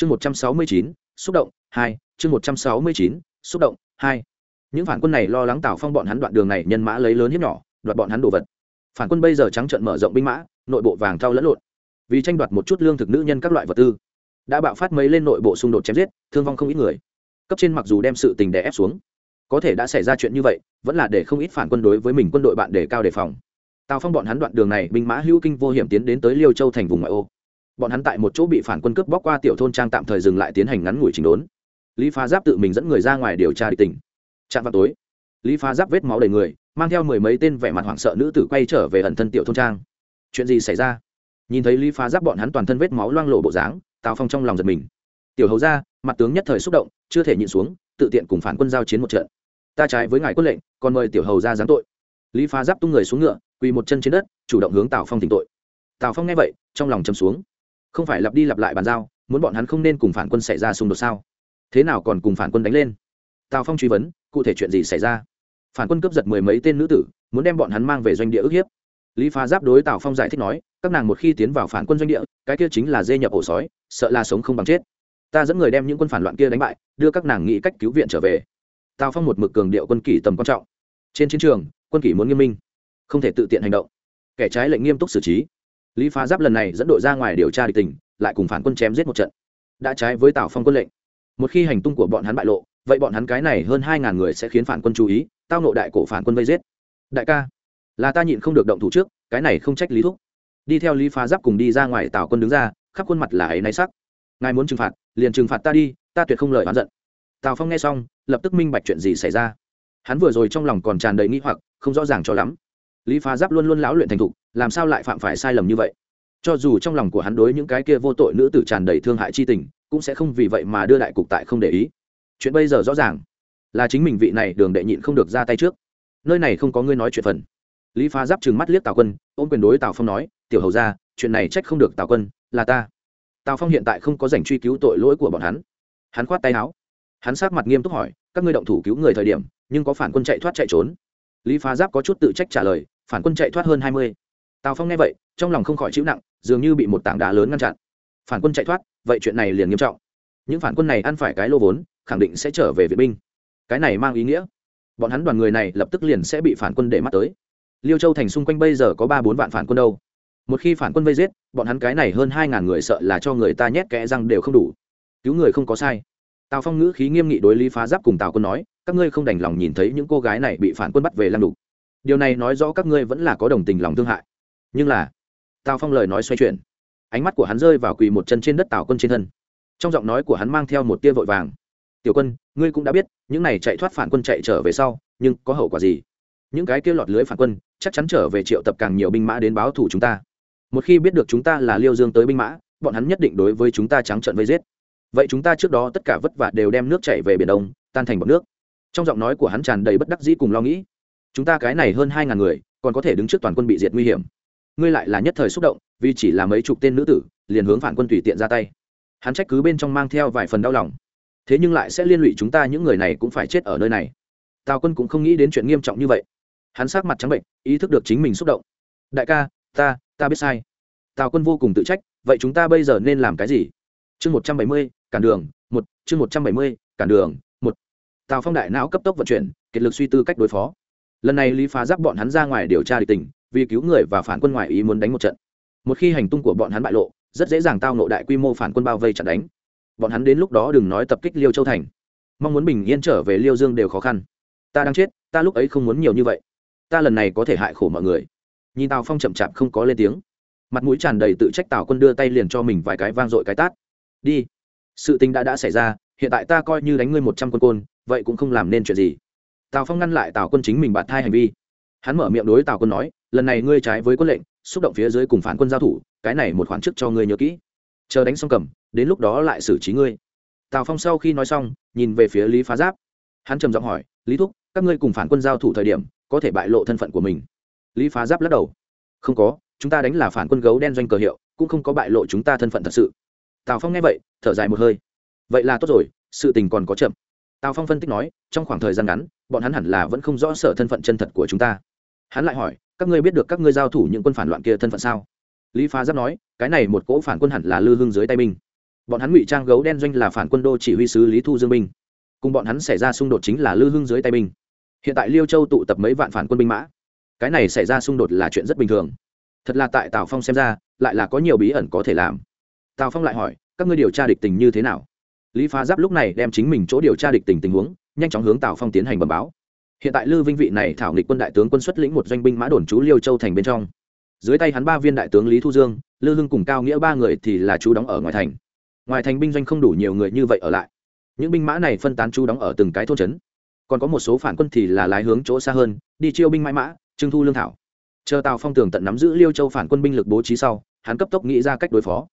chương một trăm sáu mươi chín, xúc động, hai, chương một trăm sáu mươi chín, xúc động, hai. Những phản quân này lo lắng tào phong bọn hắn đoạn đường này nhân mã lấy lớn hiếp nhỏ, đoạt bọn hắn đồ vật. Phản quân bây giờ trắng trợn mở rộng binh mã, nội bộ vàng thau lẫn lộn. Vì tranh đoạt một chút lương thực nữ nhân các loại vật tư, đã bạo phát mấy lên nội bộ xung đột chém giết, thương vong không ít người. Cấp trên mặc dù đem sự tình đè ép xuống, có thể đã xảy ra chuyện như vậy, vẫn là để không ít phản quân đối với mình quân đội bạn để cao đề phòng. Tào phong bọn hắn đoạn đường này binh mã hữu kinh vô hiểm tiến đến tới liêu châu thành vùng ngoại ô bọn hắn tại một chỗ bị phản quân cướp bóc qua tiểu thôn trang tạm thời dừng lại tiến hành ngắn ngủi chỉnh đốn. Lý phá giáp tự mình dẫn người ra ngoài điều tra địch tình. Trạm vào tối, lý phá giáp vết máu đầy người, mang theo mười mấy tên vẻ mặt hoảng sợ nữ tử quay trở về ẩn thân tiểu thôn trang. Chuyện gì xảy ra? Nhìn thấy lý phá giáp bọn hắn toàn thân vết máu loang lộ bộ dáng, tào phong trong lòng giật mình. Tiểu hầu ra mặt tướng nhất thời xúc động, chưa thể nhịn xuống, tự tiện cùng phản quân giao chiến một trận. Ta trái với ngài quân lệnh, còn mời tiểu hầu ra giáng tội. Lý phá giáp tung người xuống ngựa, quỳ một chân trên đất, chủ động hướng tào phong tỉnh tội. Tào phong nghe vậy, trong lòng châm xuống không phải lặp đi lặp lại bàn giao, muốn bọn hắn không nên cùng phản quân xảy ra xung đột sao? Thế nào còn cùng phản quân đánh lên? Tào phong truy vấn, cụ thể chuyện gì xảy ra? Phản quân cướp giật mười mấy tên nữ tử, muốn đem bọn hắn mang về doanh địa ức hiếp. Lý phá giáp đối tào phong giải thích nói, các nàng một khi tiến vào phản quân doanh địa, cái kia chính là dê nhập ổ sói, sợ là sống không bằng chết. Ta dẫn người đem những quân phản loạn kia đánh bại, đưa các nàng nghĩ cách cứu viện trở về. Tào phong một mực cường điệu quân kỷ tầm quan trọng. Trên chiến trường, quân kỷ muốn nghiêm minh, không thể tự tiện hành động. Kẻ trái lệnh nghiêm túc xử trí lý phá giáp lần này dẫn đội ra ngoài điều tra địch tình, lại cùng phản quân chém giết một trận. Đã trái với tào phong quân lệnh. Một khi hành tung của bọn hắn bại lộ, vậy bọn hắn cái này hơn hai ngàn người sẽ khiến phản quân chú ý, tao nộ đại cổ phản quân vây giết. Đại ca, là ta nhịn không được động thủ trước, cái này không trách lý thúc. Đi theo lý phá giáp cùng đi ra ngoài, tào quân đứng ra, khắp khuôn mặt là ấy náy sắc. Ngài muốn trừng phạt, liền trừng phạt ta đi, ta tuyệt không lời oán giận. Tào phong nghe xong, lập tức minh bạch chuyện gì xảy ra. Hắn vừa rồi trong lòng còn tràn đầy nghĩ hoặc, không rõ ràng cho lắm lý phá giáp luôn luôn lão luyện thành thục, làm sao lại phạm phải sai lầm như vậy? Cho dù trong lòng của hắn đối những cái kia vô tội nữ tử tràn đầy thương hại chi tình, cũng sẽ không vì vậy mà đưa đại cục tại không để ý. Chuyện bây giờ rõ ràng là chính mình vị này đường đệ nhịn không được ra tay trước. Nơi này không có ngươi nói chuyện phần. Lý phá giáp trừng mắt liếc tào quân, ôm quyền đối tào phong nói, tiểu hầu ra chuyện này trách không được tào quân, là ta. Tào phong hiện tại không có dành truy cứu tội lỗi của bọn hắn. Hắn khoát tay áo. Hắn sát mặt nghiêm túc hỏi, các ngươi động thủ cứu người thời điểm, nhưng có phản quân chạy thoát chạy trốn? Lý phá giáp có chút tự trách trả lời phản quân chạy thoát hơn hai mươi. Tào phong nghe vậy, trong lòng không khỏi chịu nặng, dường như bị một tảng đá lớn ngăn chặn. Phản quân chạy thoát, vậy chuyện này liền nghiêm trọng. Những phản quân này ăn phải cái lô vốn, khẳng định sẽ trở về viện binh. Cái này mang ý nghĩa, bọn hắn đoàn người này lập tức liền sẽ bị phản quân để mắt tới. Liêu châu thành xung quanh bây giờ có ba bốn vạn phản quân đâu. Một khi phản quân vây giết, bọn hắn cái này hơn hai ngàn người sợ là cho người ta nhét kẽ răng đều không đủ. Cứu người không có sai. Tào phong ngữ khí nghiêm nghị đối lý phá giáp cùng tào quân nói, các ngươi không đành lòng nhìn thấy những cô gái này bị phản quân bắt về lăng đục điều này nói rõ các ngươi vẫn là có đồng tình lòng thương hại. Nhưng là, tào phong lời nói xoay chuyển. Ánh mắt của hắn rơi vào quỳ một chân trên đất tào quân trên thân. Trong giọng nói của hắn mang theo một tia vội vàng. Tiểu quân, ngươi cũng đã biết, những này chạy thoát phản quân chạy trở về sau, nhưng có hậu quả gì? Những cái kia lọt lưới phản quân, chắc chắn trở về triệu tập càng nhiều binh mã đến báo thủ chúng ta. Một khi biết được chúng ta là liêu dương tới binh mã, bọn hắn nhất định đối với chúng ta trắng trợn vây giết. Vậy chúng ta trước đó tất cả vất vả đều đem nước chạy về biển đông, tan thành bọc nước. Trong giọng nói của hắn tràn đầy bất đắc dĩ cùng lo nghĩ chúng ta cái này hơn hai ngàn người, còn có thể đứng trước toàn quân bị diệt nguy hiểm. Ngươi lại là nhất thời xúc động, vì chỉ là mấy chục tên nữ tử, liền hướng phản quân tùy tiện ra tay. Hắn trách cứ bên trong mang theo vài phần đau lòng. Thế nhưng lại sẽ liên lụy chúng ta những người này cũng phải chết ở nơi này. Tào quân cũng không nghĩ đến chuyện nghiêm trọng như vậy. Hắn sát mặt trắng bệnh, ý thức được chính mình xúc động. Đại ca, ta ta biết sai. Tào quân vô cùng tự trách, vậy chúng ta bây giờ nên làm cái gì? Chương một trăm bảy mươi, cản đường, một, chương một trăm bảy mươi, cản đường, một. Tào phong đại não cấp tốc vận chuyển, kiệt lực suy tư cách đối phó lần này lý phá giáp bọn hắn ra ngoài điều tra địch tình, vì cứu người và phản quân ngoài ý muốn đánh một trận. Một khi hành tung của bọn hắn bại lộ, rất dễ dàng tao nộ đại quy mô phản quân bao vây chặn đánh. Bọn hắn đến lúc đó đừng nói tập kích liêu châu thành. Mong muốn bình yên trở về liêu dương đều khó khăn. Ta đang chết, ta lúc ấy không muốn nhiều như vậy. Ta lần này có thể hại khổ mọi người. Nhìn tào phong chậm chạp không có lên tiếng. Mặt mũi tràn đầy tự trách tào quân đưa tay liền cho mình vài cái vang dội cái tát. Đi. Sự tình đã đã xảy ra, hiện tại ta coi như đánh ngươi một trăm quân côn, vậy cũng không làm nên chuyện gì tào phong ngăn lại tào quân chính mình bạt thai hành vi. Hắn mở miệng đối tào quân nói, lần này ngươi trái với quân lệnh, xúc động phía dưới cùng phản quân giao thủ, cái này một khoản chức cho ngươi nhớ kỹ. Chờ đánh xong cầm, đến lúc đó lại xử trí ngươi. Tào phong sau khi nói xong, nhìn về phía lý phá giáp. Hắn trầm giọng hỏi, lý thúc, các ngươi cùng phản quân giao thủ thời điểm, có thể bại lộ thân phận của mình? Lý phá giáp lắc đầu, không có, chúng ta đánh là phản quân gấu đen doanh cờ hiệu, cũng không có bại lộ chúng ta thân phận thật sự. Tào phong nghe vậy, thở dài một hơi. Vậy là tốt rồi, sự tình còn có chậm tào phong phân tích nói, trong khoảng thời gian ngắn, bọn hắn hẳn là vẫn không rõ sở thân phận chân thật của chúng ta. Hắn lại hỏi, các ngươi biết được các ngươi giao thủ những quân phản loạn kia thân phận sao? Lý phá giáp nói, cái này một cỗ phản quân hẳn là lư hương dưới tay binh. Bọn hắn ngụy trang gấu đen doanh là phản quân đô chỉ huy sứ lý thu dương binh. Cùng bọn hắn xảy ra xung đột chính là lư hưng dưới tay binh. Hiện tại liêu châu tụ tập mấy vạn phản quân binh mã. Cái này xảy ra xung đột là chuyện rất bình thường. Thật là tại tào phong xem ra, lại là có nhiều bí ẩn có thể làm. Tào phong lại hỏi, các ngươi điều tra địch tình như thế nào? Lý phá giáp lúc này đem chính mình chỗ điều tra địch tình tình huống, nhanh chóng hướng tào phong tiến hành bẩm báo. Hiện tại lư vinh vị này thảo nghịch quân đại tướng quân xuất lĩnh một doanh binh mã đồn trú liêu châu thành bên trong. Dưới tay hắn ba viên đại tướng lý thu dương, lư hưng cùng cao nghĩa ba người thì là chú đóng ở ngoài thành. Ngoài thành binh doanh không đủ nhiều người như vậy ở lại. Những binh mã này phân tán chú đóng ở từng cái thôn trấn. Còn có một số phản quân thì là lái hướng chỗ xa hơn, đi chiêu binh mãi mã, trưng thu lương thảo. Chờ tào phong tường tận nắm giữ liêu châu phản quân binh lực bố trí sau, hắn cấp tốc nghĩ ra cách đối phó.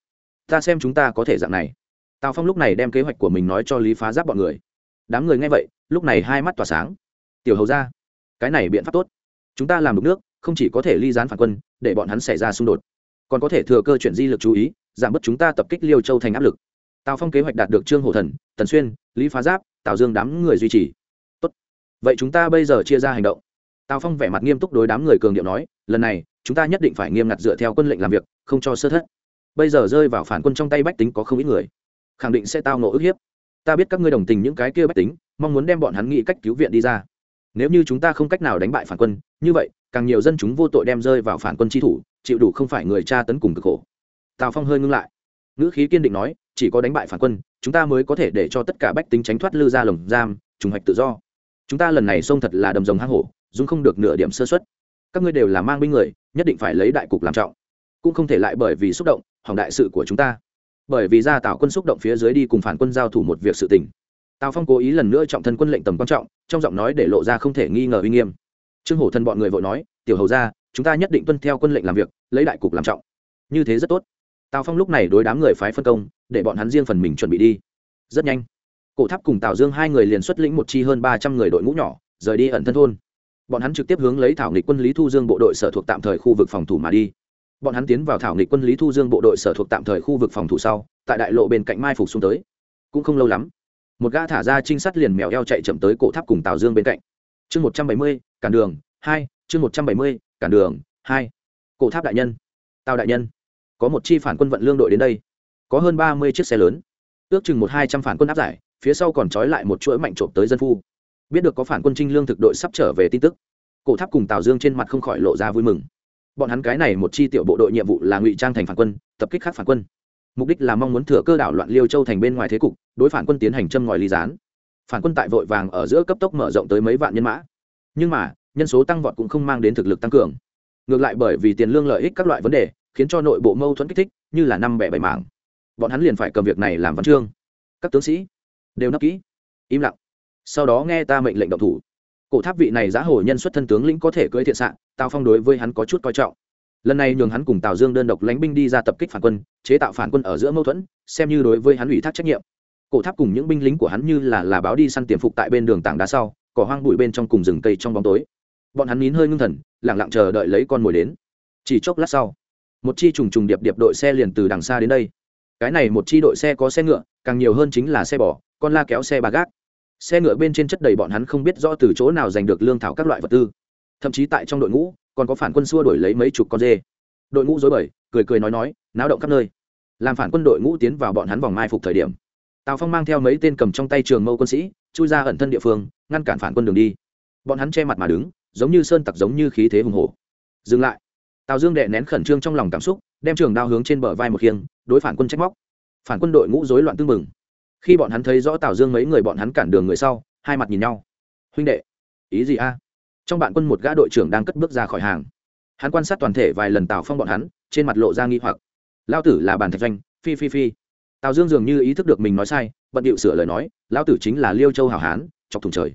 Ta xem chúng ta có thể dạng này tào phong lúc này đem kế hoạch của mình nói cho lý phá giáp bọn người. Đám người nghe vậy, lúc này hai mắt tỏa sáng. Tiểu hầu ra cái này biện pháp tốt. Chúng ta làm được nước, không chỉ có thể ly gián phản quân, để bọn hắn xảy ra xung đột, còn có thể thừa cơ chuyển di lực chú ý, giảm bớt chúng ta tập kích liêu châu thành áp lực. Tào phong kế hoạch đạt được trương hổ thần, tần xuyên, lý phá giáp, tào dương đám người duy trì. Tốt. Vậy chúng ta bây giờ chia ra hành động. Tào phong vẻ mặt nghiêm túc đối đám người cường điệu nói, lần này, chúng ta nhất định phải nghiêm ngặt dựa theo quân lệnh làm việc, không cho sơ thất. Bây giờ rơi vào phản quân trong tay bách tính có không ít người khẳng định sẽ tao nổ ức hiếp. Ta biết các ngươi đồng tình những cái kia bách tính, mong muốn đem bọn hắn nghĩ cách cứu viện đi ra. Nếu như chúng ta không cách nào đánh bại phản quân, như vậy, càng nhiều dân chúng vô tội đem rơi vào phản quân tri thủ, chịu đủ không phải người cha tấn cùng cực khổ. Tào phong hơi ngưng lại. Ngữ khí kiên định nói, chỉ có đánh bại phản quân, chúng ta mới có thể để cho tất cả bách tính tránh thoát lư ra lồng giam, trùng hoạch tự do. Chúng ta lần này xông thật là đầm rồng hang hổ, dùng không được nửa điểm sơ xuất các ngươi đều là mang binh người, nhất định phải lấy đại cục làm trọng. Cũng không thể lại bởi vì xúc động, hỏng đại sự của chúng ta bởi vì ra tạo quân xúc động phía dưới đi cùng phản quân giao thủ một việc sự tình. Tào phong cố ý lần nữa trọng thân quân lệnh tầm quan trọng, trong giọng nói để lộ ra không thể nghi ngờ uy nghiêm. Trương hổ thân bọn người vội nói, tiểu hầu ra chúng ta nhất định tuân theo quân lệnh làm việc, lấy đại cục làm trọng. Như thế rất tốt. Tào phong lúc này đối đám người phái phân công, để bọn hắn riêng phần mình chuẩn bị đi. Rất nhanh, cổ tháp cùng tào dương hai người liền xuất lĩnh một chi hơn ba trăm người đội ngũ nhỏ, rời đi ẩn thân thôn. Bọn hắn trực tiếp hướng lấy thảo nghịch quân lý thu dương bộ đội sở thuộc tạm thời khu vực phòng thủ mà đi bọn hắn tiến vào thảo nghịch quân lý thu dương bộ đội sở thuộc tạm thời khu vực phòng thủ sau, tại đại lộ bên cạnh mai phục xuống tới. Cũng không lâu lắm, một gã thả ra trinh sát liền mèo eo chạy chậm tới cổ tháp cùng tào dương bên cạnh. Chương một trăm bảy mươi, cản đường, hai, chương một trăm bảy mươi, cản đường, hai. Cổ tháp đại nhân, tào đại nhân, có một chi phản quân vận lương đội đến đây. Có hơn ba mươi chiếc xe lớn, ước chừng một hai trăm phản quân áp giải, phía sau còn trói lại một chuỗi mạnh trộm tới dân phu. Biết được có phản quân trinh lương thực đội sắp trở về tin tức, cổ tháp cùng tào dương trên mặt không khỏi lộ ra vui mừng bọn hắn cái này một chi tiểu bộ đội nhiệm vụ là ngụy trang thành phản quân, tập kích khác phản quân. Mục đích là mong muốn thừa cơ đảo loạn liêu châu thành bên ngoài thế cục, đối phản quân tiến hành châm ngòi ly gián. Phản quân tại vội vàng ở giữa cấp tốc mở rộng tới mấy vạn nhân mã. Nhưng mà, nhân số tăng vọt cũng không mang đến thực lực tăng cường. Ngược lại bởi vì tiền lương lợi ích các loại vấn đề, khiến cho nội bộ mâu thuẫn kích thích, như là năm bẻ bảy mảng. Bọn hắn liền phải cầm việc này làm văn chương. Các tướng sĩ, đều nấp kỹ, im lặng. Sau đó nghe ta mệnh lệnh động thủ cổ tháp vị này giá hồ nhân xuất thân tướng lĩnh có thể cưỡi thiện xạ, tào phong đối với hắn có chút coi trọng. Lần này nhường hắn cùng tào dương đơn độc lánh binh đi ra tập kích phản quân, chế tạo phản quân ở giữa mâu thuẫn, xem như đối với hắn ủy thác trách nhiệm. Cổ tháp cùng những binh lính của hắn như là là báo đi săn tiềm phục tại bên đường tảng đá sau, cỏ hoang bụi bên trong cùng rừng cây trong bóng tối. Bọn hắn nín hơi ngưng thần lẳng lặng chờ đợi lấy con mồi đến. Chỉ chốc lát sau, một chi trùng trùng điệp điệp đội xe liền từ đằng xa đến đây. Cái này một chi đội xe có xe ngựa, càng nhiều hơn chính là xe bò, con la kéo xe ba gác xe ngựa bên trên chất đầy bọn hắn không biết rõ từ chỗ nào giành được lương thảo các loại vật tư. Thậm chí tại trong đội ngũ, còn có phản quân xua đổi lấy mấy chục con dê. Đội ngũ dối bời, cười cười nói nói, náo động khắp nơi. Làm phản quân đội ngũ tiến vào bọn hắn vòng mai phục thời điểm, tào phong mang theo mấy tên cầm trong tay trường mâu quân sĩ, chui ra ẩn thân địa phương, ngăn cản phản quân đường đi. Bọn hắn che mặt mà đứng, giống như sơn tặc giống như khí thế hùng hổ. Dừng lại. Tào dương đệ nén khẩn trương trong lòng cảm xúc, đem trường đao hướng trên bờ vai một khiêng, đối phản quân trách móc. Phản quân đội ngũ rối loạn tưng mừng khi bọn hắn thấy rõ tào dương mấy người bọn hắn cản đường người sau, hai mặt nhìn nhau. Huynh đệ, ý gì a? Trong bạn quân một gã đội trưởng đang cất bước ra khỏi hàng. Hắn quan sát toàn thể vài lần tào phong bọn hắn, trên mặt lộ ra nghi hoặc. Lao tử là bàn thạch doanh, phi phi phi. Tào dương dường như ý thức được mình nói sai, bận điệu sửa lời nói lao tử chính là liêu châu hảo hán, chọc thùng trời.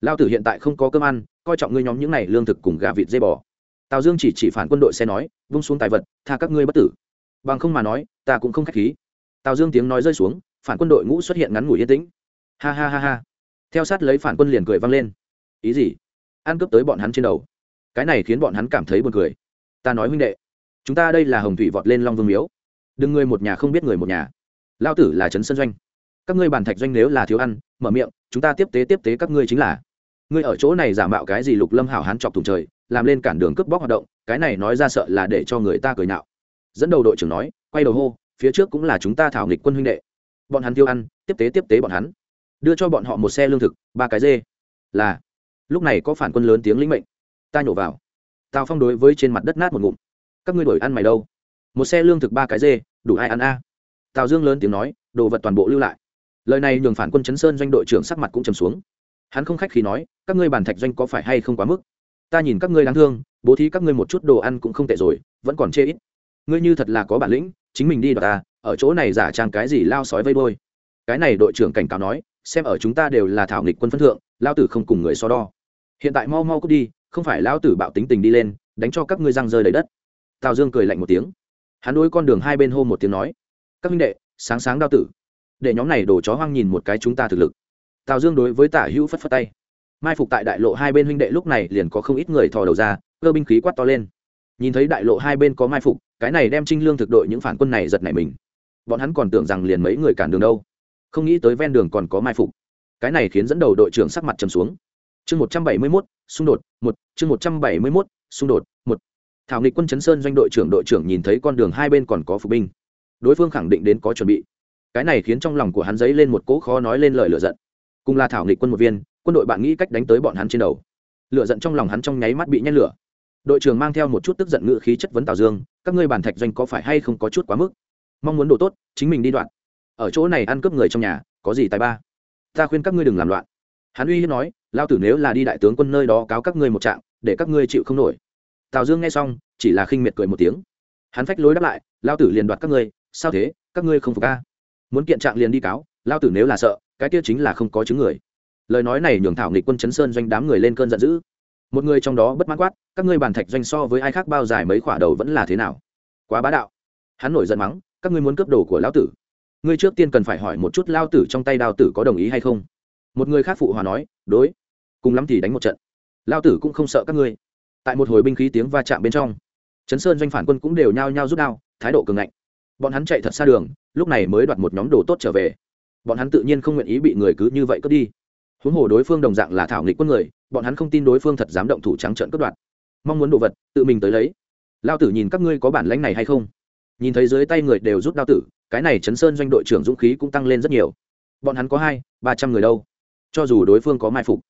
Lao tử hiện tại không có cơm ăn, coi trọng ngươi nhóm những này lương thực cùng gà vịt dây bò. Tào dương chỉ chỉ phản quân đội xe nói, vung xuống tài vật, tha các ngươi bất tử. Bằng không mà nói, ta cũng không k h á c h khí. Tào dương tiếng nói rơi xuống phản quân đội ngũ xuất hiện ngắn ngủi yên tĩnh. Ha ha ha ha. Theo sát lấy phản quân liền cười vang lên. Ý gì? Ăn cướp tới bọn hắn trên đầu. Cái này khiến bọn hắn cảm thấy buồn cười. Ta nói huynh đệ, chúng ta đây là hồng thủy vọt lên long vương miếu. Đừng người một nhà không biết người một nhà. Lao tử là trấn sân doanh. Các ngươi bàn thạch doanh nếu là thiếu ăn, mở miệng, chúng ta tiếp tế tiếp tế các ngươi chính là. Ngươi ở chỗ này giả mạo cái gì lục lâm hảo hán chọc thùng trời, làm lên cản đường cướp bóc hoạt động, cái này nói ra sợ là để cho người ta cười nhạo dẫn đầu đội trưởng nói, quay đầu hô, phía trước cũng là chúng ta thảo nghịch quân huynh đệ bọn hắn tiêu ăn, tiếp tế tiếp tế bọn hắn. Đưa cho bọn họ một xe lương thực, ba cái dê. Là, lúc này có phản quân lớn tiếng lĩnh mệnh. Ta nhổ vào. Tào phong đối với trên mặt đất nát một ngụm. Các ngươi đổi ăn mày đâu? Một xe lương thực ba cái dê, đủ ai ăn a? Tào dương lớn tiếng nói, đồ vật toàn bộ lưu lại. Lời này nhường phản quân chấn sơn doanh đội trưởng sắc mặt cũng trầm xuống. Hắn không khách khi nói, các ngươi bàn thạch doanh có phải hay không quá mức? Ta nhìn các ngươi đáng thương, bố thí các ngươi một chút đồ ăn cũng không tệ rồi, vẫn còn chê ít. Ngươi như thật là có bản lĩnh, chính mình đi đoạt ta ở chỗ này giả trang cái gì lao sói vây đôi cái này đội trưởng cảnh cáo nói, xem ở chúng ta đều là thảo nghịch quân phân thượng, lao tử không cùng người so đo. Hiện tại mau mau cút đi, không phải lao tử bạo tính tình đi lên, đánh cho các ngươi răng rơi đầy đất. Tào dương cười lạnh một tiếng. Hắn đối con đường hai bên hô một tiếng nói, các minh đệ, sáng sáng đao tử. Để nhóm này đổ chó hoang nhìn một cái chúng ta thực lực. Tào dương đối với tả hữu phất phất tay. Mai phục tại đại lộ hai bên huynh đệ lúc này liền có không ít người thò đầu ra, cơ binh khí quát to lên. Nhìn thấy đại lộ hai bên có mai phục, cái này đem trinh lương thực đội những phản quân này giật nảy mình bọn hắn còn tưởng rằng liền mấy người cản đường đâu. Không nghĩ tới ven đường còn có mai phục. Cái này khiến dẫn đầu đội trưởng sắc mặt trầm xuống. Chương một trăm bảy mươi mốt, xung đột, một, chương một trăm bảy mươi mốt, xung đột, một. Thảo nghịch quân chấn sơn doanh đội trưởng đội trưởng nhìn thấy con đường hai bên còn có phục binh. Đối phương khẳng định đến có chuẩn bị. Cái này khiến trong lòng của hắn dấy lên một cỗ khó nói lên lời lựa giận. Cùng là thảo nghịch quân một viên, quân đội bạn nghĩ cách đánh tới bọn hắn trên đầu. Lựa giận trong lòng hắn trong nháy mắt bị nhét lửa. Đội trưởng mang theo một chút tức giận ngự khí chất vấn tào dương, các ngươi bản thạch doanh có phải hay không có chút quá mức? Mong muốn đồ tốt, chính mình đi đoạn. Ở chỗ này ăn cướp người trong nhà, có gì tài ba? Ta khuyên các ngươi đừng làm loạn. Hắn uy hiếp nói, lao tử nếu là đi đại tướng quân nơi đó cáo các ngươi một trạng, để các ngươi chịu không nổi. Tào dương nghe xong, chỉ là khinh miệt cười một tiếng. Hắn phách lối đáp lại, lao tử liền đoạt các ngươi, sao thế, các ngươi không phục ca muốn kiện trạng liền đi cáo, lao tử nếu là sợ, cái kia chính là không có chứng người. Lời nói này nhường thảo nghịch quân chấn sơn doanh đám người lên cơn giận dữ. Một người trong đó bất mãn quát, các ngươi bàn thạch doanh so với ai khác bao dài mấy khỏa đầu vẫn là thế nào? Quá bá đạo. Hắn nổi giận mắng các ngươi muốn cướp đồ của lão tử. Ngươi trước tiên cần phải hỏi một chút lao tử trong tay đào tử có đồng ý hay không? Một người khác phụ hòa nói, đối. Cùng lắm thì đánh một trận. Lao tử cũng không sợ các ngươi. Tại một hồi binh khí tiếng va chạm bên trong chấn sơn doanh phản quân cũng đều nhao nhao rút đao, thái độ cường ngạnh. Bọn hắn chạy thật xa đường, lúc này mới đoạt một nhóm đồ tốt trở về. Bọn hắn tự nhiên không nguyện ý bị người cứ như vậy cướp đi. Huống hồ đối phương đồng dạng là thảo nghịch quân người, bọn hắn không tin đối phương thật dám động thủ trắng trợn cướp đoạt. Mong muốn đồ vật, tự mình tới lấy. Lao tử nhìn các ngươi có bản lãnh này hay không? Nhìn thấy dưới tay người đều rút đao tử, cái này chấn sơn doanh đội trưởng dũng khí cũng tăng lên rất nhiều. Bọn hắn có hai, ba trăm người đâu? Cho dù đối phương có mai phục,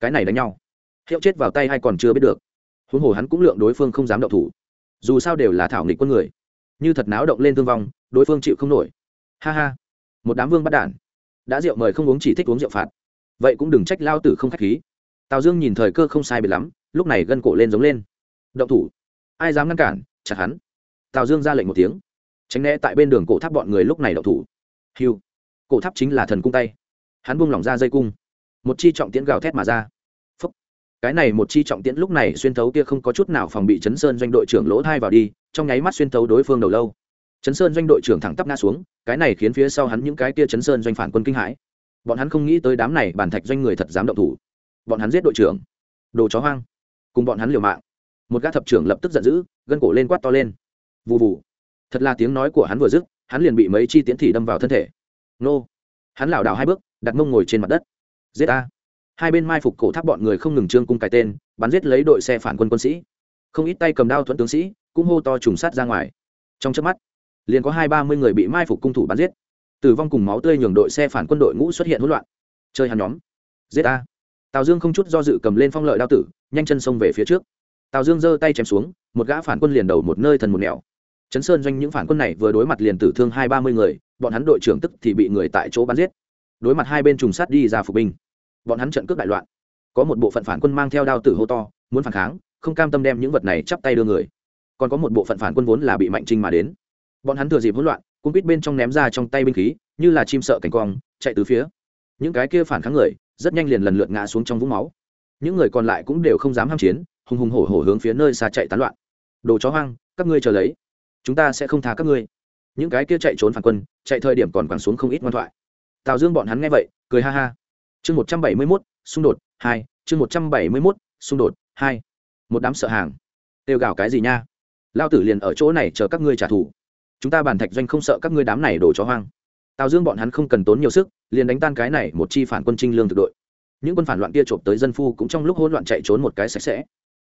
cái này đánh nhau, hiệu chết vào tay hay còn chưa biết được. Huống hồ hắn cũng lượng đối phương không dám động thủ. Dù sao đều là thảo nghịch quân người. Như thật náo động lên thương vong, đối phương chịu không nổi. Ha ha. Một đám vương bắt đản. Đã rượu mời không uống chỉ thích uống rượu phạt. Vậy cũng đừng trách lao tử không k h á c h khí. Tào dương nhìn thời cơ không sai biệt lắm, lúc này gân cổ lên giống lên. Động thủ. Ai dám ngăn cản? Chặt hắn tào dương ra lệnh một tiếng. Tránh né tại bên đường cổ tháp bọn người lúc này động thủ. Hiu cổ tháp chính là thần cung tay. Hắn buông lỏng ra dây cung. Một chi trọng tiễn gào thét mà ra. Phúc. cái này một chi trọng tiễn lúc này xuyên thấu kia không có chút nào phòng bị chấn sơn doanh đội trưởng lỗ thai vào đi, trong nháy mắt xuyên thấu đối phương đầu lâu. Chấn sơn doanh đội trưởng thẳng tắp ngã xuống, cái này khiến phía sau hắn những cái kia chấn sơn doanh phản quân kinh hãi. Bọn hắn không nghĩ tới đám này bản thạch doanh người thật dám động thủ. Bọn hắn giết đội trưởng. Đồ chó hoang. Cùng bọn hắn liều mạng. Một gã thập trưởng lập tức giận dữ, gân cổ lên quát to lên vụ vụ thật là tiếng nói của hắn vừa dứt, hắn liền bị mấy chi tiến thị đâm vào thân thể. Nô. Hắn lảo đảo hai bước, đặt mông ngồi trên mặt đất. Giết a hai bên mai phục cổ tháp bọn người không ngừng trương cung cái tên, bắn giết lấy đội xe phản quân quân sĩ. Không ít tay cầm đao thuẫn tướng sĩ cũng hô to trùng sát ra ngoài. Trong chớp mắt, liền có hai ba mươi người bị mai phục cung thủ bắn giết. Tử vong cùng máu tươi nhường đội xe phản quân đội ngũ xuất hiện hỗn loạn. Chơi hắn nhóm. Giết a tào dương không chút do dự cầm lên phong lợi đao tử, nhanh chân xông về phía trước. Tào dương giơ tay chém xuống, một gã phản quân liền đầu một nơi thần một nẻo chấn sơn doanh những phản quân này vừa đối mặt liền tử thương hai ba mươi người, bọn hắn đội trưởng tức thì bị người tại chỗ bắn giết. Đối mặt hai bên trùng sát đi ra phục binh. Bọn hắn trận cướp đại loạn. Có một bộ phận phản quân mang theo đao tử hô to, muốn phản kháng, không cam tâm đem những vật này chắp tay đưa người. Còn có một bộ phận phản quân vốn là bị mạnh trinh mà đến. Bọn hắn thừa dịp hỗn loạn cung quýt bên trong ném ra trong tay binh khí, như là chim sợ cảnh cong, chạy từ phía. Những cái kia phản kháng người, rất nhanh liền lần lượt ngã xuống trong vũng máu. Những người còn lại cũng đều không dám ham chiến, hùng hùng hổ hổ hướng phía nơi xa chạy tán loạn. Đồ chó hoang, các ngươi chờ lấy chúng ta sẽ không tha các ngươi. Những cái kia chạy trốn phản quân, chạy thời điểm còn quẳng xuống không ít ngoan thoại. Tào dương bọn hắn nghe vậy, cười ha ha. Chương một trăm bảy mươi mốt, xung đột hai, chương một trăm bảy mươi mốt, xung đột hai. Một đám sợ hàng. Têu gào cái gì nha? Lao tử liền ở chỗ này chờ các ngươi trả thù. Chúng ta bàn thạch doanh không sợ các ngươi đám này đổ chó hoang. Tào dương bọn hắn không cần tốn nhiều sức, liền đánh tan cái này một chi phản quân trinh lương thực đội. Những quân phản loạn kia trộm tới dân phu cũng trong lúc hỗn loạn chạy trốn một cái sạch sẽ.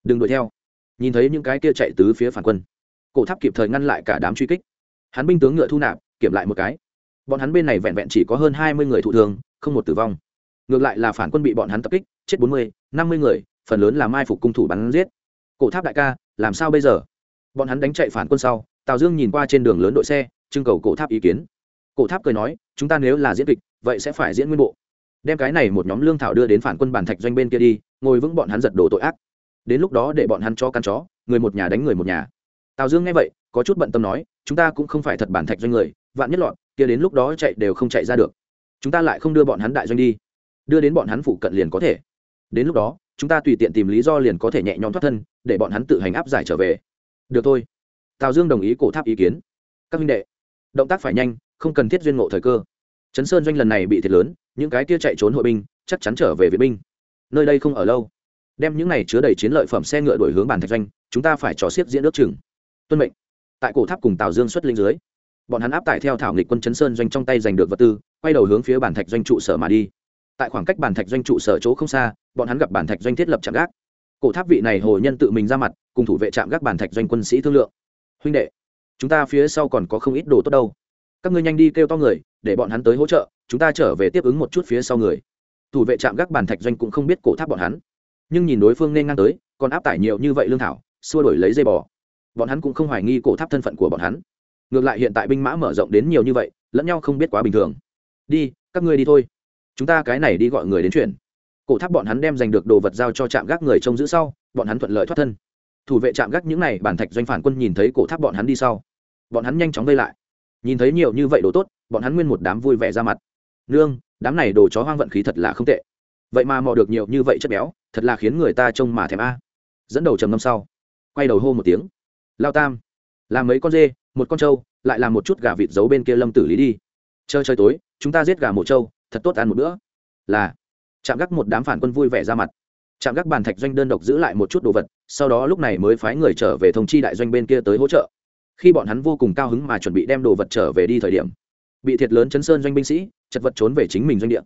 Đừng đuổi theo. Nhìn thấy những cái kia chạy tứ phía phản quân cổ tháp kịp thời ngăn lại cả đám truy kích. Hắn binh tướng ngựa thu nạp, kiểm lại một cái. Bọn hắn bên này vẹn vẹn chỉ có hơn hai mươi người thụ thương, không một tử vong. Ngược lại là phản quân bị bọn hắn tập kích, chết bốn mươi, năm mươi người, phần lớn là mai phục cung thủ bắn giết. Cổ tháp đại ca, làm sao bây giờ? Bọn hắn đánh chạy phản quân sau, tào dương nhìn qua trên đường lớn đội xe, trưng cầu cổ tháp ý kiến. Cổ tháp cười nói, chúng ta nếu là diễn kịch, vậy sẽ phải diễn nguyên bộ. Đem cái này một nhóm lương thảo đưa đến phản quân bản thạch doanh bên kia đi, ngồi vững bọn hắn giật đồ tội ác. Đến lúc đó để bọn hắn cho căn chó, người một nhà đánh người một nhà tào dương nghe vậy, có chút bận tâm nói, chúng ta cũng không phải thật bản thạch doanh người, vạn nhất lọt, kia đến lúc đó chạy đều không chạy ra được. Chúng ta lại không đưa bọn hắn đại doanh đi. Đưa đến bọn hắn phụ cận liền có thể. Đến lúc đó, chúng ta tùy tiện tìm lý do liền có thể nhẹ nhõm thoát thân, để bọn hắn tự hành áp giải trở về. Được thôi. Tào dương đồng ý cổ tháp ý kiến. Các minh đệ, động tác phải nhanh, không cần thiết duyên ngộ thời cơ. Chấn sơn doanh lần này bị thiệt lớn, những cái kia chạy trốn hội binh, chắc chắn trở về viện binh. Nơi đây không ở lâu. Đem những này chứa đầy chiến lợi phẩm xe ngựa đổi hướng bàn thạch doanh, chúng ta phải trò xiết diễn nước chừng tuân mệnh. Tại cổ tháp cùng tào dương xuất linh dưới, bọn hắn áp tải theo thảo nghịch quân chấn sơn doanh trong tay giành được vật tư, quay đầu hướng phía bản thạch doanh trụ sở mà đi. Tại khoảng cách bản thạch doanh trụ sở chỗ không xa, bọn hắn gặp bản thạch doanh thiết lập trạm gác. Cổ tháp vị này hồ nhân tự mình ra mặt, cùng thủ vệ trạm gác bản thạch doanh quân sĩ thương lượng. Huynh đệ, chúng ta phía sau còn có không ít đồ tốt đâu. Các ngươi nhanh đi kêu to người, để bọn hắn tới hỗ trợ, chúng ta trở về tiếp ứng một chút phía sau người. Thủ vệ trạm gác bản thạch doanh cũng không biết cổ tháp bọn hắn. Nhưng nhìn đối phương nên ngang tới, còn áp tải nhiều như vậy lương thảo, xua đổi lấy dây bò bọn hắn cũng không hoài nghi cổ tháp thân phận của bọn hắn. Ngược lại hiện tại binh mã mở rộng đến nhiều như vậy, lẫn nhau không biết quá bình thường. Đi, các ngươi đi thôi. Chúng ta cái này đi gọi người đến chuyển. Cổ tháp bọn hắn đem giành được đồ vật giao cho trạm gác người trông giữ sau, bọn hắn thuận lợi thoát thân. Thủ vệ trạm gác những này, bản thạch doanh phản quân nhìn thấy cổ tháp bọn hắn đi sau. Bọn hắn nhanh chóng vây lại. Nhìn thấy nhiều như vậy đồ tốt, bọn hắn nguyên một đám vui vẻ ra mặt. Nương, đám này đồ chó hoang vận khí thật là không tệ. Vậy mà mò được nhiều như vậy chất béo, thật là khiến người ta trông mà thèm a. Dẫn đầu trầm ngâm sau, quay đầu hô một tiếng lao tam. Làm mấy con dê, một con trâu, lại làm một chút gà vịt giấu bên kia lâm tử lý đi. Chơi chơi tối, chúng ta giết gà một trâu, thật tốt ăn một bữa. Là. Chạm gác một đám phản quân vui vẻ ra mặt. Chạm gác bàn thạch doanh đơn độc giữ lại một chút đồ vật, sau đó lúc này mới phái người trở về thông chi đại doanh bên kia tới hỗ trợ. Khi bọn hắn vô cùng cao hứng mà chuẩn bị đem đồ vật trở về đi thời điểm, bị thiệt lớn chấn sơn doanh binh sĩ, chật vật trốn về chính mình doanh địa.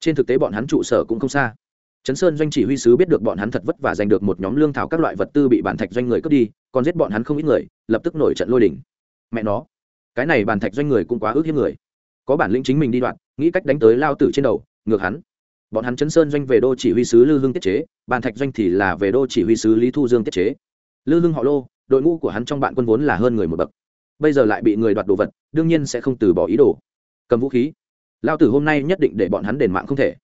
Trên thực tế bọn hắn trụ sở cũng không xa. Trấn sơn doanh chỉ huy sứ biết được bọn hắn thật vất và giành được một nhóm lương thảo các loại vật tư bị bản thạch doanh người cướp đi, còn giết bọn hắn không ít người, lập tức nổi trận lôi đình. mẹ nó, cái này bản thạch doanh người cũng quá ước hiếp người. Có bản lĩnh chính mình đi đoạn, nghĩ cách đánh tới lao tử trên đầu, ngược hắn. Bọn hắn Trấn sơn doanh về đô chỉ huy sứ lư hưng tiết chế, bản thạch doanh thì là về đô chỉ huy sứ lý thu dương tiết chế. Lư hưng họ lô, đội ngũ của hắn trong bạn quân vốn là hơn người một bậc. Bây giờ lại bị người đoạt đồ vật, đương nhiên sẽ không từ bỏ ý đồ. Cầm vũ khí. Lao tử hôm nay nhất định để bọn hắn đền mạng không thể.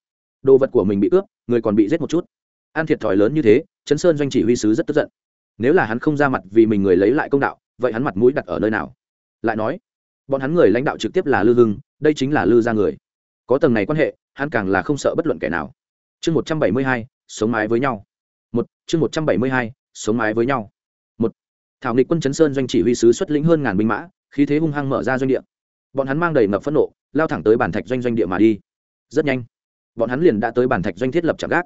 Đồ vật của mình bị cướp người còn bị giết một chút. An thiệt thòi lớn như thế chấn sơn doanh chỉ huy sứ rất tức giận. Nếu là hắn không ra mặt vì mình người lấy lại công đạo, vậy hắn mặt mũi đặt ở nơi nào? Lại nói, bọn hắn người lãnh đạo trực tiếp là lư hưng, đây chính là lư ra người. Có tầng này quan hệ, hắn càng là không sợ bất luận kẻ nào. Chương một trăm bảy mươi hai, sống mái với nhau. Một, chương một trăm bảy mươi hai, sống mái với nhau. Một, thảo nghịch quân chấn sơn doanh chỉ huy sứ xuất lĩnh hơn ngàn binh mã, khí thế hung hăng mở ra doanh địa. Bọn hắn mang đầy ngập phẫn nộ, lao thẳng tới bản thạch doanh doanh địa mà đi. Rất nhanh bọn hắn liền đã tới bản thạch doanh thiết lập trạm gác.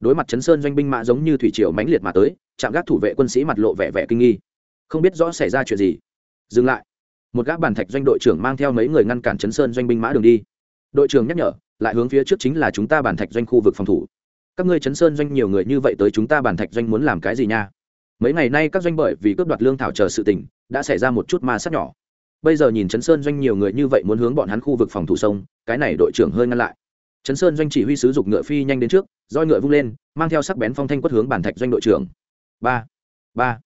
Đối mặt chấn sơn doanh binh mã giống như thủy triều mãnh liệt mà tới, trạm gác thủ vệ quân sĩ mặt lộ vẻ vẻ kinh nghi. Không biết rõ xảy ra chuyện gì. Dừng lại. Một gác bản thạch doanh đội trưởng mang theo mấy người ngăn cản chấn sơn doanh binh mã đường đi. Đội trưởng nhắc nhở, lại hướng phía trước chính là chúng ta bản thạch doanh khu vực phòng thủ. Các ngươi chấn sơn doanh nhiều người như vậy tới chúng ta bản thạch doanh muốn làm cái gì nha? Mấy ngày nay các doanh bởi vì cướp đoạt lương thảo chờ sự tình, đã xảy ra một chút ma sát nhỏ. Bây giờ nhìn chấn sơn doanh nhiều người như vậy muốn hướng bọn hắn khu vực phòng thủ sông, cái này đội trưởng hơi ngăn lại. Trấn sơn doanh chỉ huy sứ dục ngựa phi nhanh đến trước, roi ngựa vung lên, mang theo sắc bén phong thanh quất hướng bản thạch doanh đội trưởng. Ba ba.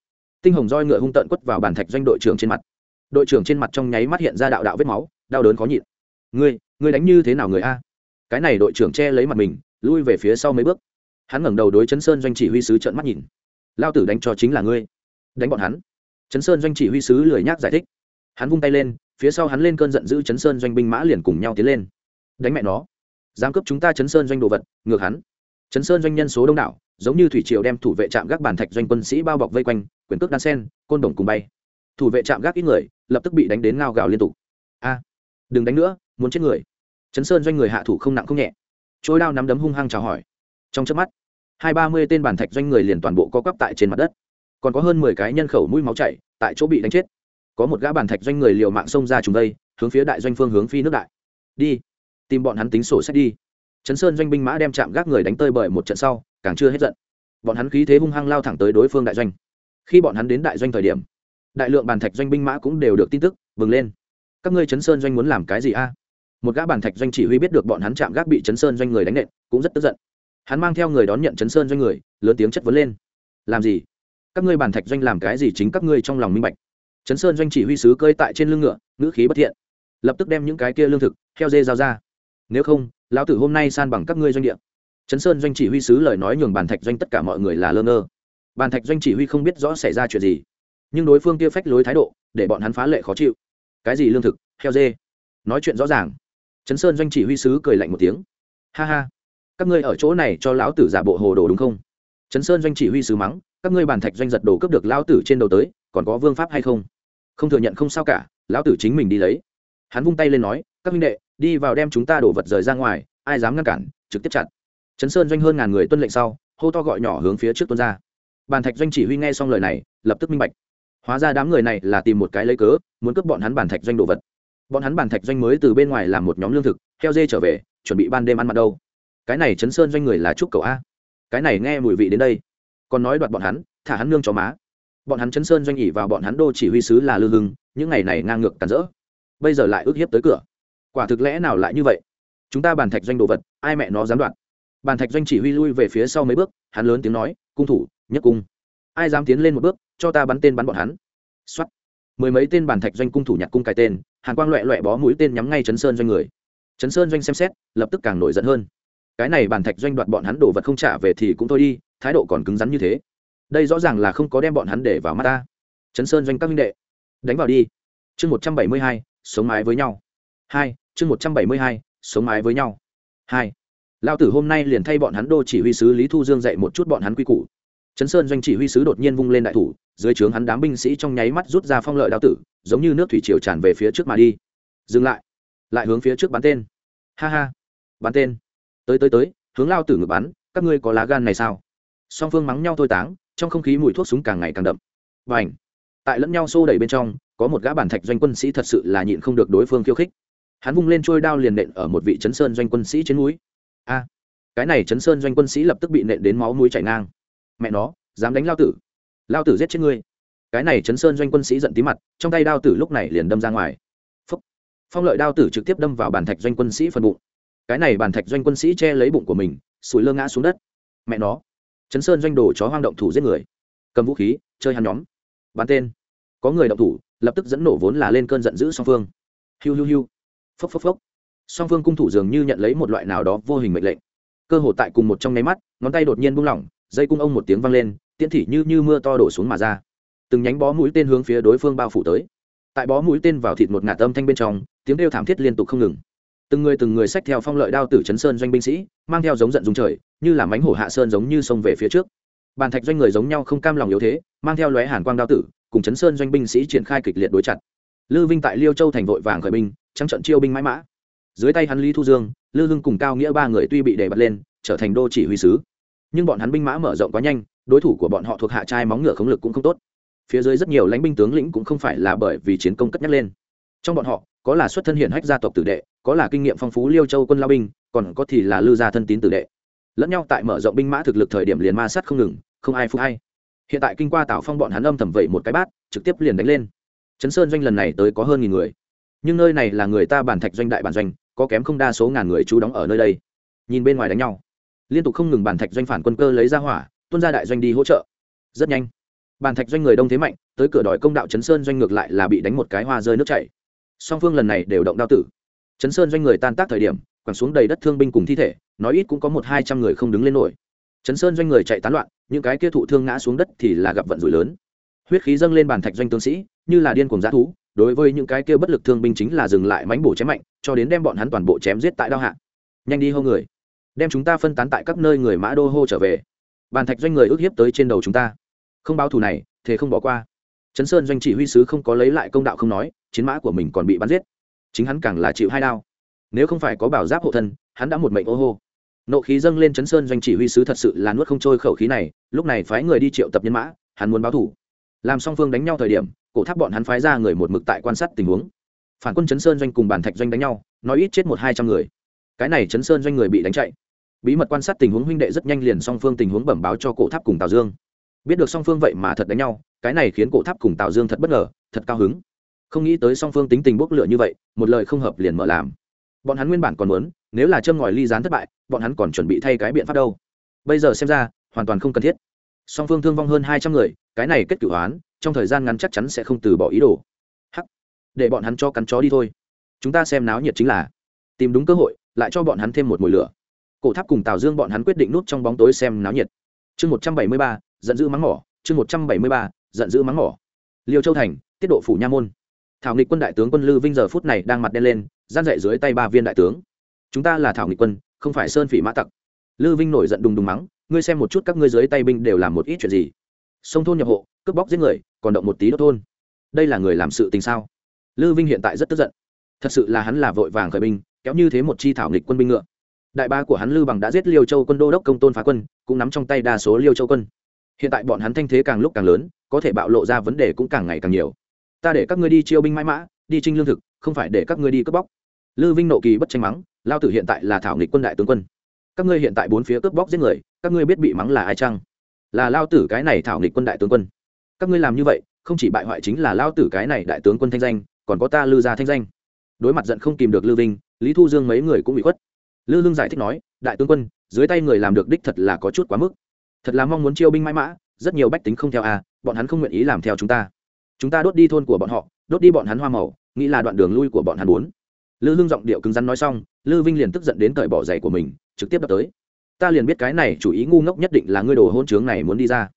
Tinh hồng roi ngựa hung tận quất vào bản thạch doanh đội trưởng trên mặt. Đội trưởng trên mặt trong nháy mắt hiện ra đạo đạo vết máu, đau đớn khó nhịn. Ngươi ngươi đánh như thế nào người a? Cái này đội trưởng che lấy mặt mình, lui về phía sau mấy bước. Hắn ngẩng đầu đối Trấn sơn doanh chỉ huy sứ trợn mắt nhìn. Lao tử đánh cho chính là ngươi. Đánh bọn hắn. Trấn sơn doanh chỉ huy sứ lười nhác giải thích. Hắn vung tay lên, phía sau hắn lên cơn giận dữ Trấn sơn doanh binh mã liền cùng nhau tiến lên. Đánh mẹ nó giám cấp chúng ta chấn sơn doanh đồ vật, ngược hắn. Chấn sơn doanh nhân số đông đảo, giống như thủy triều đem thủ vệ trạm gác bàn thạch doanh quân sĩ bao bọc vây quanh, quyền cước đan sen, côn đồng cùng bay. Thủ vệ trạm gác ít người, lập tức bị đánh đến ngao gào liên tục. A, đừng đánh nữa, muốn chết người. Chấn sơn doanh người hạ thủ không nặng không nhẹ. Trôi đao nắm đấm hung hăng chào hỏi. Trong chớp mắt, hai ba mươi tên bàn thạch doanh người liền toàn bộ co quắp tại trên mặt đất. Còn có hơn mười cái nhân khẩu mũi máu chảy, tại chỗ bị đánh chết. Có một gã bàn thạch doanh người liều mạng xông ra trùng đây hướng phía đại doanh phương hướng phi nước đại. Đi tìm bọn hắn tính sổ sách đi. Chấn sơn doanh binh mã đem chạm gác người đánh tơi bởi một trận sau, càng chưa hết giận. Bọn hắn khí thế hung hăng lao thẳng tới đối phương đại doanh. Khi bọn hắn đến đại doanh thời điểm, đại lượng bàn thạch doanh binh mã cũng đều được tin tức vừng lên. Các ngươi chấn sơn doanh muốn làm cái gì a? Một gã bàn thạch doanh chỉ huy biết được bọn hắn chạm gác bị chấn sơn doanh người đánh nện, cũng rất tức giận. Hắn mang theo người đón nhận chấn sơn doanh người, lớn tiếng chất vấn lên. Làm gì? Các ngươi bàn thạch doanh làm cái gì chính các ngươi trong lòng minh bạch. Chấn sơn doanh chỉ huy sứ cơi tại trên lưng ngựa, ngữ khí bất thiện. Lập tức đem những cái kia lương thực theo dê giao ra nếu không, lão tử hôm nay san bằng các ngươi doanh địa. Chấn sơn doanh chỉ huy sứ lời nói nhường bàn thạch doanh tất cả mọi người là lơ ngơ. Bàn thạch doanh chỉ huy không biết rõ xảy ra chuyện gì, nhưng đối phương kia phách lối thái độ, để bọn hắn phá lệ khó chịu. Cái gì lương thực, heo dê? Nói chuyện rõ ràng. Chấn sơn doanh chỉ huy sứ cười lạnh một tiếng. Ha ha, các ngươi ở chỗ này cho lão tử giả bộ hồ đồ đúng không? Chấn sơn doanh chỉ huy sứ mắng, các ngươi bàn thạch doanh giật đồ cướp được lão tử trên đầu tới, còn có vương pháp hay không? Không thừa nhận không sao cả, lão tử chính mình đi lấy. Hắn vung tay lên nói, các minh đệ đi vào đem chúng ta đổ vật rời ra ngoài, ai dám ngăn cản, trực tiếp chặn. Chấn sơn doanh hơn ngàn người tuân lệnh sau, hô to gọi nhỏ hướng phía trước tuân ra. Bàn thạch doanh chỉ huy nghe xong lời này, lập tức minh bạch. Hóa ra đám người này là tìm một cái lấy cớ, muốn cướp bọn hắn bàn thạch doanh đồ vật. Bọn hắn bàn thạch doanh mới từ bên ngoài làm một nhóm lương thực, heo dê trở về, chuẩn bị ban đêm ăn mặt đâu. Cái này chấn sơn doanh người là trúc cầu a. Cái này nghe mùi vị đến đây. Còn nói đoạt bọn hắn, thả hắn nương cho má. Bọn hắn chấn sơn doanh nghỉ vào bọn hắn đô chỉ huy sứ là lư hưng, những ngày này ngang ngược tàn rỡ. Bây giờ lại ước hiếp tới cửa quả thực lẽ nào lại như vậy? Chúng ta bàn thạch doanh đồ vật, ai mẹ nó dám đoạt? Bàn thạch doanh chỉ huy lui về phía sau mấy bước, hắn lớn tiếng nói, cung thủ, nhất cung. Ai dám tiến lên một bước, cho ta bắn tên bắn bọn hắn. Xuất mười mấy tên bàn thạch doanh cung thủ nhặt cung cài tên, hàn quang loẹ loẹ bó mũi tên nhắm ngay chấn sơn doanh người. Chấn sơn doanh xem xét, lập tức càng nổi giận hơn. Cái này bàn thạch doanh đoạt bọn hắn đồ vật không trả về thì cũng thôi đi, thái độ còn cứng rắn như thế. Đây rõ ràng là không có đem bọn hắn để vào mắt ta. Chấn sơn doanh các minh đệ, đánh vào đi. Chương một trăm bảy mươi hai, sống mái với nhau. Hai chương một trăm bảy mươi hai, sống mái với nhau. Hai. Lao tử hôm nay liền thay bọn hắn đô chỉ huy sứ lý thu dương dạy một chút bọn hắn quy củ. Chấn sơn doanh chỉ huy sứ đột nhiên vung lên đại thủ, dưới trướng hắn đám binh sĩ trong nháy mắt rút ra phong lợi đao tử, giống như nước thủy triều tràn về phía trước mà đi. Dừng lại. Lại hướng phía trước bắn tên. Ha ha. Bắn tên. Tới tới tới, hướng lao tử ngược bắn, các ngươi có lá gan này sao? Song phương mắng nhau thôi táng, trong không khí mùi thuốc súng càng ngày càng đậm. Và ảnh tại lẫn nhau xô đẩy bên trong, có một gã bản thạch doanh quân sĩ thật sự là nhịn không được đối phương khiêu khích hắn vung lên trôi đao liền nện ở một vị chấn sơn doanh quân sĩ trên núi. A, cái này chấn sơn doanh quân sĩ lập tức bị nện đến máu mũi chảy ngang. Mẹ nó, dám đánh lao tử. Lao tử giết chết ngươi. Cái này chấn sơn doanh quân sĩ giận tí mặt, trong tay đao tử lúc này liền đâm ra ngoài. Phúc. phong lợi đao tử trực tiếp đâm vào bàn thạch doanh quân sĩ phần bụng. Cái này bàn thạch doanh quân sĩ che lấy bụng của mình, sủi lơ ngã xuống đất. Mẹ nó. Chấn sơn doanh đồ chó hoang động thủ giết người. Cầm vũ khí, chơi hắn nhóm. Bắn tên. Có người động thủ, lập tức dẫn nổ vốn là lên cơn giận dữ song phương. Hiu hiu hiu phốc phốc phốc. Song phương cung thủ dường như nhận lấy một loại nào đó vô hình mệnh lệnh. Cơ hồ tại cùng một trong nháy mắt, ngón tay đột nhiên buông lỏng, dây cung ông một tiếng vang lên, tiễn thị như như mưa to đổ xuống mà ra. Từng nhánh bó mũi tên hướng phía đối phương bao phủ tới. Tại bó mũi tên vào thịt một ngạt âm thanh bên trong, tiếng kêu thảm thiết liên tục không ngừng. Từng người từng người xách theo phong lợi đao tử chấn sơn doanh binh sĩ, mang theo giống giận dung trời, như là mánh hổ hạ sơn giống như sông về phía trước. Bàn thạch doanh người giống nhau không cam lòng yếu thế, mang theo lóe hàn quang đao tử, cùng chấn sơn doanh binh sĩ triển khai kịch liệt đối chặt. Lư vinh tại liêu châu thành vội vàng khởi binh trắng trận chiêu binh mãi mã. Dưới tay hắn lý thu dương, lư hưng cùng cao nghĩa ba người tuy bị đề bật lên, trở thành đô chỉ huy sứ. Nhưng bọn hắn binh mã mở rộng quá nhanh, đối thủ của bọn họ thuộc hạ trai móng ngựa khống lực cũng không tốt. Phía dưới rất nhiều lãnh binh tướng lĩnh cũng không phải là bởi vì chiến công cất nhắc lên. Trong bọn họ, có là xuất thân hiển hách gia tộc tử đệ, có là kinh nghiệm phong phú liêu châu quân lao binh, còn có thì là lư gia thân tín tử đệ. Lẫn nhau tại mở rộng binh mã thực lực thời điểm liền ma sát không ngừng, không ai phục hay. Hiện tại kinh qua tảo phong bọn hắn âm thầm vẩy một cái bát, trực tiếp liền đánh lên. Chấn sơn doanh lần này tới có hơn nghìn người nhưng nơi này là người ta bản thạch doanh đại bản doanh, có kém không đa số ngàn người trú đóng ở nơi đây. Nhìn bên ngoài đánh nhau. Liên tục không ngừng bản thạch doanh phản quân cơ lấy ra hỏa, tuân ra đại doanh đi hỗ trợ. Rất nhanh. Bản thạch doanh người đông thế mạnh, tới cửa đòi công đạo chấn sơn doanh ngược lại là bị đánh một cái hoa rơi nước chảy. Song phương lần này đều động đao tử. Chấn sơn doanh người tan tác thời điểm, quẳng xuống đầy đất thương binh cùng thi thể, nói ít cũng có một hai trăm người không đứng lên nổi. Chấn sơn doanh người chạy tán loạn, những cái kia thụ thương ngã xuống đất thì là gặp vận rủi lớn. Huyết khí dâng lên bàn thạch doanh tướng sĩ, như là điên cuồng giá thú đối với những cái kia bất lực thương binh chính là dừng lại mánh bổ chém mạnh, cho đến đem bọn hắn toàn bộ chém giết tại đao hạ. Nhanh đi hô người. Đem chúng ta phân tán tại các nơi người mã đô hô trở về. Bàn thạch doanh người ước hiếp tới trên đầu chúng ta. Không báo thù này thế không bỏ qua. Chấn sơn doanh chỉ huy sứ không có lấy lại công đạo không nói, chiến mã của mình còn bị bắn giết. Chính hắn càng là chịu hai đao. Nếu không phải có bảo giáp hộ thân, hắn đã một mệnh ô hô. Nộ khí dâng lên chấn sơn doanh chỉ huy sứ thật sự là nuốt không trôi khẩu khí này, lúc này phái người đi triệu tập nhân mã, hắn muốn báo thủ làm song phương đánh nhau thời điểm cổ tháp bọn hắn phái ra người một mực tại quan sát tình huống. Phản quân chấn sơn doanh cùng bản thạch doanh đánh nhau, nói ít chết một hai trăm người. Cái này chấn sơn doanh người bị đánh chạy. Bí mật quan sát tình huống huynh đệ rất nhanh liền song phương tình huống bẩm báo cho cổ tháp cùng tào dương. Biết được song phương vậy mà thật đánh nhau, cái này khiến cổ tháp cùng tào dương thật bất ngờ, thật cao hứng. Không nghĩ tới song phương tính tình bốc lửa như vậy, một lời không hợp liền mở làm. Bọn hắn nguyên bản còn muốn, nếu là châm ngòi ly gián thất bại, bọn hắn còn chuẩn bị thay cái biện pháp đâu. Bây giờ xem ra, hoàn toàn không cần thiết. Song phương thương vong hơn hai trăm người, cái này kết cửu oán trong thời gian ngắn chắc chắn sẽ không từ bỏ ý đồ. Hắc, để bọn hắn cho cắn chó đi thôi. Chúng ta xem náo nhiệt chính là, tìm đúng cơ hội, lại cho bọn hắn thêm một mùi lửa. Cổ tháp cùng tào dương bọn hắn quyết định núp trong bóng tối xem náo nhiệt. Chương một trăm bảy mươi ba, giận dữ mắng mỏ. Chương một trăm bảy mươi ba, giận dữ mắng mỏ. Liêu châu thành, tiết độ phủ nha môn. Thảo nghịch quân đại tướng quân lư vinh giờ phút này đang mặt đen lên gian dậy dưới tay ba viên đại tướng. Chúng ta là thảo nghịch quân, không phải sơn phỉ mã tặc. Lư vinh nổi giận đùng đùng mắng, ngươi xem một chút các ngươi dưới tay binh đều làm một ít chuyện gì. Sông thôn nhập hộ cướp bóc giết người, còn động một tí đốt thôn. Đây là người làm sự tình sao? Lư vinh hiện tại rất tức giận. Thật sự là hắn là vội vàng khởi binh, kéo như thế một chi thảo nghịch quân binh ngựa. Đại ba của hắn lư bằng đã giết liêu châu quân đô đốc công tôn phá quân, cũng nắm trong tay đa số liêu châu quân. Hiện tại bọn hắn thanh thế càng lúc càng lớn, có thể bạo lộ ra vấn đề cũng càng ngày càng nhiều. Ta để các ngươi đi chiêu binh mãi mã, đi trinh lương thực, không phải để các ngươi đi cướp bóc. Lư vinh nộ kỳ bất tranh mắng, lao tử hiện tại là thảo nghịch quân đại tướng quân. Các ngươi hiện tại bốn phía cướp bóc giết người, các ngươi biết bị mắng là ai chăng? Là lao tử cái này thảo nghịch quân đại tướng quân các ngươi làm như vậy, không chỉ bại hoại chính là lao tử cái này đại tướng quân thanh danh, còn có ta lư gia thanh danh. Đối mặt giận không kìm được lư vinh, lý thu dương mấy người cũng bị khuất. Lư lương giải thích nói, đại tướng quân, dưới tay người làm được đích thật là có chút quá mức. Thật là mong muốn chiêu binh mãi mã, rất nhiều bách tính không theo à bọn hắn không nguyện ý làm theo chúng ta. Chúng ta đốt đi thôn của bọn họ, đốt đi bọn hắn hoa màu, nghĩ là đoạn đường lui của bọn hắn muốn. Lư hương giọng điệu cứng rắn nói xong, lư vinh liền tức giận đến cởi bỏ giày của mình, trực tiếp đập tới. Ta liền biết cái này chủ ý ngu ngốc nhất định là ngươi đồ hôn trướng này muốn đi ra.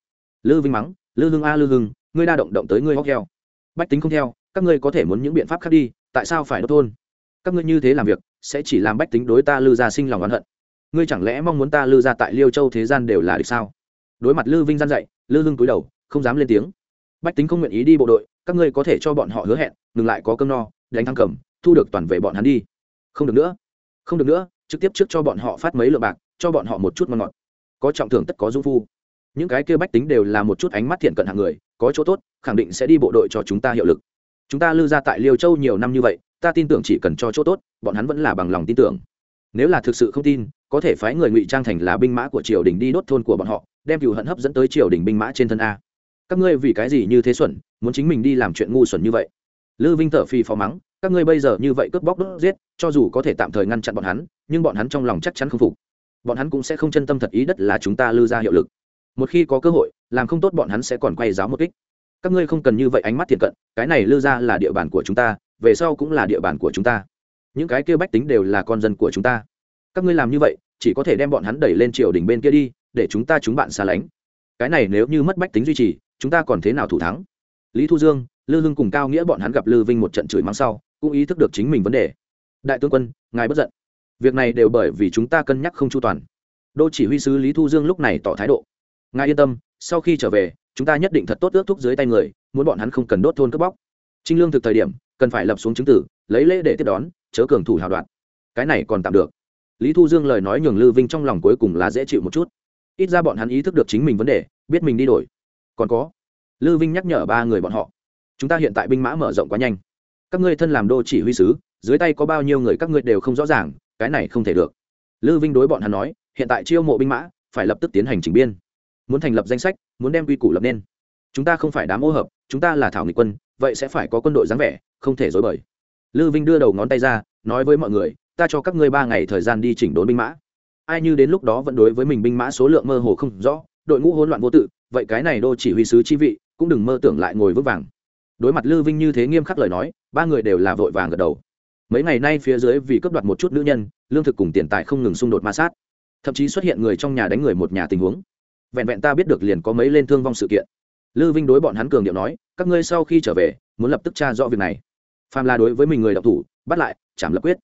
Lư vinh mắng lư hưng a lư hưng, ngươi đa động động tới ngươi hóc heo. Bách tính không theo, các ngươi có thể muốn những biện pháp khác đi, tại sao phải đốt thôn? Các ngươi như thế làm việc, sẽ chỉ làm bách tính đối ta lư gia sinh lòng oán hận. Ngươi chẳng lẽ mong muốn ta lư gia tại liêu châu thế gian đều là địch sao? Đối mặt lư vinh gian dạy, lư hưng cúi đầu, không dám lên tiếng. Bách tính không nguyện ý đi bộ đội, các ngươi có thể cho bọn họ hứa hẹn, ngừng lại có cơm no, đánh thăng cầm, thu được toàn về bọn hắn đi. Không được nữa. Không được nữa, trực tiếp trước cho bọn họ phát mấy lượng bạc, cho bọn họ một chút ngon ngọt. Có trọng thưởng tất có dung phu những cái kia bách tính đều là một chút ánh mắt thiện cận hạng người, có chỗ tốt, khẳng định sẽ đi bộ đội cho chúng ta hiệu lực. Chúng ta lưu ra tại liêu châu nhiều năm như vậy, ta tin tưởng chỉ cần cho chỗ tốt, bọn hắn vẫn là bằng lòng tin tưởng. Nếu là thực sự không tin, có thể phái người ngụy trang thành là binh mã của triều đình đi đốt thôn của bọn họ, đem cựu hận hấp dẫn tới triều đình binh mã trên thân a. Các ngươi vì cái gì như thế xuẩn, muốn chính mình đi làm chuyện ngu xuẩn như vậy? Lư vinh thở phi phó mắng, các ngươi bây giờ như vậy cướp bóc đốt giết, cho dù có thể tạm thời ngăn chặn bọn hắn, nhưng bọn hắn trong lòng chắc chắn không phục. Bọn hắn cũng sẽ không chân tâm thật ý đất là chúng ta lư ra hiệu lực một khi có cơ hội, làm không tốt bọn hắn sẽ còn quay giáo một kích. Các ngươi không cần như vậy ánh mắt thiện cận, cái này lư ra là địa bàn của chúng ta, về sau cũng là địa bàn của chúng ta. Những cái kia bách tính đều là con dân của chúng ta. Các ngươi làm như vậy, chỉ có thể đem bọn hắn đẩy lên triều đình bên kia đi, để chúng ta chúng bạn xa lánh. Cái này nếu như mất bách tính duy trì, chúng ta còn thế nào thủ thắng? Lý thu dương, lư hưng cùng cao nghĩa bọn hắn gặp lư vinh một trận chửi mắng sau, cũng ý thức được chính mình vấn đề. Đại tướng quân, ngài bất giận. Việc này đều bởi vì chúng ta cân nhắc không chu toàn. Đô chỉ huy sứ lý thu dương lúc này tỏ thái độ ngài yên tâm, sau khi trở về, chúng ta nhất định thật tốt ước thúc dưới tay người, muốn bọn hắn không cần đốt thôn cướp bóc. Trinh lương thực thời điểm, cần phải lập xuống chứng tử, lấy lễ để tiếp đón, chớ cường thủ hào đoạn. Cái này còn tạm được. Lý thu dương lời nói nhường lư vinh trong lòng cuối cùng là dễ chịu một chút. Ít ra bọn hắn ý thức được chính mình vấn đề, biết mình đi đổi. Còn có lư vinh nhắc nhở ba người bọn họ, chúng ta hiện tại binh mã mở rộng quá nhanh. Các ngươi thân làm đô chỉ huy sứ, dưới tay có bao nhiêu người các ngươi đều không rõ ràng, cái này không thể được. Lư vinh đối bọn hắn nói, hiện tại chiêu mộ binh mã, phải lập tức tiến hành chỉnh biên muốn thành lập danh sách, muốn đem quy củ lập nên. Chúng ta không phải đám ô hợp, chúng ta là thảo nghị quân, vậy sẽ phải có quân đội dáng vẻ, không thể dối bời. Lư vinh đưa đầu ngón tay ra, nói với mọi người, ta cho các ngươi ba ngày thời gian đi chỉnh đốn binh mã. Ai như đến lúc đó vẫn đối với mình binh mã số lượng mơ hồ không rõ, đội ngũ hỗn loạn vô tự, vậy cái này đô chỉ huy sứ chi vị cũng đừng mơ tưởng lại ngồi vững vàng. Đối mặt lư vinh như thế nghiêm khắc lời nói, ba người đều là vội vàng gật đầu. Mấy ngày nay phía dưới vì cấp đoạt một chút nữ nhân, lương thực cùng tiền tài không ngừng xung đột ma sát. Thậm chí xuất hiện người trong nhà đánh người một nhà tình huống vẹn vẹn ta biết được liền có mấy lên thương vong sự kiện. Lư vinh đối bọn hắn cường điệu nói, các ngươi sau khi trở về, muốn lập tức tra rõ việc này. Phàm là đối với mình người đọc thủ, bắt lại, chảm lập quyết.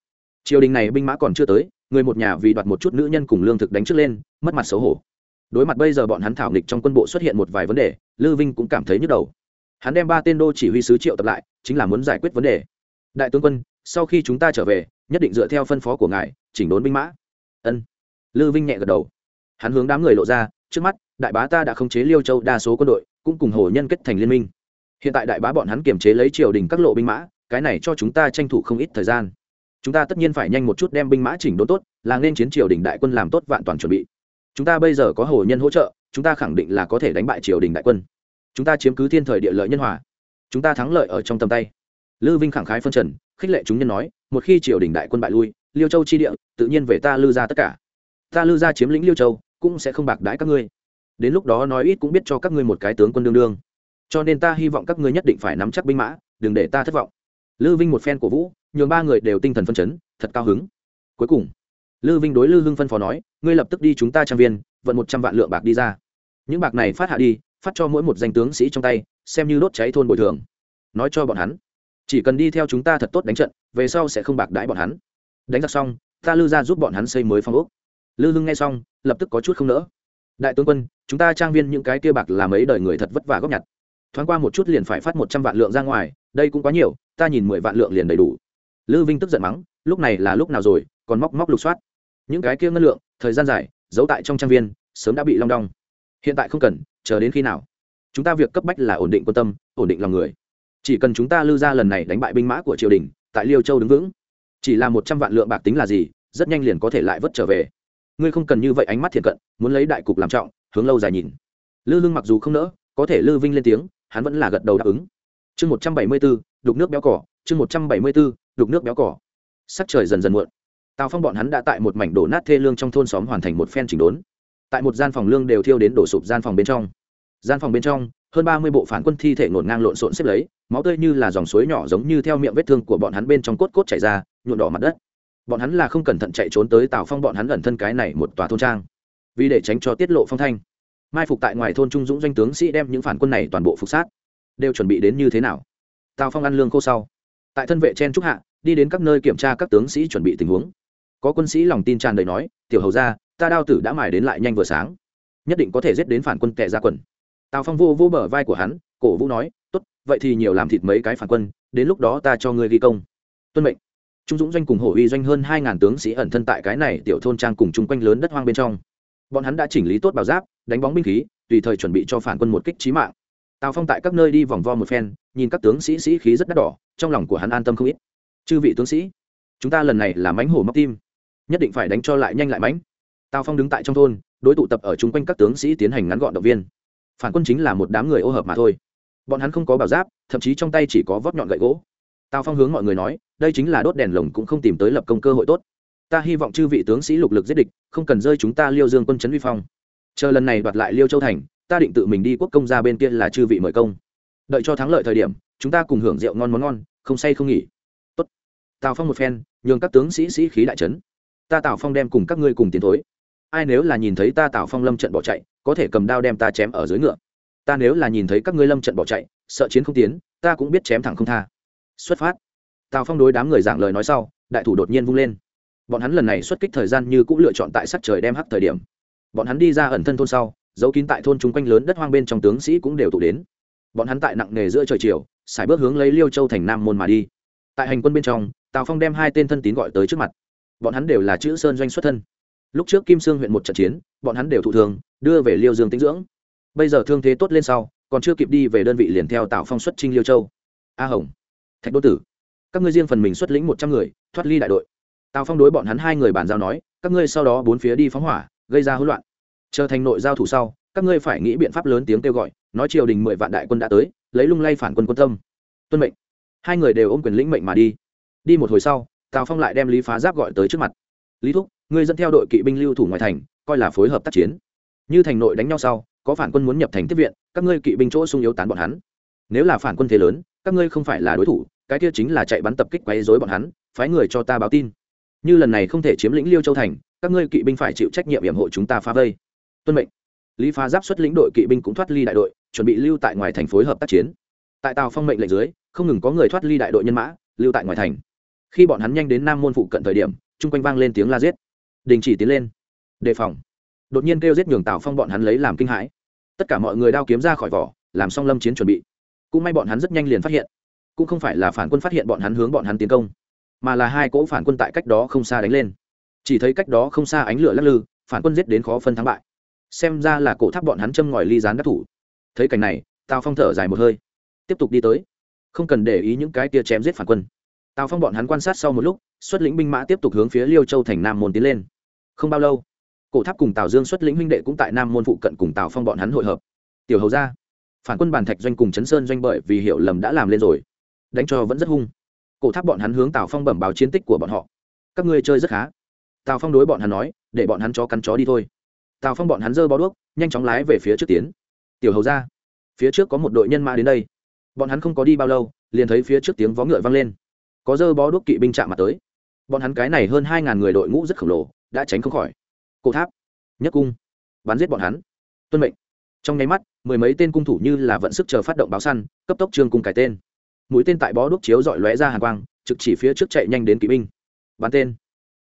Triều đình này binh mã còn chưa tới, người một nhà vì đoạt một chút nữ nhân cùng lương thực đánh trước lên, mất mặt xấu hổ. Đối mặt bây giờ bọn hắn thảo nghịch trong quân bộ xuất hiện một vài vấn đề, lư vinh cũng cảm thấy nhức đầu. Hắn đem ba tên đô chỉ huy sứ triệu tập lại, chính là muốn giải quyết vấn đề. Đại tướng quân, sau khi chúng ta trở về, nhất định dựa theo phân phó của ngài, chỉnh đốn binh mã. Ân. Lư vinh nhẹ gật đầu. Hắn hướng đám người lộ ra trước mắt, đại bá ta đã khống chế liêu châu đa số quân đội, cũng cùng hồ nhân kết thành liên minh. Hiện tại đại bá bọn hắn kiềm chế lấy triều đình các lộ binh mã, cái này cho chúng ta tranh thủ không ít thời gian. Chúng ta tất nhiên phải nhanh một chút đem binh mã chỉnh đốn tốt, là nên chiến triều đình đại quân làm tốt vạn toàn chuẩn bị. Chúng ta bây giờ có hồ nhân hỗ trợ, chúng ta khẳng định là có thể đánh bại triều đình đại quân. Chúng ta chiếm cứ thiên thời địa lợi nhân hòa. Chúng ta thắng lợi ở trong tầm tay. Lư vinh khẳng khái phân trần, khích lệ chúng nhân nói, một khi triều đình đại quân bại lui, liêu châu chi địa, tự nhiên về ta lư ra tất cả. Ta lư ra chiếm lĩnh liêu châu cũng sẽ không bạc đãi các ngươi. Đến lúc đó nói ít cũng biết cho các ngươi một cái tướng quân đương đương. Cho nên ta hy vọng các ngươi nhất định phải nắm chắc binh mã, đừng để ta thất vọng. Lư vinh một phen cổ vũ, nhường ba người đều tinh thần phân chấn, thật cao hứng. Cuối cùng, lư vinh đối lư hưng phân phó nói, ngươi lập tức đi chúng ta trang viên, vận một trăm vạn lượng bạc đi ra. Những bạc này phát hạ đi, phát cho mỗi một danh tướng sĩ trong tay, xem như đốt cháy thôn bồi thường. Nói cho bọn hắn, chỉ cần đi theo chúng ta thật tốt đánh trận, về sau sẽ không bạc đãi bọn hắn. Đánh giặc xong, ta lư ra giúp bọn hắn xây mới phong ốc lư hưng nghe xong, lập tức có chút không nỡ. Đại tướng quân, chúng ta trang viên những cái kia bạc làm ấy đời người thật vất vả góp nhặt. Thoáng qua một chút liền phải phát một trăm vạn lượng ra ngoài, đây cũng quá nhiều, ta nhìn mười vạn lượng liền đầy đủ. Lư vinh tức giận mắng, lúc này là lúc nào rồi, còn móc móc lục soát. Những cái kia ngân lượng, thời gian dài, giấu tại trong trang viên, sớm đã bị long đong. Hiện tại không cần, chờ đến khi nào? Chúng ta việc cấp bách là ổn định quan tâm, ổn định lòng người. Chỉ cần chúng ta lưu ra lần này đánh bại binh mã của triều đình, tại liêu châu đứng vững. Chỉ là một trăm vạn lượng bạc tính là gì, rất nhanh liền có thể lại vất trở về ngươi không cần như vậy ánh mắt thiện cận, muốn lấy đại cục làm trọng, hướng lâu dài nhìn. Lư Lương mặc dù không nỡ, có thể lư vinh lên tiếng, hắn vẫn là gật đầu đáp ứng. Chương một trăm bảy mươi b ố đục nước béo cỏ, chương một trăm bảy mươi b ố đục nước béo cỏ. Sắc trời dần dần muộn. Tào phong bọn hắn đã tại một mảnh đổ nát thê lương trong thôn xóm hoàn thành một phen chỉnh đốn. Tại một gian phòng lương đều thiêu đến đổ sụp gian phòng bên trong. Gian phòng bên trong, hơn ba mươi bộ phản quân thi thể ngổn ngang lộn xộn xếp lấy, máu tươi như là dòng suối nhỏ giống như theo miệng vết thương của bọn hắn bên trong cốt cốt chảy ra, nhuộn đỏ mặt đất bọn hắn là không cẩn thận chạy trốn tới tào phong bọn hắn ẩn thân cái này một tòa thôn trang vì để tránh cho tiết lộ phong thanh mai phục tại ngoài thôn trung dũng doanh tướng sĩ đem những phản quân này toàn bộ phục sát đều chuẩn bị đến như thế nào tào phong ăn lương khô sau tại thân vệ chen trúc hạ đi đến các nơi kiểm tra các tướng sĩ chuẩn bị tình huống có quân sĩ lòng tin tràn đầy nói tiểu hầu ra ta đao tử đã mài đến lại nhanh vừa sáng nhất định có thể giết đến phản quân tệ ra quần tào phong vô vô bờ vai của hắn cổ vũ nói tốt vậy thì nhiều làm thịt mấy cái phản quân đến lúc đó ta cho ngươi ghi công tuân mệnh trung dũng doanh cùng hổ uy doanh hơn hai ngàn tướng sĩ ẩn thân tại cái này tiểu thôn trang cùng chung quanh lớn đất hoang bên trong. Bọn hắn đã chỉnh lý tốt bảo giáp, đánh bóng binh khí, tùy thời chuẩn bị cho phản quân một kích trí mạng. Tào phong tại các nơi đi vòng vo một phen, nhìn các tướng sĩ sĩ khí rất đắt đỏ, trong lòng của hắn an tâm không ít. Chư vị tướng sĩ, chúng ta lần này là mánh hổ móc tim, nhất định phải đánh cho lại nhanh lại mánh tào phong đứng tại trong thôn, đối tụ tập ở chung quanh các tướng sĩ tiến hành ngắn gọn động viên. Phản quân chính là một đám người ô hợp mà thôi. Bọn hắn không có bảo giáp, thậm chí trong tay chỉ có vót nhọn gậy gỗ tào phong hướng mọi người nói, đây chính là đốt đèn lồng cũng không tìm tới lập công cơ hội tốt. Ta hy vọng chư vị tướng sĩ lục lực giết địch, không cần rơi chúng ta liêu dương quân trấn vi phong. Chờ lần này đoạt lại liêu châu thành, ta định tự mình đi quốc công ra bên kia là chư vị mời công. Đợi cho thắng lợi thời điểm, chúng ta cùng hưởng rượu ngon món ngon, không say không nghỉ. Tốt. tào phong một phen, nhường các tướng sĩ sĩ khí đại trấn ta tào phong đem cùng các ngươi cùng tiến thối. Ai nếu là nhìn thấy ta tào phong lâm trận bỏ chạy, có thể cầm đao đem ta chém ở dưới ngựa. Ta nếu là nhìn thấy các ngươi lâm trận bỏ chạy, sợ chiến không tiến, ta cũng biết chém thẳng không tha xuất phát. Tào phong đối đám người giảng lời nói sau, đại thủ đột nhiên vung lên. Bọn hắn lần này xuất kích thời gian như cũng lựa chọn tại sắc trời đem hắc thời điểm. Bọn hắn đi ra ẩn thân thôn sau, giấu kín tại thôn chung quanh lớn đất hoang bên trong tướng sĩ cũng đều tụ đến. Bọn hắn tại nặng nề giữa trời chiều xài bước hướng lấy liêu châu thành nam môn mà đi. Tại hành quân bên trong, tào phong đem hai tên thân tín gọi tới trước mặt. Bọn hắn đều là chữ sơn doanh xuất thân. Lúc trước kim sương huyện một trận chiến, bọn hắn đều thụ thường đưa về liêu dương tĩnh dưỡng. Bây giờ thương thế tốt lên sau, còn chưa kịp đi về đơn vị liền theo tào phong xuất trinh liêu châu. A hồng thạch đô tử, các ngươi riêng phần mình xuất lĩnh một trăm người, thoát ly đại đội. Tào phong đối bọn hắn hai người bàn giao nói, các ngươi sau đó bốn phía đi phóng hỏa, gây ra hỗn loạn. Trở thành nội giao thủ sau, các ngươi phải nghĩ biện pháp lớn tiếng kêu gọi, nói triều đình mười vạn đại quân đã tới, lấy lung lay phản quân quân tâm. Tuân mệnh. Hai người đều ôm quyền lĩnh mệnh mà đi. Đi một hồi sau, tào phong lại đem lý phá giáp gọi tới trước mặt. Lý thúc, ngươi dẫn theo đội kỵ binh lưu thủ ngoài thành, coi là phối hợp tác chiến. Như thành nội đánh nhau sau, có phản quân muốn nhập thành tiếp viện, các ngươi kỵ binh chỗ sung yếu tán bọn hắn. Nếu là phản quân thế lớn, các ngươi không phải là đối thủ cái kia chính là chạy bắn tập kích quấy rối bọn hắn, phái người cho ta báo tin. Như lần này không thể chiếm lĩnh liêu châu thành, các ngươi kỵ binh phải chịu trách nhiệm hiểm hộ chúng ta phá vây. Tuân mệnh. Lý phá giáp xuất lĩnh đội kỵ binh cũng thoát ly đại đội, chuẩn bị lưu tại ngoài thành phối hợp tác chiến. Tại tàu phong mệnh lệnh dưới, không ngừng có người thoát ly đại đội nhân mã, lưu tại ngoài thành. Khi bọn hắn nhanh đến nam môn phụ cận thời điểm, chung quanh vang lên tiếng la giết. Đình chỉ tiến lên. Đề phòng. Đột nhiên kêu giết nhường tào phong bọn hắn lấy làm kinh hãi. Tất cả mọi người đao kiếm ra khỏi vỏ, làm xong lâm chiến chuẩn bị. Cũng may bọn hắn rất nhanh liền phát hiện cũng không phải là phản quân phát hiện bọn hắn hướng bọn hắn tiến công, mà là hai cỗ phản quân tại cách đó không xa đánh lên. Chỉ thấy cách đó không xa ánh lửa lắc lư, phản quân giết đến khó phân thắng bại. Xem ra là cổ tháp bọn hắn châm ngòi ly dán đắc thủ. Thấy cảnh này, tào phong thở dài một hơi, tiếp tục đi tới. Không cần để ý những cái tia chém giết phản quân. Tào phong bọn hắn quan sát sau một lúc, xuất lĩnh binh mã tiếp tục hướng phía liêu châu thành nam môn tiến lên. Không bao lâu, cổ tháp cùng tào dương xuất lĩnh huynh đệ cũng tại nam môn phụ cận cùng tào phong bọn hắn hội hợp. Tiểu hầu ra phản quân bàn thạch doanh cùng chấn sơn doanh bởi vì hiểu lầm đã làm lên rồi đánh cho vẫn rất hung. Cổ tháp bọn hắn hướng tào phong bẩm báo chiến tích của bọn họ. Các ngươi chơi rất khá. Tào phong đối bọn hắn nói, để bọn hắn chó cắn chó đi thôi. Tào phong bọn hắn dơ bó đuốc, nhanh chóng lái về phía trước tiến. Tiểu hầu ra, phía trước có một đội nhân mã đến đây. Bọn hắn không có đi bao lâu, liền thấy phía trước tiếng vó ngựa vang lên. Có dơ bó đuốc kỵ binh chạm mặt tới. Bọn hắn cái này hơn hai ngàn người đội ngũ rất khổng lồ, đã tránh không khỏi. Cổ tháp, nhất cung, bắn giết bọn hắn. Tuân mệnh. Trong nháy mắt, mười mấy tên cung thủ như là vận sức chờ phát động báo săn, cấp tốc trương cung cải tên mũi tên tại bó đuốc chiếu dọi lóe ra hàng quang, trực chỉ phía trước chạy nhanh đến kỵ binh. Bắn tên.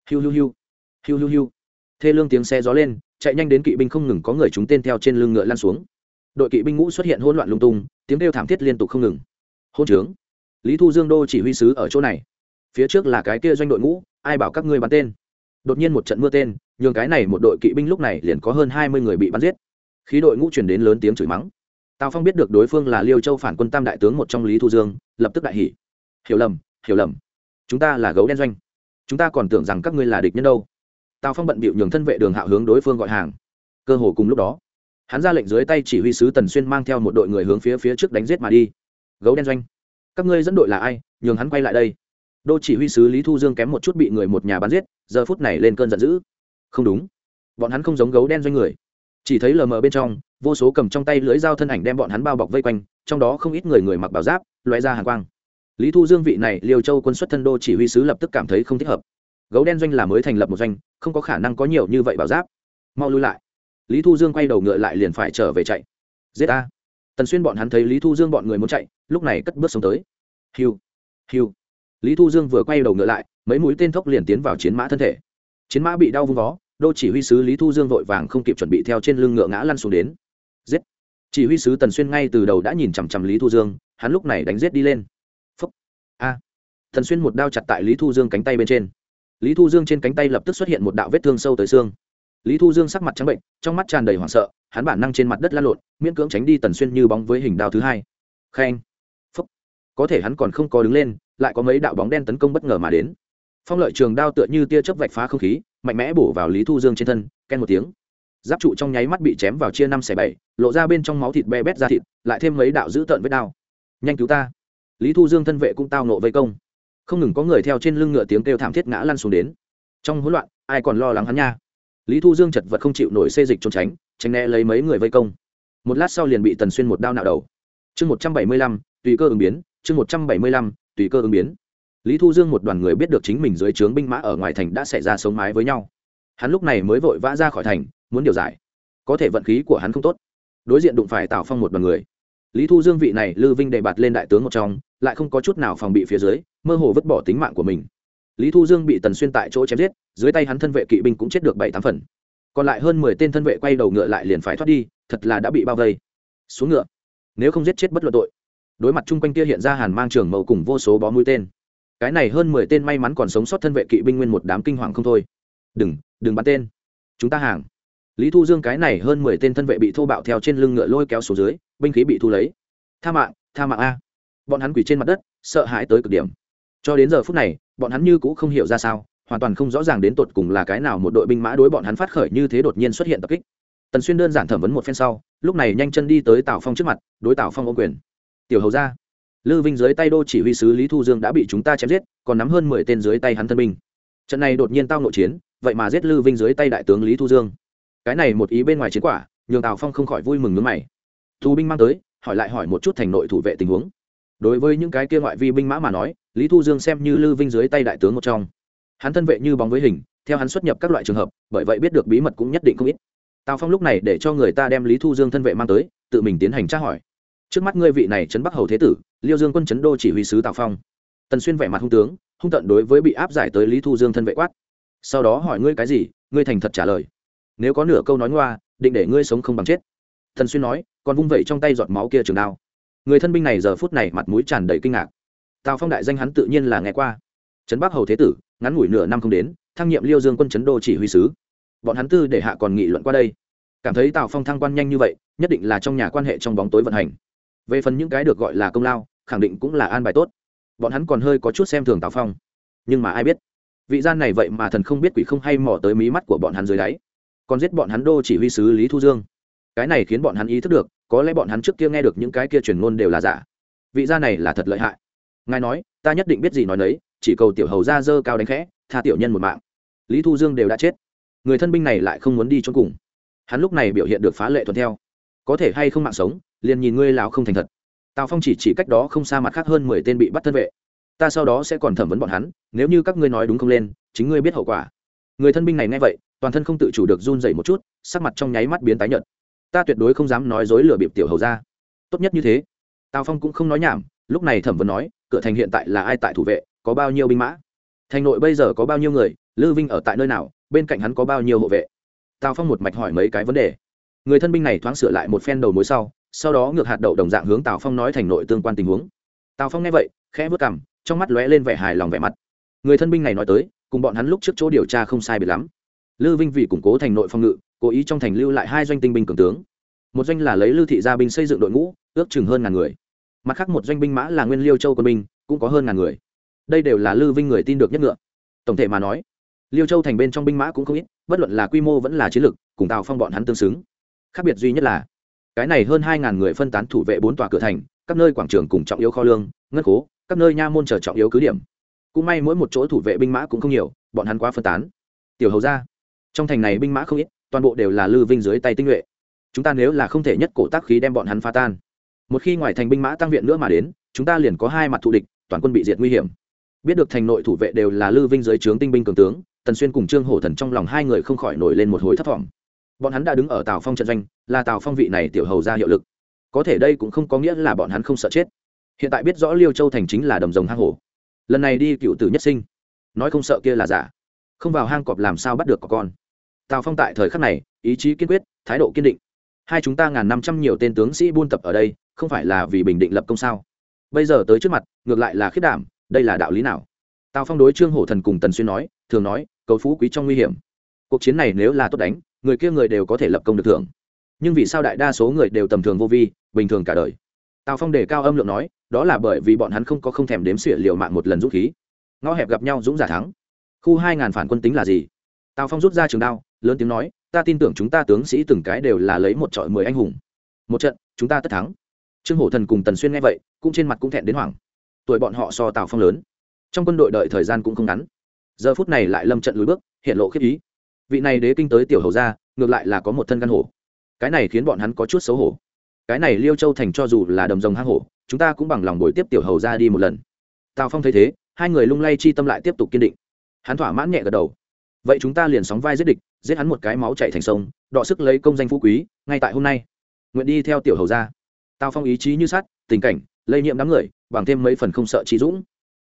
Hiu hiu hiu. Hiu hiu hiu. Thê lương tiếng xe gió lên, chạy nhanh đến kỵ binh không ngừng có người chúng tên theo trên lưng ngựa lan xuống. Đội kỵ binh ngũ xuất hiện hỗn loạn lung tung, tiếng kêu thảm thiết liên tục không ngừng. Hôn trướng. Lý thu dương đô chỉ huy sứ ở chỗ này. Phía trước là cái kia doanh đội ngũ, ai bảo các ngươi bắn tên? Đột nhiên một trận mưa tên, nhường cái này một đội kỵ binh lúc này liền có hơn hai mươi người bị bắn giết. Khí đội ngũ chuyển đến lớn tiếng chửi mắng tào phong biết được đối phương là liêu châu phản quân tam đại tướng một trong lý thu dương, lập tức đại hỉ. Hiểu lầm hiểu lầm. Chúng ta là gấu đen doanh. Chúng ta còn tưởng rằng các ngươi là địch nhân đâu. Tào phong bận bịu nhường thân vệ đường hạo hướng đối phương gọi hàng. Cơ hồ cùng lúc đó, hắn ra lệnh dưới tay chỉ huy sứ tần xuyên mang theo một đội người hướng phía phía trước đánh giết mà đi. Gấu đen doanh, các ngươi dẫn đội là ai? Nhường hắn quay lại đây. Đô chỉ huy sứ lý thu dương kém một chút bị người một nhà bắn giết, giờ phút này lên cơn giận dữ. Không đúng. Bọn hắn không giống gấu đen doanh người chỉ thấy lờ mờ bên trong, vô số cầm trong tay lưới dao thân ảnh đem bọn hắn bao bọc vây quanh, trong đó không ít người người mặc bảo giáp loại ra hàng quang. Lý thu dương vị này liều châu quân xuất thân đô chỉ huy sứ lập tức cảm thấy không thích hợp. Gấu đen doanh là mới thành lập một doanh, không có khả năng có nhiều như vậy bảo giáp. Mau lui lại. Lý thu dương quay đầu ngựa lại liền phải trở về chạy. Giết a tần xuyên bọn hắn thấy lý thu dương bọn người muốn chạy, lúc này cất bước sống tới. Hiu hiu. Lý thu dương vừa quay đầu ngựa lại, mấy mũi tên thốc liền tiến vào chiến mã thân thể. Chiến mã bị đau vung vó đô chỉ huy sứ lý thu dương vội vàng không kịp chuẩn bị theo trên lưng ngựa ngã lăn xuống đến. Giết! Chỉ huy sứ tần xuyên ngay từ đầu đã nhìn chằm chằm lý thu dương, hắn lúc này đánh giết đi lên. Phúc! A! Tần xuyên một đao chặt tại lý thu dương cánh tay bên trên. Lý thu dương trên cánh tay lập tức xuất hiện một đạo vết thương sâu tới xương. Lý thu dương sắc mặt trắng bệnh, trong mắt tràn đầy hoảng sợ, hắn bản năng trên mặt đất la lộn, miễn cưỡng tránh đi tần xuyên như bóng với hình đao thứ hai. Khen! Phúc! Có thể hắn còn không có đứng lên, lại có mấy đạo bóng đen tấn công bất ngờ mà đến phong lợi trường đao tựa như tia chớp vạch phá không khí, mạnh mẽ bổ vào lý thu dương trên thân, ken một tiếng. Giáp trụ trong nháy mắt bị chém vào chia năm xẻ bảy, lộ ra bên trong máu thịt be bét ra thịt, lại thêm mấy đạo dữ tợn với đao. Nhanh cứu ta. Lý thu dương thân vệ cũng tao nộ vây công. Không ngừng có người theo trên lưng ngựa tiếng kêu thảm thiết ngã lăn xuống đến. Trong hỗn loạn, ai còn lo lắng hắn nha? Lý thu dương chật vật không chịu nổi xê dịch trốn tránh tránh né lấy mấy người vây công. Một lát sau liền bị tần xuyên một đao nạo đầu. Chương một trăm bảy mươi lăm, tùy cơ ứng biến, chương một trăm bảy mươi lăm, tùy cơ ứng biến lý thu dương một đoàn người biết được chính mình dưới trướng binh mã ở ngoài thành đã xảy ra sống mái với nhau. Hắn lúc này mới vội vã ra khỏi thành, muốn điều giải. Có thể vận khí của hắn không tốt. Đối diện đụng phải tào phong một đoàn người. Lý thu dương vị này lư vinh đề bạt lên đại tướng một trong, lại không có chút nào phòng bị phía dưới, mơ hồ vứt bỏ tính mạng của mình. Lý thu dương bị tần xuyên tại chỗ chém giết, dưới tay hắn thân vệ kỵ binh cũng chết được bảy tám phần. Còn lại hơn mười tên thân vệ quay đầu ngựa lại liền phải thoát đi, thật là đã bị bao vây. Xuống ngựa. Nếu không giết chết bất luận tội. Đối mặt chung quanh kia hiện ra hàn mang trường mẫu cùng vô số bó mũi tên cái này hơn mười tên may mắn còn sống sót thân vệ kỵ binh nguyên một đám kinh hoàng không thôi. Đừng đừng bắn tên. Chúng ta hàng. Lý thu dương cái này hơn mười tên thân vệ bị thô bạo theo trên lưng ngựa lôi kéo xuống dưới, binh khí bị thu lấy. Tha mạng tha mạng a. Bọn hắn quỳ trên mặt đất, sợ hãi tới cực điểm. Cho đến giờ phút này, bọn hắn như cũng không hiểu ra sao, hoàn toàn không rõ ràng đến tột cùng là cái nào một đội binh mã đối bọn hắn phát khởi như thế đột nhiên xuất hiện tập kích. Tần xuyên đơn giản thẩm vấn một phen sau, lúc này nhanh chân đi tới tào phong trước mặt, đối tào phong ô quyền. Tiểu hầu ra lư vinh dưới tay đô chỉ huy sứ lý thu dương đã bị chúng ta chém giết, còn nắm hơn mười tên dưới tay hắn thân binh. Trận này đột nhiên tao nội chiến, vậy mà giết lư vinh dưới tay đại tướng lý thu dương. Cái này một ý bên ngoài chiến quả, nhường tào phong không khỏi vui mừng nước mày. Thu binh mang tới, hỏi lại hỏi một chút thành nội thủ vệ tình huống. Đối với những cái kia ngoại vi binh mã mà nói, lý thu dương xem như lư vinh dưới tay đại tướng một trong. Hắn thân vệ như bóng với hình, theo hắn xuất nhập các loại trường hợp, bởi vậy biết được bí mật cũng nhất định không ít. Tào phong lúc này để cho người ta đem lý thu dương thân vệ mang tới, tự mình tiến hành tra hỏi. Trước mắt ngươi vị này trấn bắc hầu thế tử liêu dương quân chấn đô chỉ huy sứ tào phong. Tần xuyên vẻ mặt hung tướng, hung tận đối với bị áp giải tới lý thu dương thân vệ quát. Sau đó hỏi ngươi cái gì, ngươi thành thật trả lời. Nếu có nửa câu nói ngoa, định để ngươi sống không bằng chết. Tần xuyên nói, còn vung vẩy trong tay giọt máu kia trường đao. Người thân binh này giờ phút này mặt mũi tràn đầy kinh ngạc. Tào phong đại danh hắn tự nhiên là nghe qua. Trấn bắc hầu thế tử, ngắn ngủi nửa năm không đến, thăng nhiệm liêu dương quân chấn đô chỉ huy sứ. Bọn hắn tư để hạ còn nghị luận qua đây. Cảm thấy tào phong thăng quan nhanh như vậy, nhất định là trong nhà quan hệ trong bóng tối vận hành. Về phần những cái được gọi là công lao khẳng định cũng là an bài tốt. Bọn hắn còn hơi có chút xem thường tào phong. Nhưng mà ai biết, vị gian này vậy mà thần không biết quỷ không hay mò tới mí mắt của bọn hắn dưới đáy. Còn giết bọn hắn đô chỉ huy sứ lý thu dương. Cái này khiến bọn hắn ý thức được, có lẽ bọn hắn trước kia nghe được những cái kia truyền ngôn đều là giả. Vị gia này là thật lợi hại. Ngài nói, ta nhất định biết gì nói nấy, chỉ cầu tiểu hầu ra dơ cao đánh khẽ, tha tiểu nhân một mạng. Lý thu dương đều đã chết. Người thân binh này lại không muốn đi trốn cùng. Hắn lúc này biểu hiện được phá lệ thuận theo. Có thể hay không mạng sống, liền nhìn ngươi lào không thành thật tào phong chỉ chỉ cách đó không xa mặt khác hơn mười tên bị bắt thân vệ. Ta sau đó sẽ còn thẩm vấn bọn hắn, nếu như các ngươi nói đúng không lên, chính ngươi biết hậu quả. Người thân binh này nghe vậy, toàn thân không tự chủ được run dậy một chút, sắc mặt trong nháy mắt biến tái nhợt. Ta tuyệt đối không dám nói dối lừa bịp tiểu hầu ra tốt nhất như thế. Tào phong cũng không nói nhảm, lúc này thẩm vấn nói, cửa thành hiện tại là ai tại thủ vệ, có bao nhiêu binh mã? Thành nội bây giờ có bao nhiêu người, lư vinh ở tại nơi nào, bên cạnh hắn có bao nhiêu hộ vệ? Tào phong một mạch hỏi mấy cái vấn đề. Người thân binh này thoáng sửa lại một phen đầu mối sau sau đó ngược hạt đậu đồng dạng hướng tào phong nói thành nội tương quan tình huống. Tào phong nghe vậy, khẽ vớt cằm, trong mắt lóe lên vẻ hài lòng vẻ mặt. Người thân binh này nói tới, cùng bọn hắn lúc trước chỗ điều tra không sai biệt lắm. Lư vinh vì củng cố thành nội phòng ngự, cố ý trong thành lưu lại hai doanh tinh binh cường tướng. Một doanh là lấy lưu thị gia binh xây dựng đội ngũ, ước chừng hơn ngàn người. Mặt khác một doanh binh mã là nguyên liêu châu quân binh, cũng có hơn ngàn người. Đây đều là lư vinh người tin được nhất ngựa. Tổng thể mà nói, liêu châu thành bên trong binh mã cũng không ít, bất luận là quy mô vẫn là chiến lược, cùng tào phong bọn hắn tương xứng. Khác biệt duy nhất là cái này hơn hai ngàn người phân tán thủ vệ bốn tòa cửa thành, các nơi quảng trường cùng trọng yếu kho lương, ngân khố, các nơi nha môn chờ trọng yếu cứ điểm. Cũng may mỗi một chỗ thủ vệ binh mã cũng không nhiều, bọn hắn quá phân tán. Tiểu hầu ra trong thành này binh mã không ít, toàn bộ đều là lư vinh dưới tay tinh nhuệ. Chúng ta nếu là không thể nhất cổ tác khí đem bọn hắn phá tan. Một khi ngoài thành binh mã tăng viện nữa mà đến, chúng ta liền có hai mặt thù địch, toàn quân bị diệt nguy hiểm. Biết được thành nội thủ vệ đều là lư vinh dưới trướng tinh binh cường tướng, tần xuyên cùng trương hổ thần trong lòng hai người không khỏi nổi lên một hồi thất vọng bọn hắn đã đứng ở tào phong trận doanh, là tào phong vị này tiểu hầu ra hiệu lực. Có thể đây cũng không có nghĩa là bọn hắn không sợ chết. Hiện tại biết rõ liêu châu thành chính là đầm rồng hang hổ. Lần này đi cựu tử nhất sinh. Nói không sợ kia là giả. Không vào hang cọp làm sao bắt được có con. Tào phong tại thời khắc này, ý chí kiên quyết, thái độ kiên định. Hai chúng ta ngàn năm trăm nhiều tên tướng sĩ buôn tập ở đây, không phải là vì bình định lập công sao? Bây giờ tới trước mặt, ngược lại là khiết đảm, đây là đạo lý nào? Tào phong đối trương hổ thần cùng tần xuyên nói, thường nói, cầu phú quý trong nguy hiểm cuộc chiến này nếu là tốt đánh, người kia người đều có thể lập công được thưởng. Nhưng vì sao đại đa số người đều tầm thường vô vi, bình thường cả đời? Tào phong đề cao âm lượng nói, đó là bởi vì bọn hắn không có không thèm đếm xỉa liều mạng một lần dũng khí. Ngõ hẹp gặp nhau dũng giả thắng. Khu hai ngàn phản quân tính là gì? Tào phong rút ra trường đao, lớn tiếng nói, ta tin tưởng chúng ta tướng sĩ từng cái đều là lấy một trọi mười anh hùng. Một trận, chúng ta tất thắng. Trương hổ thần cùng tần xuyên nghe vậy, cũng trên mặt cũng thẹn đến hoảng. Tuổi bọn họ so tào phong lớn. Trong quân đội đợi thời gian cũng không ngắn. Giờ phút này lại lâm trận lùi bước, hiện lộ khiếp ý vị này đế kinh tới tiểu hầu ra ngược lại là có một thân căn hổ. Cái này khiến bọn hắn có chút xấu hổ. Cái này liêu châu thành cho dù là đầm rồng hang hổ, chúng ta cũng bằng lòng bồi tiếp tiểu hầu ra đi một lần. Tào phong thấy thế, hai người lung lay chi tâm lại tiếp tục kiên định. Hắn thỏa mãn nhẹ gật đầu. Vậy chúng ta liền sóng vai giết địch, giết hắn một cái máu chạy thành sông, đọ sức lấy công danh phú quý, ngay tại hôm nay. Nguyện đi theo tiểu hầu ra tào phong ý chí như sát tình cảnh, lây nhiễm đám người, bằng thêm mấy phần không sợ trí dũng.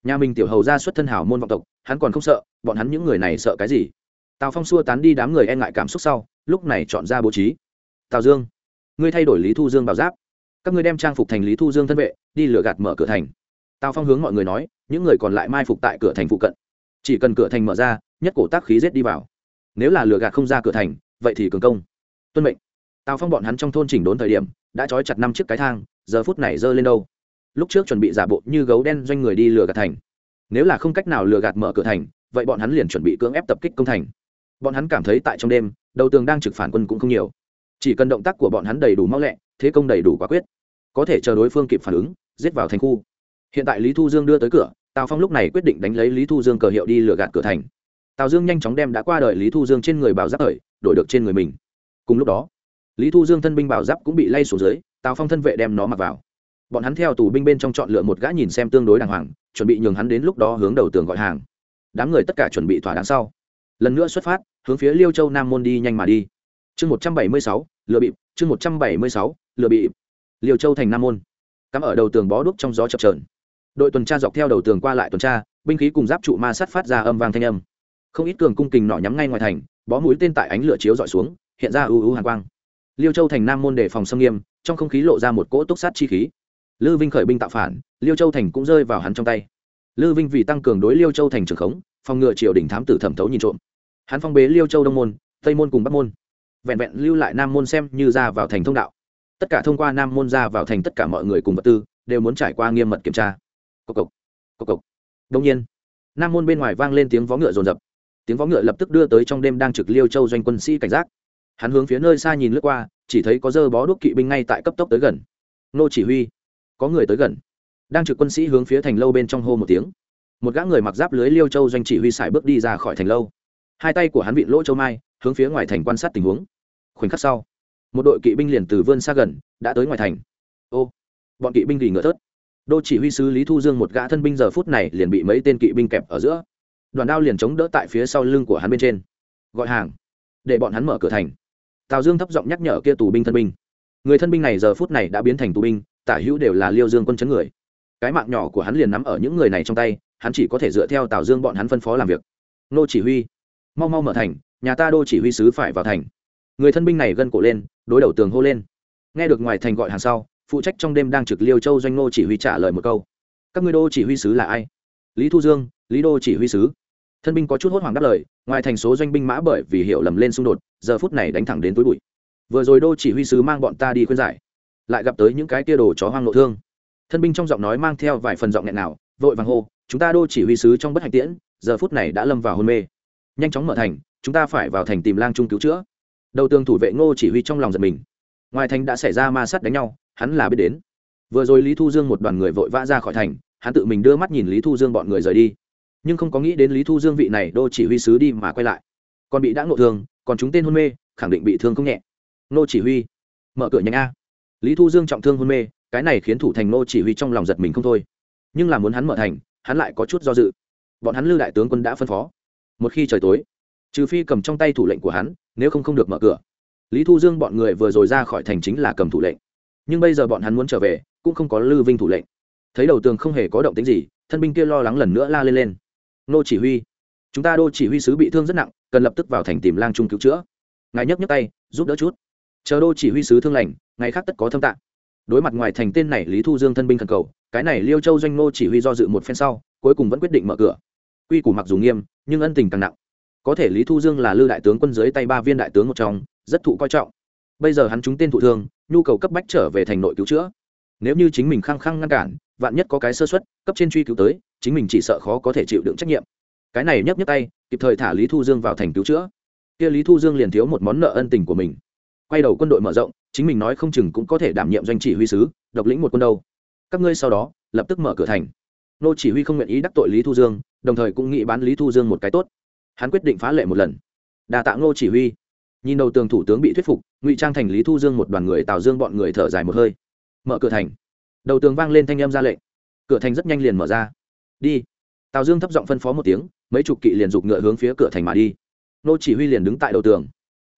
Nhà mình tiểu hầu ra xuất thân hảo môn vọng tộc, hắn còn không sợ, bọn hắn những người này sợ cái gì? Tào phong xua tán đi đám người e ngại cảm xúc sau, lúc này chọn ra bố trí. Tào dương, ngươi thay đổi lý thu dương bảo giáp. Các ngươi đem trang phục thành lý thu dương thân vệ, đi lừa gạt mở cửa thành. Tào phong hướng mọi người nói, những người còn lại mai phục tại cửa thành phụ cận. Chỉ cần cửa thành mở ra, nhất cổ tác khí rết đi vào. Nếu là lừa gạt không ra cửa thành, vậy thì cường công. Tuân mệnh. Tào phong bọn hắn trong thôn chỉnh đốn thời điểm, đã trói chặt năm chiếc cái thang, giờ phút này giơ lên đâu. Lúc trước chuẩn bị giả bộ như gấu đen doanh người đi lừa gạt thành. Nếu là không cách nào lừa gạt mở cửa thành, vậy bọn hắn liền chuẩn bị cưỡng ép tập kích công thành bọn hắn cảm thấy tại trong đêm, đầu tường đang trực phản quân cũng không nhiều. Chỉ cần động tác của bọn hắn đầy đủ mau lẹ, thế công đầy đủ quả quyết, có thể chờ đối phương kịp phản ứng, giết vào thành khu. Hiện tại lý thu dương đưa tới cửa, tào phong lúc này quyết định đánh lấy lý thu dương cờ hiệu đi lừa gạt cửa thành. Tào dương nhanh chóng đem đã qua đời lý thu dương trên người bảo giáp thời, đổi được trên người mình. Cùng lúc đó, lý thu dương thân binh bảo giáp cũng bị lay xuống dưới, tào phong thân vệ đem nó mặc vào. Bọn hắn theo tù binh bên trong chọn lựa một gã nhìn xem tương đối đàng hoàng, chuẩn bị nhường hắn đến lúc đó hướng đầu tường gọi hàng. Đám người tất cả chuẩn bị thỏa đáng sau lần nữa xuất phát, hướng phía liêu châu nam môn đi nhanh mà đi. Chương một trăm bảy mươi sáu lựa bịp, chương một trăm bảy mươi sáu lựa bịp. Liêu châu thành nam môn. Cắm ở đầu tường bó đuốc trong gió chập trờn đội tuần tra dọc theo đầu tường qua lại tuần tra, binh khí cùng giáp trụ ma sắt phát ra âm vang thanh âm. Không ít cường cung kình nọ nhắm ngay ngoài thành, bó mũi tên tại ánh lửa chiếu dọi xuống, hiện ra ưu ưu hàn quang. Liêu châu thành nam môn đề phòng xâm nghiêm, trong không khí lộ ra một cỗ túc sát chi khí. Lư vinh khởi binh tạo phản, liêu châu thành cũng rơi vào hắn trong tay. Lư vinh vì tăng cường đối liêu châu thành trường khống, phòng ngừa triều đình thám tử thẩm thấu nhìn trộm hắn phong bế liêu châu đông môn, tây môn cùng bắc môn. Vẹn vẹn lưu lại nam môn xem như ra vào thành thông đạo. Tất cả thông qua nam môn ra vào thành tất cả mọi người cùng vật tư, đều muốn trải qua nghiêm mật kiểm tra. Cộc cộc cộc cộc. Đông nhiên, nam môn bên ngoài vang lên tiếng vó ngựa rồn rập tiếng vó ngựa lập tức đưa tới trong đêm đang trực liêu châu doanh quân sĩ cảnh giác. Hắn hướng phía nơi xa nhìn lướt qua, chỉ thấy có dơ bó đuốc kỵ binh ngay tại cấp tốc tới gần. Nô chỉ huy, có người tới gần. Đang trực quân sĩ hướng phía thành lâu bên trong hô một tiếng. Một gã người mặc giáp lưới liêu châu doanh chỉ huy sải bước đi ra khỏi thành lâu hai tay của hắn vịn lỗ châu mai, hướng phía ngoài thành quan sát tình huống. Khoảnh khắc sau, một đội kỵ binh liền từ vươn xa gần, đã tới ngoài thành. Ô, bọn kỵ binh gỉ ngựa thớt. Đô chỉ huy sứ lý thu dương một gã thân binh giờ phút này liền bị mấy tên kỵ binh kẹp ở giữa. Đoàn đao liền chống đỡ tại phía sau lưng của hắn bên trên. Gọi hàng, để bọn hắn mở cửa thành. Tào dương thấp giọng nhắc nhở kia tù binh thân binh. Người thân binh này giờ phút này đã biến thành tù binh, tả hữu đều là liêu dương quân chấn người. Cái mạng nhỏ của hắn liền nắm ở những người này trong tay, hắn chỉ có thể dựa theo tào dương bọn hắn phân phó làm việc. Nô chỉ huy mau mau mở thành, nhà ta đô chỉ huy sứ phải vào thành. Người thân binh này gân cổ lên, đối đầu tường hô lên. Nghe được ngoài thành gọi hàng sau, phụ trách trong đêm đang trực liêu châu doanh nô chỉ huy trả lời một câu. Các ngươi đô chỉ huy sứ là ai? Lý thu dương, lý đô chỉ huy sứ. Thân binh có chút hốt hoảng đáp lời, ngoài thành số doanh binh mã bởi vì hiểu lầm lên xung đột, giờ phút này đánh thẳng đến túi bụi. Vừa rồi đô chỉ huy sứ mang bọn ta đi khuyên giải, lại gặp tới những cái tia đồ chó hoang lộ thương. Thân binh trong giọng nói mang theo vài phần giọng nghẹn nào vội vàng hô, chúng ta đô chỉ huy sứ trong bất hạnh tiễn, giờ phút này đã lâm vào hôn mê nhanh chóng mở thành, chúng ta phải vào thành tìm lang trung cứu chữa. Đầu tường thủ vệ ngô chỉ huy trong lòng giật mình. Ngoài thành đã xảy ra ma sát đánh nhau, hắn là biết đến. Vừa rồi lý thu dương một đoàn người vội vã ra khỏi thành, hắn tự mình đưa mắt nhìn lý thu dương bọn người rời đi. Nhưng không có nghĩ đến lý thu dương vị này đô chỉ huy sứ đi mà quay lại. Còn bị đã ngộ thương, còn chúng tên hôn mê, khẳng định bị thương không nhẹ. Nô chỉ huy, mở cửa nhanh a. Lý thu dương trọng thương hôn mê, cái này khiến thủ thành nô chỉ huy trong lòng giật mình không thôi. Nhưng là muốn hắn mở thành, hắn lại có chút do dự. Bọn hắn lưu đại tướng quân đã phân phó một khi trời tối, trừ phi cầm trong tay thủ lệnh của hắn, nếu không không được mở cửa. Lý thu dương bọn người vừa rồi ra khỏi thành chính là cầm thủ lệnh. Nhưng bây giờ bọn hắn muốn trở về, cũng không có lư vinh thủ lệnh. Thấy đầu tường không hề có động tính gì, thân binh kia lo lắng lần nữa la lên lên. Nô chỉ huy, chúng ta đô chỉ huy sứ bị thương rất nặng, cần lập tức vào thành tìm lang trung cứu chữa. Ngài nhấc nhấc tay, giúp đỡ chút. Chờ đô chỉ huy sứ thương lành, ngày khác tất có thâm tạng. Đối mặt ngoài thành tên này, lý thu dương thân binh thần cầu, cái này liêu châu doanh nô chỉ huy do dự một phen sau, cuối cùng vẫn quyết định mở cửa quy củ mặc dù nghiêm, nhưng ân tình càng nặng. Có thể lý thu dương là lư đại tướng quân dưới tay ba viên đại tướng một trong, rất thụ coi trọng. Bây giờ hắn trúng tên thụ thương, nhu cầu cấp bách trở về thành nội cứu chữa. Nếu như chính mình khăng khăng ngăn cản, vạn nhất có cái sơ xuất cấp trên truy cứu tới, chính mình chỉ sợ khó có thể chịu đựng trách nhiệm. Cái này nhấc nhấc tay, kịp thời thả lý thu dương vào thành cứu chữa. Kia lý thu dương liền thiếu một món nợ ân tình của mình. Quay đầu quân đội mở rộng, chính mình nói không chừng cũng có thể đảm nhiệm doanh chỉ huy sứ, độc lĩnh một quân đâu. Các ngươi sau đó, lập tức mở cửa thành nô chỉ huy không nguyện ý đắc tội lý thu dương, đồng thời cũng nghĩ bán lý thu dương một cái tốt. Hắn quyết định phá lệ một lần. Đà tạ ngô chỉ huy. Nhìn đầu tường thủ tướng bị thuyết phục, ngụy trang thành, lý thu dương một đoàn người tào dương bọn người thở dài một hơi. Mở cửa thành. Đầu tường vang lên thanh âm ra lệnh. Cửa thành rất nhanh liền mở ra. Đi. Tào dương thấp giọng phân phó một tiếng, mấy chục kỵ liền giục ngựa hướng phía cửa thành mà đi. Nô chỉ huy liền đứng tại đầu tường.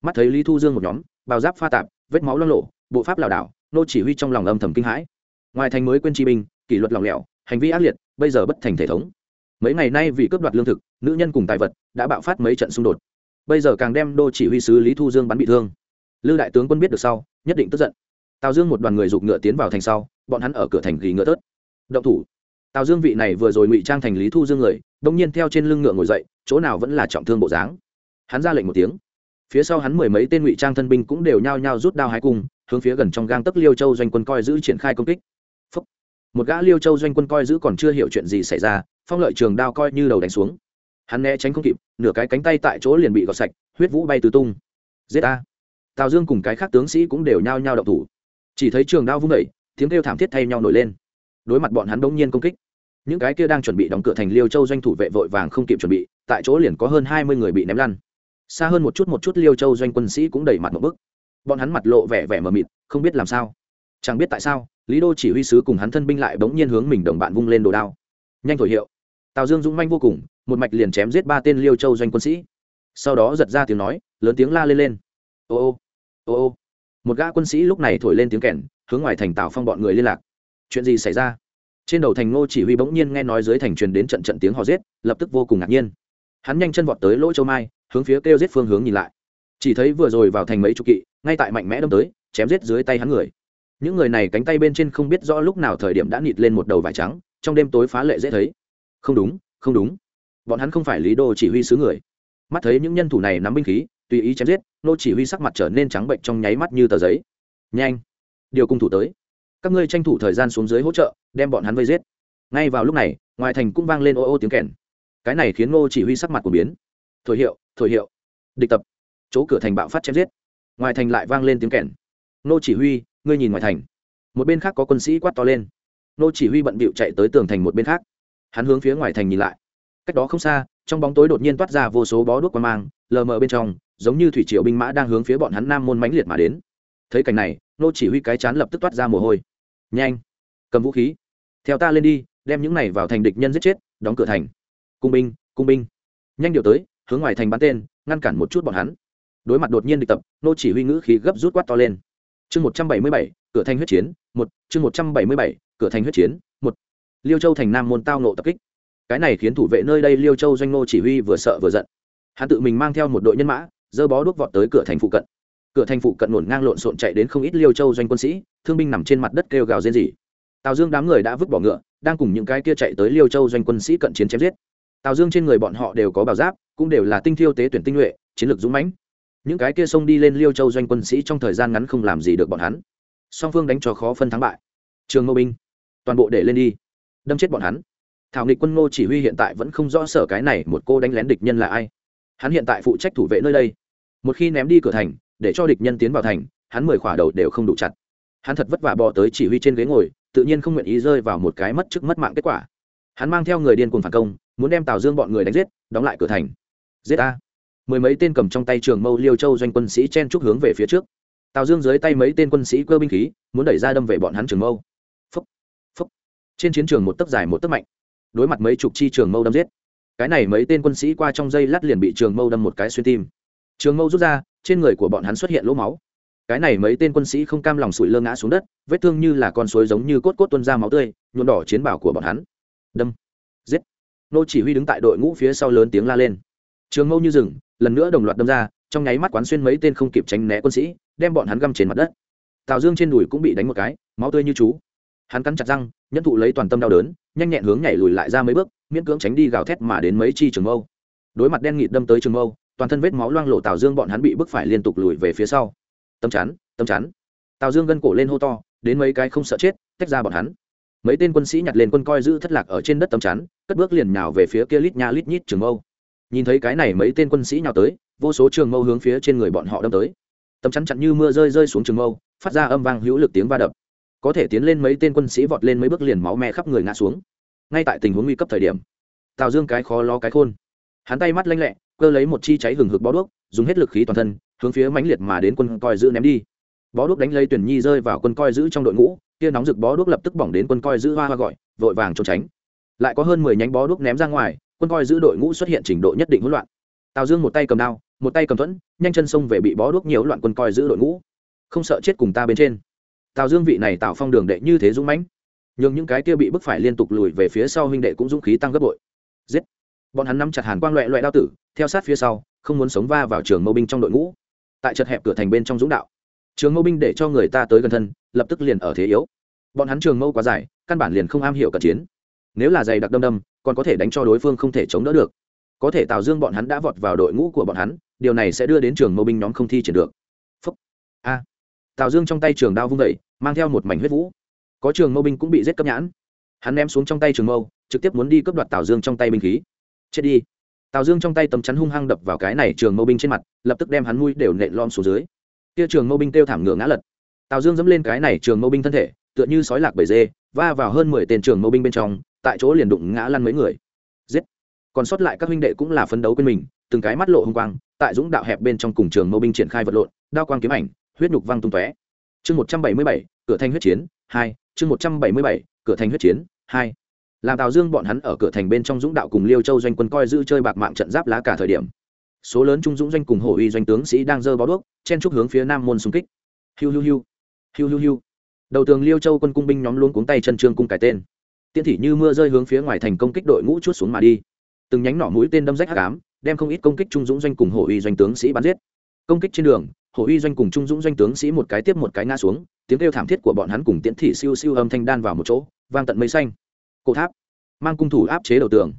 Mắt thấy lý thu dương một nhóm, bào giáp pha tạp, vết máu lo lộ bộ pháp lảo đảo, nô chỉ huy trong lòng âm thầm kinh hãi. Ngoài thành mới quên chi binh, kỷ luật lòng lẻo hành vi ác liệt, bây giờ bất thành thể thống. Mấy ngày nay vì cướp đoạt lương thực, nữ nhân cùng tài vật đã bạo phát mấy trận xung đột. Bây giờ càng đem đô chỉ huy sứ lý thu dương bắn bị thương. Lư đại tướng quân biết được sau, nhất định tức giận. Tào dương một đoàn người giục ngựa tiến vào thành sau, bọn hắn ở cửa thành gỉ ngựa tớt. Động thủ. Tào dương vị này vừa rồi ngụy trang thành lý thu dương người, đông nhiên theo trên lưng ngựa ngồi dậy, chỗ nào vẫn là trọng thương bộ dáng. Hắn ra lệnh một tiếng. Phía sau hắn mười mấy tên ngụy trang thân binh cũng đều nhao nhao rút đao hai cung, hướng phía gần trong gang tấc liêu châu doanh quân coi giữ triển khai công kích một gã liêu châu doanh quân coi giữ còn chưa hiểu chuyện gì xảy ra, phong lợi trường đao coi như đầu đánh xuống. Hắn né tránh không kịp, nửa cái cánh tay tại chỗ liền bị gọt sạch, huyết vũ bay tứ tung. Giết a tào dương cùng cái khác tướng sĩ cũng đều nhao nhao động thủ. Chỉ thấy trường đao vung vẩy tiếng kêu thảm thiết thay nhau nổi lên. Đối mặt bọn hắn bỗng nhiên công kích. Những cái kia đang chuẩn bị đóng cửa thành liêu châu doanh thủ vệ vội vàng không kịp chuẩn bị, tại chỗ liền có hơn hai mươi người bị ném lăn. Xa hơn một chút một chút liêu châu doanh quân sĩ cũng đẩy mặt một bức bọn hắn mặt lộ vẻ vẻ mờ mịt, không biết làm sao. Chẳng biết tại sao lý đô chỉ huy sứ cùng hắn thân binh lại bỗng nhiên hướng mình đồng bạn vung lên đồ đao. Nhanh thổi hiệu. Tào dương dũng manh vô cùng, một mạch liền chém giết ba tên liêu châu doanh quân sĩ. Sau đó giật ra tiếng nói, lớn tiếng la lên lên. Ô ô ô ô. Một gã quân sĩ lúc này thổi lên tiếng kèn, hướng ngoài thành tào phong bọn người liên lạc. Chuyện gì xảy ra? Trên đầu thành ngô chỉ huy bỗng nhiên nghe nói dưới thành truyền đến trận trận tiếng hò giết, lập tức vô cùng ngạc nhiên. Hắn nhanh chân vọt tới lỗ châu mai, hướng phía kêu giết phương hướng nhìn lại. Chỉ thấy vừa rồi vào thành mấy chục kỵ, ngay tại mạnh mẽ đâm tới, chém giết dưới tay hắn người những người này cánh tay bên trên không biết rõ lúc nào thời điểm đã nịt lên một đầu vải trắng, trong đêm tối phá lệ dễ thấy. Không đúng không đúng. Bọn hắn không phải lý đô chỉ huy sứ người. Mắt thấy những nhân thủ này nắm binh khí, tùy ý chém giết, nô chỉ huy sắc mặt trở nên trắng bệnh trong nháy mắt như tờ giấy. Nhanh, điều cung thủ tới. Các ngươi tranh thủ thời gian xuống dưới hỗ trợ, đem bọn hắn vây giết. Ngay vào lúc này, ngoài thành cũng vang lên ô ô tiếng kèn. Cái này khiến Nô chỉ huy sắc mặt của biến. Thổi hiệu thổi hiệu. Địch tập. Chỗ cửa thành bạo phát chém giết. Ngoài thành lại vang lên tiếng kèn. Nô chỉ huy ngươi nhìn ngoài thành. Một bên khác có quân sĩ quát to lên. Nô chỉ huy bận bịu chạy tới tường thành một bên khác. Hắn hướng phía ngoài thành nhìn lại. Cách đó không xa, trong bóng tối đột nhiên toát ra vô số bó đuốc qua mang, lờ mờ bên trong, giống như thủy triều binh mã đang hướng phía bọn hắn nam môn mãnh liệt mà đến. Thấy cảnh này, nô chỉ huy cái chán lập tức toát ra mồ hôi. Nhanh, cầm vũ khí. Theo ta lên đi, đem những này vào thành địch nhân giết chết, đóng cửa thành. Cung binh cung binh. Nhanh điều tới, hướng ngoài thành bắn tên, ngăn cản một chút bọn hắn. Đối mặt đột nhiên địch tập, nô chỉ huy ngữ khí gấp rút quát to lên chương một trăm bảy mươi bảy, cửa thành huyết chiến, một. Chương một trăm bảy mươi bảy, cửa thành huyết chiến, một. Liêu châu thành nam môn tao nộ tập kích. Cái này khiến thủ vệ nơi đây liêu châu doanh nô chỉ huy vừa sợ vừa giận. Hắn tự mình mang theo một đội nhân mã, dơ bó đuốc vọt tới cửa thành phụ cận. Cửa thành phụ cận nổn ngang lộn xộn chạy đến không ít liêu châu doanh quân sĩ, thương binh nằm trên mặt đất kêu gào rên rỉ. Tào dương đám người đã vứt bỏ ngựa, đang cùng những cái kia chạy tới liêu châu doanh quân sĩ cận chiến chém giết. Tào dương trên người bọn họ đều có bảo giáp, cũng đều là tinh thiêu tế tuyển tinh nhuệ, chiến lược dũng mãnh những cái kia xông đi lên liêu châu doanh quân sĩ trong thời gian ngắn không làm gì được bọn hắn. Song phương đánh cho khó phân thắng bại. Trường ngô binh, toàn bộ để lên đi. Đâm chết bọn hắn. Thảo nghịch quân ngô chỉ huy hiện tại vẫn không rõ sở cái này một cô đánh lén địch nhân là ai. Hắn hiện tại phụ trách thủ vệ nơi đây. Một khi ném đi cửa thành, để cho địch nhân tiến vào thành, hắn mười khỏa đầu đều không đủ chặt. Hắn thật vất vả bò tới chỉ huy trên ghế ngồi, tự nhiên không nguyện ý rơi vào một cái mất chức mất mạng kết quả. Hắn mang theo người điên cuồng phản công, muốn đem tào dương bọn người đánh giết, đóng lại cửa thành. Giết a mười mấy tên cầm trong tay trường mâu liêu châu doanh quân sĩ chen trúc hướng về phía trước. Tào dương dưới tay mấy tên quân sĩ cơ binh khí muốn đẩy ra đâm về bọn hắn trường mâu. Phúc, phúc. trên chiến trường một tấc dài một tấc mạnh. Đối mặt mấy chục chi trường mâu đâm giết. Cái này mấy tên quân sĩ qua trong dây lát liền bị trường mâu đâm một cái xuyên tim. Trường mâu rút ra trên người của bọn hắn xuất hiện lỗ máu. Cái này mấy tên quân sĩ không cam lòng sủi lơ ngã xuống đất vết thương như là con suối giống như cốt cốt tuân ra máu tươi nhuộm đỏ chiến bảo của bọn hắn. Đâm. Giết. Nô chỉ huy đứng tại đội ngũ phía sau lớn tiếng la lên. Trường mâu như rừng lần nữa đồng loạt đâm ra, trong nháy mắt quán xuyên mấy tên không kịp tránh né quân sĩ, đem bọn hắn găm trên mặt đất. Tào dương trên đùi cũng bị đánh một cái, máu tươi như chú. Hắn cắn chặt răng, nhẫn thụ lấy toàn tâm đau đớn, nhanh nhẹn hướng nhảy lùi lại ra mấy bước, miễn cưỡng tránh đi gào thét mà đến mấy chi trường mâu. Đối mặt đen nghịt đâm tới trường mâu, toàn thân vết máu loang lộ tào dương bọn hắn bị bức phải liên tục lùi về phía sau. Tâm chắn tâm chắn tào dương gân cổ lên hô to, đến mấy cái không sợ chết, tách ra bọn hắn. Mấy tên quân sĩ nhặt lên quân coi giữ thất lạc ở trên đất tâm chắn cất bước liền nhào về phía kia lít nha lít nhít trường mâu nhìn thấy cái này mấy tên quân sĩ nhào tới, vô số trường mâu hướng phía trên người bọn họ đâm tới. Tấm chắn chặn như mưa rơi rơi xuống trường mâu, phát ra âm vang hữu lực tiếng va đập. Có thể tiến lên mấy tên quân sĩ vọt lên mấy bước liền máu me khắp người ngã xuống. Ngay tại tình huống nguy cấp thời điểm, tào dương cái khó lo cái khôn. Hắn tay mắt lanh lẹ, cơ lấy một chi cháy hừng hực bó đuốc, dùng hết lực khí toàn thân, hướng phía mãnh liệt mà đến quân coi giữ ném đi. Bó đuốc đánh lấy tuyển nhi rơi vào quân coi giữ trong đội ngũ, kia nóng rực bó đuốc lập tức bỏng đến quân coi giữ hoa hoa gọi, vội vàng trốn tránh. Lại có hơn mười nhánh bó đuốc ném ra ngoài quân coi giữ đội ngũ xuất hiện trình độ nhất định hỗn loạn. Tào dương một tay cầm đao, một tay cầm thuẫn, nhanh chân xông về bị bó đuốc nhiều loạn quân coi giữ đội ngũ. Không sợ chết cùng ta bên trên. Tào dương vị này tạo phong đường đệ như thế dũng mãnh. Nhưng những cái kia bị bức phải liên tục lùi về phía sau huynh đệ cũng dũng khí tăng gấp bội. Giết. Bọn hắn nắm chặt hàn quang loẹ loẹ đao tử, theo sát phía sau, không muốn sống va vào trường mâu binh trong đội ngũ. Tại chật hẹp cửa thành bên trong dũng đạo. Trường mâu binh để cho người ta tới gần thân, lập tức liền ở thế yếu. Bọn hắn trường mâu quá dài, căn bản liền không am hiểu cận chiến nếu là dày đặc đâm đâm, còn có thể đánh cho đối phương không thể chống đỡ được. Có thể tào dương bọn hắn đã vọt vào đội ngũ của bọn hắn, điều này sẽ đưa đến trường mâu binh nhóm không thi triển được. Phúc. A. Tào dương trong tay trường đao vung vẩy mang theo một mảnh huyết vũ. Có trường mâu binh cũng bị giết cấp nhãn. Hắn ném xuống trong tay trường mâu trực tiếp muốn đi cướp đoạt tào dương trong tay binh khí. Chết đi. Tào dương trong tay tấm chắn hung hăng đập vào cái này trường mâu binh trên mặt, lập tức đem hắn mui đều nện lom xuống dưới. Kia trường mâu binh kêu thảm ngựa ngã lật. Tào dương dẫm lên cái này trường mâu binh thân thể, tựa như sói lạc bầy dê, va vào hơn mười tên trường mâu binh bên trong tại chỗ liền đụng ngã lăn mấy người. Giết. Còn sót lại các huynh đệ cũng là phấn đấu quên mình, từng cái mắt lộ hung quang, tại dũng đạo hẹp bên trong cùng trường mâu binh triển khai vật lộn, đao quang kiếm ảnh, huyết nhục văng tung tóe. Chương một trăm bảy mươi bảy, cửa thành huyết chiến, hai. Chương một trăm bảy mươi bảy, cửa thành huyết chiến, hai. Làm tào dương bọn hắn ở cửa thành bên trong dũng đạo cùng liêu châu doanh quân coi giữ chơi bạc mạng trận giáp lá cả thời điểm. Số lớn trung dũng doanh cùng hổ uy doanh tướng sĩ đang dơ bó đuốc, chen trúc hướng phía nam môn xung kích. Hiu hiu hiu. Hiu hiu hiu. Đầu tường liêu châu quân cung binh nhóm luôn cuống tay chân trương cung cải tên tiễn thị như mưa rơi hướng phía ngoài thành công kích đội ngũ chút xuống mà đi. Từng nhánh nỏ mũi tên đâm rách hắc ám, đem không ít công kích trung dũng doanh cùng hổ uy doanh tướng sĩ bắn giết. Công kích trên đường, hổ uy doanh cùng trung dũng doanh tướng sĩ một cái tiếp một cái ngã xuống, tiếng kêu thảm thiết của bọn hắn cùng tiễn thị siêu siêu âm thanh đan vào một chỗ, vang tận mây xanh. Cổ tháp, mang cung thủ áp chế đầu tường.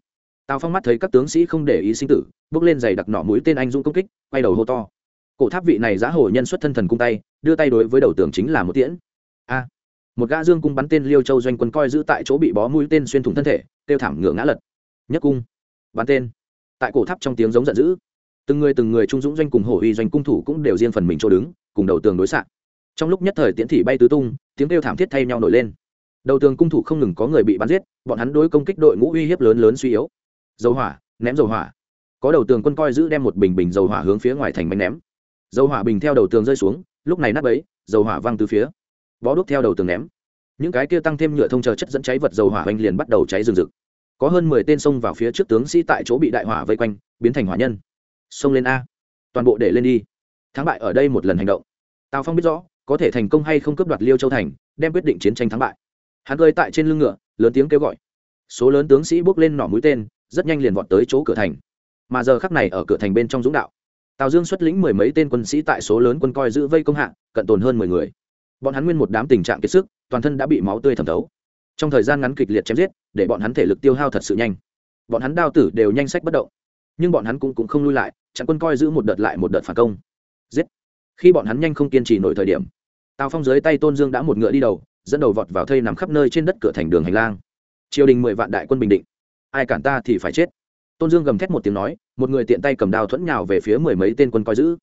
Tào phong mắt thấy các tướng sĩ không để ý sinh tử, bước lên giày đặc nỏ mũi tên anh dũng công kích, quay đầu hô to. Cổ tháp vị này giã hổ nhân xuất thân thần cung tay, đưa tay đối với đầu tường chính là một tiễn. A một gã dương cung bắn tên liêu châu doanh quân coi giữ tại chỗ bị bó mũi tên xuyên thủng thân thể tiêu thảm ngựa ngã lật. Nhất cung, bắn tên. Tại cổ tháp trong tiếng giống giận dữ, từng người từng người trung dũng doanh cùng hổ uy doanh cung thủ cũng đều riêng phần mình chỗ đứng, cùng đầu tường đối xạ. Trong lúc nhất thời tiễn thị bay tứ tung, tiếng kêu thảm thiết thay nhau nổi lên. Đầu tường cung thủ không ngừng có người bị bắn giết, bọn hắn đối công kích đội ngũ uy hiếp lớn lớn suy yếu. Dầu hỏa, ném dầu hỏa. Có đầu tường quân coi giữ đem một bình bình dầu hỏa hướng phía ngoài thành bánh ném. Dầu hỏa bình theo đầu tường rơi xuống, lúc này nắp ấy dầu hỏa văng từ phía bó đuốc theo đầu tường ném. Những cái kia tăng thêm nhựa thông chờ chất dẫn cháy vật dầu hỏa hoành liền bắt đầu cháy rừng rực. Có hơn mười tên xông vào phía trước tướng sĩ tại chỗ bị đại hỏa vây quanh, biến thành hỏa nhân. Xông lên a. Toàn bộ để lên đi. Thắng bại ở đây một lần hành động. Tào phong biết rõ, có thể thành công hay không cướp đoạt liêu châu thành, đem quyết định chiến tranh thắng bại. Hắn rơi tại trên lưng ngựa, lớn tiếng kêu gọi. Số lớn tướng sĩ bước lên nỏ mũi tên, rất nhanh liền vọt tới chỗ cửa thành. Mà giờ khắc này ở cửa thành bên trong dũng đạo. Tào dương xuất lĩnh mười mấy tên quân sĩ tại số lớn quân coi giữ vây công hạng cận tồn hơn mười người bọn hắn nguyên một đám tình trạng kiệt sức toàn thân đã bị máu tươi thẩm thấu. Trong thời gian ngắn kịch liệt chém giết để bọn hắn thể lực tiêu hao thật sự nhanh. Bọn hắn đao tử đều nhanh sách bất động. Nhưng bọn hắn cũng, cũng không lui lại chặn quân coi giữ một đợt lại một đợt phản công. Giết! Khi bọn hắn nhanh không kiên trì nổi thời điểm tào phong dưới tay tôn dương đã một ngựa đi đầu dẫn đầu vọt vào thây nằm khắp nơi trên đất cửa thành đường hành lang. Triều đình mười vạn đại quân bình định. Ai cản ta thì phải chết. Tôn dương gầm thét một tiếng nói một người tiện tay cầm đao thuẫn nhào về phía mười mấy tên quân coi giữ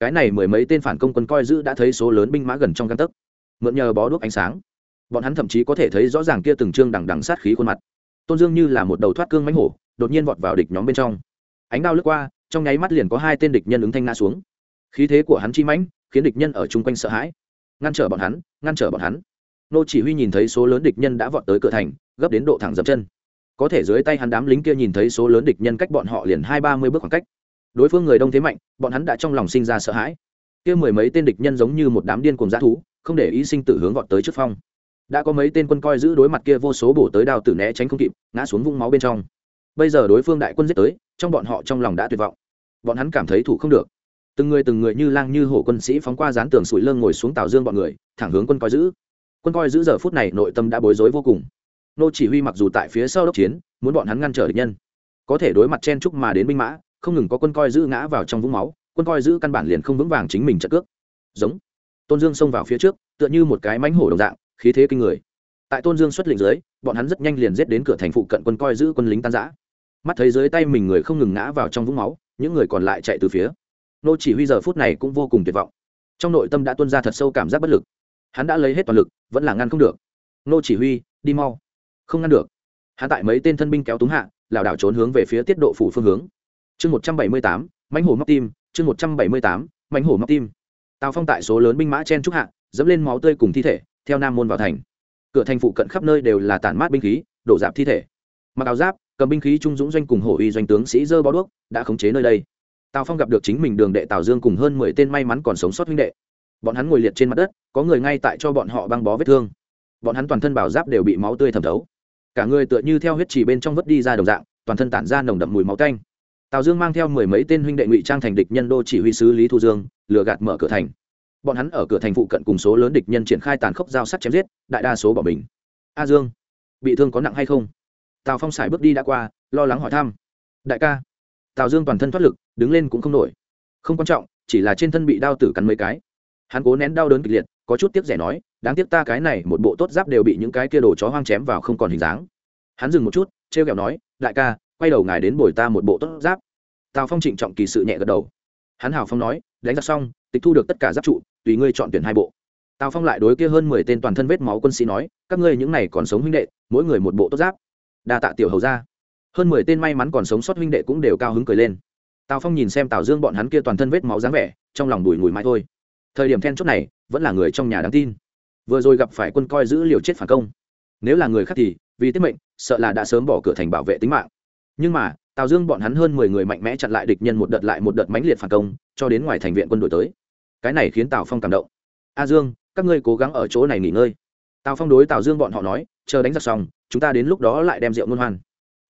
cái này mười mấy tên phản công quân coi giữ đã thấy số lớn binh mã gần trong căn tấc. Mượn nhờ bó đuốc ánh sáng, bọn hắn thậm chí có thể thấy rõ ràng kia từng trương đằng đằng sát khí khuôn mặt. Tôn dương như là một đầu thoát cương mánh hổ, đột nhiên vọt vào địch nhóm bên trong. Ánh đao lướt qua, trong nháy mắt liền có hai tên địch nhân ứng thanh nga xuống. Khí thế của hắn chi mãnh, khiến địch nhân ở chung quanh sợ hãi. Ngăn trở bọn hắn, ngăn trở bọn hắn. Nô chỉ huy nhìn thấy số lớn địch nhân đã vọt tới cửa thành, gấp đến độ thẳng dập chân. Có thể dưới tay hắn đám lính kia nhìn thấy số lớn địch nhân cách bọn họ liền hai ba mươi bước khoảng cách đối phương người đông thế mạnh, bọn hắn đã trong lòng sinh ra sợ hãi. Kia mười mấy tên địch nhân giống như một đám điên cùng g thú, không để ý sinh tử hướng vọt tới trước phong. Đã có mấy tên quân coi giữ đối mặt kia vô số bổ tới đao tử né tránh không kịp, ngã xuống vũng máu bên trong. Bây giờ đối phương đại quân giết tới, trong bọn họ trong lòng đã tuyệt vọng. Bọn hắn cảm thấy thủ không được. Từng người từng người như lang như hổ quân sĩ phóng qua dán tường sủi lưng ngồi xuống tào dương bọn người, thẳng hướng quân coi giữ. Quân coi giữ giờ phút này nội tâm đã bối rối vô cùng. Nô chỉ huy mặc dù tại phía sau đốc chiến, muốn bọn hắn ngăn trở địch nhân, có thể đối mặt chen trúc mà đến binh mã không ngừng có quân coi giữ ngã vào trong vũng máu, quân coi giữ căn bản liền không vững vàng chính mình trận cước. Giống. Tôn dương xông vào phía trước, tựa như một cái mánh hổ đồng dạng, khí thế kinh người. Tại tôn dương xuất lĩnh dưới, bọn hắn rất nhanh liền giết đến cửa thành phụ cận quân coi giữ quân lính tan giã mắt thấy dưới tay mình người không ngừng ngã vào trong vũng máu, những người còn lại chạy từ phía. Nô chỉ huy giờ phút này cũng vô cùng tuyệt vọng. Trong nội tâm đã tuân ra thật sâu cảm giác bất lực. Hắn đã lấy hết toàn lực, vẫn là ngăn không được. Nô chỉ huy, đi mau. Không ngăn được. Hắn tại mấy tên thân binh kéo túng hạ, lảo đảo trốn hướng về phía tiết độ phủ phương hướng chương một trăm bảy mươi tám, mãnh hổ móc tim, chương một trăm bảy mươi tám, mãnh hổ móc tim. Tào phong tại số lớn binh mã chen trúc hạ, dẫm lên máu tươi cùng thi thể, theo nam môn vào thành. Cửa thành phụ cận khắp nơi đều là tản mát binh khí, đổ dạp thi thể. Mặc áo giáp, cầm binh khí trung dũng doanh cùng hổ uy doanh tướng sĩ dơ bó đuốc, đã khống chế nơi đây. Tào phong gặp được chính mình đường đệ tào dương cùng hơn mười tên may mắn còn sống sót huynh đệ. Bọn hắn ngồi liệt trên mặt đất, có người ngay tại cho bọn họ băng bó vết thương. Bọn hắn toàn thân bảo giáp đều bị máu tươi thẩm thấu. Cả người tựa như theo huyết trì bên trong vứt đi ra đồng dạng, toàn thân tản ra nồng đậm mùi máu tanh tào dương mang theo mười mấy tên huynh đệ ngụy trang thành địch nhân đô chỉ huy sứ lý thu dương, lừa gạt mở cửa thành. Bọn hắn ở cửa thành phụ cận cùng số lớn địch nhân triển khai tàn khốc giao sắt chém giết, đại đa số bỏ mình. A dương, bị thương có nặng hay không? Tào phong sải bước đi đã qua, lo lắng hỏi thăm. Đại ca. Tào dương toàn thân thoát lực, đứng lên cũng không nổi. Không quan trọng, chỉ là trên thân bị đao tử cắn mấy cái. Hắn cố nén đau đớn kịch liệt, có chút tiếc rẻ nói, đáng tiếc ta cái này một bộ tốt giáp đều bị những cái kia đồ chó hoang chém vào không còn hình dáng. Hắn dừng một chút t r e o kẹo nói, đại ca quay đầu ngài đến bồi ta một bộ tốt giáp. Tào phong trịnh trọng kỳ sự nhẹ gật đầu. Hắn hào phong nói, đánh giặc xong, tịch thu được tất cả giáp trụ, tùy ngươi chọn tuyển hai bộ. Tào phong lại đối kia hơn mười tên toàn thân vết máu quân sĩ nói, các ngươi những này còn sống huynh đệ, mỗi người một bộ tốt giáp. Đa tạ tiểu hầu ra hơn mười tên may mắn còn sống sót huynh đệ cũng đều cao hứng cười lên. Tào phong nhìn xem tào dương bọn hắn kia toàn thân vết máu dáng vẻ, trong lòng đùi ngùi mãi thôi. Thời điểm then chốt này, vẫn là người trong nhà đáng tin. Vừa rồi gặp phải quân coi giữ liều chết phản công. Nếu là người khác thì, vì tiết mệnh, sợ là đã sớm bỏ cửa thành bảo vệ tính mạng nhưng mà, tào dương bọn hắn hơn mười người mạnh mẽ chặn lại địch nhân một đợt lại một đợt mãnh liệt phản công, cho đến ngoài thành viện quân đội tới. Cái này khiến tào phong cảm động. A dương, các ngươi cố gắng ở chỗ này nghỉ ngơi. Tào phong đối tào dương bọn họ nói, chờ đánh giặc xong, chúng ta đến lúc đó lại đem rượu ngôn hoan.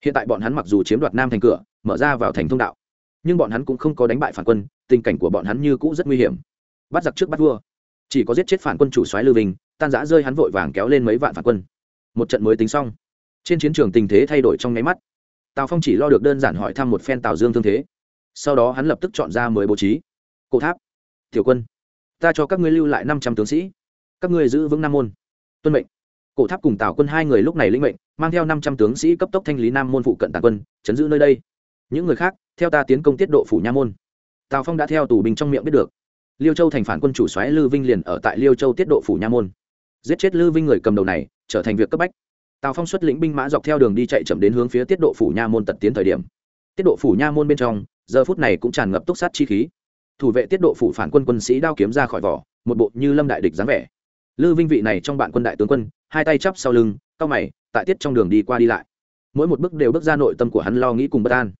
Hiện tại bọn hắn mặc dù chiếm đoạt nam thành cửa, mở ra vào thành thông đạo, nhưng bọn hắn cũng không có đánh bại phản quân, tình cảnh của bọn hắn như cũ rất nguy hiểm. Bắt giặc trước bắt vua, chỉ có giết chết phản quân chủ soái lưu vinh, tan giã rơi hắn vội vàng kéo lên mấy vạn phản quân. Một trận mới tính xong, trên chiến trường tình thế thay đổi trong nháy mắt tào phong chỉ lo được đơn giản hỏi thăm một phen tào dương thương thế. Sau đó hắn lập tức chọn ra mới bố trí. Cổ tháp. Tiểu quân, ta cho các ngươi lưu lại năm trăm tướng sĩ. Các ngươi giữ vững nam môn. Tuân mệnh. Cổ tháp cùng tào quân hai người lúc này linh mệnh, mang theo năm trăm tướng sĩ cấp tốc thanh lý nam môn phụ cận tàn quân, chấn giữ nơi đây. Những người khác, theo ta tiến công tiết độ phủ nha môn. Tào phong đã theo tù binh trong miệng biết được. Liêu châu thành phản quân chủ xoáy lư vinh liền ở tại liêu châu tiết độ phủ nha môn. Giết chết lư vinh người cầm đầu này, trở thành việc cấp bách tào phong xuất lĩnh binh mã dọc theo đường đi chạy chậm đến hướng phía tiết độ phủ nha môn tật tiến thời điểm. Tiết độ phủ nha môn bên trong, giờ phút này cũng tràn ngập túc sát chi khí. Thủ vệ tiết độ phủ phản quân quân sĩ đao kiếm ra khỏi vỏ, một bộ như lâm đại địch dáng vẻ. Lư vinh vị này trong bạn quân đại tướng quân, hai tay chắp sau lưng, cao mày, tại tiết trong đường đi qua đi lại. Mỗi một bước đều bước ra nội tâm của hắn lo nghĩ cùng bất an.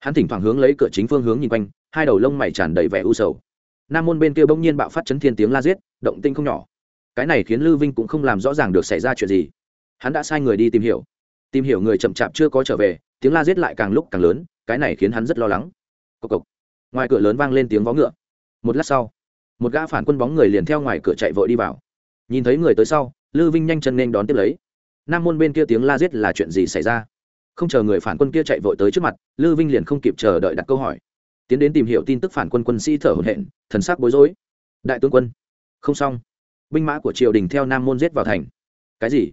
Hắn thỉnh thoảng hướng lấy cửa chính phương hướng nhìn quanh, hai đầu lông mày tràn đầy vẻ u sầu. Nam môn bên kia bỗng nhiên bạo phát chấn thiên tiếng la giết, động tinh không nhỏ. Cái này khiến lư vinh cũng không làm rõ ràng được xảy ra chuyện gì hắn đã sai người đi tìm hiểu. Tìm hiểu người chậm chạp chưa có trở về, tiếng la giết lại càng lúc càng lớn, cái này khiến hắn rất lo lắng. Cộc cộc. Ngoài cửa lớn vang lên tiếng vó ngựa. Một lát sau, một gã phản quân bóng người liền theo ngoài cửa chạy vội đi vào. Nhìn thấy người tới sau, lư vinh nhanh chân nên đón tiếp lấy. Nam môn bên kia tiếng la giết là chuyện gì xảy ra? Không chờ người phản quân kia chạy vội tới trước mặt, lư vinh liền không kịp chờ đợi đặt câu hỏi. Tiến đến tìm hiểu tin tức phản quân quân sĩ thở hổn hển, thần sắc bối rối. Đại tướng quân, không xong. Binh mã của triều đình theo nam môn giết vào thành. Cái gì?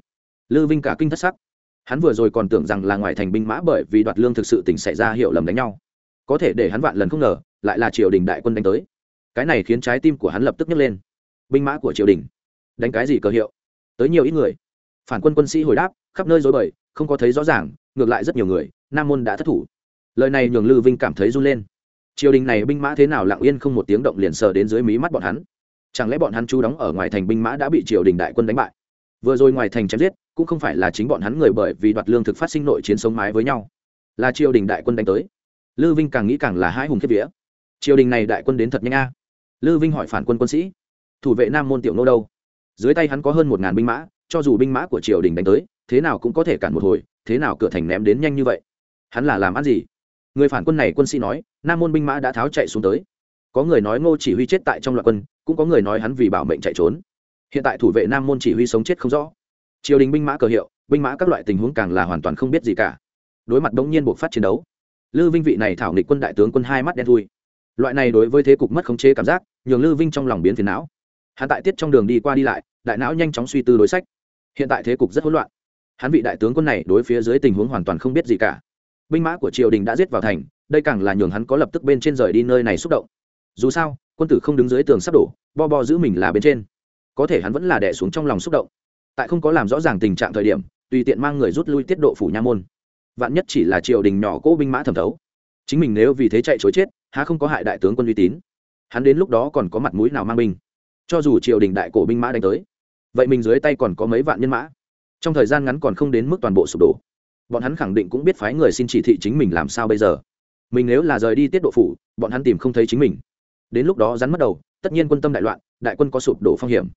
Lư vinh cả kinh thất sắc. Hắn vừa rồi còn tưởng rằng là ngoài thành binh mã bởi vì đoạt lương thực sự tỉnh xảy ra hiệu lầm đánh nhau. Có thể để hắn vạn lần không ngờ, lại là triều đình đại quân đánh tới. Cái này khiến trái tim của hắn lập tức nhấc lên. Binh mã của triều đình. Đánh cái gì cờ hiệu? Tới nhiều ít người. Phản quân quân sĩ hồi đáp, khắp nơi dối bời, không có thấy rõ ràng, ngược lại rất nhiều người, nam môn đã thất thủ. Lời này nhường lư vinh cảm thấy run lên. Triều đình này binh mã thế nào lặng yên không một tiếng động liền sờ đến dưới mí mắt bọn hắn. Chẳng lẽ bọn hắn chú đóng ở ngoài thành binh mã đã bị triều đình đại quân đánh bại? Vừa rồi ngoài thành chém giết, cũng không phải là chính bọn hắn người bởi vì đoạt lương thực phát sinh nội chiến sống mái với nhau. Là triều đình đại quân đánh tới. Lư vinh càng nghĩ càng là hai hùng kiếp vía. Triều đình này đại quân đến thật nhanh a. Lư vinh hỏi phản quân quân sĩ, thủ vệ nam môn tiểu nô đâu? Dưới tay hắn có hơn một ngàn binh mã, cho dù binh mã của triều đình đánh tới, thế nào cũng có thể cản một hồi, thế nào cửa thành ném đến nhanh như vậy. Hắn là làm ăn gì? Người phản quân này quân sĩ nói, nam môn binh mã đã tháo chạy xuống tới. Có người nói ngô chỉ huy chết tại trong loạt quân, cũng có người nói hắn vì bảo mệnh chạy trốn hiện tại thủ vệ nam môn chỉ huy sống chết không rõ. Triều đình binh mã cờ hiệu, binh mã các loại tình huống càng là hoàn toàn không biết gì cả. Đối mặt bỗng nhiên buộc phát chiến đấu lư vinh vị này thảo nghịch quân đại tướng quân hai mắt đen thui. Loại này đối với thế cục mất khống chế cảm giác, nhường lư vinh trong lòng biến phiền não. Hắn tại tiết trong đường đi qua đi lại, đại não nhanh chóng suy tư đối sách. Hiện tại thế cục rất hỗn loạn. Hắn vị đại tướng quân này đối phía dưới tình huống hoàn toàn không biết gì cả. Binh mã của triều đình đã giết vào thành, đây càng là nhường hắn có lập tức bên trên rời đi nơi này xúc động. Dù sao, quân tử không đứng dưới tường sắp đổ, bo bo giữ mình là bên trên có thể hắn vẫn là đẻ xuống trong lòng xúc động. Tại không có làm rõ ràng tình trạng thời điểm, tùy tiện mang người rút lui tiết độ phủ nha môn. Vạn nhất chỉ là triều đình nhỏ cỗ binh mã thẩm thấu. Chính mình nếu vì thế chạy chối chết, há không có hại đại tướng quân uy tín. Hắn đến lúc đó còn có mặt mũi nào mang binh? Cho dù triều đình đại cổ binh mã đánh tới, vậy mình dưới tay còn có mấy vạn nhân mã? Trong thời gian ngắn còn không đến mức toàn bộ sụp đổ. Bọn hắn khẳng định cũng biết phái người xin chỉ thị chính mình làm sao bây giờ. Mình nếu là rời đi tiết độ phủ, bọn hắn tìm không thấy chính mình. Đến lúc đó rắn mất đầu, tất nhiên quân tâm đại loạn, đại quân có sụp đổ phong hiểm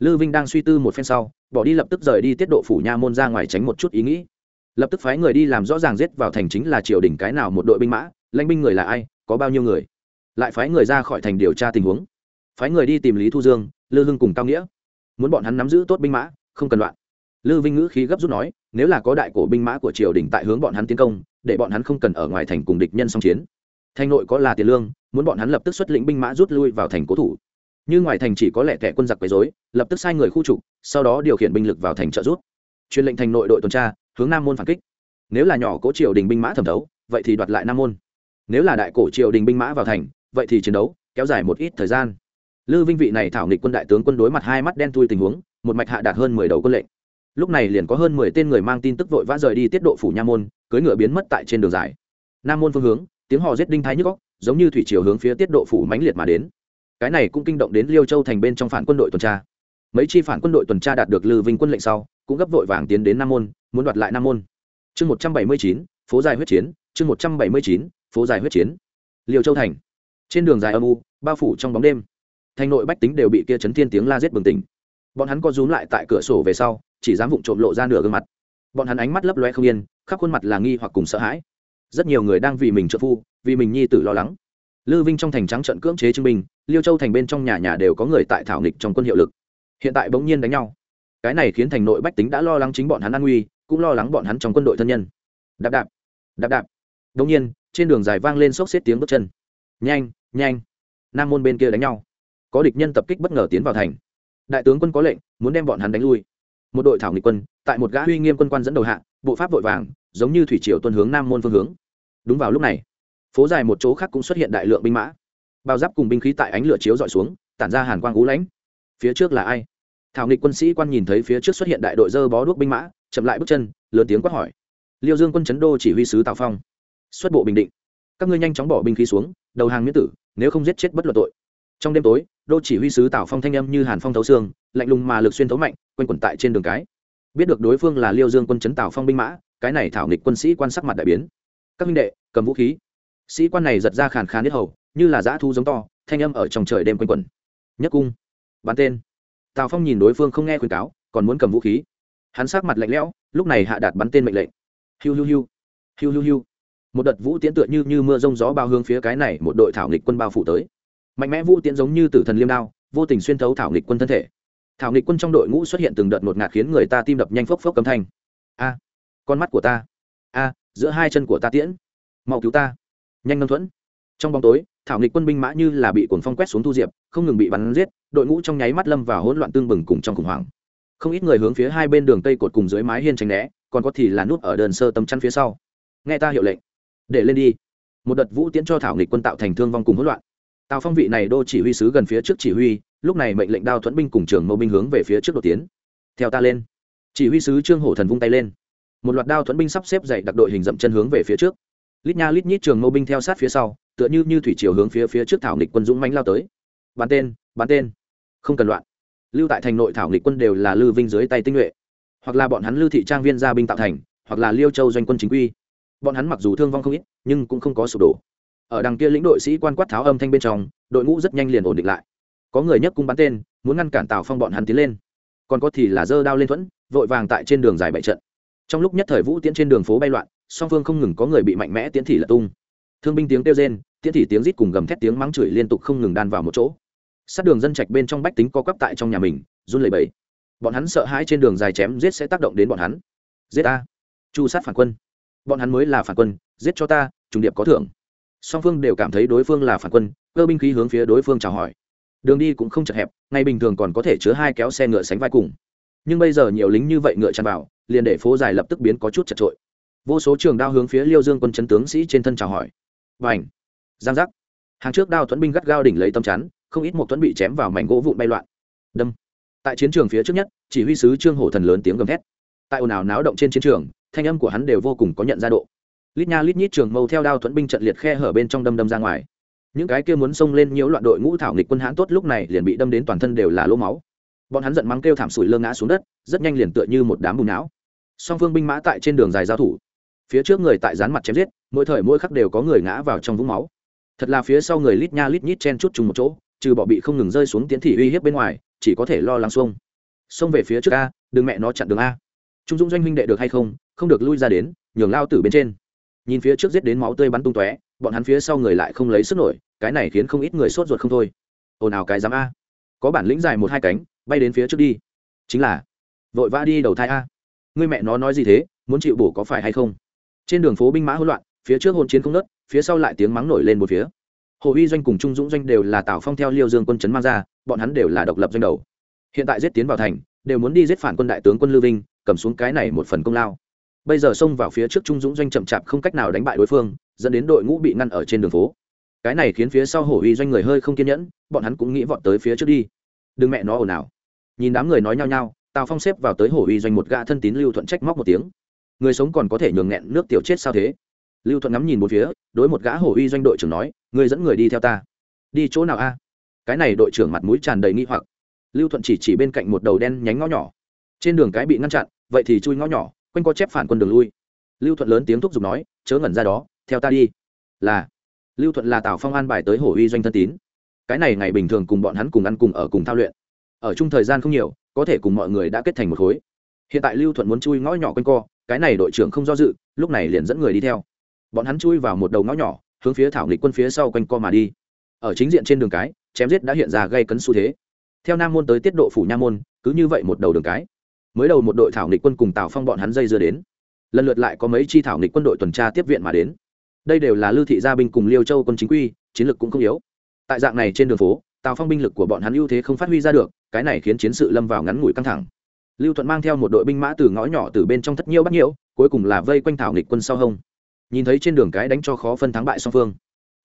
lư vinh đang suy tư một phen sau, bỏ đi lập tức rời đi tiết độ phủ nha môn ra ngoài tránh một chút ý nghĩ. Lập tức phái người đi làm rõ ràng giết vào thành chính là triều đình cái nào một đội binh mã, lãnh binh người là ai, có bao nhiêu người. Lại phái người ra khỏi thành điều tra tình huống. Phái người đi tìm lý thu dương, lư hưng cùng cao nghĩa. Muốn bọn hắn nắm giữ tốt binh mã, không cần loạn. Lư vinh ngữ khí gấp rút nói, nếu là có đại cổ binh mã của triều đình tại hướng bọn hắn tiến công, để bọn hắn không cần ở ngoài thành cùng địch nhân song chiến. Thành nội có là tiền lương, muốn bọn hắn lập tức xuất lĩnh binh mã rút lui vào thành cố thủ như ngoài thành chỉ có lẻ tẻ quân giặc quấy dối lập tức sai người khu trục, sau đó điều khiển binh lực vào thành trợ rút truyền lệnh thành nội đội tuần tra, hướng nam môn phản kích. Nếu là nhỏ cổ triều đình binh mã thẩm thấu, vậy thì đoạt lại nam môn. Nếu là đại cổ triều đình binh mã vào thành, vậy thì chiến đấu, kéo dài một ít thời gian. Lư vinh vị này thảo nghịch quân đại tướng quân đối mặt hai mắt đen thui tình huống, một mạch hạ đạt hơn mười đầu quân lệnh. Lúc này liền có hơn mười tên người mang tin tức vội vã rời đi tiết độ phủ nha môn, cưỡi ngựa biến mất tại trên đường dài. Nam môn phương hướng, tiếng hò giết đinh thái nhức góc giống như thủy chiều hướng phía tiết độ phủ mãnh liệt mà đến cái này cũng kinh động đến liêu châu thành bên trong phản quân đội tuần tra. Mấy chi phản quân đội tuần tra đạt được lư vinh quân lệnh sau, cũng gấp vội vàng tiến đến nam môn, muốn đoạt lại nam môn. Chương một trăm bảy mươi chín, phố dài huyết chiến, chương một trăm bảy mươi chín, phố dài huyết chiến. Liêu châu thành. Trên đường dài âm u, bao phủ trong bóng đêm. Thành nội bách tính đều bị kia chấn thiên tiếng la giết bừng tỉnh. Bọn hắn có rúm lại tại cửa sổ về sau, chỉ dám vụng trộm lộ ra nửa gương mặt. Bọn hắn ánh mắt lấp loe không yên, khắp khuôn mặt là nghi hoặc cùng sợ hãi. Rất nhiều người đang vì mình trợ phu, vì mình nhi tử lo lắng lư vinh trong thành trắng trận cưỡng chế chứng minh, liêu châu thành bên trong nhà nhà đều có người tại thảo nghịch trong quân hiệu lực. Hiện tại bỗng nhiên đánh nhau. Cái này khiến thành nội bách tính đã lo lắng chính bọn hắn an nguy, cũng lo lắng bọn hắn trong quân đội thân nhân. Đạp đạp đạp đạp. Bỗng nhiên, trên đường dài vang lên sốc xếp tiếng bước chân. Nhanh nhanh. Nam môn bên kia đánh nhau. Có địch nhân tập kích bất ngờ tiến vào thành. Đại tướng quân có lệnh, muốn đem bọn hắn đánh lui. Một đội thảo nghịch quân, tại một gã uy nghiêm quân quan dẫn đầu hạ, bộ pháp vội vàng, giống như thủy triều tuân hướng nam môn phương hướng. Đúng vào lúc này phố dài một chỗ khác cũng xuất hiện đại lượng binh mã. Bao giáp cùng binh khí tại ánh lửa chiếu dọi xuống, tản ra hàn quang ú lãnh. Phía trước là ai? Thảo nghịch quân sĩ quan nhìn thấy phía trước xuất hiện đại đội dơ bó đuốc binh mã, chậm lại bước chân, lớn tiếng quát hỏi. Liêu dương quân chấn đô chỉ huy sứ tào phong. Xuất bộ bình định. Các ngươi nhanh chóng bỏ binh khí xuống, đầu hàng miễn tử, nếu không giết chết bất luận tội. Trong đêm tối, đô chỉ huy sứ tào phong thanh âm như hàn phong thấu xương, lạnh lùng mà lực xuyên thấu mạnh, quanh quẩn tại trên đường cái. Biết được đối phương là liêu dương quân chấn tào phong binh mã, cái này thảo nghịch quân sĩ quan sắc mặt đại biến. Các minh đệ, cầm vũ khí sĩ quan này giật ra khàn khàn nhất hầu, như là dã thu giống to, thanh âm ở trong trời đêm quanh quẩn. Nhất cung bắn tên. Tào phong nhìn đối phương không nghe khuyên cáo, còn muốn cầm vũ khí. Hắn sát mặt lạnh lẽo, lúc này hạ đạt bắn tên mệnh lệnh. Hiu hiu hiu hiu hiu hiu. Một đợt vũ tiễn tựa như như mưa rông gió bao hướng phía cái này một đội thảo nghịch quân bao phủ tới. Mạnh mẽ vũ tiễn giống như tử thần liêm đao, vô tình xuyên thấu thảo nghịch quân thân thể. Thảo nghịch quân trong đội ngũ xuất hiện từng đợt một ngạt khiến người ta tim đập nhanh phốc phốc cấm thanh. A, con mắt của ta. A, giữa hai chân của ta tiễn. Mau cứu ta nhanh nâng thuẫn. Trong bóng tối, thảo nghịch quân binh mã như là bị cuồng phong quét xuống thu diệp, không ngừng bị bắn giết, đội ngũ trong nháy mắt lâm vào hỗn loạn tương bừng cùng trong khủng hoảng. Không ít người hướng phía hai bên đường tây cột cùng dưới mái hiên tránh né, còn có thì là nút ở đơn sơ tấm chắn phía sau. Nghe ta hiệu lệnh. Để lên đi. Một đợt vũ tiễn cho thảo nghịch quân tạo thành thương vong cùng hỗn loạn. Tào phong vị này đô chỉ huy sứ gần phía trước chỉ huy, lúc này mệnh lệnh đao thuẫn binh cùng trường mâu binh hướng về phía trước đột tiến. Theo ta lên. Chỉ huy sứ trương hổ thần vung tay lên. Một loạt đao thuẫn binh sắp xếp dậy, đặc đội hình dậm chân hướng về phía trước lít nha lít nhít trường mâu binh theo sát phía sau, tựa như như thủy chiều hướng phía phía trước thảo nghịch quân dũng mánh lao tới. Bắn tên bắn tên. Không cần loạn. Lưu tại thành nội thảo nghịch quân đều là lư vinh dưới tay tinh nhuệ. Hoặc là bọn hắn lưu thị trang viên gia binh tạo thành, hoặc là liêu châu doanh quân chính quy. Bọn hắn mặc dù thương vong không ít, nhưng cũng không có sụp đổ. Ở đằng kia lĩnh đội sĩ quan quát tháo âm thanh bên trong, đội ngũ rất nhanh liền ổn định lại. Có người nhất cung bắn tên, muốn ngăn cản tào phong bọn hắn tiến lên. Còn có thì là dơ đao lên thuẫn, vội vàng tại trên đường dài bảy trận. Trong lúc nhất thời vũ tiễn trên đường phố bay loạn song phương không ngừng có người bị mạnh mẽ tiến thị lật tung. Thương binh tiếng kêu rên tiến thị tiếng rít cùng gầm thét tiếng mắng chửi liên tục không ngừng đan vào một chỗ. Sát đường dân trạch bên trong bách tính co quắp tại trong nhà mình, run lẩy bẩy. Bọn hắn sợ hãi trên đường dài chém giết sẽ tác động đến bọn hắn. Giết ta. Chu sát phản quân. Bọn hắn mới là phản quân, giết cho ta, trùng điệp có thưởng. Song phương đều cảm thấy đối phương là phản quân, cơ binh khí hướng phía đối phương chào hỏi. Đường đi cũng không chật hẹp ngày bình thường còn có thể chứa hai kéo xe ngựa sánh vai cùng. Nhưng bây giờ nhiều lính như vậy ngựa tràn vào, liền để phố dài lập tức biến có chút chật trội vô số trường đao hướng phía liêu dương quân chấn tướng sĩ trên thân chào hỏi. Và ảnh giang giác! Hàng trước đao thuẫn binh gắt gao đỉnh lấy tâm chắn, không ít một thuẫn bị chém vào mảnh gỗ vụn bay loạn. Đâm! Tại chiến trường phía trước nhất, chỉ huy sứ trương hổ thần lớn tiếng gầm thét. Tại ồn ào náo động trên chiến trường, thanh âm của hắn đều vô cùng có nhận ra độ. Lít nha lít nhít trường mâu theo đao thuẫn binh trận liệt khe hở bên trong đâm đâm ra ngoài. Những cái kia muốn xông lên nhiễu loạn đội ngũ thảo nghịch quân hãn tốt lúc này liền bị đâm đến toàn thân đều là lỗ máu. Bọn hắn giận mắng kêu thảm sủi lơ ngã xuống đất, rất nhanh liền tựa như một đám bùn não. Song phương binh mã tại trên đường dài giao thủ phía trước người tại dán mặt chém giết, mỗi thời mỗi khắc đều có người ngã vào trong vũng máu. Thật là phía sau người lít nha lít nhít chen chút chung một chỗ, trừ bỏ bị không ngừng rơi xuống tiến thị uy hiếp bên ngoài, chỉ có thể lo lắng xuông. Xông về phía trước a, đừng mẹ nó chặn đường a. Trung dũng doanh huynh đệ được hay không không được lui ra đến, nhường lao tử bên trên. Nhìn phía trước giết đến máu tươi bắn tung tóe, bọn hắn phía sau người lại không lấy sức nổi, cái này khiến không ít người sốt ruột không thôi. Ồn ào cái dám a. Có bản lĩnh dài một hai cánh, bay đến phía trước đi. Chính là, vội vã đi đầu thai a. Người mẹ nó nói gì thế, muốn chịu bổ có phải hay không? Trên đường phố binh mã hỗn loạn, phía trước hôn chiến không nớt phía sau lại tiếng mắng nổi lên một phía. Hồ uy doanh cùng trung dũng doanh đều là tào phong theo liêu dương quân chấn mang ra, bọn hắn đều là độc lập doanh đầu. Hiện tại giết tiến vào thành, đều muốn đi giết phản quân đại tướng quân lưu vinh, cầm xuống cái này một phần công lao. Bây giờ xông vào phía trước trung dũng doanh chậm chạp không cách nào đánh bại đối phương, dẫn đến đội ngũ bị ngăn ở trên đường phố. Cái này khiến phía sau hổ uy doanh người hơi không kiên nhẫn, bọn hắn cũng nghĩ vọt tới phía trước đi. Đừng mẹ nó ồn ào. Nhìn đám người nói nhao nhao, tào phong xếp vào tới hổ uy doanh một gã thân tín lưu thuận trách móc một tiếng người sống còn có thể nhường nghẹn nước tiểu chết sao thế? Lưu thuận ngắm nhìn một phía, đối một gã hổ uy doanh đội trưởng nói người dẫn người đi theo ta. Đi chỗ nào a? Cái này đội trưởng mặt mũi tràn đầy nghi hoặc. Lưu thuận chỉ chỉ bên cạnh một đầu đen nhánh ngõ nhỏ. Trên đường cái bị ngăn chặn, vậy thì chui ngõ nhỏ, quanh co chép phản quân đường lui. Lưu thuận lớn tiếng thúc giục nói, chớ ngẩn ra đó, theo ta đi. Là. Lưu thuận là tào phong an bài tới hổ uy doanh thân tín. Cái này ngày bình thường cùng bọn hắn cùng ăn cùng ở cùng thao luyện. Ở chung thời gian không nhiều, có thể cùng mọi người đã kết thành một khối. Hiện tại lưu thuận muốn chui ngõ nhỏ quanh co cái này đội trưởng không do dự, lúc này liền dẫn người đi theo. Bọn hắn chui vào một đầu ngõ nhỏ, hướng phía thảo nghịch quân phía sau quanh co mà đi. Ở chính diện trên đường cái, chém giết đã hiện ra gây cấn xu thế. Theo nam môn tới tiết độ phủ nha môn, cứ như vậy một đầu đường cái. Mới đầu một đội thảo nghịch quân cùng tào phong bọn hắn dây dưa đến. Lần lượt lại có mấy chi thảo nghịch quân đội tuần tra tiếp viện mà đến. Đây đều là lưu thị gia binh cùng liêu châu quân chính quy, chiến lực cũng không yếu. Tại dạng này trên đường phố, tào phong binh lực của bọn hắn ưu thế không phát huy ra được, cái này khiến chiến sự lâm vào ngắn ngủi căng thẳng lưu thuận mang theo một đội binh mã từ ngõ nhỏ từ bên trong thất nhiêu bắt nhiễu cuối cùng là vây quanh thảo nghịch quân sau hông. Nhìn thấy trên đường cái đánh cho khó phân thắng bại song phương.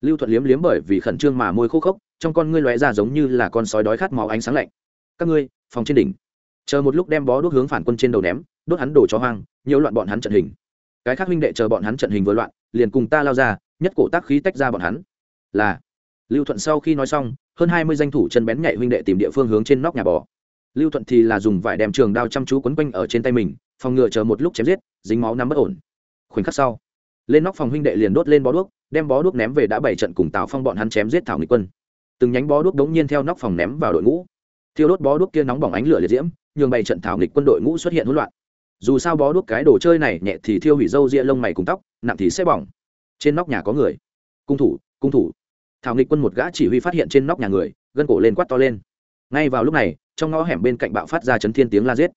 Lưu thuận liếm liếm bởi vì khẩn trương mà môi khô khốc, trong con ngươi lóe ra giống như là con sói đói khát máu ánh sáng lạnh. Các ngươi, phòng trên đỉnh. Chờ một lúc đem bó đuốc hướng phản quân trên đầu ném, đốt hắn đổ cho hoang nhiều loạn bọn hắn trận hình. Cái khác huynh đệ chờ bọn hắn trận hình vừa loạn, liền cùng ta lao ra, nhất cổ tác khí tách ra bọn hắn. Là, lưu thuận sau khi nói xong, hơn hai mươi danh thủ chân bén nhạy huynh đệ tìm địa phương hướng trên nóc nhà bò lưu thuận thì là dùng vải đem trường đao chăm chú quấn quanh ở trên tay mình, phòng ngừa chờ một lúc chém giết, dính máu nắm bất ổn. Khoảnh khắc sau, lên nóc phòng huynh đệ liền đốt lên bó đuốc, đem bó đuốc ném về đã bảy trận cùng tào phong bọn hắn chém giết thảo nghị quân. Từng nhánh bó đuốc đống nhiên theo nóc phòng ném vào đội ngũ. Thiêu đốt bó đuốc kia nóng bỏng ánh lửa liệt diễm, nhường bảy trận thảo nghịch quân đội ngũ xuất hiện hỗn loạn. Dù sao bó đuốc cái đồ chơi này nhẹ thì thiêu hủy râu ria lông mày cùng tóc, nặng thì sẽ bỏng. Trên nóc nhà có người. Cung thủ cung thủ. Thảo nghịch quân một gã chỉ huy phát hiện trên nóc nhà người, gân cổ lên quát to lên. Ngay vào lúc này trong ngõ hẻm bên cạnh bạo phát ra chấn thiên tiếng la giết.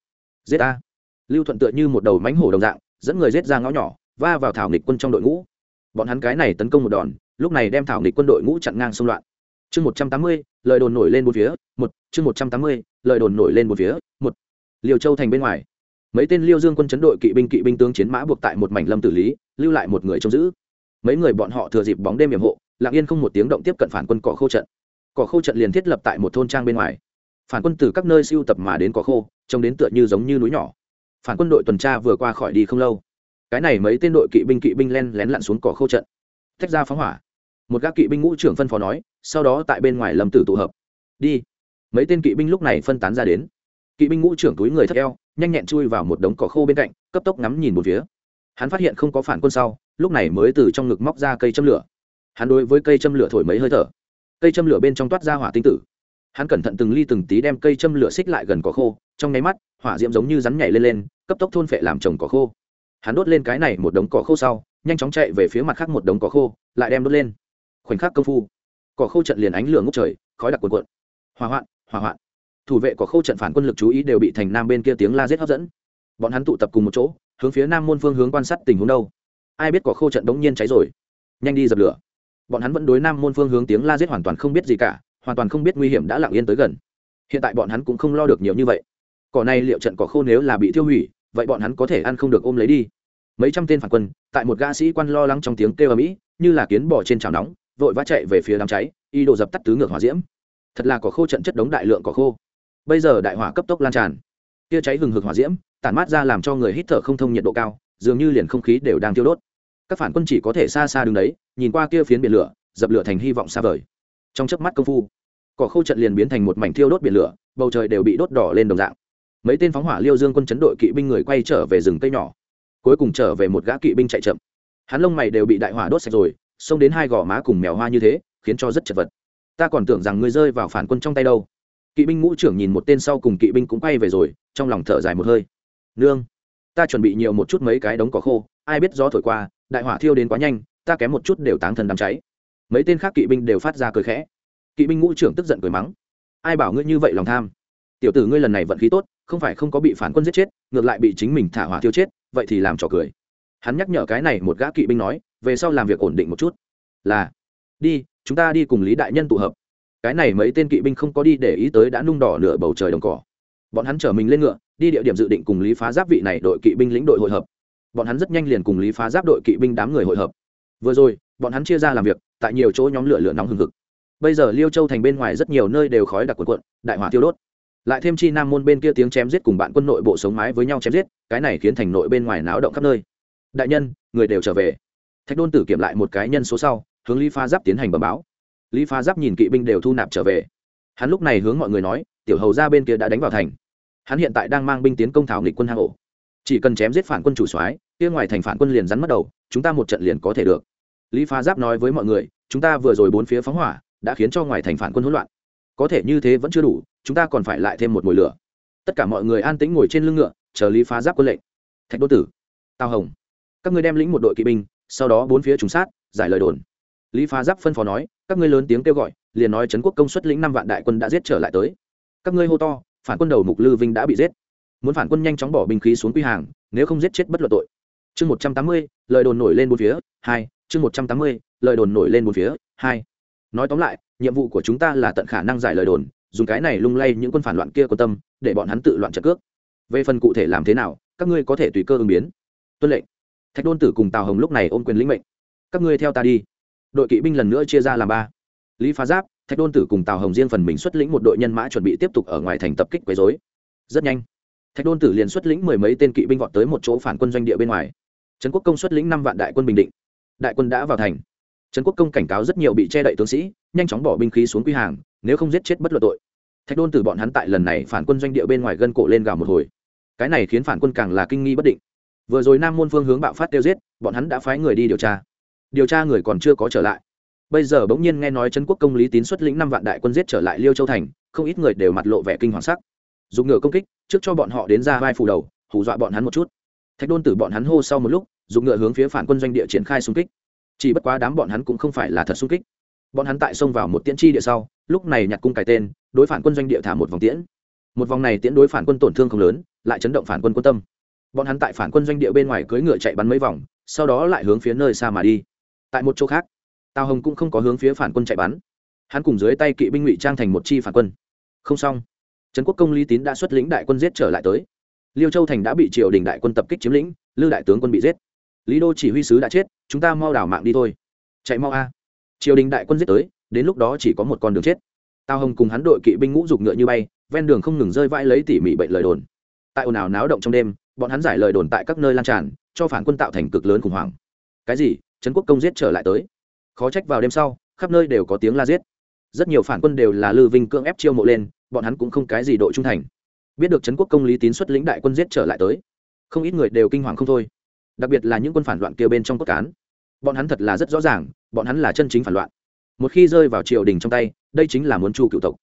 Giết a lưu thuận tựa như một đầu mánh hổ đồng dạng, dẫn người giết ra ngõ nhỏ, va vào thảo nghịch quân trong đội ngũ. Bọn hắn cái này tấn công một đòn, lúc này đem thảo nghịch quân đội ngũ chặn ngang xung loạn. Chương một trăm tám mươi, lời đồn nổi lên một phía, một, chương một trăm tám mươi, lời đồn nổi lên một phía, một. Liều châu thành bên ngoài. Mấy tên liêu dương quân chấn đội kỵ binh kỵ binh tướng chiến mã buộc tại một mảnh lâm tử lý, lưu lại một người trông giữ. Mấy người bọn họ thừa dịp bóng đêm hiểm hộ, lặng yên không một tiếng động tiếp cận phản quân cỏ khô trận. Cỏ khô trận liền thiết lập tại một thôn trang bên ngoài phản quân từ các nơi siêu tập mà đến cỏ khô, trông đến tựa như giống như núi nhỏ. Phản quân đội tuần tra vừa qua khỏi đi không lâu. Cái này mấy tên đội kỵ binh kỵ binh len lén lặn xuống cỏ khô trận. Tách ra phóng hỏa. Một gác kỵ binh ngũ trưởng phân phó nói, sau đó tại bên ngoài lâm tử tụ hợp. Đi. Mấy tên kỵ binh lúc này phân tán ra đến. Kỵ binh ngũ trưởng túi người thất eo, nhanh nhẹn chui vào một đống cỏ khô bên cạnh, cấp tốc ngắm nhìn một phía. Hắn phát hiện không có phản quân sau, lúc này mới từ trong ngực móc ra cây châm lửa. Hắn đối với cây châm lửa thổi mấy hơi thở. Cây châm lửa bên trong toát ra hỏa tinh tử hắn cẩn thận từng ly từng tí đem cây châm lửa xích lại gần cỏ khô, trong nháy mắt, hỏa diễm giống như rắn nhảy lên lên, cấp tốc thôn phệ làm trồng cỏ khô. Hắn đốt lên cái này một đống cỏ khô sau, nhanh chóng chạy về phía mặt khác một đống cỏ khô, lại đem đốt lên. Khoảnh khắc công phu, cỏ khô trận liền ánh lửa ngốc trời, khói đặc cuộn cuộn. Hỏa hoạn hỏa hoạn. Thủ vệ cỏ khô trận phản quân lực chú ý đều bị thành nam bên kia tiếng la giết hấp dẫn. Bọn hắn tụ tập cùng một chỗ, hướng phía nam môn phương hướng quan sát tình huống đâu. Ai biết cỏ khô trận đống nhiên cháy rồi. Nhanh đi dập lửa. Bọn hắn vẫn đối nam môn phương hướng tiếng la giết hoàn toàn không biết gì cả hoàn toàn không biết nguy hiểm đã lặng yên tới gần. Hiện tại bọn hắn cũng không lo được nhiều như vậy. Cỏ này liệu trận cỏ khô nếu là bị tiêu hủy, vậy bọn hắn có thể ăn không được ôm lấy đi. Mấy trăm tên phản quân, tại một gã sĩ quan lo lắng trong tiếng kêu ở mỹ như là kiến bò trên chảo nóng, vội vã chạy về phía đám cháy y đồ dập tắt tứ ngược hỏa diễm. Thật là cỏ khô trận chất đống đại lượng cỏ khô. Bây giờ đại hỏa cấp tốc lan tràn. Tia cháy hừng hực hỏa diễm, tản mát ra làm cho người hít thở không thông nhiệt độ cao, dường như liền không khí đều đang tiêu đốt. Các phản quân chỉ có thể xa xa đứng đấy, nhìn qua kia phiến biển lửa, dập lửa thành hy vọng xa vời. Trong chớp mắt công phu cỏ khô trận liền biến thành một mảnh thiêu đốt biển lửa, bầu trời đều bị đốt đỏ lên đồng dạng. Mấy tên phóng hỏa liêu dương quân chấn đội kỵ binh người quay trở về rừng cây nhỏ, cuối cùng trở về một gã kỵ binh chạy chậm. Hắn lông mày đều bị đại hỏa đốt sạch rồi, xông đến hai gò má cùng mèo hoa như thế, khiến cho rất chật vật. Ta còn tưởng rằng ngươi rơi vào phản quân trong tay đâu. Kỵ binh ngũ trưởng nhìn một tên sau cùng kỵ binh cũng quay về rồi, trong lòng thở dài một hơi. Nương, ta chuẩn bị nhiều một chút mấy cái đống cỏ khô, ai biết gió thổi qua, đại hỏa thiêu đến quá nhanh, ta kém một chút đều táng thân đám cháy. Mấy tên khác kỵ binh đều phát ra cười khẽ kỵ binh ngũ trưởng tức giận cười mắng. Ai bảo ngươi như vậy lòng tham? Tiểu tử ngươi lần này vận khí tốt, không phải không có bị phản quân giết chết, ngược lại bị chính mình thả hỏa thiêu chết, vậy thì làm trò cười. Hắn nhắc nhở cái này một gã kỵ binh nói, về sau làm việc ổn định một chút. Là, đi, chúng ta đi cùng lý đại nhân tụ hợp. Cái này mấy tên kỵ binh không có đi để ý tới đã nung đỏ nửa bầu trời đồng cỏ. Bọn hắn chở mình lên ngựa, đi địa điểm dự định cùng lý phá giáp vị này đội kỵ binh lĩnh đội hội hợp. Bọn hắn rất nhanh liền cùng lý phá giáp đội kỵ binh đám người hội hợp. Vừa rồi, bọn hắn chia ra làm việc, tại nhiều chỗ nhóm lửa lửa nóng hừng hực bây giờ liêu châu thành bên ngoài rất nhiều nơi đều khói đặc quần quận đại hỏa tiêu đốt. Lại thêm chi nam môn bên kia tiếng chém giết cùng bạn quân nội bộ sống mái với nhau chém giết, cái này khiến thành nội bên ngoài náo động khắp nơi. Đại nhân, người đều trở về. Thạch đôn tử kiểm lại một cái nhân số sau, hướng lý pha giáp tiến hành bẩm báo. Lý pha giáp nhìn kỵ binh đều thu nạp trở về. Hắn lúc này hướng mọi người nói, tiểu hầu ra bên kia đã đánh vào thành. Hắn hiện tại đang mang binh tiến công thảo nghịch quân hang ổ. Chỉ cần chém giết phản quân chủ soái, kia ngoài thành phản quân liền rắn mất đầu, chúng ta một trận liền có thể được. Lý pha giáp nói với mọi người, chúng ta vừa rồi bốn phía phóng hỏa đã khiến cho ngoài thành phản quân hỗn loạn. Có thể như thế vẫn chưa đủ, chúng ta còn phải lại thêm một mồi lửa. Tất cả mọi người an tĩnh ngồi trên lưng ngựa, chờ lý phá giáp quân lệnh. Thạch đô tử, tào hồng, các ngươi đem lĩnh một đội kỵ binh, sau đó bốn phía trùng sát, giải lời đồn. Lý phá giáp phân phó nói, các ngươi lớn tiếng kêu gọi, liền nói trấn quốc công suất lĩnh năm vạn đại quân đã giết trở lại tới. Các ngươi hô to, phản quân đầu mục lư vinh đã bị giết. Muốn phản quân nhanh chóng bỏ binh khí xuống quy hàng, nếu không giết chết bất luận tội. Chương một trăm tám mươi, lời đồn nổi lên bốn phía, hai, chương một trăm tám mươi, lời đồn nổi lên bốn phía, hai nói tóm lại, nhiệm vụ của chúng ta là tận khả năng giải lời đồn, dùng cái này lung lay những quân phản loạn kia quan tâm, để bọn hắn tự loạn trận cước. Về phần cụ thể làm thế nào, các ngươi có thể tùy cơ ứng biến. Tuân lệnh. Thạch đôn tử cùng tào hồng lúc này ôm quyền lĩnh mệnh. Các ngươi theo ta đi. Đội kỵ binh lần nữa chia ra làm ba. Lý phá giáp, thạch đôn tử cùng tào hồng riêng phần mình xuất lĩnh một đội nhân mã chuẩn bị tiếp tục ở ngoài thành tập kích quấy dối rất nhanh, thạch đôn tử liền xuất lĩnh mười mấy tên kỵ binh vọt tới một chỗ phản quân doanh địa bên ngoài. Trấn quốc công xuất lĩnh năm vạn đại quân bình định. Đại quân đã vào thành trấn quốc công cảnh cáo rất nhiều bị che đậy tướng sĩ, nhanh chóng bỏ binh khí xuống quy hàng, nếu không giết chết bất luận tội. Thạch đôn tử bọn hắn tại lần này phản quân doanh địa bên ngoài gân cổ lên gào một hồi. Cái này khiến phản quân càng là kinh nghi bất định. Vừa rồi nam môn phương hướng bạo phát tiêu giết, bọn hắn đã phái người đi điều tra. Điều tra người còn chưa có trở lại. Bây giờ bỗng nhiên nghe nói trấn quốc công lý tín xuất lĩnh năm vạn đại quân giết trở lại liêu châu thành, không ít người đều mặt lộ vẻ kinh hoàng sắc. Dùng ngựa công kích, trước cho bọn họ đến ra vai phủ đầu, hù dọa bọn hắn một chút. Thạch đôn tử bọn hắn hô sau một lúc dùng ngựa hướng phía phản quân doanh địa triển khai xung kích chỉ bất quá đám bọn hắn cũng không phải là thật sung kích. Bọn hắn tại xông vào một tiễn chi địa sau, lúc này nhặt cung cài tên, đối phản quân doanh địa thả một vòng tiễn. Một vòng này tiễn đối phản quân tổn thương không lớn, lại chấn động phản quân quân tâm. Bọn hắn tại phản quân doanh địa bên ngoài cưỡi ngựa chạy bắn mấy vòng, sau đó lại hướng phía nơi xa mà đi. Tại một chỗ khác, tào hồng cũng không có hướng phía phản quân chạy bắn. Hắn cùng dưới tay kỵ binh ngụy trang thành một chi phản quân. Không xong. Trấn quốc công lý tín đã xuất lĩnh đại quân giết trở lại tới. Liêu châu thành đã bị triều đình đại quân tập kích chiếm lĩnh, lư đại tướng quân bị giết lý đô chỉ huy sứ đã chết, chúng ta mau đảo mạng đi thôi. Chạy mau a. Triều đình đại quân giết tới, đến lúc đó chỉ có một con đường chết. Tào hồng cùng hắn đội kỵ binh ngũ giục ngựa như bay, ven đường không ngừng rơi vãi lấy tỉ mỉ bệnh lời đồn. Tại ồn ào náo động trong đêm, bọn hắn giải lời đồn tại các nơi lan tràn, cho phản quân tạo thành cực lớn khủng hoảng. Cái gì? Trấn quốc công giết trở lại tới. Khó trách vào đêm sau, khắp nơi đều có tiếng la giết. Rất nhiều phản quân đều là lư vinh cưỡng ép chiêu mộ lên, bọn hắn cũng không cái gì độ trung thành. Biết được trấn quốc công lý tín xuất lĩnh đại quân giết trở lại tới, không ít người đều kinh hoàng không thôi đặc biệt là những quân phản loạn kia bên trong cốt cán. Bọn hắn thật là rất rõ ràng, bọn hắn là chân chính phản loạn. Một khi rơi vào triều đình trong tay, đây chính là muốn chu cựu tộc.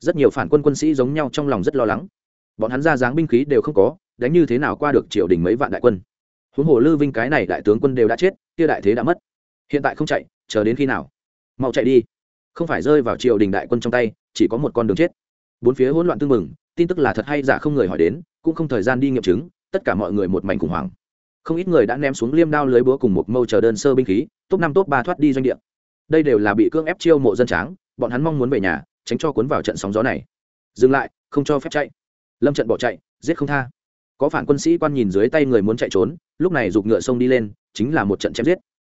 Rất nhiều phản quân quân sĩ giống nhau trong lòng rất lo lắng. Bọn hắn ra dáng binh khí đều không có, đánh như thế nào qua được triều đình mấy vạn đại quân. Huống hồ lư vinh cái này đại tướng quân đều đã chết, kia đại thế đã mất. Hiện tại không chạy, chờ đến khi nào? Mau chạy đi. Không phải rơi vào triều đình đại quân trong tay, chỉ có một con đường chết. Bốn phía hỗn loạn tương mừng tin tức là thật hay giả không người hỏi đến, cũng không thời gian đi nghiệm chứng, tất cả mọi người một mảnh khủng hoảng không ít người đã ném xuống liêm đao lưới búa cùng một mâu chờ đơn sơ binh khí, top năm, top ba thoát đi doanh địa. Đây đều là bị cưỡng ép chiêu mộ dân tráng, bọn hắn mong muốn về nhà, tránh cho cuốn vào trận sóng gió này. Dừng lại, không cho phép chạy. Lâm trận bỏ chạy, giết không tha. Có phản quân sĩ quan nhìn dưới tay người muốn chạy trốn, lúc này giục ngựa sông đi lên, chính là một trận chém giết.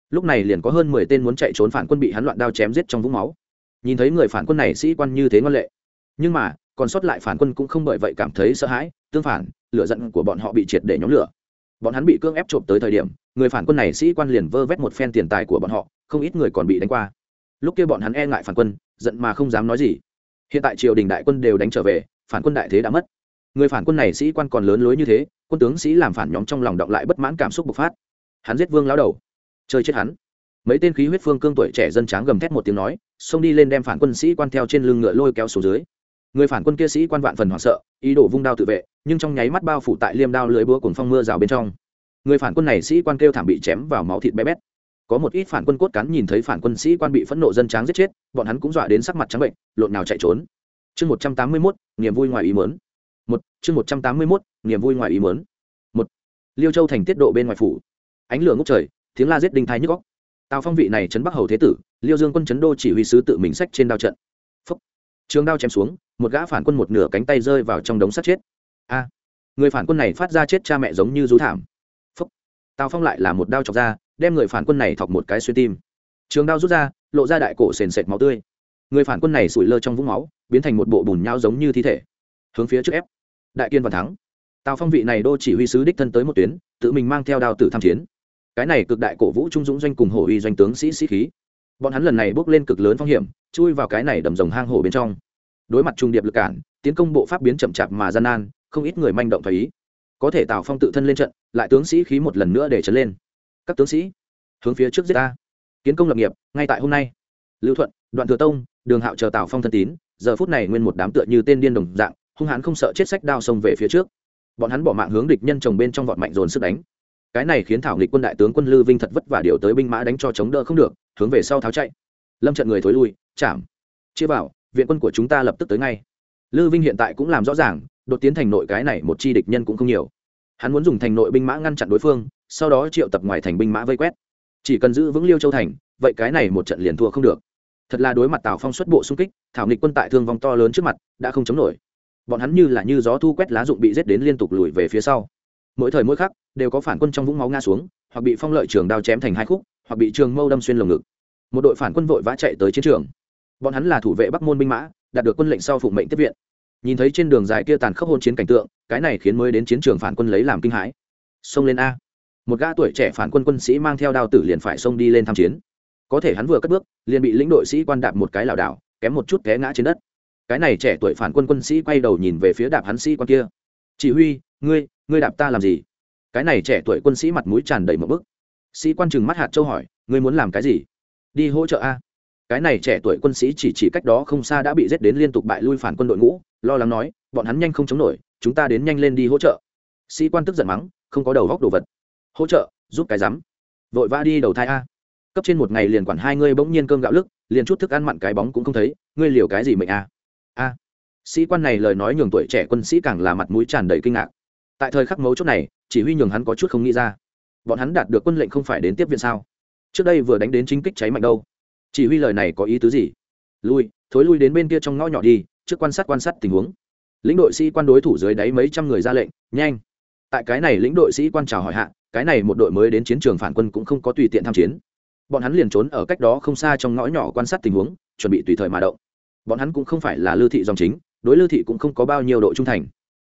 Lúc này liền có hơn mười tên muốn chạy trốn phản quân bị hắn loạn đao chém giết trong vũng máu. Nhìn thấy người phản quân này sĩ quan như thế ngoan lệ. Nhưng mà, còn sót lại phản quân cũng không bởi vậy cảm thấy sợ hãi, tương phản, lửa giận của bọn họ bị triệt để nhóm lửa bọn hắn bị cưỡng ép trộm tới thời điểm, người phản quân này sĩ quan liền vơ vét một phen tiền tài của bọn họ, không ít người còn bị đánh qua. Lúc kia bọn hắn e ngại phản quân, giận mà không dám nói gì. Hiện tại triều đình đại quân đều đánh trở về, phản quân đại thế đã mất. Người phản quân này sĩ quan còn lớn lối như thế, quân tướng sĩ làm phản nhóm trong lòng động lại bất mãn cảm xúc bộc phát. Hắn giết vương lao đầu. Chơi chết hắn. Mấy tên khí huyết phương cương tuổi trẻ dân tráng gầm thét một tiếng nói, xông đi lên đem phản quân sĩ quan theo trên lưng ngựa lôi kéo xuống dưới người phản quân kia sĩ quan vạn phần hoảng sợ, ý đồ vung đao tự vệ, nhưng trong nháy mắt bao phủ tại liêm đao lưới búa cùng phong mưa rào bên trong. Người phản quân này sĩ quan kêu thảm bị chém vào máu thịt bé bét. Có một ít phản quân cốt cán nhìn thấy phản quân sĩ quan bị phẫn nộ dân tráng giết chết, bọn hắn cũng dọa đến sắc mặt trắng bệnh, lộn nào chạy trốn. Chương một trăm tám mươi mốt, niềm vui ngoài ý mớn một, chương một trăm tám mươi mốt, niềm vui ngoài ý mớn một, liêu châu thành tiết độ bên ngoài phủ. Ánh lửa ngốc trời, tiếng la giết đinh thái nhức góc tào phong vị này chấn bắc hầu thế tử, liêu dương quân chấn đô chỉ huy sứ tự mình sách trên đao trận trường đao chém xuống, một gã phản quân một nửa cánh tay rơi vào trong đống sắt chết. A, người phản quân này phát ra chết cha mẹ giống như rú thảm. Phúc. Tào phong lại là một đao chọc ra, đem người phản quân này thọc một cái xuyên tim. Trường đao rút ra, lộ ra đại cổ sền sệt máu tươi. Người phản quân này sủi lơ trong vũng máu, biến thành một bộ bùn nhau giống như thi thể. Hướng phía trước ép. Đại kiên và thắng. Tào phong vị này đô chỉ huy sứ đích thân tới một tuyến, tự mình mang theo đao tử tham chiến. Cái này cực đại cổ vũ trung dũng doanh cùng hổ uy doanh tướng sĩ sĩ khí bọn hắn lần này bước lên cực lớn phong hiểm, chui vào cái này đầm rồng hang hổ bên trong. Đối mặt trung điệp lực cản, tiến công bộ pháp biến chậm chạp mà gian nan, không ít người manh động thấy ý. Có thể tào phong tự thân lên trận, lại tướng sĩ khí một lần nữa để trấn lên. Các tướng sĩ, hướng phía trước giết ta. Kiến công lập nghiệp, ngay tại hôm nay. Lưu thuận, đoạn thừa tông, đường hạo chờ tào phong thân tín, giờ phút này nguyên một đám tựa như tên điên đồng dạng, hung hãn không sợ chết sách đao xông về phía trước. Bọn hắn bỏ mạng hướng địch nhân chồng bên trong vọt mạnh dồn sức đánh cái này khiến thảo nghịch quân đại tướng quân lư vinh thật vất vả điều tới binh mã đánh cho chống đỡ không được, hướng về sau tháo chạy. Lâm trận người thối lui, chạm, chia vào, viện quân của chúng ta lập tức tới ngay. Lư vinh hiện tại cũng làm rõ ràng, đột tiến thành nội cái này một chi địch nhân cũng không nhiều. Hắn muốn dùng thành nội binh mã ngăn chặn đối phương, sau đó triệu tập ngoài thành binh mã vây quét. Chỉ cần giữ vững liêu châu thành, vậy cái này một trận liền thua không được. Thật là đối mặt tào phong xuất bộ xung kích, thảo nghịch quân tại thương vong to lớn trước mặt, đã không chống nổi. Bọn hắn như là như gió thu quét lá dụng bị giết đến liên tục lùi về phía sau mỗi thời mỗi khắc đều có phản quân trong vũng máu ngã xuống, hoặc bị phong lợi trường đao chém thành hai khúc, hoặc bị trường mâu đâm xuyên lồng ngực. Một đội phản quân vội vã chạy tới chiến trường. Bọn hắn là thủ vệ bắc môn binh mã, đạt được quân lệnh sau phụng mệnh tiếp viện. Nhìn thấy trên đường dài kia tàn khốc hôn chiến cảnh tượng, cái này khiến mới đến chiến trường phản quân lấy làm kinh hãi. Xông lên a. Một gã tuổi trẻ phản quân quân sĩ mang theo đao tử liền phải xông đi lên tham chiến. Có thể hắn vừa cất bước, liền bị lĩnh đội sĩ quan đạp một cái lảo đảo, kém một chút té ngã trên đất. Cái này trẻ tuổi phản quân quân sĩ quay đầu nhìn về phía đạp hắn sĩ quan kia. Chỉ huy, ngươi ngươi đạp ta làm gì? Cái này trẻ tuổi quân sĩ mặt mũi tràn đầy một bức. Sĩ quan chừng mắt hạt châu hỏi, ngươi muốn làm cái gì? Đi hỗ trợ a. Cái này trẻ tuổi quân sĩ chỉ chỉ cách đó không xa đã bị giết đến liên tục bại lui phản quân đội ngũ, lo lắng nói, bọn hắn nhanh không chống nổi, chúng ta đến nhanh lên đi hỗ trợ. Sĩ quan tức giận mắng, không có đầu góc đồ vật. Hỗ trợ, giúp cái rắm. Vội vã đi đầu thai a. Cấp trên một ngày liền quản hai ngươi bỗng nhiên cơm gạo lức, liền chút thức ăn mặn cái bóng cũng không thấy, ngươi liều cái gì mệnh a? A. Sĩ quan này lời nói nhường tuổi trẻ quân sĩ càng là mặt mũi tràn đầy kinh ngạc tại thời khắc mấu chốt này, chỉ huy nhường hắn có chút không nghĩ ra. Bọn hắn đạt được quân lệnh không phải đến tiếp viện sao? Trước đây vừa đánh đến chính kích cháy mạnh đâu. Chỉ huy lời này có ý tứ gì? Lui, thối lui đến bên kia trong ngõ nhỏ đi, trước quan sát quan sát tình huống. Lĩnh đội sĩ quan đối thủ dưới đáy mấy trăm người ra lệnh, nhanh. Tại cái này lĩnh đội sĩ quan chào hỏi hạ, cái này một đội mới đến chiến trường phản quân cũng không có tùy tiện tham chiến. Bọn hắn liền trốn ở cách đó không xa trong ngõ nhỏ quan sát tình huống, chuẩn bị tùy thời mà động. Bọn hắn cũng không phải là lưu thị dòng chính, đối lưu thị cũng không có bao nhiêu độ trung thành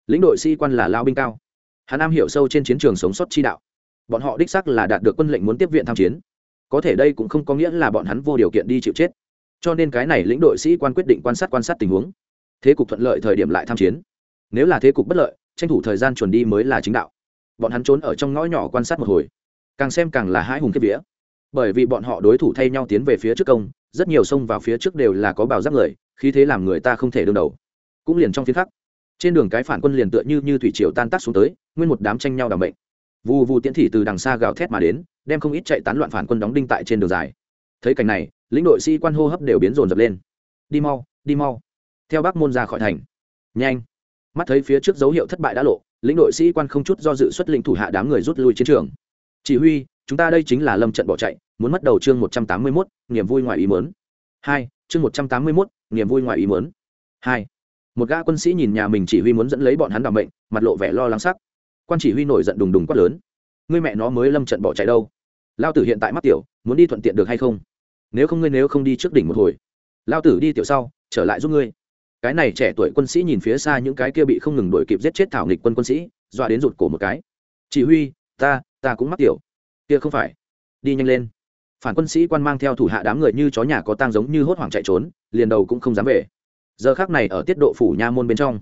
lĩnh đội sĩ quan là lao binh cao. Hắn am hiểu sâu trên chiến trường sống sót chi đạo. Bọn họ đích sắc là đạt được quân lệnh muốn tiếp viện tham chiến. Có thể đây cũng không có nghĩa là bọn hắn vô điều kiện đi chịu chết. Cho nên cái này lĩnh đội sĩ quan quyết định quan sát quan sát tình huống. Thế cục thuận lợi thời điểm lại tham chiến. Nếu là thế cục bất lợi, tranh thủ thời gian chuẩn đi mới là chính đạo. Bọn hắn trốn ở trong ngõ nhỏ quan sát một hồi. Càng xem càng là hai hùng kiếp vía. Bởi vì bọn họ đối thủ thay nhau tiến về phía trước công, rất nhiều sông vào phía trước đều là có bào giáp người khi thế làm người ta không thể đương đầu. Cũng liền trong phiên khắc trên đường cái phản quân liền tựa như như thủy triều tan tác xuống tới, nguyên một đám tranh nhau đ ả mệnh. Vù vù tiễn thị từ đằng xa gào thét mà đến, đem không ít chạy tán loạn phản quân đóng đinh tại trên đường dài. Thấy cảnh này, lĩnh đội sĩ quan hô hấp đều biến rồn rập lên. Đi mau đi mau. Theo bác môn ra khỏi thành. Nhanh. Mắt thấy phía trước dấu hiệu thất bại đã lộ, lĩnh đội sĩ quan không chút do dự xuất lĩnh thủ hạ đám người rút lui chiến trường. Chỉ huy, chúng ta đây chính là lâm trận bỏ chạy, muốn mất đầu chương một trăm tám mươi mốt, niềm vui ngoài ý mớn hai, chương một trăm tám mươi mốt, niềm vui ngoài ý mớn hai một gã quân sĩ nhìn nhà mình chỉ huy muốn dẫn lấy bọn hắn đảm bệnh mặt lộ vẻ lo lắng sắc. Quan chỉ huy nổi giận đùng đùng quát lớn. Ngươi mẹ nó mới lâm trận bỏ chạy đâu? Lao tử hiện tại mắt tiểu, muốn đi thuận tiện được hay không? Nếu không ngươi nếu không đi trước đỉnh một hồi. Lao tử đi tiểu sau, trở lại giúp ngươi. Cái này trẻ tuổi quân sĩ nhìn phía xa những cái kia bị không ngừng đuổi kịp giết chết thảo nghịch quân quân sĩ, dọa đến rụt cổ một cái. Chỉ huy, ta ta cũng mắc tiểu. Kia không phải. Đi nhanh lên. Phản quân sĩ quan mang theo thủ hạ đám người như chó nhà có tang giống như hốt hoảng chạy trốn, liền đầu cũng không dám về giờ khác này ở tiết độ phủ nha môn bên trong.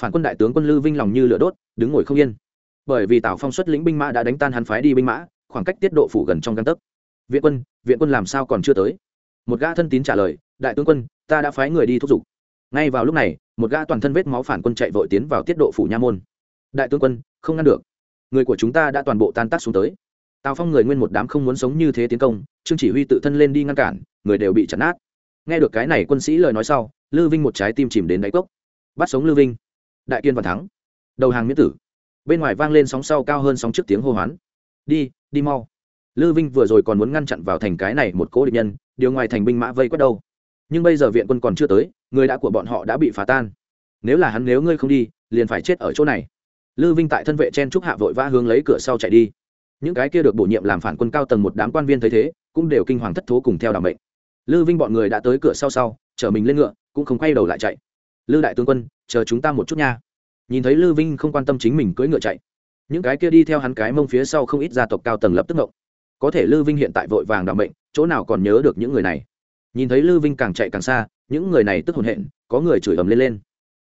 Phản quân đại tướng quân lư vinh lòng như lửa đốt, đứng ngồi không yên. Bởi vì tào phong xuất lĩnh binh mã đã đánh tan hắn phái đi binh mã, khoảng cách tiết độ phủ gần trong găng tấc. Viện quân viện quân làm sao còn chưa tới? Một gã thân tín trả lời, đại tướng quân, ta đã phái người đi thúc giục. Ngay vào lúc này, một gã toàn thân vết máu phản quân chạy vội tiến vào tiết độ phủ nha môn. Đại tướng quân, không ngăn được. Người của chúng ta đã toàn bộ tan tác xuống tới. Tào phong người nguyên một đám không muốn sống như thế tiến công, trương chỉ huy tự thân lên đi ngăn cản, người đều bị chặn nát nghe được cái này quân sĩ lời nói sau, lư vinh một trái tim chìm đến đáy cốc. Bắt sống lư vinh. Đại kiên và thắng. Đầu hàng miễn tử. Bên ngoài vang lên sóng sau cao hơn sóng trước tiếng hô hoán. Đi đi mau. Lư vinh vừa rồi còn muốn ngăn chặn vào thành cái này một cố địch nhân, điều ngoài thành binh mã vây quét đâu. Nhưng bây giờ viện quân còn chưa tới, người đã của bọn họ đã bị phá tan. Nếu là hắn, nếu ngươi không đi, liền phải chết ở chỗ này. Lư vinh tại thân vệ chen trúc hạ vội vã hướng lấy cửa sau chạy đi. Những cái kia được bổ nhiệm làm phản quân cao tầng một đám quan viên thấy thế, cũng đều kinh hoàng thất thố cùng theo đảm mệnh lư vinh bọn người đã tới cửa sau sau, chở mình lên ngựa, cũng không quay đầu lại chạy. Lư đại tướng quân, chờ chúng ta một chút nha. Nhìn thấy lư vinh không quan tâm chính mình cưỡi ngựa chạy, những cái kia đi theo hắn cái mông phía sau không ít gia tộc cao tầng lập tức ngộng. Có thể lư vinh hiện tại vội vàng đảm mệnh, chỗ nào còn nhớ được những người này? Nhìn thấy lư vinh càng chạy càng xa, những người này tức hồn hện, có người chửi ầm lên lên.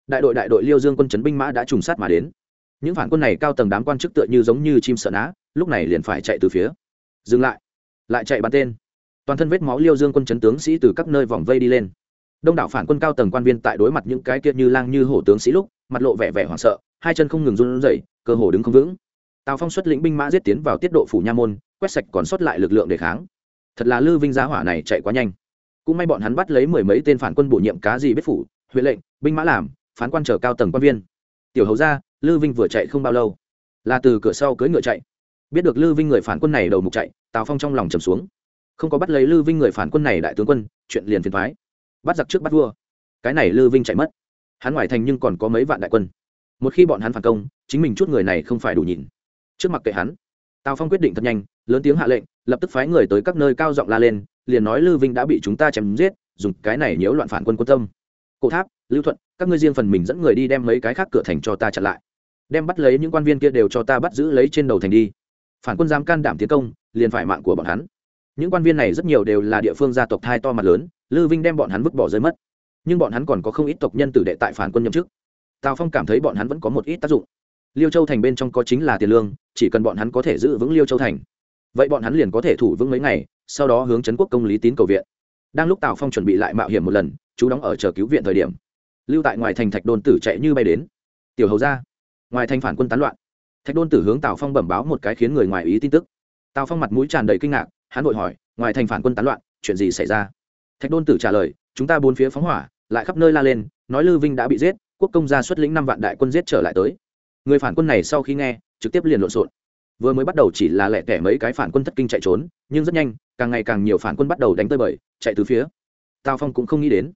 Đại đội đại đội liêu dương quân chấn binh mã đã trùng sát mà đến. Những phản quân này cao tầng đám quan chức tựa như giống như chim sợ ná, lúc này liền phải chạy từ phía. Dừng lại. Lại chạy bắn tên toàn thân vết máu liêu dương quân chấn tướng sĩ từ các nơi vòng vây đi lên. Đông đảo phản quân cao tầng quan viên tại đối mặt những cái kia như lang như hổ tướng sĩ lúc, mặt lộ vẻ vẻ hoảng sợ, hai chân không ngừng run rẩy, cơ hồ đứng không vững. Tào phong xuất lĩnh binh mã giết tiến vào tiết độ phủ nha môn, quét sạch còn sót lại lực lượng để kháng. Thật là lư vinh giá hỏa này chạy quá nhanh. Cũng may bọn hắn bắt lấy mười mấy tên phản quân bổ nhiệm cá gì biết phủ, huệ lệnh, binh mã làm, phán quan trở cao tầng quan viên. Tiểu hầu ra lư vinh vừa chạy không bao lâu. Là từ cửa sau cưỡi ngựa chạy. Biết được lư vinh người phản quân này đầu mục chạy, tào phong trong lòng trầm xuống không có bắt lấy lư vinh người phản quân này đại tướng quân, chuyện liền phiền thoái bắt giặc trước bắt vua. Cái này lư vinh chạy mất. Hắn ngoài thành nhưng còn có mấy vạn đại quân. Một khi bọn hắn phản công, chính mình chút người này không phải đủ nhìn trước mặt kệ hắn. Tào phong quyết định thật nhanh, lớn tiếng hạ lệnh, lập tức phái người tới các nơi cao giọng la lên, liền nói lư vinh đã bị chúng ta chém giết, dùng cái này nhiễu loạn phản quân quân tâm. Cổ tháp, lưu thuận, các ngươi riêng phần mình dẫn người đi đem mấy cái khác cửa thành cho ta chặn lại. Đem bắt lấy những quan viên kia đều cho ta bắt giữ lấy trên đầu thành đi. Phản quân dám can đảm tiến công, liền phải mạng của bọn hắn những quan viên này rất nhiều đều là địa phương gia tộc thai to mặt lớn, lư vinh đem bọn hắn vứt bỏ rơi mất. Nhưng bọn hắn còn có không ít tộc nhân tử đệ tại phản quân nhậm chức. Tào phong cảm thấy bọn hắn vẫn có một ít tác dụng. Liêu châu thành bên trong có chính là tiền lương, chỉ cần bọn hắn có thể giữ vững liêu châu thành, vậy bọn hắn liền có thể thủ vững mấy ngày, sau đó hướng trấn quốc công lý tín cầu viện. Đang lúc tào phong chuẩn bị lại mạo hiểm một lần, chú đóng ở chờ cứu viện thời điểm, lưu tại ngoài thành thạch đôn tử chạy như bay đến. Tiểu hầu ra ngoài thành phản quân tán loạn. Thạch đôn tử hướng tào phong bẩm báo một cái khiến người ngoài ý tin tức. Tào phong mặt mũi tràn đầy kinh ngạc hắn vội hỏi, ngoài thành phản quân tán loạn, chuyện gì xảy ra? Thạch đôn tử trả lời, chúng ta bốn phía phóng hỏa, lại khắp nơi la lên, nói lư vinh đã bị giết, quốc công gia xuất lĩnh năm vạn đại quân giết trở lại tới. Người phản quân này sau khi nghe, trực tiếp liền lộn xộn. Vừa mới bắt đầu chỉ là lẻ tẻ mấy cái phản quân thất kinh chạy trốn, nhưng rất nhanh, càng ngày càng nhiều phản quân bắt đầu đánh tơi bời, chạy từ phía. Tào phong cũng không nghĩ đến.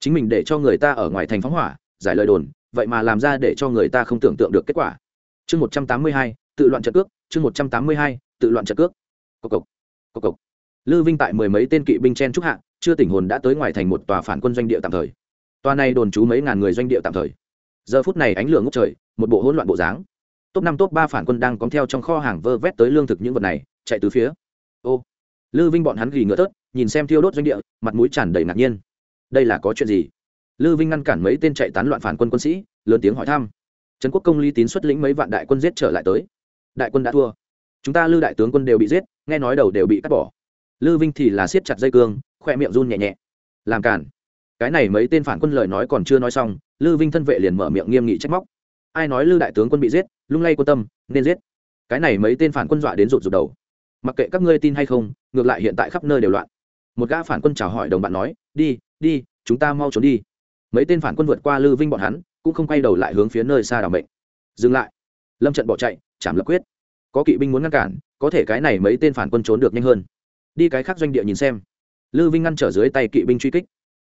Chính mình để cho người ta ở ngoài thành phóng hỏa, giải lời đồn, vậy mà làm ra để cho người ta không tưởng tượng được kết quả. Chương một trăm tám mươi hai, tự loạn trận cước, chương một trăm tám mươi hai, tự loạn trận cước. Cục cục. Cốc cốc. lư vinh tại mười mấy tên kỵ binh chen trúc hạ, chưa tỉnh hồn đã tới ngoài thành một tòa phản quân doanh địa tạm thời. Tòa này đồn trú mấy ngàn người doanh địa tạm thời. Giờ phút này ánh lửa ngút trời, một bộ hỗn loạn bộ dáng. Top năm top ba phản quân đang cóng theo trong kho hàng vơ vét tới lương thực những vật này, chạy từ phía. Ô. Lư vinh bọn hắn gỉ ngựa tớt nhìn xem thiêu đốt doanh địa, mặt mũi tràn đầy ngạc nhiên. Đây là có chuyện gì? Lư vinh ngăn cản mấy tên chạy tán loạn phản quân quân sĩ, lớn tiếng hỏi thăm. Trấn quốc công lý tín xuất lĩnh mấy vạn đại quân giết trở lại tới. Đại quân đã thua chúng ta lư đại tướng quân đều bị giết, nghe nói đầu đều bị cắt bỏ. Lư vinh thì là siết chặt dây cương khoe miệng run nhẹ nhẹ. Làm cản cái này mấy tên phản quân lời nói còn chưa nói xong, lư vinh thân vệ liền mở miệng nghiêm nghị trách móc. Ai nói lư đại tướng quân bị giết, lung lay quan tâm, nên giết. Cái này mấy tên phản quân dọa đến rụt rụt đầu. Mặc kệ các ngươi tin hay không, ngược lại hiện tại khắp nơi đều loạn. Một gã phản quân chào hỏi đồng bạn nói, đi đi, chúng ta mau trốn đi. Mấy tên phản quân vượt qua lư vinh bọn hắn, cũng không quay đầu lại hướng phía nơi xa đảo mệnh. Dừng lại. Lâm trận bỏ chạy chảm lập quyết có kỵ binh muốn ngăn cản, có thể cái này mấy tên phản quân trốn được nhanh hơn. Đi cái khác doanh địa nhìn xem. Lư vinh ngăn trở dưới tay kỵ binh truy kích.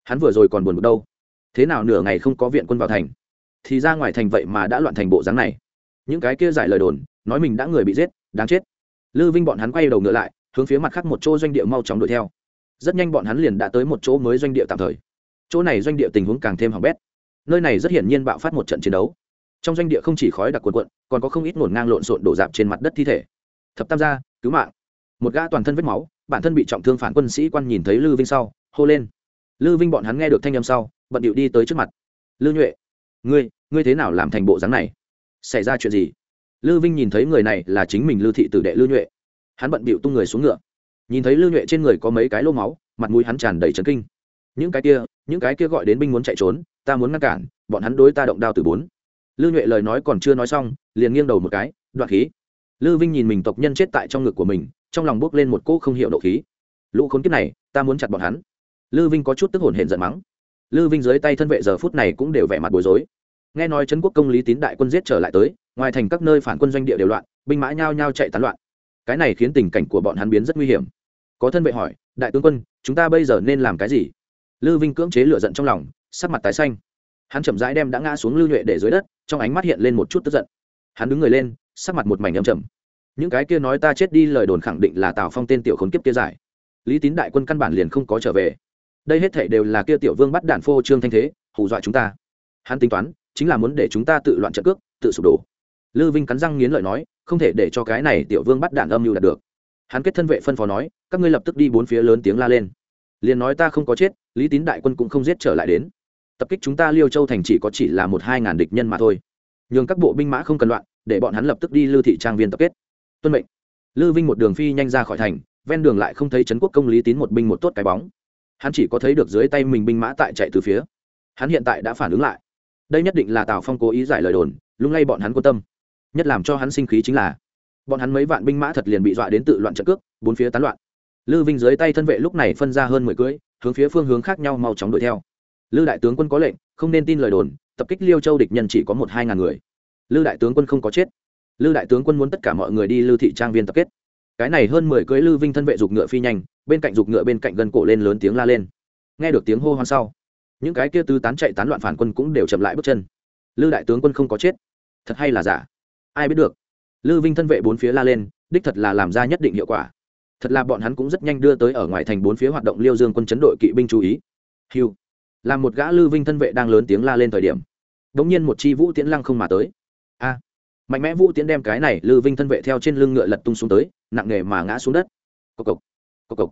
Hắn vừa rồi còn buồn bực đâu. Thế nào nửa ngày không có viện quân vào thành? Thì ra ngoài thành vậy mà đã loạn thành bộ dáng này. Những cái kia giải lời đồn, nói mình đã người bị giết, đáng chết. Lư vinh bọn hắn quay đầu ngựa lại, hướng phía mặt khác một chỗ doanh địa mau chóng đuổi theo. Rất nhanh bọn hắn liền đã tới một chỗ mới doanh địa tạm thời. Chỗ này doanh địa tình huống càng thêm hỏng bét. Nơi này rất hiển nhiên bạo phát một trận chiến đấu trong doanh địa không chỉ khói đặc quần quận còn có không ít ngổn ngang lộn xộn đổ dạp trên mặt đất thi thể. Thập tam gia, cứu mạng. Một gã toàn thân vết máu, bản thân bị trọng thương phản quân sĩ quan nhìn thấy lư vinh sau, hô lên. Lư vinh bọn hắn nghe được thanh âm sau, bận điệu đi tới trước mặt. Lư nhuệ, ngươi ngươi thế nào làm thành bộ dáng này? Xảy ra chuyện gì? Lư vinh nhìn thấy người này là chính mình lư thị tử đệ lư nhuệ. Hắn bận bịu tung người xuống ngựa. Nhìn thấy lư nhuệ trên người có mấy cái lô máu, mặt mũi hắn tràn đầy trấn kinh. Những cái kia, những cái kia gọi đến binh muốn chạy trốn, ta muốn ngăn cản, bọn hắn đối ta động đao từ bốn. Lưu nhuệ lời nói còn chưa nói xong, liền nghiêng đầu một cái, đoạn khí. Lư vinh nhìn mình tộc nhân chết tại trong ngực của mình, trong lòng bốc lên một cỗ không hiểu độ khí. Lũ khốn kiếp này, ta muốn chặt bọn hắn. Lư vinh có chút tức hồn hển giận mắng. Lư vinh dưới tay thân vệ giờ phút này cũng đều vẻ mặt bối rối. Nghe nói trấn quốc công lý tín đại quân giết trở lại tới, ngoài thành các nơi phản quân doanh địa đều loạn, binh mã nhao nhao chạy tán loạn. Cái này khiến tình cảnh của bọn hắn biến rất nguy hiểm. Có thân vệ hỏi, đại tướng quân, chúng ta bây giờ nên làm cái gì? Lư vinh cưỡng chế lửa giận trong lòng, sắc mặt tái xanh. Hắn chậm rãi đem đã ngã xuống lưu nhuệ để dưới đất trong ánh mắt hiện lên một chút tức giận. Hắn đứng người lên, sắc mặt một mảnh âm trầm. Những cái kia nói ta chết đi lời đồn khẳng định là tào phong tên tiểu khốn kiếp kia giải. Lý tín đại quân căn bản liền không có trở về. Đây hết thể đều là kia tiểu vương bắt đạn phô trương thanh thế, hù dọa chúng ta. Hắn tính toán, chính là muốn để chúng ta tự loạn trận cước, tự sụp đổ. Lư vinh cắn răng nghiến lợi nói, không thể để cho cái này tiểu vương bắt đạn âm mưu đạt được. Hắn kết thân vệ phân phó nói, các ngươi lập tức đi bốn phía lớn tiếng la lên. Liền nói ta không có chết, lý tín đại quân cũng không giết trở lại đến tập kích chúng ta liêu châu thành chỉ có chỉ là một hai ngàn địch nhân mà thôi. Nhường các bộ binh mã không cần loạn, để bọn hắn lập tức đi lưu thị trang viên tập kết. Tuân mệnh. Lư vinh một đường phi nhanh ra khỏi thành, ven đường lại không thấy trấn quốc công lý tín một binh một tốt cái bóng. Hắn chỉ có thấy được dưới tay mình binh mã tại chạy từ phía. Hắn hiện tại đã phản ứng lại. Đây nhất định là tào phong cố ý giải lời đồn, lung lay bọn hắn quan tâm. Nhất làm cho hắn sinh khí chính là, bọn hắn mấy vạn binh mã thật liền bị dọa đến tự loạn trận cước, bốn phía tán loạn. Lư vinh dưới tay thân vệ lúc này phân ra hơn mười cưỡi, hướng phía phương hướng khác nhau mau chóng đuổi theo lư đại tướng quân có lệnh, không nên tin lời đồn, tập kích liêu châu địch nhân chỉ có một hai ngàn người. Lư đại tướng quân không có chết. Lư đại tướng quân muốn tất cả mọi người đi lư thị trang viên tập kết. Cái này hơn mười cưỡi lư vinh thân vệ giục ngựa phi nhanh, bên cạnh giục ngựa bên cạnh gần cổ lên lớn tiếng la lên. Nghe được tiếng hô hoan sau, những cái kia tứ tán chạy tán loạn phản quân cũng đều chậm lại bước chân. Lư đại tướng quân không có chết. Thật hay là giả? Ai biết được? Lư vinh thân vệ bốn phía la lên, đích thật là làm ra nhất định hiệu quả. Thật là bọn hắn cũng rất nhanh đưa tới ở ngoài thành bốn phía hoạt động liêu dương quân chấn đội kỵ binh chú ý. Hiu là một gã lư vinh thân vệ đang lớn tiếng la lên thời điểm. Đ ỗ n g nhiên một chi vũ tiễn lăng không mà tới. A! Mạnh mẽ vũ tiễn đem cái này lư vinh thân vệ theo trên lưng ngựa lật tung xuống tới, nặng nề mà ngã xuống đất. Cộc cộc cộc cộc.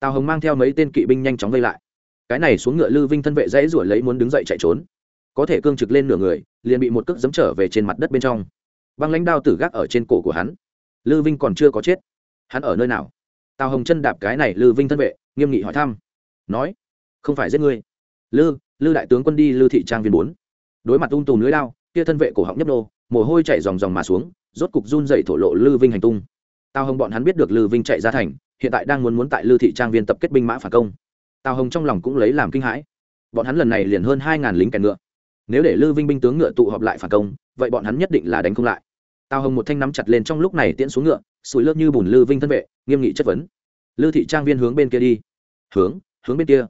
Tào hồng mang theo mấy tên kỵ binh nhanh chóng vây lại. Cái này xuống ngựa lư vinh thân vệ dãy ruổi lấy muốn đứng dậy chạy trốn. Có thể cương trực lên nửa người, liền bị một cước dẫm trở về trên mặt đất bên trong. Băng lãnh đao tử gác ở trên cổ của hắn. Lư vinh còn chưa có chết. Hắn ở nơi nào? Tào hồng chân đạp cái này lư vinh thân vệ, nghiêm nghị hỏi thăm. Nói, không phải giết ngươi lư lư đại tướng quân đi lư thị trang viên bốn. Đối mặt tung tùm lưới lao kia thân vệ cổ họng nhấp nô, mồ hôi chảy dòng dòng mà xuống, rốt cục run dậy thổ lộ lư vinh hành tung. Tào hồng bọn hắn biết được lư vinh chạy ra thành, hiện tại đang muốn muốn tại lư thị trang viên tập kết binh mã phản công. Tào hồng trong lòng cũng lấy làm kinh hãi. Bọn hắn lần này liền hơn hai ngàn lính kèn ngựa. Nếu để lư vinh binh tướng ngựa tụ họp lại phản công, vậy bọn hắn nhất định là đánh không lại. Tào hồng một thanh nắm chặt lên trong lúc này tiễn xuống ngựa, sủi lớp như bùn lư vinh thân vệ, nghiêm nghị chất vấn. Lư thị trang viên hướng bên kia đi. Hướng hướng bên kia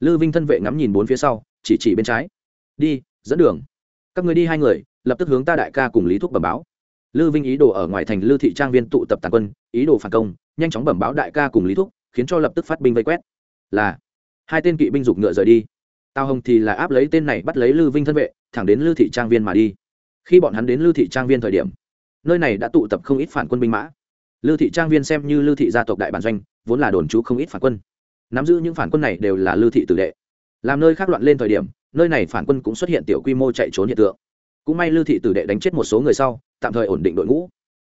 lư vinh thân vệ ngắm nhìn bốn phía sau, chỉ chỉ bên trái. Đi, dẫn đường. Các người đi hai người, lập tức hướng ta đại ca cùng lý thúc bẩm báo. Lư vinh ý đồ ở ngoài thành lư thị trang viên tụ tập tàn quân, ý đồ phản công, nhanh chóng bẩm báo đại ca cùng lý thúc, khiến cho lập tức phát binh vây quét. Là, hai tên kỵ binh giục ngựa rời đi. Tào hồng thì là áp lấy tên này bắt lấy lư vinh thân vệ, thẳng đến lư thị trang viên mà đi. Khi bọn hắn đến lư thị trang viên thời điểm, nơi này đã tụ tập không ít phản quân binh mã. Lư thị trang viên xem như lư thị gia tộc đại bản doanh, vốn là đồn trú không ít phản quân nắm giữ những phản quân này đều là Lưu thị tử đệ. Làm nơi khác loạn lên thời điểm, nơi này phản quân cũng xuất hiện tiểu quy mô chạy trốn hiện tượng. Cũng may Lưu thị tử đệ đánh chết một số người sau, tạm thời ổn định đội ngũ.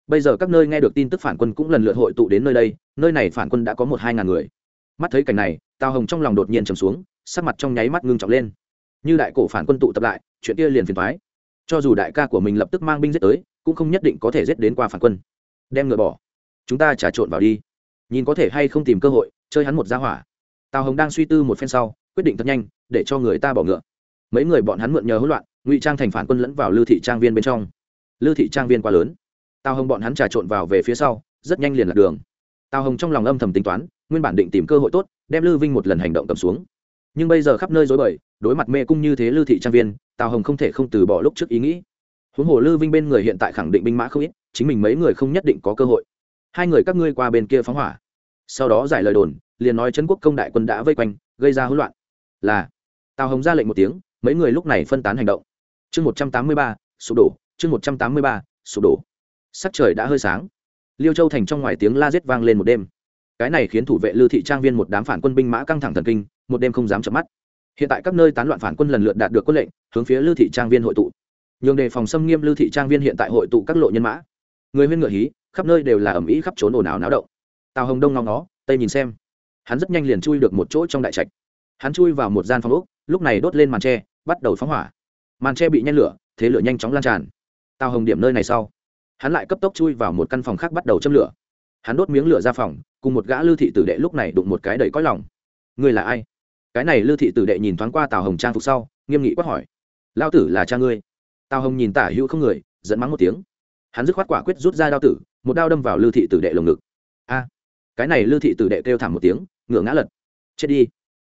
Bây giờ các nơi nghe được tin tức phản quân cũng lần lượt hội tụ đến nơi đây, nơi này phản quân đã có một hai ngàn người. Mắt thấy cảnh này, tào hồng trong lòng đột nhiên trầm xuống, sắc mặt trong nháy mắt ngưng trọng lên. Như đại cổ phản quân tụ tập lại, chuyện kia liền phiền thoái cho dù đại ca của mình lập tức mang binh giết tới, cũng không nhất định có thể giết đến qua phản quân. Đem ngựa bỏ. Chúng ta trà trộn vào đi. Nhìn có thể hay không tìm cơ hội, chơi hắn một gia hỏa tào hồng đang suy tư một phen sau, quyết định thật nhanh, để cho người ta bỏ ngựa. Mấy người bọn hắn mượn nhờ hỗn loạn, ngụy trang thành phản quân lẫn vào lưu thị trang viên bên trong. Lưu thị trang viên quá lớn. Tào hồng bọn hắn trà trộn vào về phía sau, rất nhanh liền lạc đường. Tào hồng trong lòng âm thầm tính toán, nguyên bản định tìm cơ hội tốt, đem lư vinh một lần hành động cầm xuống. Nhưng bây giờ khắp nơi dối bời, đối mặt mê cung như thế lưu thị trang viên, tào hồng không thể không từ bỏ lúc trước ý nghĩ. Huống hồ lư vinh bên người hiện tại khẳng định binh mã không ít, chính mình mấy người không nhất định có cơ hội. Hai người các ngươi qua bên kia phóng hỏa. Sau đó giải lời đồn liền nói trấn quốc công đại quân đã vây quanh, gây ra hỗn loạn. Là, tào hồng ra lệnh một tiếng, mấy người lúc này phân tán hành động. Chương một trăm tám mươi ba, sụp đổ, chương một trăm tám mươi ba, sụp đổ. Sắc trời đã hơi sáng. Liêu châu thành trong ngoài tiếng la rết vang lên một đêm. Cái này khiến thủ vệ lưu thị trang viên một đám phản quân binh mã căng thẳng thần kinh, một đêm không dám chậm mắt. Hiện tại các nơi tán loạn phản quân lần lượt đạt được quân lệnh, hướng phía lưu thị trang viên hội tụ. Nhường đề phòng xâm nghiêm lưu thị trang viên hiện tại hội tụ các lộ nhân mã. Người huyên ngựa hí, khắp nơi đều là ẩm ý khắp trốn ồn ào náo động. Tào hồng đông ngóng nó tây nhìn xem hắn rất nhanh liền chui được một chỗ trong đại trạch. Hắn chui vào một gian phòng úc lúc này đốt lên màn tre, bắt đầu phóng hỏa. Màn tre bị nhen lửa, thế lửa nhanh chóng lan tràn. Tào hồng điểm nơi này sau, hắn lại cấp tốc chui vào một căn phòng khác bắt đầu châm lửa. Hắn đốt miếng lửa ra phòng, cùng một gã lưu thị tử đệ lúc này đụng một cái đầy cõi lòng. Ngươi là ai? Cái này lưu thị tử đệ nhìn thoáng qua tào hồng trang phục sau, nghiêm nghị quát hỏi. Lao tử là cha ngươi. Tào hồng nhìn tả hữu không người dẫn mắng một tiếng. Hắn dứt khoát quả quyết rút ra đao tử, một đao đâm vào lưu thị tử đệ lồng ngực. A! Cái này lưu thị tử đệ kêu thảm một tiếng ngựa ngã lật. Chết đi.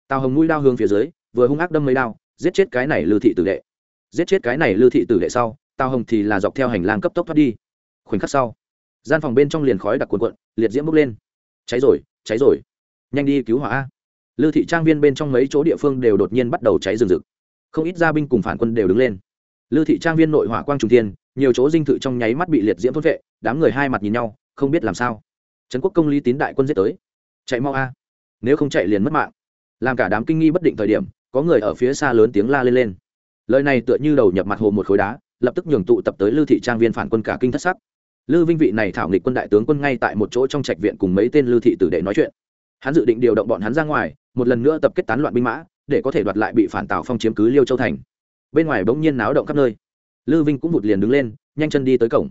Tào hồng mũi đao hướng phía dưới, vừa hung ác đâm mấy đao, giết chết cái này lưu thị tử đệ. Giết chết cái này lưu thị tử đệ sau, tào hồng thì là dọc theo hành lang cấp tốc thoát đi. Khoảnh khắc sau, gian phòng bên trong liền khói đặc cuộn cuộn, liệt diễm bốc lên. Cháy rồi cháy rồi. Nhanh đi cứu hỏa lưu thị trang viên bên trong mấy chỗ địa phương đều đột nhiên bắt đầu cháy rừng rực. Không ít gia binh cùng phản quân đều đứng lên. Lưu thị trang viên nội hỏa quang trung thiên, nhiều chỗ dinh thự trong nháy mắt bị liệt diễm thốt vệ, đám người hai mặt nhìn nhau, không biết làm sao. Trấn quốc công lý tín đại quân giết tới. Chạy mau a nếu không chạy liền mất mạng. Làm cả đám kinh nghi bất định thời điểm, có người ở phía xa lớn tiếng la lên lên. Lời này tựa như đầu nhập mặt hồ một khối đá, lập tức nhường tụ tập tới lưu thị trang viên phản quân cả kinh thất sắc. Lưu vinh vị này thảo nghịch quân đại tướng quân ngay tại một chỗ trong trạch viện cùng mấy tên lưu thị tử đệ nói chuyện. Hắn dự định điều động bọn hắn ra ngoài, một lần nữa tập kết tán loạn binh mã, để có thể đoạt lại bị phản tào phong chiếm cứ liêu châu thành. Bên ngoài bỗng nhiên náo động khắp nơi. Lưu vinh cũng một liền đứng lên, nhanh chân đi tới cổng.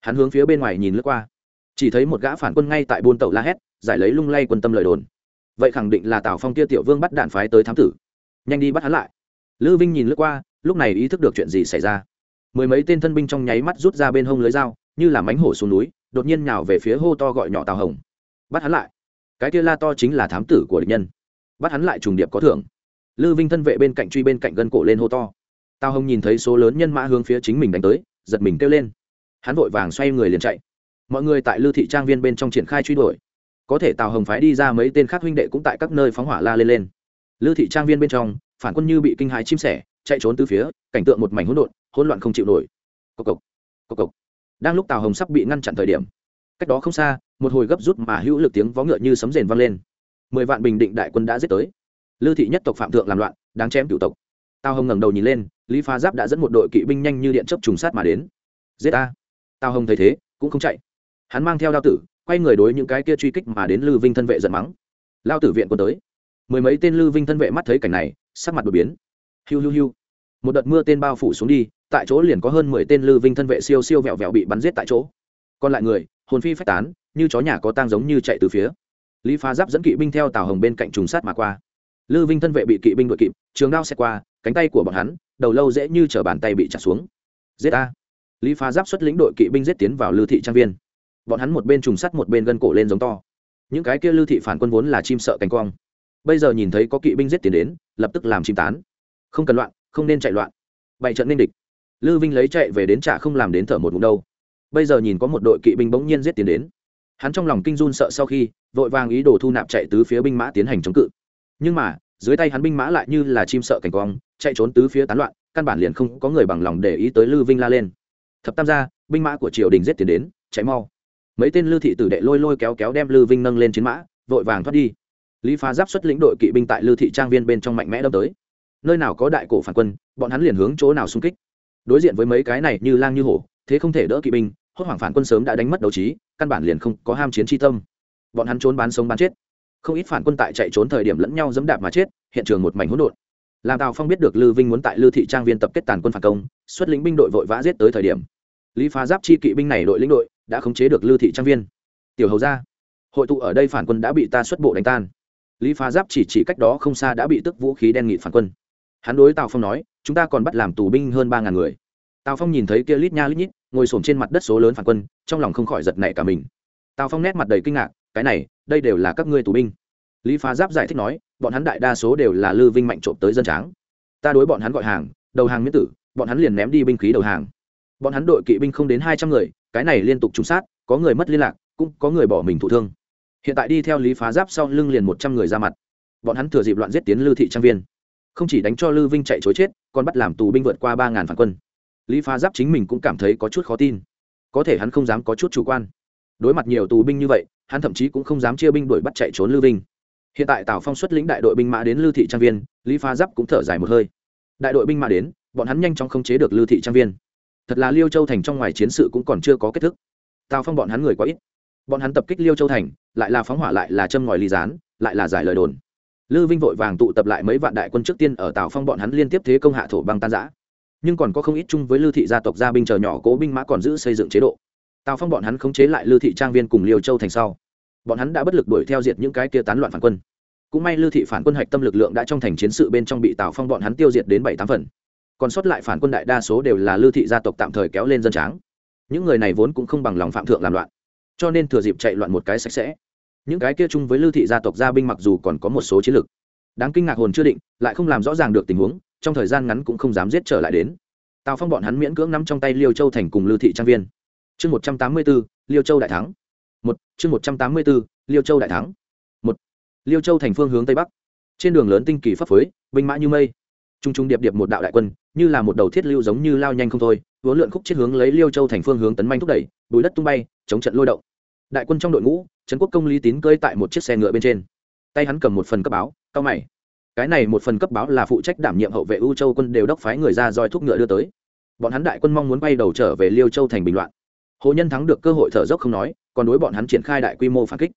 Hắn hướng phía bên ngoài nhìn lướt qua. Chỉ thấy một gã phản quân ngay tại buôn tàu la hét, giải lấy lung lay quân tâm lời đồn vậy khẳng định là tào phong kia tiểu vương bắt đạn phái tới thám tử. Nhanh đi bắt hắn lại. Lư vinh nhìn lướt qua, lúc này ý thức được chuyện gì xảy ra. Mười mấy tên thân binh trong nháy mắt rút ra bên hông lưới dao, như là mánh hổ xuống núi, đột nhiên nhào về phía hô to gọi nhỏ tào hồng. Bắt hắn lại. Cái kia la to chính là thám tử của địch nhân. Bắt hắn lại trùng điệp có thưởng. Lư vinh thân vệ bên cạnh truy bên cạnh gân cổ lên hô to. Tào hồng nhìn thấy số lớn nhân mã hướng phía chính mình đánh tới, giật mình kêu lên. Hắn vội vàng xoay người liền chạy. Mọi người tại lưu thị trang viên bên trong triển khai truy đuổi có thể tào hồng phái đi ra mấy tên khác huynh đệ cũng tại các nơi phóng hỏa la lên lên. Lưu thị trang viên bên trong, phản quân như bị kinh hãi chim sẻ, chạy trốn từ phía, cảnh tượng một mảnh hỗn độn, hỗn loạn không chịu nổi. Cộc cộc cộc cộc. Đang lúc tào hồng sắp bị ngăn chặn thời điểm, cách đó không xa, một hồi gấp rút mà hữu lực tiếng vó ngựa như sấm rền vang lên. Mười vạn bình định đại quân đã giết tới. Lư thị nhất tộc phạm thượng làm loạn, đáng chém cựu tộc. Tào hồng ngẩng đầu nhìn lên, lý phá giáp đã dẫn một đội kỵ binh nhanh như điện chấp trùng sát mà đến. Giết ta. Tào hồng thấy thế, cũng không chạy. Hắn mang theo đao tử quay người đối những cái kia truy kích mà đến lư vinh thân vệ giận mắng. Lao tử viện quân tới. Mười mấy tên lư vinh thân vệ mắt thấy cảnh này, sắc mặt đột biến. Hiu hiu hiu. Một đợt mưa tên bao phủ xuống đi, tại chỗ liền có hơn mười tên lư vinh thân vệ siêu siêu vẹo vẹo bị bắn giết tại chỗ. Còn lại người, hồn phi phách tán, như chó nhà có tang giống như chạy từ phía. Lý phá giáp dẫn kỵ binh theo tào hồng bên cạnh trùng sát mà qua. Lư vinh thân vệ bị kỵ binh đội kịp, trường đao xe qua, cánh tay của bọn hắn, đầu lâu dễ như chở bàn tay bị chặt xuống. Giết a lý phá giáp xuất lĩnh đội kỵ binh giết tiến vào lư thị trang viên bọn hắn một bên trùng sắt một bên gân cổ lên giống to. Những cái kia Lưu thị phản quân vốn là chim sợ cánh quang. Bây giờ nhìn thấy có kỵ binh giết tiến đến, lập tức làm chim tán. Không cần loạn, không nên chạy loạn. Bày trận nên địch. Lư vinh lấy chạy về đến trả không làm đến thở một ngụm đâu. Bây giờ nhìn có một đội kỵ binh bỗng nhiên giết tiến đến. Hắn trong lòng kinh run sợ sau khi, vội vàng ý đồ thu nạp chạy tứ phía binh mã tiến hành chống cự. Nhưng mà, dưới tay hắn binh mã lại như là chim sợ cảnh quang, chạy trốn tứ phía tán loạn, căn bản liền không có người bằng lòng để ý tới lư vinh la lên. Thập tam gia, binh mã của triều đình giết tiến đến, chạy mau mấy tên lư thị tử đệ lôi lôi kéo kéo đem lư vinh nâng lên chiến mã, vội vàng thoát đi. Lý phá giáp xuất lĩnh đội kỵ binh tại lư thị trang viên bên trong mạnh mẽ đâm tới. Nơi nào có đại cổ phản quân, bọn hắn liền hướng chỗ nào xung kích. Đối diện với mấy cái này như lang như hổ, thế không thể đỡ kỵ binh, hốt hoảng phản quân sớm đã đánh mất đấu trí, căn bản liền không có ham chiến tri tâm. Bọn hắn trốn bán sống bán chết. Không ít phản quân tại chạy trốn thời điểm lẫn nhau dẫm đạp mà chết, hiện trường một mảnh hỗn độn. Làm tào phong biết được lư vinh muốn tại lư thị trang viên tập kết tàn quân phản công, xuất lĩnh binh đội vội vã giết tới thời điểm. Lý phá giáp chi kỵ binh này đội lĩnh đội đã khống chế được Lưu thị trang viên. Tiểu hầu ra hội tụ ở đây phản quân đã bị ta xuất bộ đánh tan. Lý phá giáp chỉ chỉ cách đó không xa đã bị tức vũ khí đen nghị phản quân. Hắn đối tào phong nói, chúng ta còn bắt làm tù binh hơn ba ngàn người. Tào phong nhìn thấy kia lít nha lít nhít, ngồi s trên mặt đất số lớn phản quân, trong lòng không khỏi giật nảy cả mình. Tào phong nét mặt đầy kinh ngạc, cái này, đây đều là các ngươi tù binh. Lý phá giáp giải thích nói, bọn hắn đại đa số đều là lư vinh mạnh trộm tới dân tráng. Ta đối bọn hắn gọi hàng, đầu hàng miễn tử, bọn hắn liền ném đi binh khí đầu hàng. Bọn hắn đội kỵ binh không đến hai trăm người cái này liên tục trúng sát, có người mất liên lạc, cũng có người bỏ mình thụ thương. Hiện tại đi theo lý phá giáp sau lưng liền một trăm người ra mặt. Bọn hắn thừa dịp loạn giết tiến lư thị trang viên. Không chỉ đánh cho lư vinh chạy chối chết, còn bắt làm tù binh vượt qua ba ngàn phản quân. Lý phá giáp chính mình cũng cảm thấy có chút khó tin. Có thể hắn không dám có chút chủ quan. Đối mặt nhiều tù binh như vậy, hắn thậm chí cũng không dám chia binh đuổi bắt chạy trốn lư vinh. Hiện tại tào phong xuất lĩnh đại đội binh mã đến lư thị trang viên, lý phá giáp cũng thở dài một hơi. Đại đội binh mã đến, bọn hắn nhanh chóng khống chế được lư thị trang viên thật là liêu châu thành trong ngoài chiến sự cũng còn chưa có kết thúc. Tào phong bọn hắn người quá ít. Bọn hắn tập kích liêu châu thành, lại là phóng hỏa lại là châm ngòi ly gián, lại là giải lời đồn. Lư vinh vội vàng tụ tập lại mấy vạn đại quân trước tiên ở tào phong bọn hắn liên tiếp thế công hạ thổ băng tan giã nhưng còn có không ít chung với lư thị gia tộc gia binh chờ nhỏ cố binh mã còn giữ xây dựng chế độ. Tào phong bọn hắn khống chế lại lư thị trang viên cùng liêu châu thành sau. Bọn hắn đã bất lực đuổi theo diệt những cái kia tán loạn phản quân. Cũng may lư thị phản quân hạch tâm lực lượng đã trong thành chiến sự bên trong bị tào phong bọn hắn tiêu diệt đến bảy tám phần còn sót lại phản quân đại đa số đều là lưu thị gia tộc tạm thời kéo lên dân tráng. Những người này vốn cũng không bằng lòng phạm thượng làm loạn, cho nên thừa dịp chạy loạn một cái sạch sẽ. Những cái kia chung với lưu thị gia tộc gia binh mặc dù còn có một số chiến lược đáng kinh ngạc hồn chưa định, lại không làm rõ ràng được tình huống, trong thời gian ngắn cũng không dám giết trở lại đến. Tào phong bọn hắn miễn cưỡng nắm trong tay liêu châu thành cùng lưu thị trang viên. Chương một trăm tám mươi b ố liêu châu đại thắng. Một, chương một trăm tám mươi b ố liêu châu đại thắng. Một, liêu châu thành phương hướng tây bắc. Trên đường lớn tinh kỳ pháp phới, binh mã như mây. T r u n g t r u n g điệp điệp một đạo đại quân như là một đầu thiết lưu giống như lao nhanh không thôi, vốn lượn khúc chết hướng lấy liêu châu thành phương hướng tấn manh thúc đẩy, bùi đất tung bay, chống trận lôi động. Đại quân trong đội ngũ, trấn quốc công lý tín cơi tại một chiếc xe ngựa bên trên. Tay hắn cầm một phần cấp báo, cao mày. Cái này một phần cấp báo là phụ trách đảm nhiệm hậu vệ u châu quân đều đốc phái người ra roi thúc ngựa đưa tới. Bọn hắn đại quân mong muốn bay đầu trở về liêu châu thành bình loạn. Hồ nhân thắng được cơ hội thở dốc không nói, còn đối bọn hắn triển khai đại quy mô phản kích.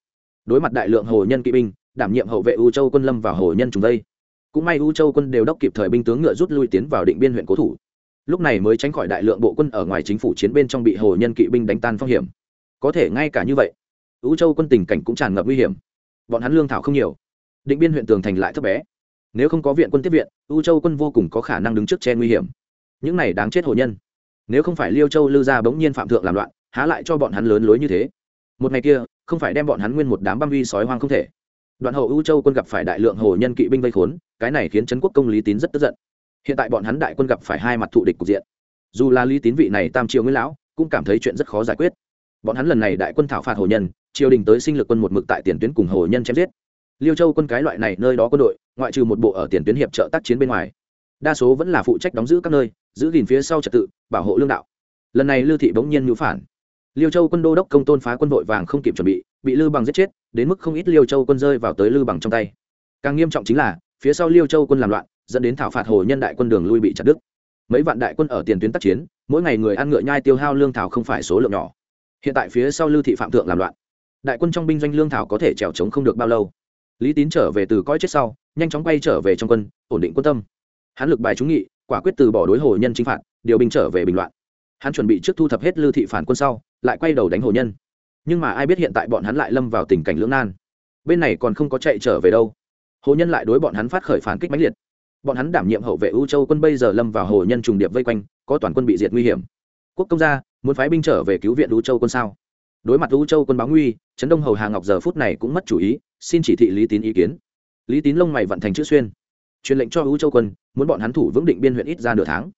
Đối mặt đại lượng hồ nhân kỵ binh, đảm nhiệm hậu vệ u châu quân lâm vào hồ nhân trùng đây cũng may u châu quân đều đốc kịp thời binh tướng ngựa rút lui tiến vào định biên huyện cố thủ. Lúc này mới tránh khỏi đại lượng bộ quân ở ngoài chính phủ chiến bên trong bị hồ nhân kỵ binh đánh tan phong hiểm. Có thể ngay cả như vậy, u châu quân tình cảnh cũng tràn ngập nguy hiểm. Bọn hắn lương thảo không nhiều. Định biên huyện tường thành lại thấp bé. Nếu không có viện quân tiếp viện, u châu quân vô cùng có khả năng đứng trước che nguy hiểm. Những này đáng chết hồ nhân. Nếu không phải liêu châu lư gia bỗng nhiên phạm thượng làm loạn, há lại cho bọn hắn lớn lối như thế? Một ngày kia, không phải đem bọn hắn nguyên một đám băm vi sói hoang không thể. Đoạn hậu u châu quân gặp phải đại lượng hồ nhân kỵ binh vây khốn cái này khiến trấn quốc công lý tín rất tức giận. Hiện tại bọn hắn đại quân gặp phải hai mặt thụ địch cục diện. Dù là lý tín vị này tam triều nguyên lão, cũng cảm thấy chuyện rất khó giải quyết. Bọn hắn lần này đại quân thảo phạt hồ nhân, triều đình tới sinh lực quân một mực tại tiền tuyến cùng hồ nhân chém giết. Liêu châu quân cái loại này nơi đó quân đội, ngoại trừ một bộ ở tiền tuyến hiệp trợ tác chiến bên ngoài, đa số vẫn là phụ trách đóng giữ các nơi, giữ gìn phía sau trật tự, bảo hộ lương đạo. Lần này lưu thị bỗng nhiên nhũ phản. Liêu châu quân đô đốc công tôn phá quân vội vàng không kịp chuẩn bị bị lư bằng giết chết, đến mức không ít liêu châu quân rơi vào tới lư bằng trong tay. Càng nghiêm trọng chính là phía sau liêu châu quân làm loạn, dẫn đến thảo phạt hồ nhân đại quân đường lui bị chặt đứt. Mấy vạn đại quân ở tiền tuyến tác chiến, mỗi ngày người ăn ngựa nhai tiêu hao lương thảo không phải số lượng nhỏ. Hiện tại phía sau lưu thị phạm thượng làm loạn. Đại quân trong binh doanh lương thảo có thể trèo trống không được bao lâu. Lý tín trở về từ cõi chết sau, nhanh chóng quay trở về trong quân, ổn định quân tâm. Hắn lực bài trúng nghị, quả quyết từ bỏ đối hồ nhân chính phạt, điều binh trở về bình loạn. Hắn chuẩn bị trước thu thập hết lưu thị phản quân sau, lại quay đầu đánh hồ nhân. Nhưng mà ai biết hiện tại bọn hắn lại lâm vào tình cảnh lưỡng nan. Bên này còn không có chạy trở về đâu hồ nhân lại đối bọn hắn phát khởi phản kích mãnh liệt. Bọn hắn đảm nhiệm hậu vệ ưu châu quân bây giờ lâm vào hồ nhân trùng điệp vây quanh, có toàn quân bị diệt nguy hiểm. Quốc công gia, muốn phái binh trở về cứu viện ưu châu quân sao? Đối mặt ưu châu quân báo nguy, trấn đông hầu hà ngọc giờ phút này cũng mất chủ ý, xin chỉ thị lý tín ý kiến. Lý tín lông mày vận thành chữ xuyên. Truyền lệnh cho ưu châu quân, muốn bọn hắn thủ vững định biên huyện ít ra nửa tháng.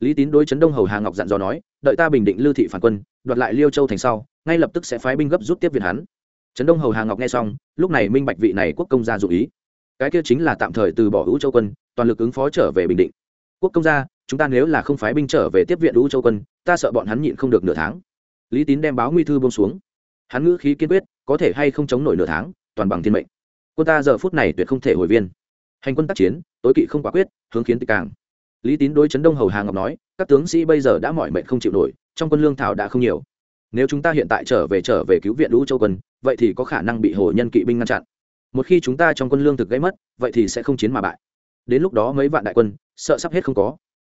Lý tín đối trấn đông hầu hà ngọc dặn dò nói, đợi ta bình định lưu thị phản quân, đoạt lại liêu châu thành sau, ngay lập tức sẽ phái binh gấp rút tiếp viện hắn. Trấn đông hầu hà ngọc nghe xong, lúc này minh bạch vị này quốc công gia dụ ý cái kia chính là tạm thời từ bỏ hữu châu quân, toàn lực ứng phó trở về bình định. Quốc công gia, chúng ta nếu là không phái binh trở về tiếp viện hữu châu quân, ta sợ bọn hắn nhịn không được nửa tháng. Lý tín đem báo nguy thư bông xuống. Hắn ngữ khí kiên quyết, có thể hay không chống nổi nửa tháng, toàn bằng thiên mệnh. Quân ta giờ phút này tuyệt không thể hồi viên. Hành quân tác chiến, tối kỵ không quả quyết, hướng khiến tịch càng. Lý tín đối chấn đông hầu hà ngọc nói, các tướng sĩ bây giờ đã mỏi mệnh không chịu nổi, trong quân lương thảo đã không nhiều. Nếu chúng ta hiện tại trở về trở về cứu viện lũ châu quân, vậy thì có khả năng bị hồ nhân kỵ binh ngăn chặn một khi chúng ta trong quân lương thực gây mất, vậy thì sẽ không chiến mà bại. Đến lúc đó mấy vạn đại quân, sợ sắp hết không có.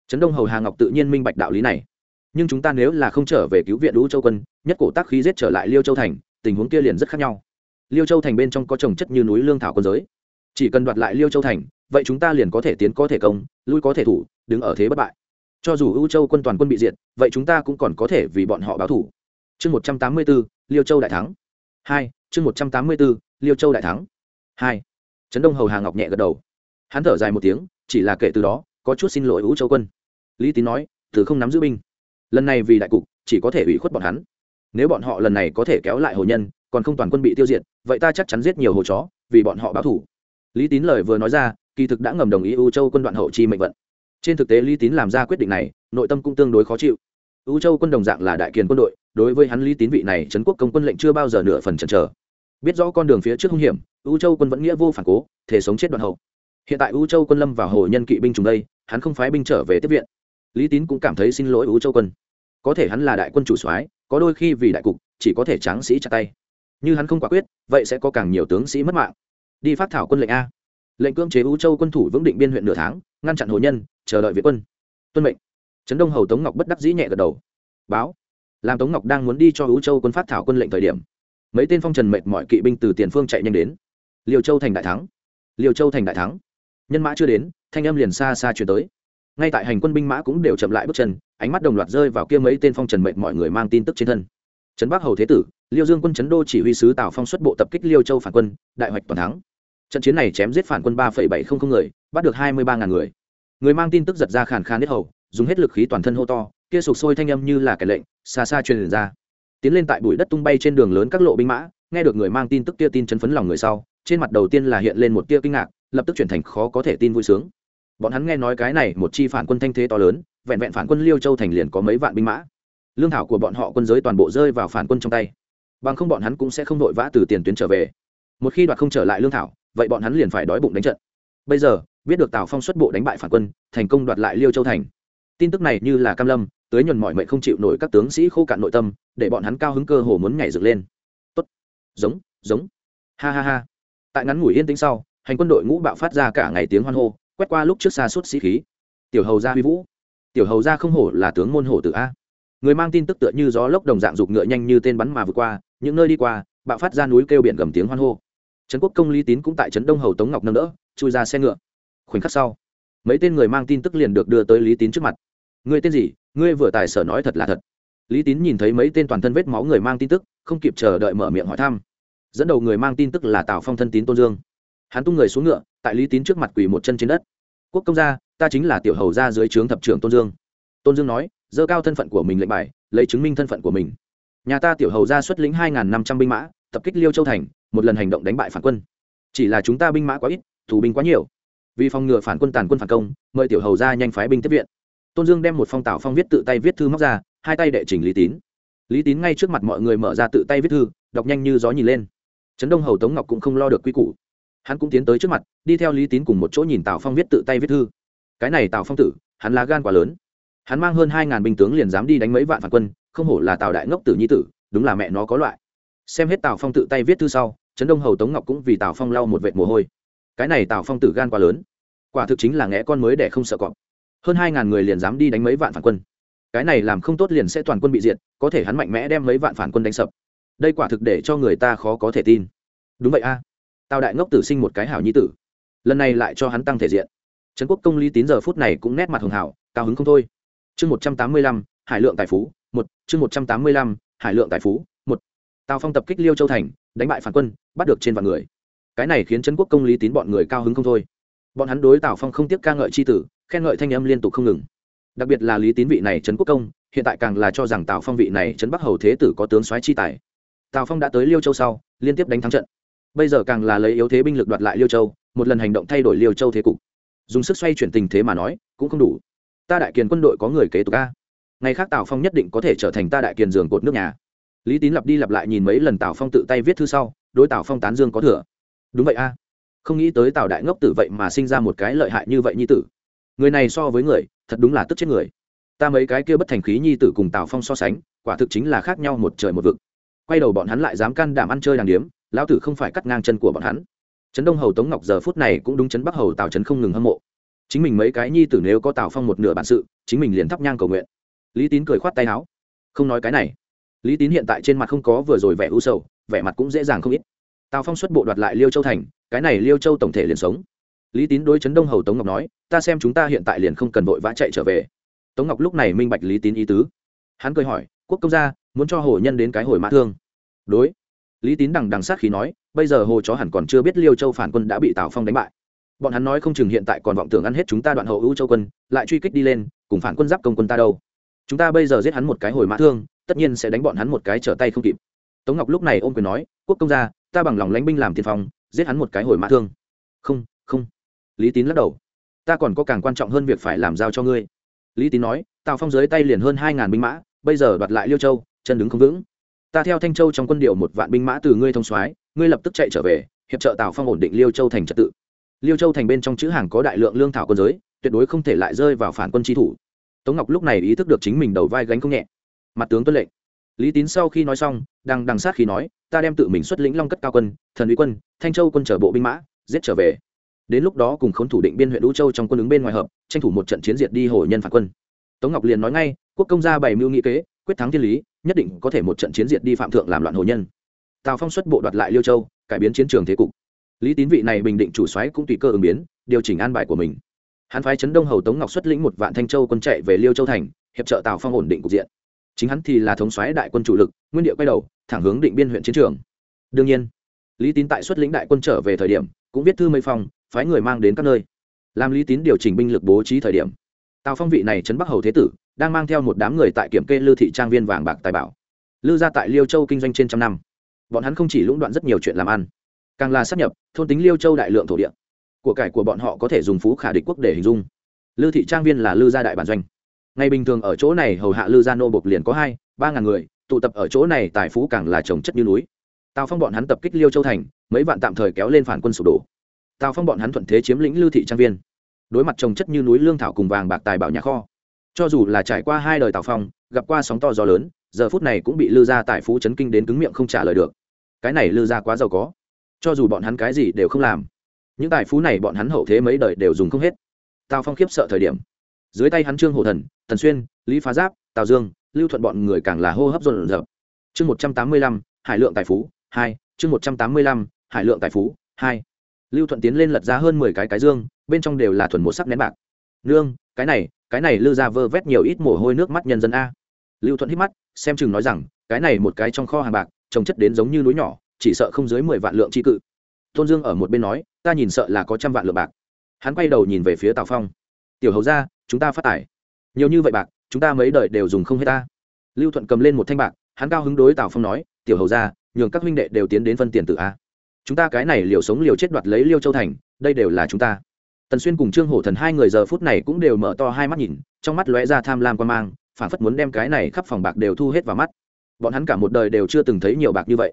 Trấn đông hầu hà ngọc tự nhiên minh bạch đạo lý này. Nhưng chúng ta nếu là không trở về cứu viện lũ châu quân, nhất cổ tác khí giết trở lại liêu châu thành, tình huống kia liền rất khác nhau. Liêu châu thành bên trong có trồng chất như núi lương thảo quân giới. Chỉ cần đoạt lại liêu châu thành, vậy chúng ta liền có thể tiến có thể công, lui có thể thủ, đứng ở thế bất bại. Cho dù ưu châu quân toàn quân bị diệt, vậy chúng ta cũng còn có thể vì bọn họ báo thủ. Chương một trăm tám mươi bốn liêu châu đại thắng. Hai, chương một trăm tám mươi bốn liêu châu đại thắng hai. Trấn đông hầu hà ngọc nhẹ gật đầu. Hắn thở dài một tiếng, chỉ là kể từ đó, có chút xin lỗi ưu châu quân. Lý tín nói, từ không nắm giữ binh. Lần này vì đại cục, chỉ có thể ủy khuất bọn hắn. Nếu bọn họ lần này có thể kéo lại hồ nhân, còn không toàn quân bị tiêu diệt, vậy ta chắc chắn giết nhiều hồ chó, vì bọn họ báo thủ. Lý tín lời vừa nói ra, kỳ thực đã ngầm đồng ý ưu châu quân đoạn hậu chi mệnh vận. Trên thực tế lý tín làm ra quyết định này, nội tâm cũng tương đối khó chịu. Ưu châu quân đồng dạng là đại kiền quân đội, đối với hắn lý tín vị này trấn quốc công quân lệnh chưa bao giờ nửa phần chần chờ. Biết rõ con đường phía trước hung hiểm U châu quân vẫn nghĩa vô phản cố, thể sống chết đoạn hậu. Hiện tại U châu quân lâm vào hồ nhân kỵ binh trùng đây, hắn không phái binh trở về tiếp viện. Lý tín cũng cảm thấy xin lỗi U châu quân. Có thể hắn là đại quân chủ soái, có đôi khi vì đại cục, chỉ có thể tráng sĩ chặt tay. Như hắn không quả quyết, vậy sẽ có càng nhiều tướng sĩ mất mạng. Đi phát thảo quân lệnh a. Lệnh cưỡng chế U châu quân thủ vững định biên huyện nửa tháng, ngăn chặn hồ nhân, chờ đợi việt quân. Tuân mệnh. Trấn đông hầu tống ngọc bất đắc dĩ nhẹ gật đầu. Báo. Làm tống ngọc đang muốn đi cho U châu quân phát thảo quân lệnh thời điểm, mấy tên phong trần mệt mọi kỵ binh từ tiền phương chạy nhanh đến liều châu thành đại thắng. Liều châu thành đại thắng. Nhân mã chưa đến, thanh âm liền xa xa chuyển tới. Ngay tại hành quân binh mã cũng đều chậm lại bước chân, ánh mắt đồng loạt rơi vào kia mấy tên phong trần mệnh mọi người mang tin tức trên thân. Trấn bắc hầu thế tử, liêu dương quân trấn đô chỉ huy sứ tào phong xuất bộ tập kích liêu châu phản quân, đại hoạch toàn thắng. Trận chiến này chém giết phản quân ba bảy trăm linh người, bắt được hai mươi ba ngàn người. Người mang tin tức giật ra khàn khàn hết hầu, dùng hết lực khí toàn thân hô to, kia sụp sôi thanh âm như là kẻ lệnh, xa xa truyền ra. Tiến lên tại bụi đất tung bay trên đường lớn các lộ binh mã, nghe được người mang tin tức kia tin chấn phấn lòng người sau trên mặt đầu tiên là hiện lên một tia kinh ngạc, lập tức chuyển thành khó có thể tin vui sướng. Bọn hắn nghe nói cái này một chi phản quân thanh thế to lớn, vẹn vẹn phản quân liêu châu thành liền có mấy vạn binh mã. Lương thảo của bọn họ quân giới toàn bộ rơi vào phản quân trong tay. Bằng không bọn hắn cũng sẽ không đội vã từ tiền tuyến trở về. Một khi đoạt không trở lại lương thảo, vậy bọn hắn liền phải đói bụng đánh trận. Bây giờ, biết được tào phong xuất bộ đánh bại phản quân, thành công đoạt lại liêu châu thành. Tin tức này như là cam lâm tới nhuần mọi mệnh không chịu nổi các tướng sĩ khô cạn nội tâm, để bọn hắn cao hứng cơ hồ muốn nhảy dựng lên. Tốt. Giống giống. Ha ha ha tại ngắn ngủi yên tĩnh sau, hành quân đội ngũ bạo phát ra cả ngày tiếng hoan hô, quét qua lúc trước xa suốt sĩ khí. Tiểu hầu gia huy vũ. Tiểu hầu gia không hổ là tướng môn hổ tử a. Người mang tin tức tựa như gió lốc đồng dạng dục ngựa nhanh như tên bắn mà vượt qua, những nơi đi qua, bạo phát ra núi kêu biển gầm tiếng hoan hô. Trấn quốc công lý tín cũng tại trấn đông hầu tống ngọc nâng đỡ, chui ra xe ngựa. Khoảnh khắc sau, mấy tên người mang tin tức liền được đưa tới lý tín trước mặt. Người tên gì? Ngươi vừa tài sở nói thật là thật. Lý tín nhìn thấy mấy tên toàn thân vết máu người mang tin tức, không kịp chờ đợi mở miệng hỏi thăm dẫn đầu người mang tin tức là tào phong thân tín tôn dương. Hắn tung người xuống ngựa, tại lý tín trước mặt quỳ một chân trên đất. Quốc công gia, ta chính là tiểu hầu gia dưới trướng thập trưởng tôn dương. Tôn dương nói dơ cao thân phận của mình lệnh bài, lấy chứng minh thân phận của mình. Nhà ta tiểu hầu gia xuất lĩnh hai năm trăm binh mã, tập kích liêu châu thành, một lần hành động đánh bại phản quân. Chỉ là chúng ta binh mã quá ít thủ binh quá nhiều. Vì phòng ngừa phản quân tàn quân phản công, mời tiểu hầu ra nhanh phái binh tiếp viện. Tôn dương đem một phong tảo phong viết tự tay viết thư móc ra, hai tay đệ trình lý tín. Lý tín ngay trước mặt mọi người mở ra tự tay viết thư, đọc nhanh như gió nhìn lên trấn đông hầu tống ngọc cũng không lo được quy củ. Hắn cũng tiến tới trước mặt, đi theo lý tín cùng một chỗ nhìn tào phong viết tự tay viết thư. Cái này tào phong tử, hắn là gan quá lớn. Hắn mang hơn hai ngàn binh tướng liền dám đi đánh mấy vạn phản quân, không hổ là tào đại ngốc tử nhi tử, đúng là mẹ nó có loại. Xem hết tào phong tự tay viết thư sau, trấn đông hầu tống ngọc cũng vì tào phong lau một vệt mồ hôi. Cái này tào phong tử gan quá lớn. Quả thực chính là ngẽ con mới để không sợ cọp. Hơn hai ngàn người liền dám đi đánh mấy vạn phản quân. Cái này làm không tốt liền sẽ toàn quân bị diệt, có thể hắn mạnh mẽ đem mấy vạn phản quân đánh sập đây quả thực để cho người ta khó có thể tin. Đúng vậy a. Tào đại ngốc tử sinh một cái hảo nhi tử. Lần này lại cho hắn tăng thể diện. Trấn quốc công lý tín giờ phút này cũng nét mặt hường hảo, cao hứng không thôi. Chương một trăm tám mươi lăm, hải lượng tài phú, một, chương một trăm tám mươi lăm, hải lượng tài phú, một. Tào phong tập kích liêu châu thành, đánh bại phản quân, bắt được trên vạn người. Cái này khiến trấn quốc công lý tín bọn người cao hứng không thôi. Bọn hắn đối tào phong không tiếc ca ngợi c h i tử, khen ngợi thanh âm liên tục không ngừng. Đặc biệt là lý tín vị này trấn quốc công, hiện tại càng là cho rằng tào phong vị này trấn bắc hầu thế tử có tướng soái chi tài tào phong đã tới liêu châu sau, liên tiếp đánh thắng trận. Bây giờ càng là lấy yếu thế binh lực đoạt lại liêu châu, một lần hành động thay đổi liêu châu thế cục. Dùng sức xoay chuyển tình thế mà nói, cũng không đủ. Ta đại kiền quân đội có người kế tục a. Ngày khác tào phong nhất định có thể trở thành ta đại kiền giường cột nước nhà. Lý tín lặp đi lặp lại nhìn mấy lần tào phong tự tay viết thư sau, đối tào phong tán dương có thừa. Đúng vậy a. Không nghĩ tới tào đại ngốc tử vậy mà sinh ra một cái lợi hại như vậy nhi tử. Người này so với người, thật đúng là tức chết người. Ta mấy cái kia bất thành khí nhi tử cùng tào phong so sánh, quả thực chính là khác nhau một trời một vực quay đầu bọn hắn lại dám can đảm ăn chơi đàng điếm, lão tử không phải cắt ngang chân của bọn hắn. Trấn đông hầu tống ngọc giờ phút này cũng đúng trấn bắc hầu tào trấn không ngừng hâm mộ. Chính mình mấy cái nhi tử nếu có tào phong một nửa bản sự, chính mình liền thắp nhang cầu nguyện. Lý tín cười khoát tay áo. Không nói cái này. Lý tín hiện tại trên mặt không có vừa rồi vẻ u sầu, vẻ mặt cũng dễ dàng không ít. Tào phong xuất bộ đoạt lại liêu châu thành, cái này liêu châu tổng thể liền sống. Lý tín đối chấn đông hầu tống ngọc nói, ta xem chúng ta hiện tại liền không cần vội vã chạy trở về. Tống ngọc lúc này minh bạch lý tín ý tứ. Hắn cười hỏi, quốc công gia muốn cho hồ nhân đến cái hồi mã thương. Đối. Lý tín đằng đằng sát khí nói, bây giờ hồ chó hẳn còn chưa biết liêu châu phản quân đã bị tào phong đánh bại. Bọn hắn nói không chừng hiện tại còn vọng tưởng ăn hết chúng ta đoạn hậu ưu châu quân, lại truy kích đi lên, cùng phản quân giáp công quân ta đâu. Chúng ta bây giờ giết hắn một cái hồi mã thương, tất nhiên sẽ đánh bọn hắn một cái trở tay không kịp. Tống ngọc lúc này ôm quyền nói, quốc công gia, ta bằng lòng lãnh binh làm tiền phòng giết hắn một cái hồi mã thương. Không không. Lý tín lắc đầu. Ta còn có càng quan trọng hơn việc phải làm giao cho ngươi. Lý tín nói, tào phong dưới tay liền hơn hai ngàn binh mã, bây giờ đoạt lại liêu châu chân đứng không vững. Ta theo thanh châu trong quân điều một vạn binh mã từ ngươi thông soái, ngươi lập tức chạy trở về, hiệp trợ tào phong ổn định liêu châu thành trật tự. Liêu châu thành bên trong chữ hàng có đại lượng lương thảo quân giới, tuyệt đối không thể lại rơi vào phản quân tri thủ. Tống ngọc lúc này ý thức được chính mình đầu vai gánh không nhẹ. Mặt tướng tuân lệnh. Lý tín sau khi nói xong đang đằng sát khi nói, ta đem tự mình xuất lĩnh long cất cao quân, thần uy quân, thanh châu quân chở bộ binh mã, giết trở về. Đến lúc đó cùng khốn thủ định biên huyện lũ châu trong quân ứng bên ngoài hợp, tranh thủ một trận chiến diệt đi hồ nhân phản quân. Tống ngọc liền nói ngay, quốc công gia bày mưu nghị kế, quyết thắng thiên lý nhất định có thể một trận chiến diệt đi phạm thượng làm loạn hồ nhân. Tào phong xuất bộ đoạt lại liêu châu, cải biến chiến trường thế cục. Lý tín vị này bình định chủ xoáy cũng tùy cơ ứng biến, điều chỉnh an bài của mình. Hắn phái trấn đông hầu tống ngọc xuất lĩnh một vạn thanh châu quân chạy về liêu châu thành, hiệp trợ tào phong ổn định cục diện. Chính hắn thì là thống xoáy đại quân chủ lực, nguyên địa quay đầu, thẳng hướng định biên huyện chiến trường. Đương nhiên, lý tín tại xuất lĩnh đại quân trở về thời điểm, cũng viết thư mây phong, phái người mang đến các nơi. Làm lý tín điều chỉnh binh lực bố trí thời điểm tào phong vị này trấn bắc hầu thế tử, đang mang theo một đám người tại kiểm kê lưu thị trang viên vàng bạc tài bảo. Lưu ra tại liêu châu kinh doanh trên trăm năm. Bọn hắn không chỉ lũng đoạn rất nhiều chuyện làm ăn, càng là sắp nhập thôn tính liêu châu đại lượng thổ địa. Của cải của bọn họ có thể dùng phú khả địch quốc để hình dung. Lưu thị trang viên là lưu gia đại bản doanh. Ngày bình thường ở chỗ này hầu hạ lưu gia nô bộc liền có hai, ba ngàn người, tụ tập ở chỗ này tài phú càng là trồng chất như núi. Tào phong bọn hắn tập kích liêu châu thành, mấy vạn tạm thời kéo lên phản quân sụp đổ. Tào phong bọn hắn thuận thế chiếm lĩnh lưu thị trang viên đối mặt trồng chất như núi lương thảo cùng vàng bạc tài bảo nhà kho. Cho dù là trải qua hai đời tào phong, gặp qua sóng to gió lớn, giờ phút này cũng bị lư gia tài phú chấn kinh đến cứng miệng không trả lời được. Cái này lư gia quá giàu có. Cho dù bọn hắn cái gì đều không làm, những tài phú này bọn hắn hậu thế mấy đời đều dùng không hết. Tào phong khiếp sợ thời điểm. Dưới tay hắn trương hổ thần thần xuyên, lý phá giáp, tào dương, lưu thuận bọn người càng là hô hấp dồn dập chương một trăm tám mươi lăm, hải lượng tài phú hai, chương một trăm tám mươi lăm, hải lượng tài phú hai lưu thuận tiến lên lật ra hơn mười cái cái dương, bên trong đều là thuần một sắc nén bạc. Nương, cái này cái này lư ra vơ vét nhiều ít mồ hôi nước mắt nhân dân a. Lưu thuận hít mắt, xem chừng nói rằng, cái này một cái trong kho hàng bạc, trồng chất đến giống như núi nhỏ, chỉ sợ không dưới mười vạn lượng tri cự. Tôn dương ở một bên nói, ta nhìn sợ là có trăm vạn lượng bạc. Hắn quay đầu nhìn về phía tào phong. Tiểu hầu ra chúng ta phát tải. Nhiều như vậy bạc, chúng ta mấy đời đều dùng không hết ta. Lưu thuận cầm lên một thanh bạc, hắn cao hứng đối tào phong nói, tiểu hầu ra nhường các huynh đệ đều tiến đến phân tiền tự a chúng ta cái này liều sống liều chết đoạt lấy liêu châu thành, đây đều là chúng ta. Tần xuyên cùng trương hổ thần hai người giờ phút này cũng đều mở to hai mắt nhìn, trong mắt lóe ra tham lam quan mang, phản phất muốn đem cái này khắp phòng bạc đều thu hết vào mắt. Bọn hắn cả một đời đều chưa từng thấy nhiều bạc như vậy.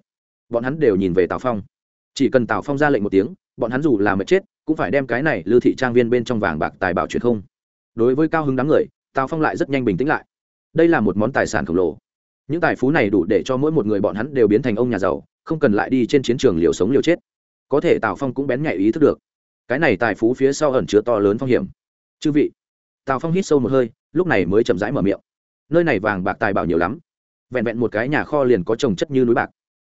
Bọn hắn đều nhìn về tào phong. Chỉ cần tào phong ra lệnh một tiếng, bọn hắn dù là mệt chết, cũng phải đem cái này lưu thị trang viên bên trong vàng bạc tài bảo truyền không. Đối với cao hứng đám người, tào phong lại rất nhanh bình tĩnh lại. Đây là một món tài sản khổng lồ. Những tài phú này đủ để cho mỗi một người bọn hắn đều biến thành ông nhà giàu không cần lại đi trên chiến trường liều sống liều chết. Có thể tào phong cũng bén nhạy ý thức được. Cái này tài phú phía sau ẩn chứa to lớn phong hiểm. Chư vị, tào phong hít sâu một hơi, lúc này mới chậm rãi mở miệng. Nơi này vàng bạc tài bảo nhiều lắm. Vẹn vẹn một cái nhà kho liền có trồng chất như núi bạc.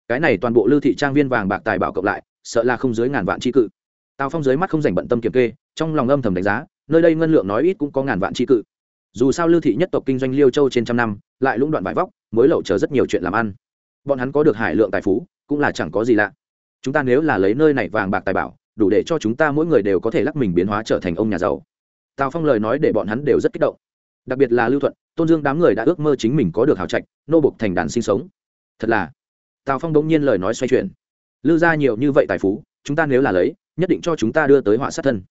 Cái này toàn bộ lưu thị trang viên vàng bạc tài bảo cộng lại, sợ là không dưới ngàn vạn tri cự. Tào phong dưới mắt không dành bận tâm kiểm kê, trong lòng âm thầm đánh giá, nơi đây ngân lượng nói ít cũng có ngàn vạn tri cự. Dù sao lưu thị nhất tộc kinh doanh liêu châu trên trăm năm, lại lũng đoạn vải vóc, mới lậu chờ rất nhiều chuyện làm ăn. Bọn hắn có được hải lượng tài phú cũng là chẳng có gì lạ. Chúng ta nếu là lấy nơi này vàng bạc tài bảo, đủ để cho chúng ta mỗi người đều có thể lắc mình biến hóa trở thành ông nhà giàu. Tào phong lời nói để bọn hắn đều rất kích động. Đặc biệt là lưu thuận, tôn dương đám người đã ước mơ chính mình có được hào trạch, nô bục thành đàn sinh sống. Thật là. Tào phong đống nhiên lời nói xoay chuyển. Lưu ra nhiều như vậy tài phú, chúng ta nếu là lấy, nhất định cho chúng ta đưa tới họa sát thân.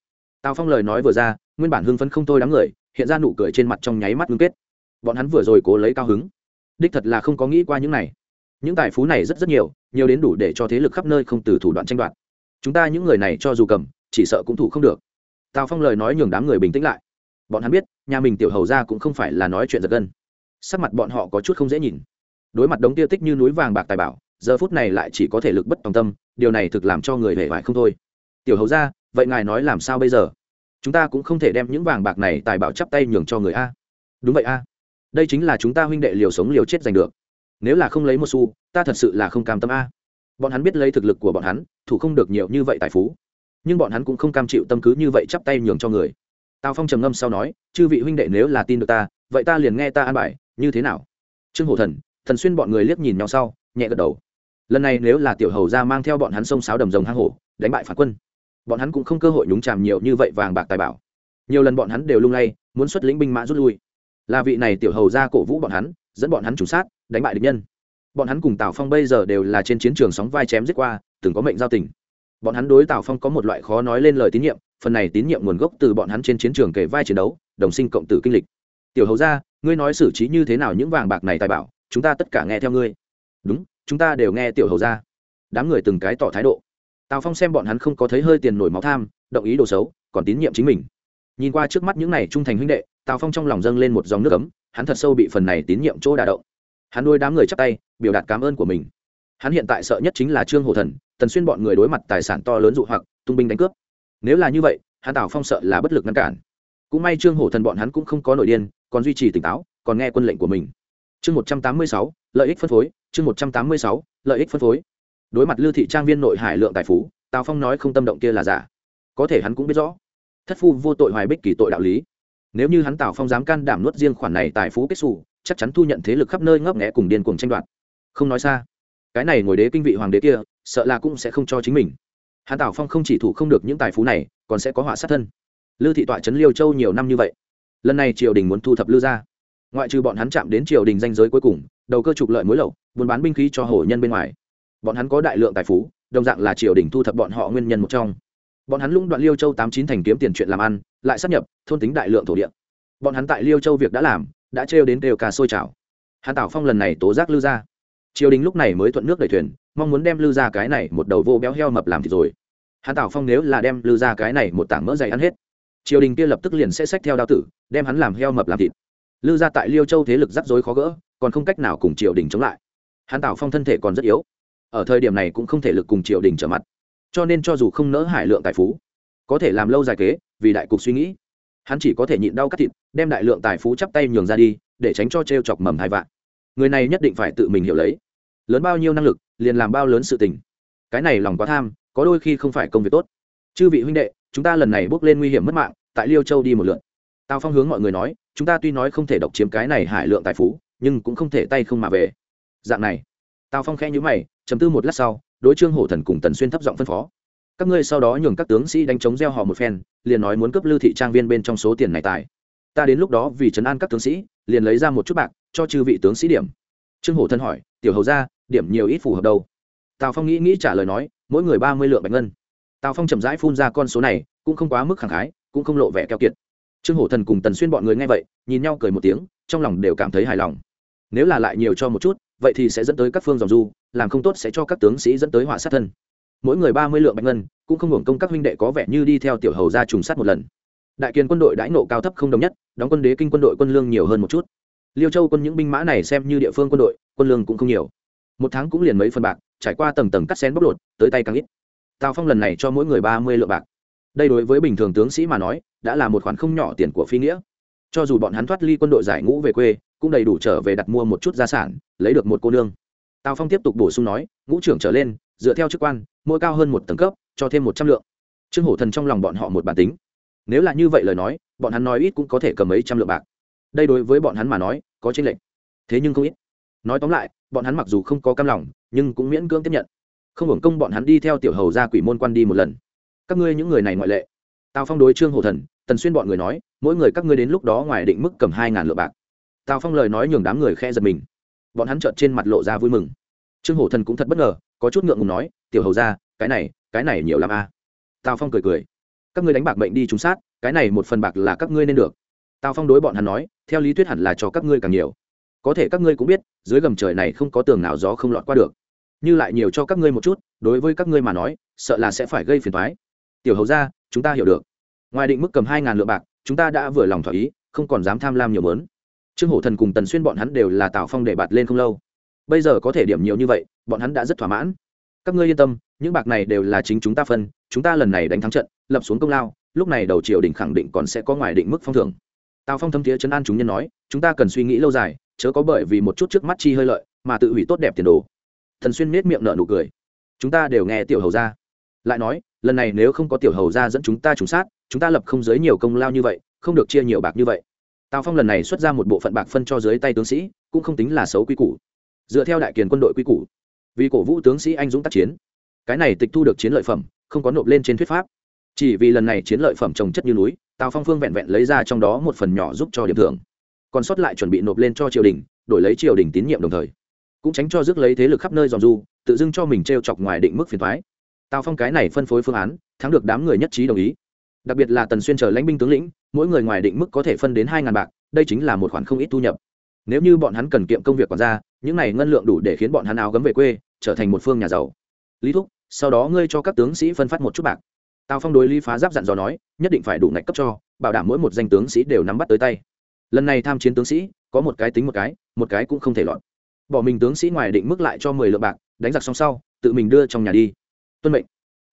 Tào phong lời nói vừa ra, nguyên bản hưng phấn không thôi đám người, hiện ra nụ cười trên mặt trong nháy mắt ngưng kết. Bọn hắn vừa rồi cố lấy cao hứng. Đích thật là không có nghĩ qua những này những tài phú này rất rất nhiều nhiều đến đủ để cho thế lực khắp nơi không từ thủ đoạn tranh đoạt. Chúng ta những người này cho dù cầm, chỉ sợ cũng thủ không được. Tào phong lời nói nhường đám người bình tĩnh lại. Bọn hắn biết, nhà mình tiểu hầu ra cũng không phải là nói chuyện giật gân. Sắc mặt bọn họ có chút không dễ nhìn. Đối mặt đống tiêu tích như núi vàng bạc tài bảo, giờ phút này lại chỉ có thể lực bất tòng tâm, điều này thực làm cho người hề vải không thôi. Tiểu hầu ra vậy ngài nói làm sao bây giờ? Chúng ta cũng không thể đem những vàng bạc này tài bảo chắp tay nhường cho người a. Đúng vậy a. Đây chính là chúng ta huynh đệ liều sống liều chết giành được nếu là không lấy một xu, ta thật sự là không cam tâm a. Bọn hắn biết lấy thực lực của bọn hắn, thủ không được nhiều như vậy tài phú. Nhưng bọn hắn cũng không cam chịu tâm cứ như vậy chắp tay nhường cho người. Tào phong trầm ngâm sau nói, chư vị huynh đệ nếu là tin được ta, vậy ta liền nghe ta an bài, như thế nào? Trương hổ thần thần xuyên bọn người liếc nhìn nhau sau, nhẹ gật đầu. Lần này nếu là tiểu hầu ra mang theo bọn hắn sông sáo đầm rồng hang hổ, đánh bại phản quân, bọn hắn cũng không cơ hội nhúng chàm nhiều như vậy vàng bạc tài bảo. Nhiều lần bọn hắn đều lung lay, muốn xuất lĩnh binh mã rút lui. Là vị này tiểu hầu ra cổ vũ bọn hắn, dẫn bọn hắn trùng sát đánh bại địch nhân. Bọn hắn cùng tào phong bây giờ đều là trên chiến trường sóng vai chém giết qua, từng có mệnh giao tình. Bọn hắn đối tào phong có một loại khó nói lên lời tín nhiệm, phần này tín nhiệm nguồn gốc từ bọn hắn trên chiến trường kể vai chiến đấu, đồng sinh cộng tử kinh lịch. Tiểu hầu ra ngươi nói xử trí như thế nào những vàng bạc này tài bảo, chúng ta tất cả nghe theo ngươi. Đúng, chúng ta đều nghe tiểu hầu ra đám người từng cái tỏ thái độ. Tào phong xem bọn hắn không có thấy hơi tiền nổi máu tham, động ý đồ xấu, còn tín nhiệm chính mình. Nhìn qua trước mắt những này trung thành huynh đệ, tào phong trong lòng dâng lên một dòng nước ấm, hắn thật sâu bị phần này tín nhiệm chỗ đà động hắn đôi đám người chắp tay, biểu đạt cảm ơn của mình. Hắn hiện tại sợ nhất chính là trương hồ thần, tần xuyên bọn người đối mặt tài sản to lớn dụ hoặc, tung binh đánh cướp. Nếu là như vậy, hắn tào phong sợ là bất lực ngăn cản. Cũng may trương hổ thần bọn hắn cũng không có nội điên, còn duy trì tỉnh táo, còn nghe quân lệnh của mình. Chương một trăm tám mươi sáu, lợi ích phân phối, chương một trăm tám mươi sáu, lợi ích phân phối. Đối mặt lưu thị trang viên nội hải lượng tài phú, tào phong nói không tâm động kia là giả. Có thể hắn cũng biết rõ, thất phu vô tội hoài bích kỳ tội đạo lý. Nếu như hắn tào phong dám can đảm nuốt riêng khoản này tài phú kết xù chắc chắn thu nhận thế lực khắp nơi ngấp nghẽ cùng điên cuồng tranh đoạt. Không nói xa, cái này ngồi đế kinh vị hoàng đế kia, sợ là cũng sẽ không cho chính mình. Hắn tảo phong không chỉ thủ không được những tài phú này, còn sẽ có họa sát thân. Lư thị tọa trấn liêu châu nhiều năm như vậy, lần này triều đình muốn thu thập lư ra ngoại trừ bọn hắn chạm đến triều đình danh giới cuối cùng, đầu cơ trục lợi mối lậu, buôn bán binh khí cho hổ nhân bên ngoài. Bọn hắn có đại lượng tài phú, đồng dạng là triều đình thu thập bọn họ nguyên nhân một trong. Bọn hắn lũng đoạn liêu châu tám chín thành kiếm tiền chuyện làm ăn, lại sắp nhập, thôn tính đại lượng thổ địa. Bọn hắn tại liêu châu việc đã làm đã trêu đến đều cả sôi trào hàn tảo phong lần này tố giác lư ra triều đình lúc này mới thuận nước đẩy thuyền, mong muốn đem lư ra cái này một đầu vô béo heo mập làm thì rồi. Hàn tảo phong nếu là đem lư ra cái này một tảng mỡ dày ăn hết, triều đình kia lập tức liền sẽ xách theo đao tử, đem hắn làm heo mập làm thịt. Lư ra tại liêu châu thế lực rắc rối khó gỡ, còn không cách nào cùng triều đình chống lại. Hàn tảo phong thân thể còn rất yếu, ở thời điểm này cũng không thể lực cùng triều đình trở mặt, cho nên cho dù không nỡ hải lượng tài phú, có thể làm lâu dài kế, vì đại cục suy nghĩ hắn chỉ có thể nhịn đau cắt thịt, đem đại lượng tài phú chắp tay nhường ra đi, để tránh cho t r e o chọc mầm hai vạn. Người này nhất định phải tự mình hiểu lấy. Lớn bao nhiêu năng lực, liền làm bao lớn sự tình. Cái này lòng quá tham, có đôi khi không phải công việc tốt. Chư vị huynh đệ, chúng ta lần này bước lên nguy hiểm mất mạng, tại liêu châu đi một lượn. Tào phong hướng mọi người nói, chúng ta tuy nói không thể độc chiếm cái này hải lượng tài phú, nhưng cũng không thể tay không mà về. Dạng này, tào phong khẽ nhữ mày chấm tư một lát sau, đối trương hổ thần cùng tần xuyên thấp giọng phân phó các ngươi sau đó nhường các tướng sĩ đánh chống gieo họ một phen, liền nói muốn cướp lưu thị trang viên bên trong số tiền này tài. Ta đến lúc đó vì trấn an các tướng sĩ, liền lấy ra một chút bạc, cho chư vị tướng sĩ điểm. Trương hổ thân hỏi, tiểu hầu ra điểm nhiều ít phù hợp đâu? Tào phong nghĩ nghĩ trả lời nói, mỗi người ba mươi lượng bạch ngân. Tào phong chậm rãi phun ra con số này, cũng không quá mức khẳng khái, cũng không lộ vẻ keo kiệt. Trương hổ thần cùng tần xuyên bọn người nghe vậy, nhìn nhau cười một tiếng, trong lòng đều cảm thấy hài lòng. Nếu là lại nhiều cho một chút, vậy thì sẽ dẫn tới các phương dòng du, làm không tốt sẽ cho các tướng sĩ dẫn tới họa sát thân mỗi người ba mươi lượng bạch ngân, cũng không hưởng công các huynh đệ có vẻ như đi theo tiểu hầu ra trùng sát một lần. Đại kiền quân đội đãi nộ cao thấp không đồng nhất, đóng quân đế kinh quân đội quân lương nhiều hơn một chút. Liêu châu quân những binh mã này xem như địa phương quân đội, quân lương cũng không nhiều. Một tháng cũng liền mấy phần bạc, trải qua tầng tầng cắt xén bóc lột, tới tay càng ít. Tào phong lần này cho mỗi người ba mươi lượng bạc. Đây đối với bình thường tướng sĩ mà nói, đã là một khoản không nhỏ tiền của phi nghĩa. Cho dù bọn hắn thoát ly quân đội giải ngũ về quê, cũng đầy đủ trở về đặt mua một chút gia sản, lấy được một cô nương. Tào phong tiếp tục bổ sung nói, ngũ trưởng trở lên dựa theo chức quan, mỗi cao hơn một tầng cấp, cho thêm một trăm lượng. Trương hổ thần trong lòng bọn họ một bản tính. Nếu là như vậy lời nói, bọn hắn nói ít cũng có thể cầm mấy trăm lượng bạc. Đây đối với bọn hắn mà nói, có tranh lệch. Thế nhưng không ít. Nói tóm lại, bọn hắn mặc dù không có cam lòng, nhưng cũng miễn cưỡng tiếp nhận. Không hưởng công bọn hắn đi theo tiểu hầu ra quỷ môn quan đi một lần. Các ngươi những người này ngoại lệ. Tào phong đối trương hổ thần, tần xuyên bọn người nói, mỗi người các ngươi đến lúc đó ngoài định mức cầm hai ngàn lượng bạc. Tào phong lời nói nhường đám người khe giật mình. Bọn hắn trợn trên mặt lộ ra vui mừng. Trương hổ thần cũng thật bất ngờ có chút ngượng ngùng nói, tiểu hầu ra cái này cái này nhiều l a. À. tào phong cười cười, các ngươi đánh bạc bệnh đi trúng sát, cái này một phần bạc là các ngươi nên được. Tào phong đối bọn hắn nói, theo lý thuyết hẳn là cho các ngươi càng nhiều. Có thể các ngươi cũng biết, dưới gầm trời này không có tường nào gió không lọt qua được. Như lại nhiều cho các ngươi một chút, đối với các ngươi mà nói, sợ là sẽ phải gây phiền thoái tiểu hầu ra chúng ta hiểu được. Ngoài định mức cầm hai ngàn lượng bạc, chúng ta đã vừa lòng thỏa ý, không còn dám tham lam nhiều mớn. Trương hổ thần cùng tần xuyên bọn hắn đều là tào phong để bạt lên không lâu. Bây giờ có thể điểm nhiều như vậy bọn hắn đã rất thỏa mãn. Các ngươi yên tâm, những bạc này đều là chính chúng ta phân, chúng ta lần này đánh thắng trận, lập xuống công lao, lúc này đầu triều đình khẳng định còn sẽ có ngoài định mức phong thưởng. Tào phong thâm thiế chấn an chúng nhân nói, chúng ta cần suy nghĩ lâu dài, chớ có bởi vì một chút trước mắt chi hơi lợi, mà tự hủy tốt đẹp tiền đồ. Thần xuyên nết miệng nở nụ cười. Chúng ta đều nghe tiểu hầu ra lại nói, lần này nếu không có tiểu hầu ra dẫn chúng ta trùng sát, chúng ta lập không giới nhiều công lao như vậy, không được chia nhiều bạc như vậy. Tào phong lần này xuất ra một bộ phận bạc phân cho dưới tay tướng sĩ, cũng không tính là xấu quy củ. Dựa theo đại kiền quân đội quy củ vì cổ vũ tướng sĩ anh dũng tác chiến. Cái này tịch thu được chiến lợi phẩm, không có nộp lên trên thuyết pháp. Chỉ vì lần này chiến lợi phẩm trồng chất như núi, tào phong phương vẹn vẹn lấy ra trong đó một phần nhỏ giúp cho điểm thưởng. Còn sót lại chuẩn bị nộp lên cho triều đình, đổi lấy triều đình tín nhiệm đồng thời. Cũng tránh cho rước lấy thế lực khắp nơi dòm du, tự dưng cho mình t r e o chọc ngoài định mức phiền thoái tào phong cái này phân phối phương án, thắng được đám người nhất trí đồng ý. Đặc biệt là tần xuyên chờ lãnh binh tướng lĩnh, mỗi người ngoài định mức có thể phân đến hai ngàn bạc, đây chính là một khoản không ít thu nhập. Nếu như bọn hắn cần kiệm công việc còn ra những này ngân lượng đủ để khiến bọn hắn áo gấm về quê, trở thành một phương nhà giàu. Lý thúc, sau đó ngươi cho các tướng sĩ phân phát một chút bạc. Tào phong đối lý phá giáp dặn dò nói, nhất định phải đủ ngạch cấp cho, bảo đảm mỗi một danh tướng sĩ đều nắm bắt tới tay. Lần này tham chiến tướng sĩ, có một cái tính một cái một cái cũng không thể lọt. Bỏ mình tướng sĩ ngoài định mức lại cho mười lượng bạc, đánh giặc xong sau, tự mình đưa trong nhà đi. Tuân mệnh.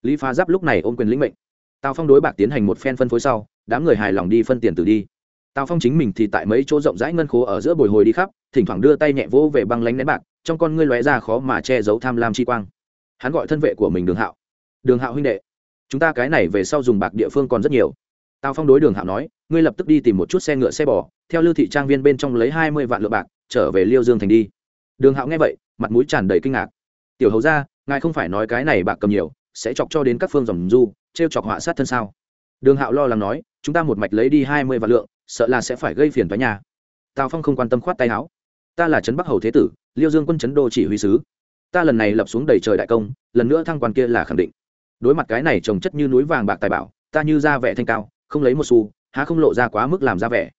Lý phá giáp lúc này ôm quyền lĩnh mệnh. Tào phong đối bạc tiến hành một phen phân phối sau, đám người hài lòng đi phân tiền từ đi tào phong chính mình thì tại mấy chỗ rộng rãi ngân khố ở giữa bồi hồi đi khắp, thỉnh thoảng đưa tay nhẹ vỗ về băng lánh nén bạc, trong con ngươi lóe ra khó mà che giấu tham lam chi quang. Hắn gọi thân vệ của mình đường hạo. Đường hạo huynh đệ, chúng ta cái này về sau dùng bạc địa phương còn rất nhiều. Tào phong đối đường hạo nói, ngươi lập tức đi tìm một chút xe ngựa xe bò, theo lưu thị trang viên bên trong lấy hai mươi vạn lượng bạc, trở về liêu dương thành đi. Đường hạo nghe vậy, mặt mũi tràn đầy kinh ngạc. Tiểu hầu ra ngài không phải nói cái này bạc cầm nhiều, sẽ chọc cho đến các phương dòng du t r e o chọc họa sát thân sao? Đường hạo lo lắng nói, chúng ta một mạch lấy đi hai mươi vạn lượng sợ là sẽ phải gây phiền với nhà. Tào phong không quan tâm khoát tay áo. Ta là trấn bắc hầu thế tử, liêu dương quân trấn đô chỉ huy sứ. Ta lần này lập xuống đầy trời đại công, lần nữa thăng quan kia là khẳng định. Đối mặt cái này trồng chất như núi vàng bạc tài bảo, ta như ra vẻ thanh cao, không lấy một xu, há không lộ ra quá mức làm ra vẻ.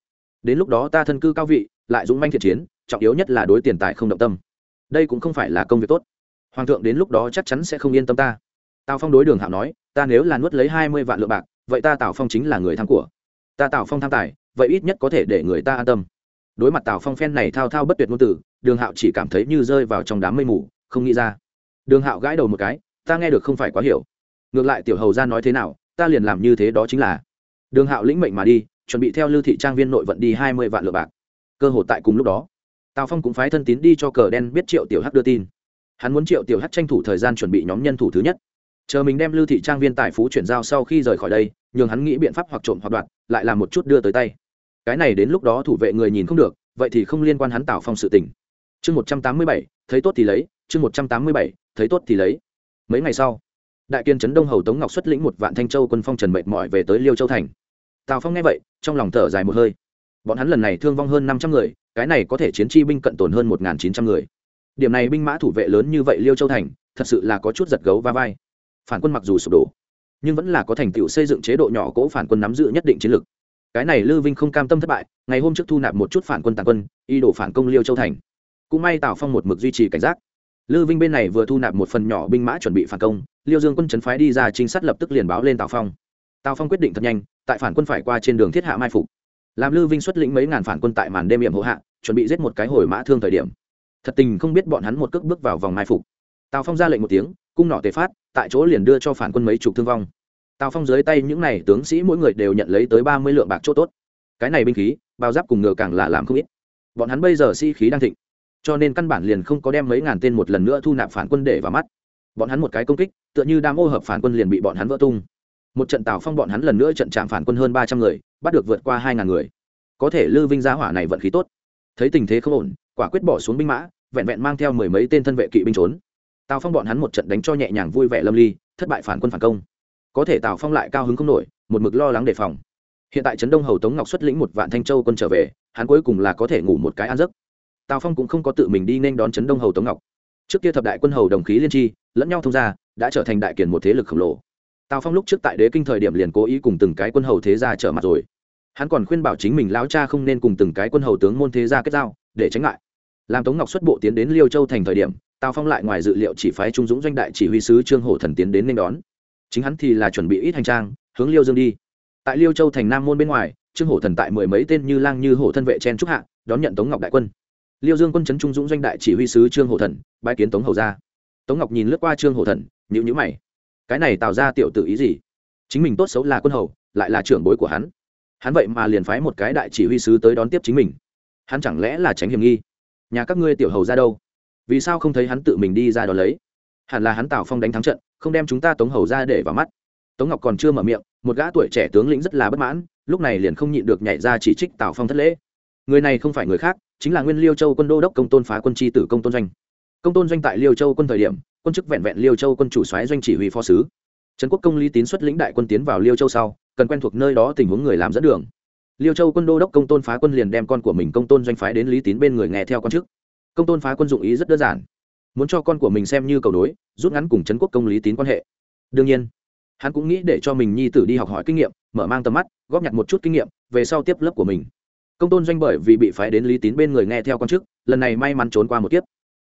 Đến lúc đó ta thân cư cao vị, lại dũng manh thiện chiến, trọng yếu nhất là đối tiền tài không động tâm. Đây cũng không phải là công việc tốt. Hoàng thượng đến lúc đó chắc chắn sẽ không yên tâm ta. Tào phong đối đường hạo nói, ta nếu là nuốt lấy hai mươi vạn lượng bạc, vậy ta tào phong chính là người tham của. Ta tào phong tham tài vậy ít nhất có thể để người ta an tâm. Đối mặt tào phong phen này thao thao bất tuyệt ngôn từ, đường hạo chỉ cảm thấy như rơi vào trong đám mây mù, không nghĩ ra. Đường hạo gãi đầu một cái, ta nghe được không phải quá hiểu. Ngược lại tiểu hầu ra nói thế nào, ta liền làm như thế đó chính là. Đường hạo lĩnh mệnh mà đi, chuẩn bị theo lưu thị trang viên nội vận đi hai mươi vạn lựa bạc. Cơ hội tại cùng lúc đó, tào phong cũng phái thân tín đi cho cờ đen biết triệu tiểu hắc đưa tin. Hắn muốn triệu tiểu hắc tranh thủ thời gian chuẩn bị nhóm nhân thủ thứ nhất. Chờ mình đem lưu thị trang viên tài phú chuyển giao sau khi rời khỏi đây, nhường hắn nghĩ biện pháp hoặc trộm hoặc đoạt, lại làm một chút đưa tới tay cái này đến lúc đó thủ vệ người nhìn không được, vậy thì không liên quan hắn tào phong sự tình. Chương một trăm tám mươi bảy, thấy tốt thì lấy, chương một trăm tám mươi bảy, thấy tốt thì lấy. Mấy ngày sau, đại kiên trấn đông hầu tống ngọc xuất lĩnh một vạn thanh châu quân phong trần mệt mỏi về tới liêu châu thành. Tào phong nghe vậy, trong lòng thở dài một hơi. Bọn hắn lần này thương vong hơn năm trăm người, cái này có thể chiến chi binh cận tồn hơn một chín trăm người. Điểm này binh mã thủ vệ lớn như vậy liêu châu thành, thật sự là có chút giật gấu va vai. Phản quân mặc dù sụp đổ, nhưng vẫn là có thành tựu xây dựng chế độ nhỏ cỗ phản quân nắm giữ nhất định chiến lược cái này lư vinh không cam tâm thất bại, ngày hôm trước thu nạp một chút phản quân tàn quân, y đổ phản công liêu châu thành. Cũng may tào phong một mực duy trì cảnh giác. Lư vinh bên này vừa thu nạp một phần nhỏ binh mã chuẩn bị phản công, liêu dương quân trấn phái đi ra trinh sát lập tức liền báo lên tào phong. Tào phong quyết định thật nhanh, tại phản quân phải qua trên đường thiết hạ mai phục. Làm lư vinh xuất lĩnh mấy ngàn phản quân tại màn đêm hiểm hộ hạ, chuẩn bị giết một cái hồi mã thương thời điểm. Thật tình không biết bọn hắn một cước bước vào vòng mai phục. Tào phong ra lệnh một tiếng, cung nỏ tề phát, tại chỗ liền đưa cho phản quân mấy chục thương vong tào phong dưới tay những n à y tướng sĩ mỗi người đều nhận lấy tới ba mươi lượng bạc chỗ tốt. Cái này binh khí, bao giáp cùng ngựa càng là làm không ít. Bọn hắn bây giờ sĩ、si、khí đang thịnh, cho nên căn bản liền không có đem mấy ngàn tên một lần nữa thu nạp phản quân để vào mắt. Bọn hắn một cái công kích, tựa như đam ô hợp phản quân liền bị bọn hắn vỡ tung. Một trận tào phong bọn hắn lần nữa trận chạm phản quân hơn ba trăm người, bắt được vượt qua hai ngàn người. Có thể lư vinh giá hỏa này vận khí tốt. Thấy tình thế không ổn, quả quyết bỏ xuống binh mã, vẹn vẹn mang theo mười mấy tên thân vệ kỵ binh trốn. Tào phong bọn hắn một trận đánh cho nhẹ nhàng vui vẻ lâm ly, thất bại phản quân phản công có thể tào phong lại cao hứng không nổi, một mực lo lắng đề phòng. Hiện tại trấn đông hầu tống ngọc xuất lĩnh một vạn thanh châu quân trở về, hắn cuối cùng là có thể ngủ một cái ăn giấc. Tào phong cũng không có tự mình đi nên đón trấn đông hầu tống ngọc. Trước kia thập đại quân hầu đồng khí liên tri, lẫn nhau thông gia, đã trở thành đại kiển một thế lực khổng lồ. Tào phong lúc trước tại đế kinh thời điểm liền cố ý cùng từng cái quân hầu thế gia trở mặt rồi. Hắn còn khuyên bảo chính mình lão cha không nên cùng từng cái quân hầu tướng môn thế gia kết giao, để tránh ngại. Làm tống ngọc xuất bộ tiến đến liêu châu thành thời điểm, tào phong lại ngoài dự liệu chỉ phái trung dũng doanh đại chỉ huy sứ trương hổ thần tiến đến nên đón chính hắn thì là chuẩn bị ít hành trang, hướng liêu dương đi. Tại liêu châu thành nam môn bên ngoài, trương hổ thần tại mười mấy tên như lang như hổ thân vệ chen trúc hạ, đón nhận tống ngọc đại quân. Liêu dương quân trấn trung dũng doanh đại chỉ huy sứ trương hổ thần bãi kiến tống hầu ra tống ngọc nhìn lướt qua trương hổ thần nhữ nhữ mày. Cái này tạo ra tiểu tự ý gì? Chính mình tốt xấu là quân hầu, lại là trưởng bối của hắn. Hắn vậy mà liền phái một cái đại chỉ huy sứ tới đón tiếp chính mình. Hắn chẳng lẽ là tránh hiểm nghi? Nhà các ngươi tiểu hầu ra đâu? Vì sao không thấy hắn tự mình đi ra đón lấy? Hẳn là hắn tào phong đánh thắng trận, không đem chúng ta tống hầu ra để vào mắt. Tống ngọc còn chưa mở miệng, một gã tuổi trẻ tướng lĩnh rất là bất mãn, lúc này liền không nhịn được nhảy ra chỉ trích tào phong thất lễ. Người này không phải người khác, chính là nguyên liêu châu quân đô đốc công tôn phá quân tri tử công tôn doanh. Công tôn doanh tại liêu châu quân thời điểm, quân chức vẹn vẹn liêu châu quân chủ soái doanh chỉ huy phó sứ. Trần quốc công lý tín xuất lĩnh đại quân tiến vào liêu châu sau, cần quen thuộc nơi đó tình huống người làm dẫn đường. Liêu châu quân đô đốc công tôn phá quân liền đem con của mình công tôn doanh phái đến lý tín bên người nghe theo con chức. Công tôn phá quân dụng ý rất đơn giản muốn cho con của mình xem như cầu đối rút ngắn cùng trấn quốc công lý tín quan hệ. Đương nhiên, hắn cũng nghĩ để cho mình nhi tử đi học hỏi kinh nghiệm, mở mang tầm mắt, góp nhặt một chút kinh nghiệm về sau tiếp lớp của mình. Công tôn doanh bởi vì bị phái đến lý tín bên người nghe theo con chức, lần này may mắn trốn qua một kiếp.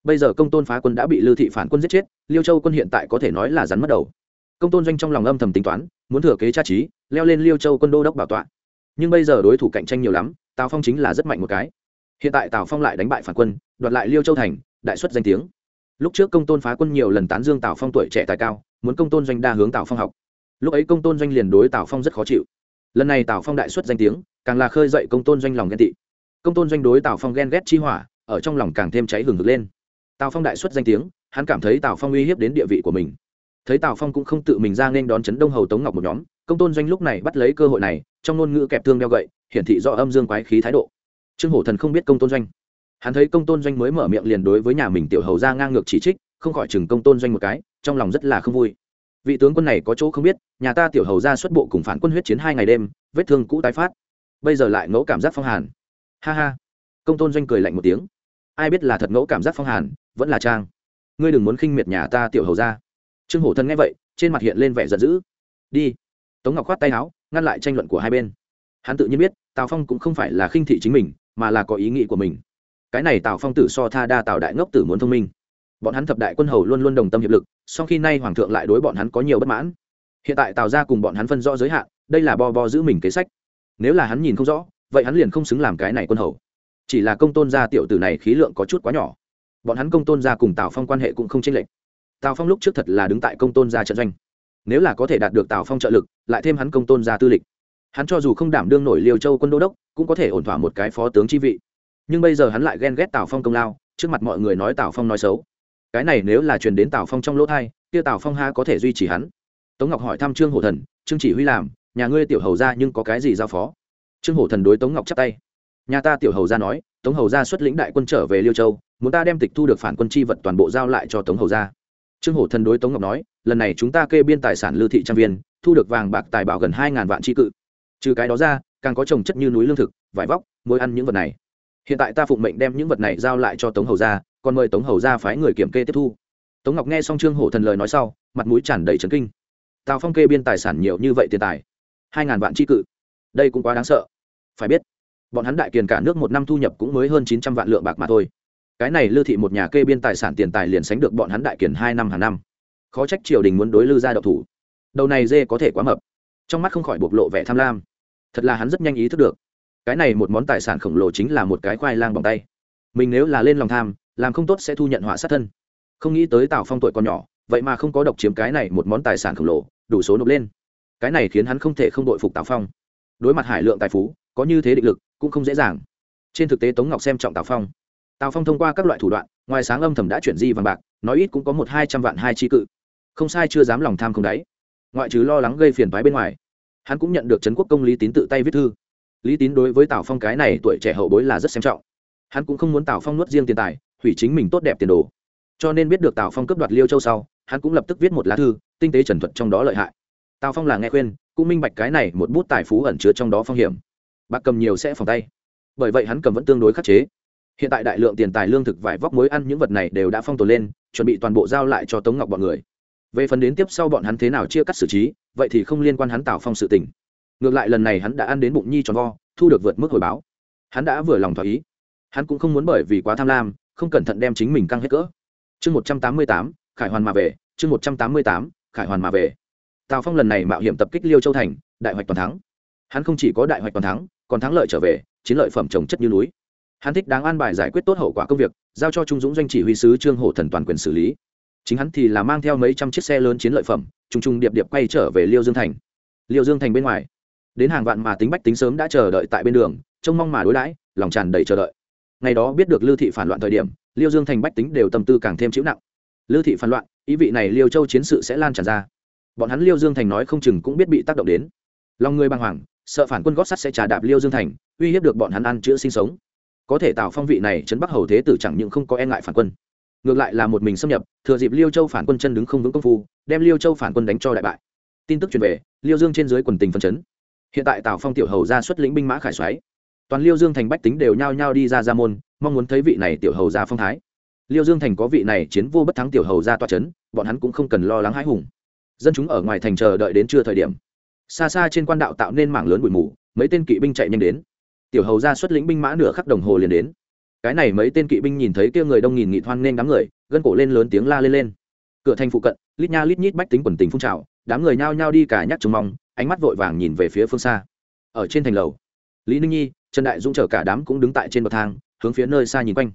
Bây giờ công tôn phá quân đã bị lưu thị phản quân giết chết, liêu châu quân hiện tại có thể nói là rắn mất đầu. Công tôn doanh trong lòng âm thầm tính toán, muốn thừa kế cha trí leo lên liêu châu quân đô đốc bảo tọa. Nhưng bây giờ đối thủ cạnh tranh nhiều lắm, tào phong chính là rất mạnh một cái. Hiện tại tào phong lại đánh bại phản quân, đoạt lại liêu châu thành, đại xuất danh tiếng lúc trước công tôn phá quân nhiều lần tán dương tào phong tuổi trẻ tài cao, muốn công tôn doanh đa hướng tào phong học. Lúc ấy công tôn doanh liền đối tào phong rất khó chịu. Lần này tào phong đại xuất danh tiếng, càng là khơi dậy công tôn doanh lòng ghen tị. Công tôn doanh đối tào phong ghen ghét chi hỏa, ở trong lòng càng thêm cháy hừng hực lên. Tào phong đại xuất danh tiếng, hắn cảm thấy tào phong uy hiếp đến địa vị của mình. Thấy tào phong cũng không tự mình ra nên đón chấn đông hầu tống ngọc một nhóm, công tôn doanh lúc này bắt lấy cơ hội này, trong ngôn ngữ kẹp thương đeo gậy, hiển thị do âm dương quái khí thái độ. Trương hổ thần không biết công tôn doanh hắn thấy công tôn doanh mới mở miệng liền đối với nhà mình tiểu hầu ra ngang ngược chỉ trích, không khỏi chừng công tôn doanh một cái, trong lòng rất là không vui. Vị tướng quân này có chỗ không biết, nhà ta tiểu hầu ra xuất bộ cùng phản quân huyết chiến hai ngày đêm, vết thương cũ tái phát. Bây giờ lại ngẫu cảm giác phong hàn. Ha ha. Công tôn doanh cười lạnh một tiếng. Ai biết là thật ngẫu cảm giác phong hàn, vẫn là trang. Ngươi đừng muốn khinh miệt nhà ta tiểu hầu ra. Trương hổ thân nghe vậy, trên mặt hiện lên vẻ giận dữ. Đi. Tống ngọc khoát tay áo, ngăn lại tranh luận của hai bên. Hắn tự nhiên biết, tào phong cũng không phải là khinh thị chính mình, mà là có ý nghĩ của mình cái này tào phong tử so tha đa tào đại ngốc tử muốn thông minh. Bọn hắn thập đại quân hầu luôn luôn đồng tâm hiệp lực sau khi nay hoàng thượng lại đối bọn hắn có nhiều bất mãn. Hiện tại tào ra cùng bọn hắn phân rõ giới hạn, đây là bo bo giữ mình kế sách. Nếu là hắn nhìn không rõ, vậy hắn liền không xứng làm cái này quân hầu. Chỉ là công tôn gia tiểu tử này khí lượng có chút quá nhỏ. Bọn hắn công tôn gia cùng tào phong quan hệ cũng không chênh lệch. Tào phong lúc trước thật là đứng tại công tôn gia trận doanh. Nếu là có thể đạt được tào phong trợ lực, lại thêm hắn công tôn gia tư lịch. Hắn cho dù không đảm đương nổi liêu châu quân đô đốc, cũng có thể ổn thỏa một cái phó tướng chi vị nhưng bây giờ hắn lại ghen ghét tào phong công lao, trước mặt mọi người nói tào phong nói xấu. Cái này nếu là truyền đến tào phong trong lỗ thai kia tào phong ha có thể duy trì hắn? Tống ngọc hỏi thăm trương hổ thần, trương chỉ huy làm, nhà ngươi tiểu hầu ra nhưng có cái gì giao phó? Trương hổ thần đối tống ngọc chắp tay. Nhà ta tiểu hầu ra nói, tống hầu ra xuất lĩnh đại quân trở về liêu châu, muốn ta đem tịch thu được phản quân chi vật toàn bộ giao lại cho tống hầu ra trương hổ thần đối tống ngọc nói, lần này chúng ta kê biên tài sản lưu thị trang viên, thu được vàng bạc tài bảo gần hai ngàn vạn tri cự. Trừ cái đó ra, càng có trồng chất như núi lương thực, vải vóc mối ăn những vật này hiện tại ta phụng mệnh đem những vật này giao lại cho tống hầu ra còn mời tống hầu ra phái người kiểm kê tiếp thu. Tống ngọc nghe xong trương hổ thần lời nói sau, mặt mũi tràn đầy trấn kinh. Tào phong kê biên tài sản nhiều như vậy tiền tài, hai ngàn vạn tri cự, đây cũng quá đáng sợ. Phải biết, bọn hắn đại kiền cả nước một năm thu nhập cũng mới hơn chín trăm vạn lượng bạc mà thôi. Cái này lư thị một nhà kê biên tài sản tiền tài liền sánh được bọn hắn đại kiền hai năm hàng năm. Khó trách triều đình muốn đối lư ra đậu thủ. Đầu này dê có thể quá mập. Trong mắt không khỏi bộc lộ vẻ tham lam. Thật là hắn rất nhanh ý thức được cái này một món tài sản khổng lồ chính là một cái khoai lang bằng tay. Mình nếu là lên lòng tham, làm không tốt sẽ thu nhận họa sát thân. Không nghĩ tới tào phong tuổi còn nhỏ, vậy mà không có độc chiếm cái này một món tài sản khổng lồ, đủ số nộp lên. Cái này khiến hắn không thể không đội phục tào phong. Đối mặt hải lượng tài phú, có như thế định lực, cũng không dễ dàng. Trên thực tế tống ngọc xem trọng tào phong. Tào phong thông qua các loại thủ đoạn, ngoài sáng âm thầm đã chuyển di vàng bạc, nói ít cũng có một hai trăm vạn hai tri cự. Không sai chưa dám lòng tham không đáy. Ngoại trừ lo lắng gây phiền phái bên ngoài, hắn cũng nhận được trấn quốc công lý tín tự tay viết thư lý tín đối với tào phong cái này tuổi trẻ hậu bối là rất xem trọng. Hắn cũng không muốn tào phong nuốt riêng tiền tài, hủy chính mình tốt đẹp tiền đồ. Cho nên biết được tào phong cướp đoạt liêu châu sau, hắn cũng lập tức viết một lá thư, tinh tế trần thuật trong đó lợi hại. Tào phong là nghe khuyên, cũng minh bạch cái này một bút tài phú ẩn chứa trong đó phong hiểm. Bạc cầm nhiều sẽ phòng tay. Bởi vậy hắn cầm vẫn tương đối khắc chế. Hiện tại đại lượng tiền tài lương thực vải vóc muối ăn những vật này đều đã phong tồn lên, chuẩn bị toàn bộ giao lại cho tống ngọc bọn người. Về phần đến tiếp sau bọn hắn thế nào chia cắt xử trí, vậy thì không liên quan hắn tào phong sự tình ngược lại lần này hắn đã ăn đến bụng nhi tròn vo, thu được vượt mức hồi báo. Hắn đã vừa lòng thỏa ý. Hắn cũng không muốn bởi vì quá tham lam, không cẩn thận đem chính mình căng hết cỡ. Chương một trăm tám mươi tám, khải hoàn mà về, chương một trăm tám mươi tám, khải hoàn mà về. Tào phong lần này mạo hiểm tập kích liêu châu thành, đại hoạch toàn thắng. Hắn không chỉ có đại hoạch toàn thắng, còn thắng lợi trở về, chiến lợi phẩm trồng chất như núi. Hắn thích đáng an bài giải quyết tốt hậu quả công việc, giao cho trung dũng doanh chỉ huy sứ trương hổ thần toàn quyền xử lý. Chính hắn thì là mang theo mấy trăm chiếc xe lớn chiến lợi phẩm t r u n g t r u n g điệp điệp quay trở về liêu dương thành. Liêu dương thành bên ngoài đến hàng vạn mà tính bách tính sớm đã chờ đợi tại bên đường, trông mong mà đối đãi, lòng tràn đầy chờ đợi. Ngày đó biết được lưu thị phản loạn thời điểm, liêu dương thành bách tính đều tâm tư càng thêm chịu nặng. Lưu thị phản loạn, ý vị này liêu châu chiến sự sẽ lan tràn ra. Bọn hắn liêu dương thành nói không chừng cũng biết bị tác động đến. Lòng người băng hoàng, sợ phản quân gót sắt sẽ trà đạp liêu dương thành, uy hiếp được bọn hắn ăn chữa sinh sống. Có thể tạo phong vị này chấn bắc hầu thế tử chẳng những không có e ngại phản quân, ngược lại là một mình xâm nhập, thừa dịp liêu châu phản quân chân đứng không vững công phu, đem liêu châu phản quân đánh cho đại bại. Tin tức truyền về, liêu dương trên dưới quần tình phân chấn hiện tại tào phong tiểu hầu ra xuất lĩnh binh mã khải xoáy. Toàn liêu dương thành bách tính đều nhao nhao đi ra ra môn, mong muốn thấy vị này tiểu hầu ra phong thái. Liêu dương thành có vị này chiến vô bất thắng tiểu hầu ra toa c h ấ n bọn hắn cũng không cần lo lắng hãi hùng. Dân chúng ở ngoài thành chờ đợi đến trưa thời điểm. Xa xa trên quan đạo tạo nên mảng lớn bụi mù, mấy tên kỵ binh chạy nhanh đến. Tiểu hầu ra xuất lĩnh binh mã nửa khắc đồng hồ liền đến. Cái này mấy tên kỵ binh nhìn thấy kia người đông nghìn nghị thoan nên đám người, gân cổ lên lớn tiếng la lên lên. Cửa thành phụ cận, lít nha lít nhít bách tính quần tình phun trào đám người nhao nhao đi cả nhắc trông mong ánh mắt vội vàng nhìn về phía phương xa. Ở trên thành lầu, lý ninh nhi, trần đại dũng chở cả đám cũng đứng tại trên bậc thang, hướng phía nơi xa nhìn quanh.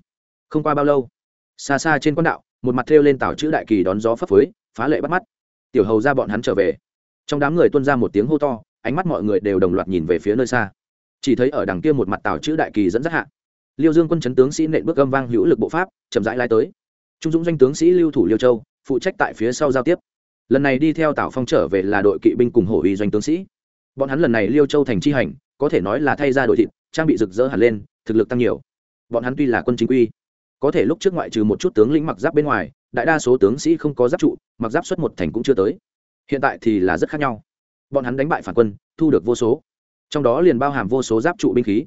Không qua bao lâu, xa xa trên quan đạo, một mặt thêu lên tảo chữ đại kỳ đón gió phấp phới, phá lệ bắt mắt. Tiểu hầu ra bọn hắn trở về. Trong đám người tuân ra một tiếng hô to, ánh mắt mọi người đều đồng loạt nhìn về phía nơi xa. Chỉ thấy ở đằng kia một mặt tảo chữ đại kỳ dẫn dắt hạ. Liêu dương quân chấn tướng sĩ nện bước âm vang hữu lực bộ pháp, chậm rãi lai tới. Trung dũng doanh tướng sĩ lưu thủ liêu châu, phụ trách tại phía sau giao tiếp lần này đi theo tào phong trở về là đội kỵ binh cùng hổ uy doanh tướng sĩ. Bọn hắn lần này liêu châu thành chi hành, có thể nói là thay ra đội thịt, trang bị rực rỡ hẳn lên, thực lực tăng nhiều. Bọn hắn tuy là quân chính quy, có thể lúc trước ngoại trừ một chút tướng lĩnh mặc giáp bên ngoài, đại đa số tướng sĩ không có giáp trụ, mặc giáp xuất một thành cũng chưa tới. Hiện tại thì là rất khác nhau. Bọn hắn đánh bại phản quân, thu được vô số. Trong đó liền bao hàm vô số giáp trụ binh khí.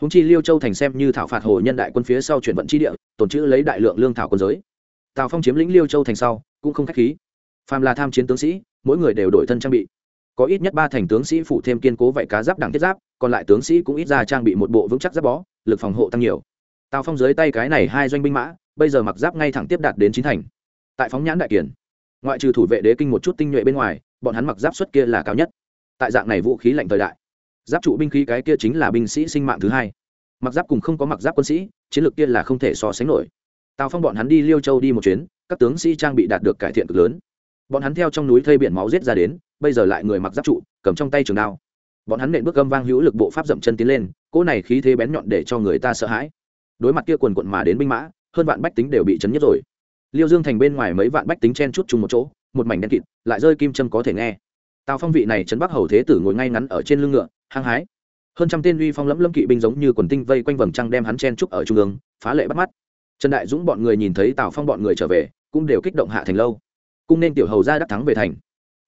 Húng chi liêu châu thành xem như thảo phạt hồ nhân đại quân phía sau chuyển vận chi địa tồn trữ lấy đại lượng lương thảo quân giới. Tào phong chiếm lĩnh liêu châu thành sau, cũng không k h á c h khí phàm là tham chiến tướng sĩ, mỗi người đều đổi thân trang bị. Có ít nhất ba thành tướng sĩ phụ thêm kiên cố vạy cá giáp đẳng thiết giáp, còn lại tướng sĩ cũng ít ra trang bị một bộ vững chắc giáp bó, lực phòng hộ tăng nhiều. Tào phong dưới tay cái này hai doanh binh mã, bây giờ mặc giáp ngay thẳng tiếp đạt đến chín thành. Tại phóng nhãn đại kiển ngoại trừ thủ vệ đế kinh một chút tinh nhuệ bên ngoài, bọn hắn mặc giáp xuất kia là cao nhất. Tại dạng này vũ khí lạnh thời đại, giáp trụ binh khí cái kia chính là binh sĩ sinh mạng thứ hai. Mặc giáp cùng không có mặc giáp quân sĩ, chiến lược kia là không thể so sánh nổi. Tào phong bọn hắn đi liêu châu đi một chuyến, các tướng sĩ trang bị đạt được cải thiện cực lớn bọn hắn theo trong núi thây biển máu giết ra đến, bây giờ lại người mặc giáp trụ, cầm trong tay trường đao. Bọn hắn nện bước gâm vang hữu lực bộ pháp dậm chân tiến lên, cỗ này khí thế bén nhọn để cho người ta sợ hãi. Đối mặt kia quần quận mà đến binh mã, hơn vạn bách tính đều bị chấn nhất rồi. Liêu dương thành bên ngoài mấy vạn bách tính chen chút chung một chỗ, một mảnh đen kịt, lại rơi kim châm có thể nghe. Tào phong vị này trấn bắc hầu thế tử ngồi ngay ngắn ở trên lưng ngựa, hăng hái. Hơn trăm tên uy phong lẫm lẫm kỵ binh giống như quần tinh vây quanh vầng trăng đem hắn chen trúc ở trung ương, phá lệ bắt mắt. Trần đại dũng bọn người nhìn thấy tào phong bọn người trở về, cũng đều kích động hạ thành lâu cung nên tiểu hầu ra đắc thắng về thành.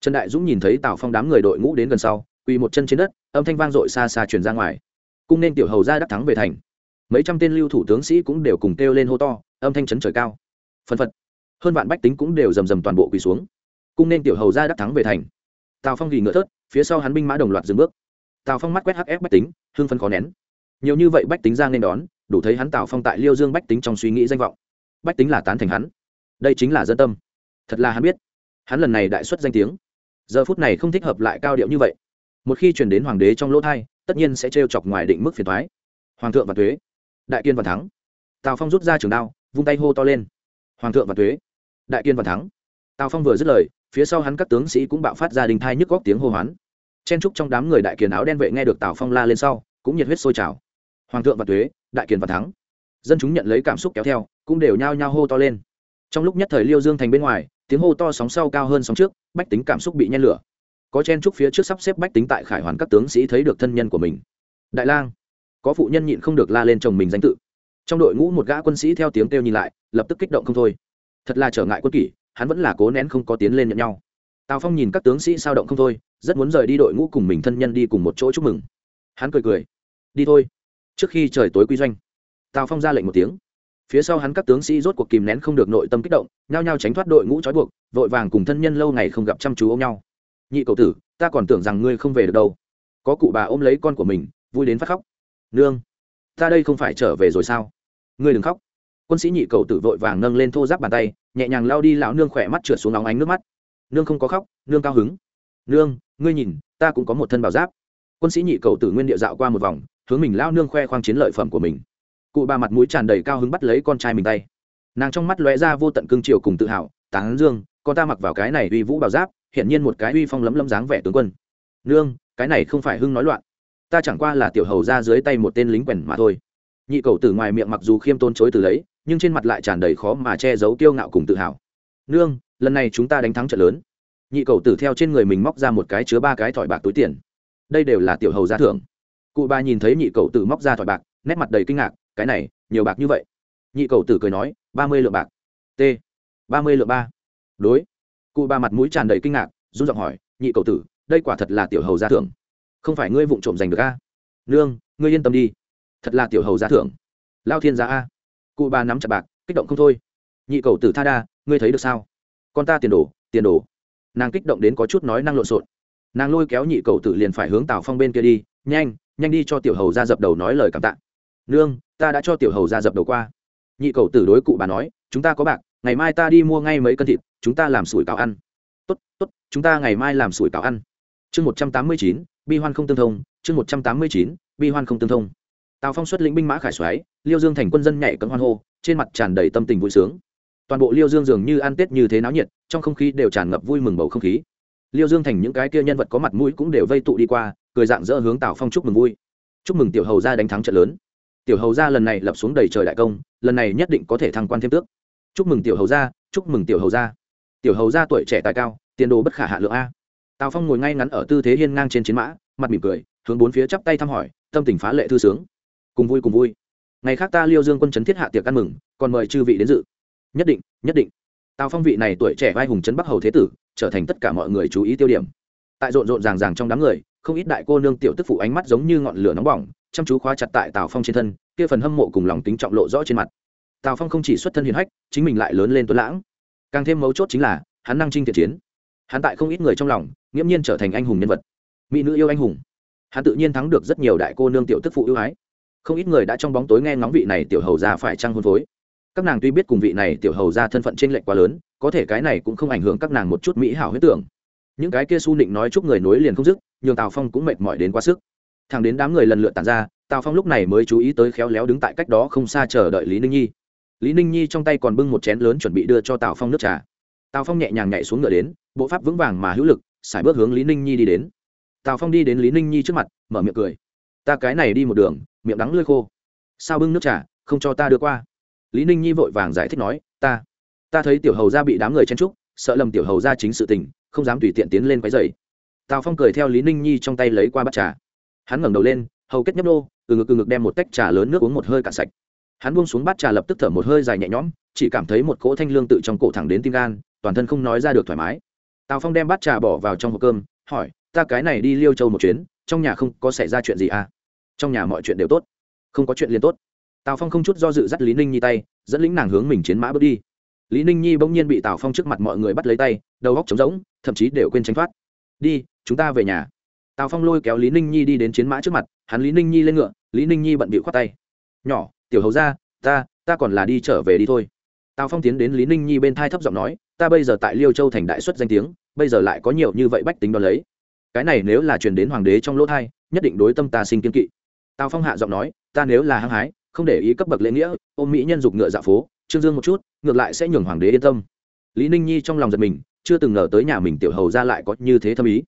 Trần đại dũng nhìn thấy tào phong đám người đội ngũ đến gần sau, quỳ một chân trên đất, âm thanh vang dội xa xa truyền ra ngoài. Cung nên tiểu hầu ra đắc thắng về thành. Mấy trăm tên lưu thủ tướng sĩ cũng đều cùng kêu lên hô to, âm thanh chấn trời cao. Phân phật. Hơn vạn bách tính cũng đều rầm rầm toàn bộ quỳ xuống. Cung nên tiểu hầu ra đắc thắng về thành. Tào phong ghi ngựa thớt, phía sau hắn binh mã đồng loạt dừng bước. Tào phong mắt quét hắc ép bách tính hương phân khó nén. Nhiều như vậy bách tính ra nên đón, đủ thấy hắn tào phong tại liêu dương bách tính trong suy nghĩ danh vọng. Bách tính là tán thành hắn. Đây chính là dân tâm thật là hắn biết. Hắn lần này đại xuất danh tiếng. Giờ phút này không thích hợp lại cao điệu như vậy. Một khi chuyển đến hoàng đế trong lỗ thai, tất nhiên sẽ trêu chọc ngoài định mức phiền thoái hoàng thượng và thuế. Đại kiên và thắng. Tào phong rút ra trường đao, vung tay hô to lên. Hoàng thượng và thuế. Đại kiên và thắng. Tào phong vừa dứt lời, phía sau hắn các tướng sĩ cũng bạo phát ra đình thai nhức góc tiếng hô hoán. Chen trúc trong đám người đại kiền áo đen vệ nghe được tào phong la lên sau, cũng nhiệt huyết sôi trào. Hoàng thượng và thuế, đại kiền và thắng. Dân chúng nhận lấy cảm xúc kéo theo, cũng đều nhao nhao hô to lên trong lúc nhất thời liêu dương thành bên ngoài, tiếng hô to sóng sau cao hơn sóng trước, bách tính cảm xúc bị nhen lửa. Có chen trúc phía trước sắp xếp bách tính tại khải hoàn các tướng sĩ thấy được thân nhân của mình. Đại lang, có phụ nhân nhịn không được la lên chồng mình danh tự. Trong đội ngũ một gã quân sĩ theo tiếng kêu nhìn lại, lập tức kích động không thôi. Thật là trở ngại quân kỷ, hắn vẫn là cố nén không có tiến lên nhận nhau. Tào phong nhìn các tướng sĩ sao động không thôi, rất muốn rời đi đội ngũ cùng mình thân nhân đi cùng một chỗ chúc mừng. Hắn cười cười. Đi thôi. Trước khi trời tối quy doanh, tào phong ra lệnh một tiếng phía sau hắn các tướng sĩ rốt cuộc kìm nén không được nội tâm kích động, nhao nhao tránh thoát đội ngũ trói buộc, vội vàng cùng thân nhân lâu ngày không gặp chăm chú ôm nhau. Nhị cậu tử, ta còn tưởng rằng ngươi không về được đâu. Có cụ bà ôm lấy con của mình, vui đến phát khóc. Nương, ta đây không phải trở về rồi sao? Ngươi đừng khóc. Quân sĩ nhị cầu tử vội vàng nâng lên thô giáp bàn tay, nhẹ nhàng lao đi lão nương khỏe mắt trượt xuống nóng ánh nước mắt. Nương không có khóc, nương cao hứng. Nương, ngươi nhìn, ta cũng có một thân bảo giáp. Quân sĩ nhị cầu tử nguyên địa dạo qua một vòng, hướng mình lao nương khoe khoang chiến lợi phẩm của mình cụ bà mặt mũi tràn đầy cao hứng bắt lấy con trai mình tay. Nàng trong mắt lóe ra vô tận cương triều cùng tự hào tán dương, con ta mặc vào cái này uy vũ bảo giáp hiện nhiên một cái uy phong lấm lấm dáng vẻ tướng quân. Nương, cái này không phải hưng nói loạn. Ta chẳng qua là tiểu hầu ra dưới tay một tên lính quèn mà thôi. Nhị cầu tử ngoài miệng mặc dù khiêm tôn chối từ lấy, nhưng trên mặt lại tràn đầy khó mà che giấu kiêu ngạo cùng tự hào. Nương, lần này chúng ta đánh thắng trận lớn. Nhị cầu tử theo trên người mình móc ra một cái chứa ba cái thỏi bạc túi tiền. Đây đều là tiểu hầu gia thưởng. Cụ ba nhìn thấy nhị cầu tử móc ra thỏi bạc, nét mặt đầy kinh ngạc cái này, nhiều bạc như vậy. Nhị cầu tử cười nói, ba mươi lượng bạc. T. ba mươi lượng ba. Đối. Cụ ba mặt mũi tràn đầy kinh ngạc, run giọng hỏi, nhị cầu tử, đây quả thật là tiểu hầu gia thưởng. Không phải ngươi vụng trộm giành được a? Nương, ngươi yên tâm đi. Thật là tiểu hầu gia thưởng. Lao thiên gia a. Cụ ba nắm chặt bạc, kích động không thôi. Nhị cầu tử tha đa, ngươi thấy được sao? Con ta tiền đồ tiền đồ. Nàng kích động đến có chút nói năng lộn xộn. Nàng lôi kéo nhị cầu tử liền phải hướng tào phong bên kia đi, nhanh nhanh đi cho tiểu hầu ra dập đầu nói lời cảm tạ nương, ta đã cho tiểu hầu ra dập đầu qua. Nhị cầu tử đối cụ bà nói, chúng ta có bạc, ngày mai ta đi mua ngay mấy cân thịt, chúng ta làm sủi cảo ăn. Tốt tốt, chúng ta ngày mai làm sủi cảo ăn. Chương một trăm tám mươi chín, bi hoan không tương thông, chương một trăm tám mươi chín, bi hoan không tương thông. Tào phong xuất lĩnh binh mã khải xoáy, liêu dương thành quân dân nhảy cấm hoan hô, trên mặt tràn đầy tâm tình vui sướng. Toàn bộ liêu dương dường như ăn tết như thế náo nhiệt, trong không khí đều tràn ngập vui mừng bầu không khí. Liêu dương thành những cái kia nhân vật có mặt mũi cũng đều vây tụ đi qua, cười dạng dỡ hướng tào phong chúc mừng vui. Chúc mừng tiểu hầu gia đánh thắng trận lớn tiểu hầu gia lần này lập xuống đầy trời đại công, lần này nhất định có thể thăng quan thêm tước. Chúc mừng tiểu hầu gia, chúc mừng tiểu hầu gia. Tiểu hầu gia tuổi trẻ tài cao, tiền đồ bất khả hạ lượng a. Tào phong ngồi ngay ngắn ở tư thế hiên ngang trên chiến mã, mặt mỉm cười, hướng bốn phía chắp tay thăm hỏi, tâm tình phá lệ thư sướng. Cùng vui cùng vui. Ngày khác ta liêu dương quân chấn thiết hạ tiệc ăn mừng, còn mời chư vị đến dự. Nhất định nhất định. Tào phong vị này tuổi trẻ vai hùng trấn bắc hầu thế tử, trở thành tất cả mọi người chú ý tiêu điểm. Tại rộn rộn ràng ràng trong đám người, không ít đại cô nương tiểu tức phụ ánh mắt giống như ngọn lửa nóng bỏng chăm chú khóa chặt tại tào phong trên thân, kia phần hâm mộ cùng lòng tính trọng lộ rõ trên mặt. Tào phong không chỉ xuất thân hiền hách, chính mình lại lớn lên tuấn lãng. Càng thêm mấu chốt chính là, hắn năng trinh thiện chiến. Hắn tại không ít người trong lòng, nghiễm nhiên trở thành anh hùng nhân vật. Mỹ nữ yêu anh hùng. Hắn tự nhiên thắng được rất nhiều đại cô nương tiểu tức phụ ưu ái. Không ít người đã trong bóng tối nghe ngóng vị này tiểu hầu ra phải trăng hôn phối. Các nàng tuy biết cùng vị này tiểu hầu ra thân phận t r ê n lệch quá lớn, có thể cái này cũng không ảnh hưởng các nàng một chút mỹ hảo huyết tưởng. Những cái kia su nịnh nói chúc người nối liền không dứt, nhường tào phong cũng mệt mỏi đến quá sức thằng đến đám người lần lượt tàn ra, tào phong lúc này mới chú ý tới khéo léo đứng tại cách đó không xa chờ đợi lý ninh nhi. Lý ninh nhi trong tay còn bưng một chén lớn chuẩn bị đưa cho tào phong nước trà. Tào phong nhẹ nhàng nhảy xuống ngựa đến, bộ pháp vững vàng mà hữu lực xài bước hướng lý ninh nhi đi đến. Tào phong đi đến lý ninh nhi trước mặt, mở miệng cười. Ta cái này đi một đường, miệng đắng lơi khô. Sao bưng nước trà, không cho ta đưa qua? Lý ninh nhi vội vàng giải thích nói, ta ta thấy tiểu hầu ra bị đám người chen trúc sợ lầm tiểu hầu ra chính sự tình, không dám tùy tiện tiến lên quái dày tào phong cười theo lý ninh nhi trong tay lấy qua bát trà hắn ngẩng đầu lên, hầu kết nhấp nô, từ ngực từ ngực đem một tách trà lớn nước uống một hơi cạn sạch. Hắn buông xuống bát trà lập tức thở một hơi dài nhẹ nhõm, chỉ cảm thấy một cỗ thanh lương tự trong cổ thẳng đến tim gan, toàn thân không nói ra được thoải mái. Tào phong đem bát trà bỏ vào trong hộp cơm, hỏi, ta cái này đi liêu châu một chuyến, trong nhà không có xảy ra chuyện gì à? Trong nhà mọi chuyện đều tốt. Không có chuyện liền tốt. Tào phong không chút do dự dắt lý ninh nhi tay, dẫn lĩnh nàng hướng mình chiến mã bước đi. Lý ninh nhi bỗng nhiên bị tào phong trước mặt mọi người bắt lấy tay, đầu góc trống rỗng, thậm chí đều quên tránh thoát. Đi, chúng ta về nhà tào phong lôi kéo lý ninh nhi đi đến chiến mã trước mặt, hắn lý ninh nhi lên ngựa, lý ninh nhi bận bịu khoát tay. Nhỏ, tiểu hầu ra ta ta còn là đi trở về đi thôi. Tào phong tiến đến lý ninh nhi bên thai thấp giọng nói, ta bây giờ tại liêu châu thành đại xuất danh tiếng, bây giờ lại có nhiều như vậy bách tính đo lấy. Cái này nếu là truyền đến hoàng đế trong lỗ thai, nhất định đối tâm ta sinh kiên kỵ. Tào phong hạ giọng nói, ta nếu là hăng hái, không để ý cấp bậc lễ nghĩa, ôm mỹ nhân dục ngựa dạ phố, trương dương một chút, ngược lại sẽ nhường hoàng đế yên tâm. Lý ninh nhi trong lòng giật mình, chưa từng ngờ tới nhà mình tiểu hầu ra lại có như thế thâm ý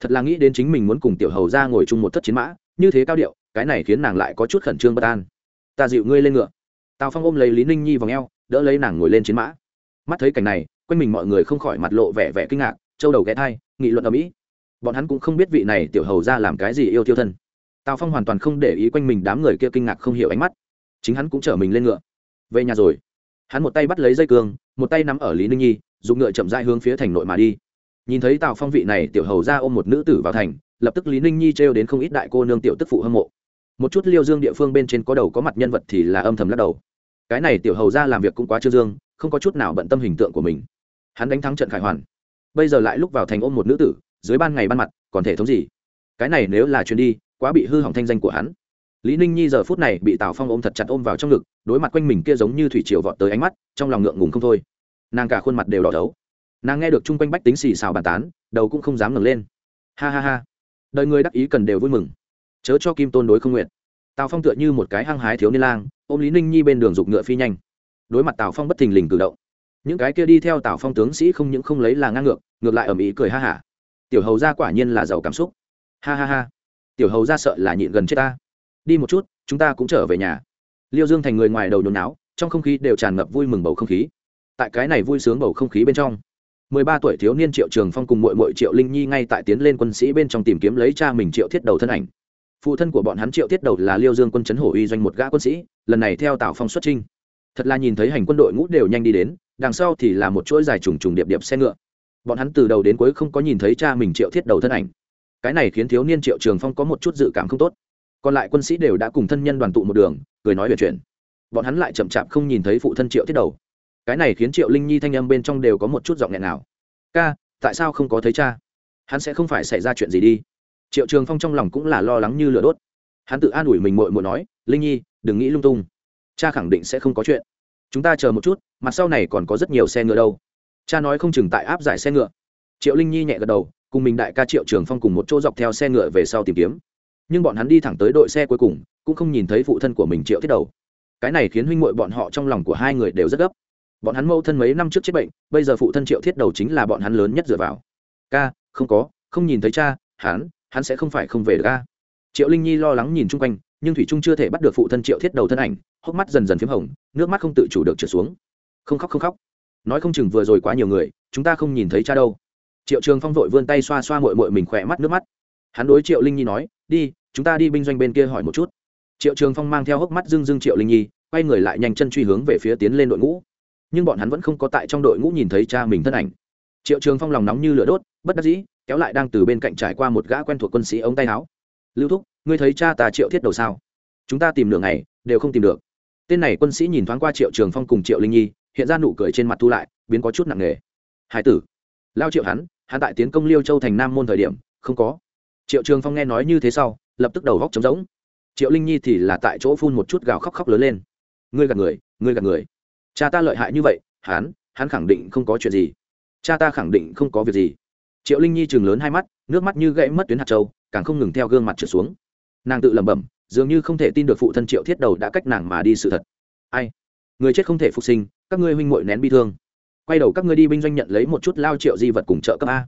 thật là nghĩ đến chính mình muốn cùng tiểu hầu ra ngồi chung một thất chiến mã, như thế cao điệu, cái này khiến nàng lại có chút khẩn trương bất an. Ta dịu ngươi lên ngựa. Tào phong ôm lấy lý ninh nhi vào ngheo đỡ lấy nàng ngồi lên chiến mã. Mắt thấy cảnh này, quanh mình mọi người không khỏi mặt lộ vẻ vẻ kinh ngạc, châu đầu ghé thai, nghị luận ở mỹ bọn hắn cũng không biết vị này tiểu hầu ra làm cái gì yêu tiêu thân. Tào phong hoàn toàn không để ý quanh mình đám người kia kinh ngạc không hiểu ánh mắt. Chính hắn cũng chở mình lên ngựa. Về nhà rồi. Hắn một tay bắt lấy dây cương, một tay nắm ở lý ninh nhi, dùng ngựa chậm dai hướng phía thành nội mà đi nhìn thấy tào phong vị này, tiểu hầu ra ôm một nữ tử vào thành, lập tức lý ninh nhi trêu đến không ít đại cô nương tiểu tức phụ hâm mộ. Một chút liêu dương địa phương bên trên có đầu có mặt nhân vật thì là âm thầm lắc đầu. Cái này tiểu hầu ra làm việc cũng quá trương dương, không có chút nào bận tâm hình tượng của mình. Hắn đánh thắng trận khải hoàn. Bây giờ lại lúc vào thành ôm một nữ tử, dưới ban ngày ban mặt, còn thể thống gì? Cái này nếu là chuyến đi, quá bị hư hỏng thanh danh của hắn. Lý ninh nhi giờ phút này bị tào phong ôm thật chặt ôm vào trong ngực, đối mặt quanh mình kia giống như thủy triều vọt tới ánh mắt, trong lòng ngượng ngùng không thôi. Nàng cả khuôn mặt đều đỏ đấu nàng nghe được chung quanh bách tính xì xào bàn tán, đầu cũng không dám ngẩng lên. Ha ha ha. Đời người đắc ý cần đều vui mừng. Chớ cho kim tôn đối không nguyện. Tào phong tựa như một cái hăng hái thiếu niên lang, ôm lý ninh nhi bên đường dục ngựa phi nhanh. Đối mặt tào phong bất thình lình cử động, những cái kia đi theo tào phong tướng sĩ không những không lấy là ngang ngược ngược lại ầm ĩ cười ha hả. Tiểu hầu ra quả nhiên là giàu cảm xúc. Ha ha ha. Tiểu hầu ra sợ là nhịn gần chết ta. Đi một chút, chúng ta cũng trở về nhà. Liêu dương thành người ngoài đầu nhốn náo trong không khí đều tràn ngập vui mừng bầu không khí. Tại cái này vui sướng bầu không khí bên trong mười ba tuổi thiếu niên triệu trường phong cùng mội mội triệu linh nhi ngay tại tiến lên quân sĩ bên trong tìm kiếm lấy cha mình triệu thiết đầu thân ảnh. Phụ thân của bọn hắn triệu thiết đầu là liêu dương quân chấn hổ uy doanh một gã quân sĩ, lần này theo tào phong xuất trinh thật là nhìn thấy hành quân đội ngũ đều nhanh đi đến, đằng sau thì là một chuỗi dài trùng trùng điệp điệp xe ngựa. Bọn hắn từ đầu đến cuối không có nhìn thấy cha mình triệu thiết đầu thân ảnh. Cái này khiến thiếu niên triệu trường phong có một chút dự cảm không tốt. Còn lại quân sĩ đều đã cùng thân nhân đoàn tụ một đường, cười nói về chuyện. Bọn hắn lại chậm chạp không nhìn thấy phụ thân triệu thiết đầu cái này khiến triệu linh nhi thanh âm bên trong đều có một chút giọng nghẹn nào. Ca, tại sao không có thấy cha? Hắn sẽ không phải xảy ra chuyện gì đi. Triệu trường phong trong lòng cũng là lo lắng như lửa đốt. Hắn tự an ủi mình mội mội nói, linh nhi, đừng nghĩ lung tung. Cha khẳng định sẽ không có chuyện. Chúng ta chờ một chút, mặt sau này còn có rất nhiều xe ngựa đâu. Cha nói không chừng tại áp giải xe ngựa. Triệu linh nhi nhẹ gật đầu, cùng mình đại ca triệu trường phong cùng một chỗ dọc theo xe ngựa về sau tìm kiếm. Nhưng bọn hắn đi thẳng tới đội xe cuối cùng, cũng không nhìn thấy phụ thân của mình triệu thiết đầu. Cái này khiến huynh muội bọn họ trong lòng của hai người đều rất gấp bọn hắn mâu thân mấy năm trước chết bệnh, bây giờ phụ thân triệu thiết đầu chính là bọn hắn lớn nhất dựa vào. Ca, không có, không nhìn thấy cha, hắn hắn sẽ không phải không về được ca triệu linh nhi lo lắng nhìn chung quanh, nhưng thủy trung chưa thể bắt được phụ thân triệu thiết đầu thân ảnh, hốc mắt dần dần p h í m hồng, nước mắt không tự chủ được trượt xuống. Không khóc không khóc. Nói không chừng vừa rồi quá nhiều người, chúng ta không nhìn thấy cha đâu. Triệu trường phong vội vươn tay xoa xoa mội mội mình khỏe mắt, nước mắt. Hắn đối triệu linh nhi nói, đi, chúng ta đi binh doanh bên kia hỏi một chút. Triệu trường phong mang theo hốc mắt dưng dưng triệu linh nhi, quay người lại nhanh chân truy hướng về phía tiến lên đội ngũ nhưng bọn hắn vẫn không có tại trong đội ngũ nhìn thấy cha mình thân ảnh. Triệu trường phong lòng nóng như lửa đốt, bất đắc dĩ, kéo lại đang từ bên cạnh trải qua một gã quen thuộc quân sĩ ống tay áo. Lưu thúc, ngươi thấy cha ta triệu thiết đầu sao? Chúng ta tìm đường này đều không tìm được. Tên này quân sĩ nhìn thoáng qua triệu trường phong cùng triệu linh nhi, hiện ra nụ cười trên mặt thu lại, biến có chút nặng nề. Hải tử, lao triệu hắn hắn tại tiến công liêu châu thành nam môn thời điểm, không có. Triệu trường phong nghe nói như thế sau, lập tức đầu góc trống rỗng. Triệu linh nhi thì là tại chỗ phun một chút gào khóc khóc lớn lên. Ngươi gạt người, ngươi gạt người cha ta lợi hại như vậy, hắn hắn khẳng định không có chuyện gì. Cha ta khẳng định không có việc gì. Triệu linh nhi chừng lớn hai mắt, nước mắt như gãy mất tuyến hạt châu, càng không ngừng theo gương mặt trượt xuống. Nàng tự lẩm bẩm, dường như không thể tin được phụ thân triệu thiết đầu đã cách nàng mà đi sự thật. Ai? Người chết không thể phục sinh, các ngươi huynh muội nén bi thương. Quay đầu các ngươi đi binh doanh nhận lấy một chút lao triệu di vật cùng trợ cấp a.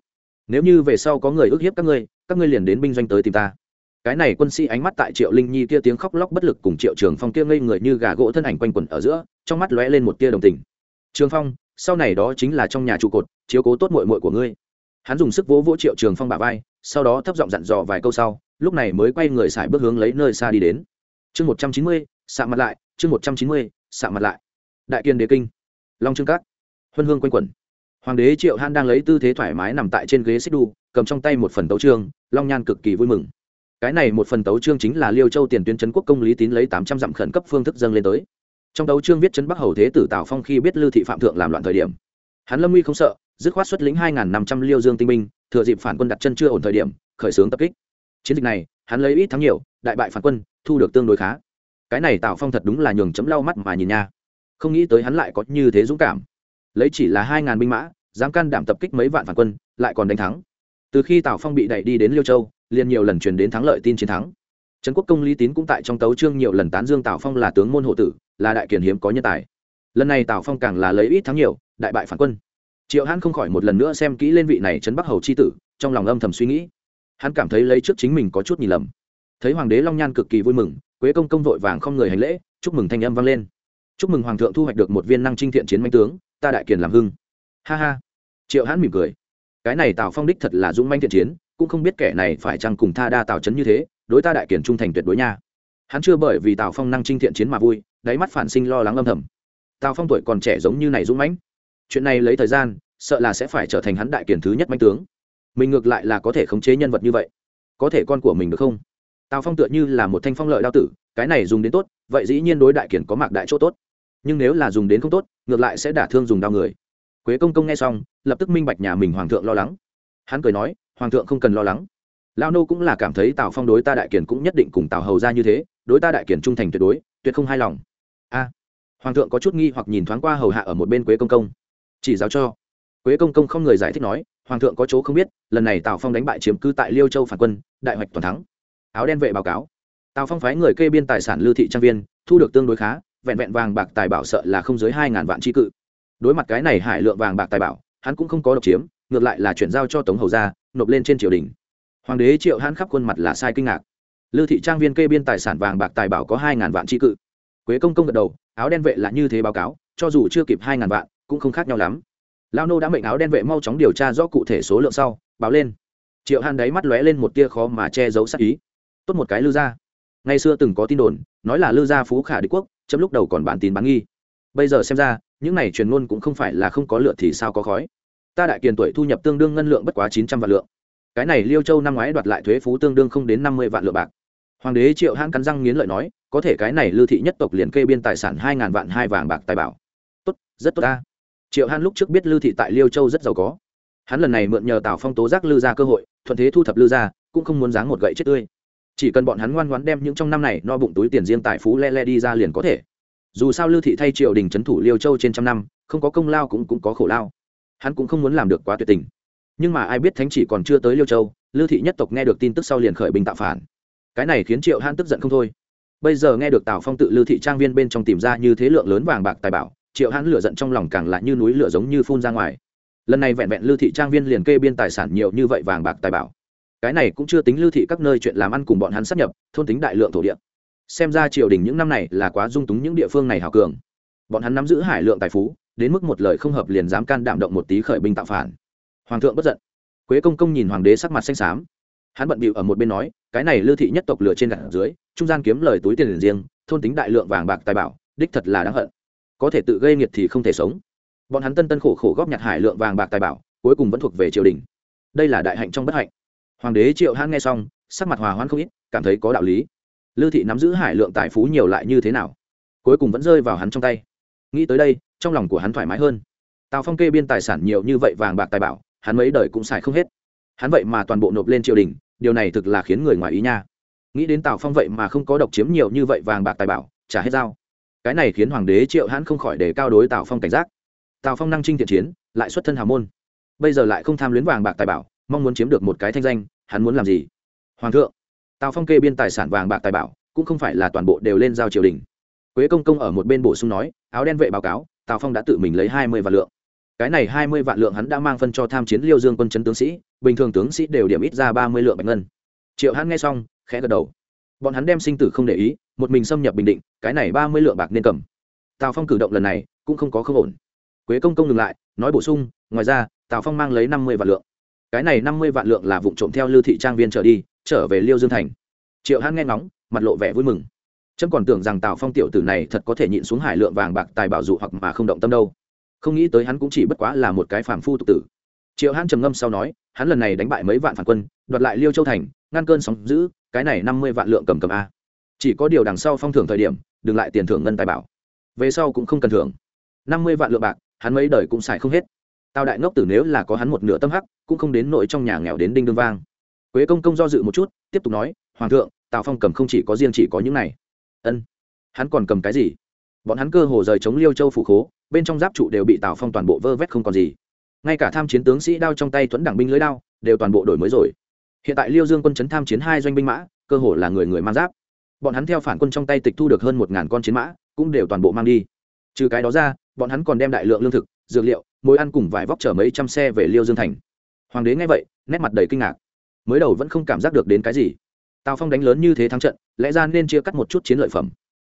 Nếu như về sau có người ức hiếp các ngươi các ngươi liền đến binh doanh tới tìm ta. Cái này quân sĩ ánh mắt tại triệu linh nhi kia tiếng khóc lóc bất lực cùng triệu trường phong kia ngây người như gà gỗ thân ảnh quanh quẩn ở giữa trong mắt lóe lên một tia đồng tình. Trường phong, sau này đó chính là trong nhà trụ cột, chiếu cố tốt mội mội của ngươi. Hắn dùng sức vỗ vỗ triệu trường phong bà vai, sau đó thấp giọng dặn dò vài câu sau, lúc này mới quay người xài bước hướng lấy nơi xa đi đến. Chương một trăm chín mươi sạ mặt lại, chương một trăm chín mươi sạ mặt lại. Đại kiên đế kinh, long trương cát, huân hương quanh quẩn. Hoàng đế triệu han đang lấy tư thế thoải mái nằm tại trên ghế xích đu, cầm trong tay một phần tấu trương long nhan cực kỳ vui mừng. Cái này một phần tấu trương chính là liêu châu tiền tuyến trấn quốc công lý tín lấy tám trăm dặm khẩn cấp phương thức dâng lên tới trong đấu trương viết chấn bắc hầu thế tử tào phong khi biết lưu thị phạm thượng làm loạn thời điểm, hắn lâm uy không sợ, dứt khoát xuất lĩnh hai năm trăm liêu dương tinh binh, thừa dịp phản quân đặt chân chưa ổn thời điểm, khởi xướng tập kích. Chiến dịch này, hắn lấy ít thắng nhiều, đại bại phản quân, thu được tương đối khá. Cái này tào phong thật đúng là nhường chấm lau mắt mà nhìn nha. Không nghĩ tới hắn lại có như thế dũng cảm. Lấy chỉ là hai ngàn binh mã, dám can đảm tập kích mấy vạn phản quân, lại còn đánh thắng. Từ khi tào phong bị đẩy đi đến liêu châu, liền nhiều lần truyền đến thắng lợi tin chiến thắng. Trấn quốc công lý tín cũng tại trong tấu trương nhiều lần tán dương tào phong là tướng môn hộ tử là đại kiền hiếm có nhân tài. Lần này tào phong càng là lấy ít thắng nhiều, đại bại phản quân. Triệu hãn không khỏi một lần nữa xem kỹ lên vị này trấn bắc hầu c h i tử, trong lòng âm thầm suy nghĩ. Hắn cảm thấy lấy trước chính mình có chút nhìn lầm. Thấy hoàng đế long nhan cực kỳ vui mừng, quế công công vội vàng không người hành lễ, chúc mừng thanh âm vang lên. Chúc mừng hoàng thượng thu hoạch được một viên năng trinh thiện chiến manh tướng, ta đại kiền làm hưng. Ha ha. Triệu hãn mỉm cười. Cái này tào phong đích thật là dũng manh thiện chiến, cũng không biết kẻ này phải chăng cùng tha đa tào trấn như thế, đối ta đại kiền trung thành tuyệt đối nha. Hắn chưa bởi vì tào phong năng trinh thiện chiến mà vui đáy mắt phản sinh lo lắng âm thầm. Tào phong tuổi còn trẻ giống như này dũng mãnh. Chuyện này lấy thời gian, sợ là sẽ phải trở thành hắn đại kiền thứ nhất manh tướng. Mình ngược lại là có thể khống chế nhân vật như vậy. Có thể con của mình được không? Tào phong tựa như là một thanh phong lợi đao tử, cái này dùng đến tốt, vậy dĩ nhiên đối đại kiển có mạc đại chỗ tốt. Nhưng nếu là dùng đến không tốt, ngược lại sẽ đả thương dùng đao người. Quế công công nghe xong, lập tức minh bạch nhà mình hoàng thượng lo lắng. Hắn cười nói, hoàng thượng không cần lo lắng. Lao nô cũng là cảm thấy tào phong đối ta đại kiển cũng nhất định cùng tào hầu ra như thế, đối ta đại kiển trung thành tuyệt đối, tuyệt không hài lòng a. Hoàng thượng có chút nghi hoặc nhìn thoáng qua hầu hạ ở một bên quế công công. Chỉ giáo cho. Quế công công không người giải thích nói, hoàng thượng có chỗ không biết, lần này tào phong đánh bại chiếm cư tại liêu châu phản quân, đại hoạch toàn thắng. Áo đen vệ báo cáo. Tào phong phái người kê biên tài sản lưu thị trang viên, thu được tương đối khá, vẹn vẹn vàng bạc tài bảo sợ là không dưới hai ngàn vạn tri cự. Đối mặt cái này hải lượng vàng bạc tài bảo, hắn cũng không có độc chiếm, ngược lại là chuyển giao cho tống hầu ra nộp lên trên triều đình. Hoàng đế triệu hắn khắp khuôn mặt là sai kinh ngạc. Lưu thị trang viên kê biên tài sản vàng bạc tài bảo có hai ngàn vạn tri cự quế công công gật đầu, áo đen vệ là như thế báo cáo, cho dù chưa kịp hai ngàn vạn, cũng không khác nhau lắm. Lao nô đã mệnh áo đen vệ mau chóng điều tra rõ cụ thể số lượng sau, báo lên. Triệu hàn đáy mắt lóe lên một tia khó mà che giấu sắc ý. Tốt một cái lư gia. Ngày xưa từng có tin đồn, nói là lư gia phú khả đế quốc, chấm lúc đầu còn bán tin bán nghi. Bây giờ xem ra, những này truyền ngôn cũng không phải là không có lựa thì sao có khói. Ta đại kiền tuổi thu nhập tương đương ngân lượng bất quá chín trăm vạn lượng. Cái này liêu châu năm ngoái đoạt lại thuế phú tương đương không đến năm mươi vạn lượng bạc. Hoàng đế triệu hãn cắn răng nghiến lợi nói có thể cái này lưu thị nhất tộc liền kê biên tài sản hai ngàn vạn hai vàng bạc tài bảo. Tốt, rất tốt ta. Triệu hàn lúc trước biết lưu thị tại liêu châu rất giàu có. Hắn lần này mượn nhờ tào phong tố giác lư ra cơ hội, thuận thế thu thập lư ra cũng không muốn dáng một gậy chết tươi. Chỉ cần bọn hắn ngoan ngoãn đem những trong năm này no bụng túi tiền riêng tài phú le le đi ra liền có thể. Dù sao lưu thị thay triều đình trấn thủ liêu châu trên trăm năm, không có công lao cũng cũng có khổ lao. Hắn cũng không muốn làm được quá tuyệt tình. Nhưng mà ai biết thánh chỉ còn chưa tới liêu châu lưu thị nhất tộc nghe được tin tức sau liền khởi binh tạo phản. Cái này khiến triệu hãn tức giận không thôi bây giờ nghe được tào phong tự lưu thị trang viên bên trong tìm ra như thế lượng lớn vàng bạc tài bảo, triệu hãn lửa giận trong lòng càng lại như núi lửa giống như phun ra ngoài. Lần này vẹn vẹn lưu thị trang viên liền kê biên tài sản nhiều như vậy vàng bạc tài bảo. Cái này cũng chưa tính lưu thị các nơi chuyện làm ăn cùng bọn hắn sắp nhập, thôn tính đại lượng thổ địa. Xem ra triều đình những năm này là quá dung túng những địa phương này hào cường. Bọn hắn nắm giữ hải lượng tài phú, đến mức một lời không hợp liền dám can đảm động một tí khởi binh tạo phản. Hoàng thượng bất giận. Quế công công nhìn hoàng đế sắc mặt xanh xám hắn bận bịu ở một bên nói, cái này lưu thị nhất tộc lửa trên gạt dưới, trung gian kiếm lời túi tiền riêng, thôn tính đại lượng vàng bạc tài bảo, đích thật là đáng hận. Có thể tự gây nghiệt thì không thể sống. Bọn hắn tân tân khổ khổ góp nhặt hải lượng vàng bạc tài bảo, cuối cùng vẫn thuộc về triều đình. Đây là đại hạnh trong bất hạnh. Hoàng đế triệu hãn nghe xong, sắc mặt hòa hoãn không ít, cảm thấy có đạo lý. Lưu thị nắm giữ hải lượng tài phú nhiều lại như thế nào? Cuối cùng vẫn rơi vào hắn trong tay. Nghĩ tới đây, trong lòng của hắn thoải mái hơn. Tào phong kê biên tài sản nhiều như vậy vàng bạc tài bảo, hắn mấy đời cũng xài không hết hắn vậy mà toàn bộ nộp lên triều đình, điều này thực là khiến người ngoài ý nha. Nghĩ đến tào phong vậy mà không có độc chiếm nhiều như vậy vàng bạc tài bảo trả hết dao. Cái này khiến hoàng đế triệu hãn không khỏi để cao đối tào phong cảnh giác. Tào phong năng trinh thiện chiến, lại xuất thân hào môn. Bây giờ lại không tham luyến vàng bạc tài bảo, mong muốn chiếm được một cái thanh danh, hắn muốn làm gì? Hoàng thượng, tào phong kê biên tài sản vàng bạc tài bảo, cũng không phải là toàn bộ đều lên giao triều đình. Quế công công ở một bên bổ sung nói, áo đen vệ báo cáo, tào phong đã tự mình lấy hai mươi vạn lượng. Cái này hai mươi vạn lượng hắn đã mang phân cho tham chiến liêu dương quân chấn tướng sĩ bình thường tướng sĩ đều điểm ít ra ba mươi lượng bạch ngân. Triệu Hán nghe xong, khẽ gật đầu. Bọn hắn đem sinh tử không để ý, một mình xâm nhập bình định, cái này ba mươi lượng bạc nên cầm. Tào phong cử động lần này cũng không có không ổn. Quế công công ngừng lại, nói bổ sung, ngoài ra, tào phong mang lấy năm mươi vạn lượng. Cái này năm mươi vạn lượng là vụ trộm theo lưu thị trang viên trở đi, trở về liêu dương thành. Triệu hãn nghe ngóng, mặt lộ vẻ vui mừng. Trâm còn tưởng rằng tào phong tiểu tử này thật có thể nhịn xuống hải lượng vàng bạc tài bảo dụ hoặc mà không động tâm đâu. Không nghĩ tới hắn cũng chỉ bất quá là một cái phàm phu tục tử triệu hãn trầm ngâm sau nói, hắn lần này đánh bại mấy vạn phản quân, đoạt lại liêu châu thành, ngăn cơn sóng giữ cái này năm mươi vạn lượng cầm cầm a. Chỉ có điều đằng sau phong thưởng thời điểm, đừng lại tiền thưởng ngân tài bảo. Về sau cũng không cần thưởng. năm mươi vạn lượng bạc, hắn mấy đời cũng xài không hết. Tào đại ngốc tử nếu là có hắn một nửa tâm hắc, cũng không đến nội trong nhà nghèo đến đinh đương vang. Quế công công do dự một chút, tiếp tục nói, hoàng thượng, tào phong cầm không chỉ có riêng chỉ có những này. Ân. Hắn còn cầm cái gì? Bọn hắn cơ hồ rời chống liêu châu phủ khố, bên trong giáp trụ đều bị tào phong toàn bộ vơ vét không còn gì ngay cả tham chiến tướng sĩ đao trong tay thuẫn đảng binh lưới đao đều toàn bộ đổi mới rồi. Hiện tại liêu dương quân chấn tham chiến hai doanh binh mã, cơ hồ là người người mang giáp. Bọn hắn theo phản quân trong tay tịch thu được hơn một ngàn con chiến mã, cũng đều toàn bộ mang đi. Trừ cái đó ra, bọn hắn còn đem đại lượng lương thực, dược liệu, mối ăn cùng vài vóc chở mấy trăm xe về liêu dương thành. Hoàng đế nghe vậy, nét mặt đầy kinh ngạc. Mới đầu vẫn không cảm giác được đến cái gì. Tào phong đánh lớn như thế thắng trận, lẽ ra nên chia cắt một chút chiến lợi phẩm.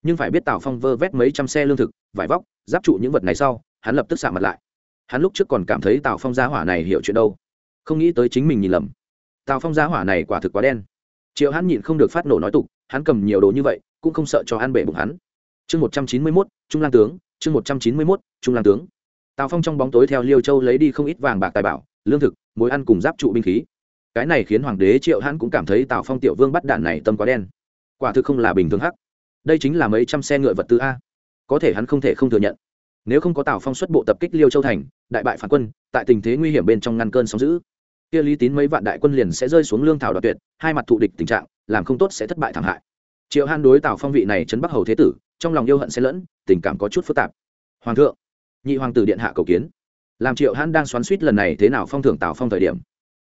Nhưng phải biết tào phong vơ vét mấy trăm xe lương thực, vải vóc, giáp trụ những vật này sau, hắn lập tức xạ mặt lại hắn lúc trước còn cảm thấy tào phong gia hỏa này hiểu chuyện đâu, không nghĩ tới chính mình nhìn lầm. tào phong gia hỏa này quả thực quá đen. triệu hắn nhịn không được phát nổ nói tục, hắn cầm nhiều đồ như vậy, cũng không sợ cho hắn bể bụng hắn. chương một trăm chín mươi mốt, trung lang tướng, chương một trăm chín mươi mốt, trung lang tướng. tào phong trong bóng tối theo liêu châu lấy đi không ít vàng bạc tài bảo, lương thực mối ăn cùng giáp trụ binh khí. cái này khiến hoàng đế triệu hãn cũng cảm thấy tào phong tiểu vương bắt đạn này tâm quá đen. quả thực không là bình thường hắc. đây chính là mấy trăm xe ngựa vật tư a. có thể hắn không thể không thừa nhận nếu không có tào phong xuất bộ tập kích liêu châu thành, đại bại phản quân, tại tình thế nguy hiểm bên trong ngăn cơn sóng giữ kia lý tín mấy vạn đại quân liền sẽ rơi xuống lương thảo đoạt tuyệt, hai mặt thụ địch tình trạng, làm không tốt sẽ thất bại thảm hại. Triệu han đối tào phong vị này trấn bắc hầu thế tử, trong lòng yêu hận sẽ lẫn, tình cảm có chút phức tạp. Hoàng thượng, nhị hoàng tử điện hạ cầu kiến. Làm triệu hãn đang xoắn suýt lần này thế nào phong thưởng tào phong thời điểm,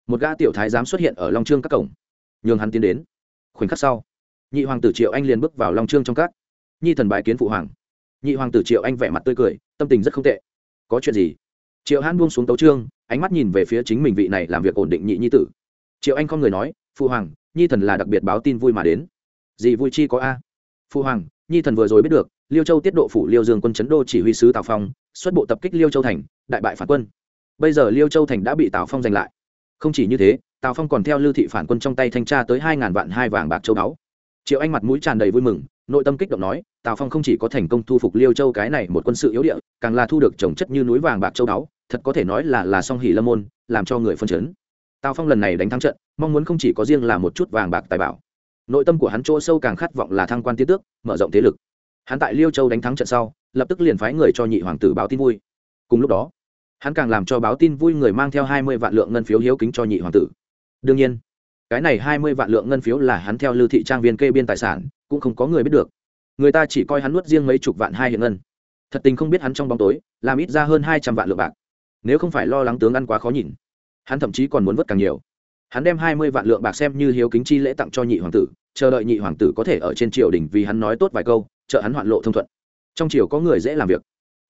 một gã tiểu thái giám xuất hiện ở long trương các cổng. Nhường hắn tiến đến. Khoảnh khắc sau, nhị hoàng tử triệu anh liền bước vào long trương trong các. Nhi thần bài kiến phụ hoàng nhị hoàng tử triệu anh vẻ mặt tươi cười, tâm tình rất không tệ. Có chuyện gì? Triệu hãn buông xuống tấu trương ánh mắt nhìn về phía chính mình vị này làm việc ổn định nhị nhi tử. Triệu anh không người nói phụ hoàng, nhi thần là đặc biệt báo tin vui mà đến. Gì vui chi có a? Phụ hoàng, nhi thần vừa rồi biết được, liêu châu tiết độ phủ liêu dương quân chấn đô chỉ huy sứ tào phong, xuất bộ tập kích liêu châu thành, đại bại phản quân. Bây giờ liêu châu thành đã bị tào phong giành lại. Không chỉ như thế, tào phong còn theo lưu thị phản quân trong tay thanh tra tới hai ngàn vạn hai vàng bạc châu báu. Triệu anh mặt mũi tràn đầy vui mừng nội tâm kích động nói, tào phong không chỉ có thành công thu phục liêu châu cái này một quân sự yếu địa, càng là thu được trồng chất như núi vàng bạc châu báu, thật có thể nói là là song hỉ lâm môn, làm cho người phân chấn. Tào phong lần này đánh thắng trận, mong muốn không chỉ có riêng là một chút vàng bạc tài bảo. Nội tâm của hắn chỗ sâu càng khát vọng là thăng quan tiến tước, mở rộng thế lực. Hắn tại liêu châu đánh thắng trận sau, lập tức liền phái người cho nhị hoàng tử báo tin vui. Cùng lúc đó, hắn càng làm cho báo tin vui người mang theo hai mươi vạn lượng ngân phiếu hiếu kính cho nhị hoàng tử. Đương nhiên, cái này hai mươi vạn lượng ngân phiếu là hắn theo lưu thị trang viên kê biên tài sản cũng không có người biết được. Người ta chỉ coi hắn nuốt riêng mấy chục vạn hai hiện ngân. Thật tình không biết hắn trong bóng tối, làm ít ra hơn hai trăm vạn lượng bạc. Nếu không phải lo lắng tướng ăn quá khó nhìn, hắn thậm chí còn muốn vớt càng nhiều. Hắn đem hai mươi vạn lượng bạc xem như hiếu kính chi lễ tặng cho nhị hoàng tử, chờ đợi nhị hoàng tử có thể ở trên triều đình vì hắn nói tốt vài câu, trợ hắn hoạn lộ thông thuận. Trong triều có người dễ làm việc.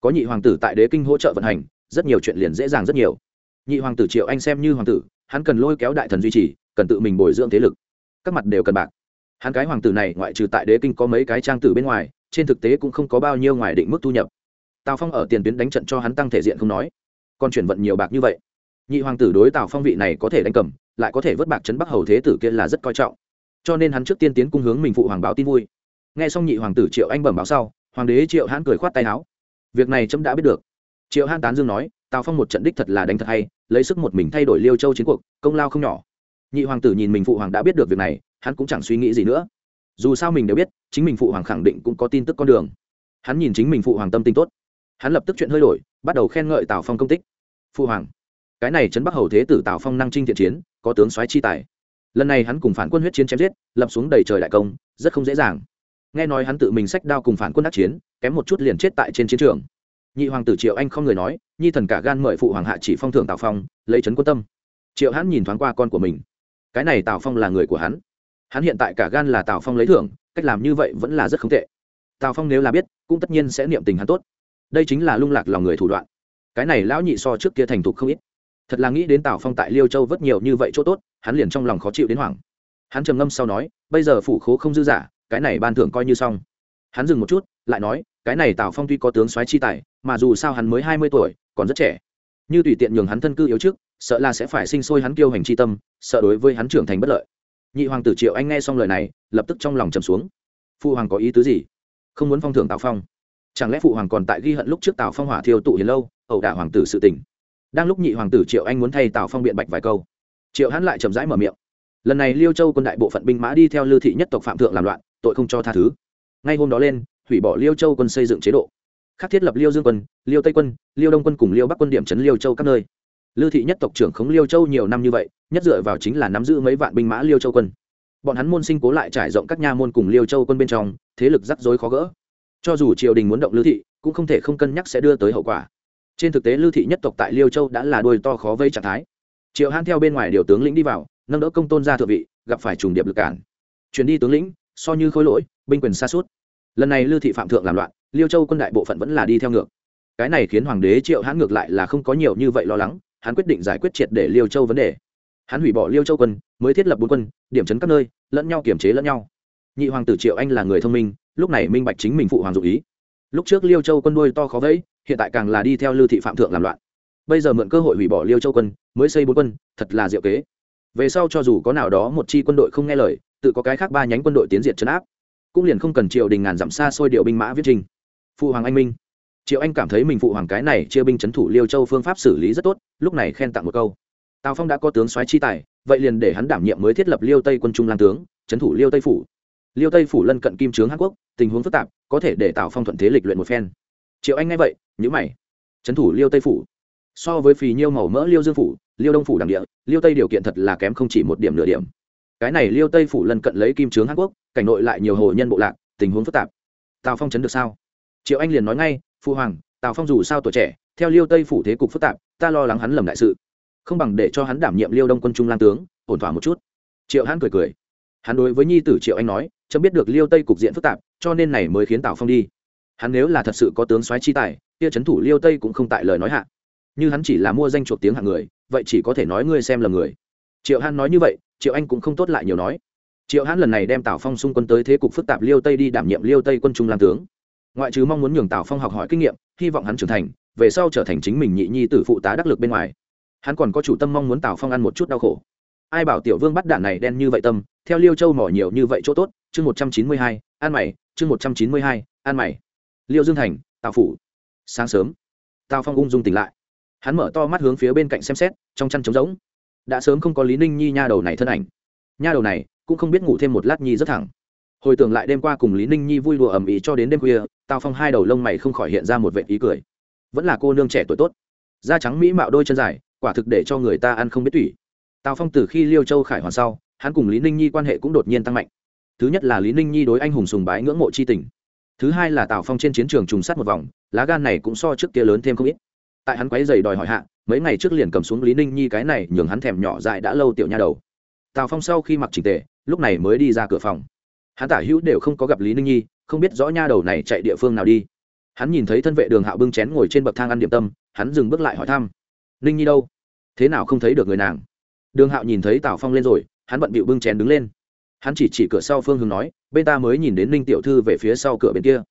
Có nhị hoàng tử tại đế kinh hỗ trợ vận hành, rất nhiều chuyện liền dễ dàng rất nhiều. Nhị hoàng tử triệu anh xem như hoàng tử, hắn cần lôi kéo đại thần duy trì, cần tự mình bồi dưỡng thế lực. Các mặt đều cần bạc hắn cái hoàng tử này ngoại trừ tại đế kinh có mấy cái trang tử bên ngoài, trên thực tế cũng không có bao nhiêu ngoài định mức thu nhập. Tào phong ở tiền tuyến đánh trận cho hắn tăng thể diện không nói. Còn chuyển vận nhiều bạc như vậy. Nhị hoàng tử đối tào phong vị này có thể đánh cầm, lại có thể vớt bạc chấn bắc hầu thế tử kia là rất coi trọng. Cho nên hắn trước tiên tiến cung hướng mình phụ hoàng báo tin vui. Nghe xong nhị hoàng tử triệu anh bẩm báo sau, hoàng đế triệu hãn cười khoát tay áo. Việc này trẫm đã biết được. Triệu hãn tán dương nói, tào phong một trận đích thật là đánh thật hay, lấy sức một mình thay đổi liêu châu chiến cuộc, công lao không nhỏ. Nhị hoàng tử nhìn mình phụ hoàng đã biết được việc này hắn cũng chẳng suy nghĩ gì nữa. Dù sao mình đều biết, chính mình phụ hoàng khẳng định cũng có tin tức con đường. Hắn nhìn chính mình phụ hoàng tâm tình tốt. Hắn lập tức chuyện hơi đổi, bắt đầu khen ngợi tào phong công tích. Phụ hoàng, cái này trấn bắc hầu thế tử tào phong năng trinh thiện chiến, có tướng soái chi tài. Lần này hắn cùng phản quân huyết chiến chém giết, lập xuống đầy trời đại công, rất không dễ dàng. Nghe nói hắn tự mình sách đao cùng phản quân đắc chiến, kém một chút liền chết tại trên chiến trường. Nhị hoàng tử triệu anh không người nói, nhi thần cả gan mời phụ hoàng hạ chỉ phong thưởng tào phong, lấy trấn quân tâm. Triệu hắn nhìn thoáng qua con của mình. Cái này tào phong là người của hắn hắn hiện tại cả gan là tào phong lấy thưởng, cách làm như vậy vẫn là rất không tệ. Tào phong nếu là biết, cũng tất nhiên sẽ niệm tình hắn tốt. Đây chính là lung lạc lòng người thủ đoạn. Cái này lão nhị so trước kia thành thục không ít. Thật là nghĩ đến tào phong tại liêu châu vất nhiều như vậy chỗ tốt, hắn liền trong lòng khó chịu đến hoảng. Hắn trầm ngâm sau nói, bây giờ phủ khố không dư giả, cái này ban thưởng coi như xong. Hắn dừng một chút, lại nói, cái này tào phong tuy có tướng soái chi tài, mà dù sao hắn mới hai mươi tuổi, còn rất trẻ. Như tùy tiện nhường hắn thân cư yếu trước, sợ là sẽ phải sinh sôi hắn kiêu hành chi tâm, sợ đối với hắn trưởng thành bất lợi nhị hoàng tử triệu anh nghe xong lời này, lập tức trong lòng trầm xuống. Phụ hoàng có ý tứ gì? Không muốn phong thưởng tào phong. Chẳng lẽ phụ hoàng còn tại ghi hận lúc trước tào phong hỏa thiêu tụ hiền lâu, ẩu đả hoàng tử sự tình? Đang lúc nhị hoàng tử triệu anh muốn thay tào phong biện bạch vài câu, triệu hắn lại chậm rãi mở miệng. Lần này liêu châu quân đại bộ phận binh mã đi theo lưu thị nhất tộc phạm thượng làm loạn, tội không cho tha thứ. Ngay hôm đó lên, hủy bỏ liêu châu quân xây dựng chế độ. Khắc thiết lập liêu dương quân, liêu tây quân, liêu đông quân cùng liêu bắc quân điểm trấn liêu châu các nơi lưu thị nhất tộc trưởng khống liêu châu nhiều năm như vậy, nhất dựa vào chính là nắm giữ mấy vạn binh mã liêu châu quân. Bọn hắn môn sinh cố lại trải rộng các nha môn cùng liêu châu quân bên trong, thế lực rắc rối khó gỡ. Cho dù triều đình muốn động lưu thị, cũng không thể không cân nhắc sẽ đưa tới hậu quả. Trên thực tế lưu thị nhất tộc tại liêu châu đã là đuôi to khó vây trạng thái. Triệu hãn theo bên ngoài điều tướng lĩnh đi vào, nâng đỡ công tôn ra thượng vị, gặp phải trùng điệp lực cản. Chuyển đi tướng lĩnh, so như khối lỗi, binh quyền xa suốt. Lần này lưu thị phạm thượng làm loạn, liêu châu quân đại bộ phận vẫn là đi theo ngược. Cái này khiến hoàng đế triệu hãn ngược lại là không có nhiều như vậy lo lắng hắn quyết định giải quyết triệt để liêu châu vấn đề. Hắn hủy bỏ liêu châu quân, mới thiết lập bốn quân, điểm chấn các nơi, lẫn nhau kiểm chế lẫn nhau. Nhị hoàng tử triệu anh là người thông minh, lúc này minh bạch chính mình phụ hoàng dụ ý. Lúc trước liêu châu quân đuôi to khó vẫy, hiện tại càng là đi theo lưu thị phạm thượng làm loạn. Bây giờ mượn cơ hội hủy bỏ liêu châu quân, mới xây bốn quân, thật là diệu kế. Về sau cho dù có nào đó một chi quân đội không nghe lời, tự có cái khác ba nhánh quân đội tiến diệt chấn áp, cũng liền không cần triều đình ngàn dặm xa xôi điều binh mã viết trình. Phụ hoàng anh minh triệu anh cảm thấy mình phụ hoàng cái này chia binh chấn thủ liêu châu phương pháp xử lý rất tốt, lúc này khen tặng một câu. Tào phong đã có tướng soái chi tài, vậy liền để hắn đảm nhiệm mới thiết lập liêu tây quân trung lan tướng, chấn thủ liêu tây phủ. Liêu tây phủ lân cận kim trướng hàn quốc, tình huống phức tạp, có thể để tào phong thuận thế lịch luyện một phen. Triệu anh nghe vậy nhữ mày. Trấn thủ liêu tây phủ. So với phì nhiêu màu mỡ liêu dương phủ, liêu đông phủ đằng địa, liêu tây điều kiện thật là kém không chỉ một điểm nửa điểm. Cái này liêu tây phủ lân cận lấy kim trướng hàn quốc, cảnh nội lại nhiều hồ nhân bộ lạc, tình huống phức tạp. Tào phong chấn được sao? Triệu anh liền nói ngay phụ hoàng, tào phong dù sao tuổi trẻ, theo liêu tây phủ thế cục phức tạp, ta lo lắng hắn lầm đại sự. Không bằng để cho hắn đảm nhiệm liêu đông quân trung lan tướng, ổn thỏa một chút. Triệu hắn cười cười. Hắn đối với nhi tử triệu anh nói, chấm biết được liêu tây cục diện phức tạp, cho nên này mới khiến tào phong đi. Hắn nếu là thật sự có tướng soái chi tài, kia trấn thủ liêu tây cũng không tại lời nói hạ. Như hắn chỉ là mua danh chuộc tiếng hạng người, vậy chỉ có thể nói ngươi xem là người. Triệu hắn nói như vậy, triệu anh cũng không tốt lại nhiều nói. Triệu hắn lần này đem tào phong xung quân tới thế cục phức tạp liêu tây đi đảm nhiệm liêu tây quân trung làm tướng ngoại trừ mong muốn nhường tào phong học hỏi kinh nghiệm, hy vọng hắn trưởng thành, về sau trở thành chính mình nhị nhi tử phụ tá đắc lực bên ngoài. Hắn còn có chủ tâm mong muốn tào phong ăn một chút đau khổ. Ai bảo tiểu vương bắt đạn này đen như vậy tâm, theo liêu châu mỏ nhiều như vậy chỗ tốt, chương một trăm chín mươi hai, ăn mày, chương một trăm chín mươi hai, ăn mày. Liêu dương thành, tào phủ. Sáng sớm, tào phong ung dung tỉnh lại. Hắn mở to mắt hướng phía bên cạnh xem xét, trong chăn trống rỗng. Đã sớm không có lý ninh nhi nha đầu này thân ảnh. Nha đầu này cũng không biết ngủ thêm một lát nhi rất thẳng hồi tưởng lại đêm qua cùng lý ninh nhi vui đùa ầm ĩ cho đến đêm khuya, tào phong hai đầu lông mày không khỏi hiện ra một vệ ý cười. Vẫn là cô nương trẻ tuổi tốt. Da trắng mỹ mạo đôi chân dài, quả thực để cho người ta ăn không biết tủy. Tào phong từ khi liêu châu khải hoàn sau, hắn cùng lý ninh nhi quan hệ cũng đột nhiên tăng mạnh. Thứ nhất là lý ninh nhi đối anh hùng sùng bái ngưỡng mộ c h i tình. Thứ hai là tào phong trên chiến trường trùng sát một vòng, lá gan này cũng so trước kia lớn thêm không ít. Tại hắn quáy dày đòi hỏi hạ, mấy ngày trước liền cầm xuống lý ninh nhi cái này nhường hắn thèm nhỏ dại đã lâu tiểu nha đầu. Tào phong sau khi mặc trình tề, lúc này mới đi ra cửa phòng hắn tả hữu đều không có gặp lý ninh nhi, không biết rõ nha đầu này chạy địa phương nào đi. hắn nhìn thấy thân vệ đường hạo bưng chén ngồi trên bậc thang ăn điểm tâm, hắn dừng bước lại hỏi thăm. ninh nhi đâu? thế nào không thấy được người nàng? đường hạo nhìn thấy tào phong lên rồi, hắn bận bịu bưng chén đứng lên. hắn chỉ chỉ cửa sau phương hướng nói, bên ta mới nhìn đến ninh tiểu thư về phía sau cửa bên kia.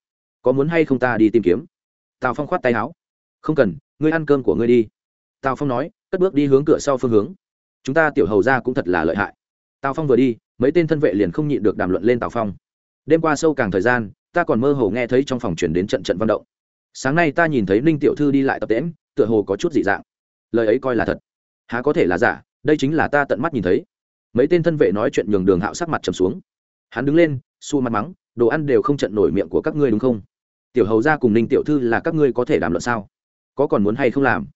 có muốn hay không ta đi tìm kiếm? tào phong khoát tay áo. không cần, ngươi ăn cơm của ngươi đi. tào phong nói, cất bước đi hướng cửa sau phương hướng. chúng ta tiểu hầu ra cũng thật là lợi hại tào phong vừa đi, mấy tên thân vệ liền không nhịn được đàm luận lên tào phong. Đêm qua sâu càng thời gian, ta còn mơ hồ nghe thấy trong phòng chuyển đến trận trận vận động. Sáng nay ta nhìn thấy ninh tiểu thư đi lại tập tễm tựa hồ có chút dị dạng. Lời ấy coi là thật. Há có thể là giả, đây chính là ta tận mắt nhìn thấy. Mấy tên thân vệ nói chuyện nhường đường hạo sắc mặt trầm xuống. Hắn đứng lên xu mặt mắng, đồ ăn đều không trận nổi miệng của các ngươi đúng không? Tiểu hầu ra cùng ninh tiểu thư là các ngươi có thể đàm luận sao? Có còn muốn hay không làm?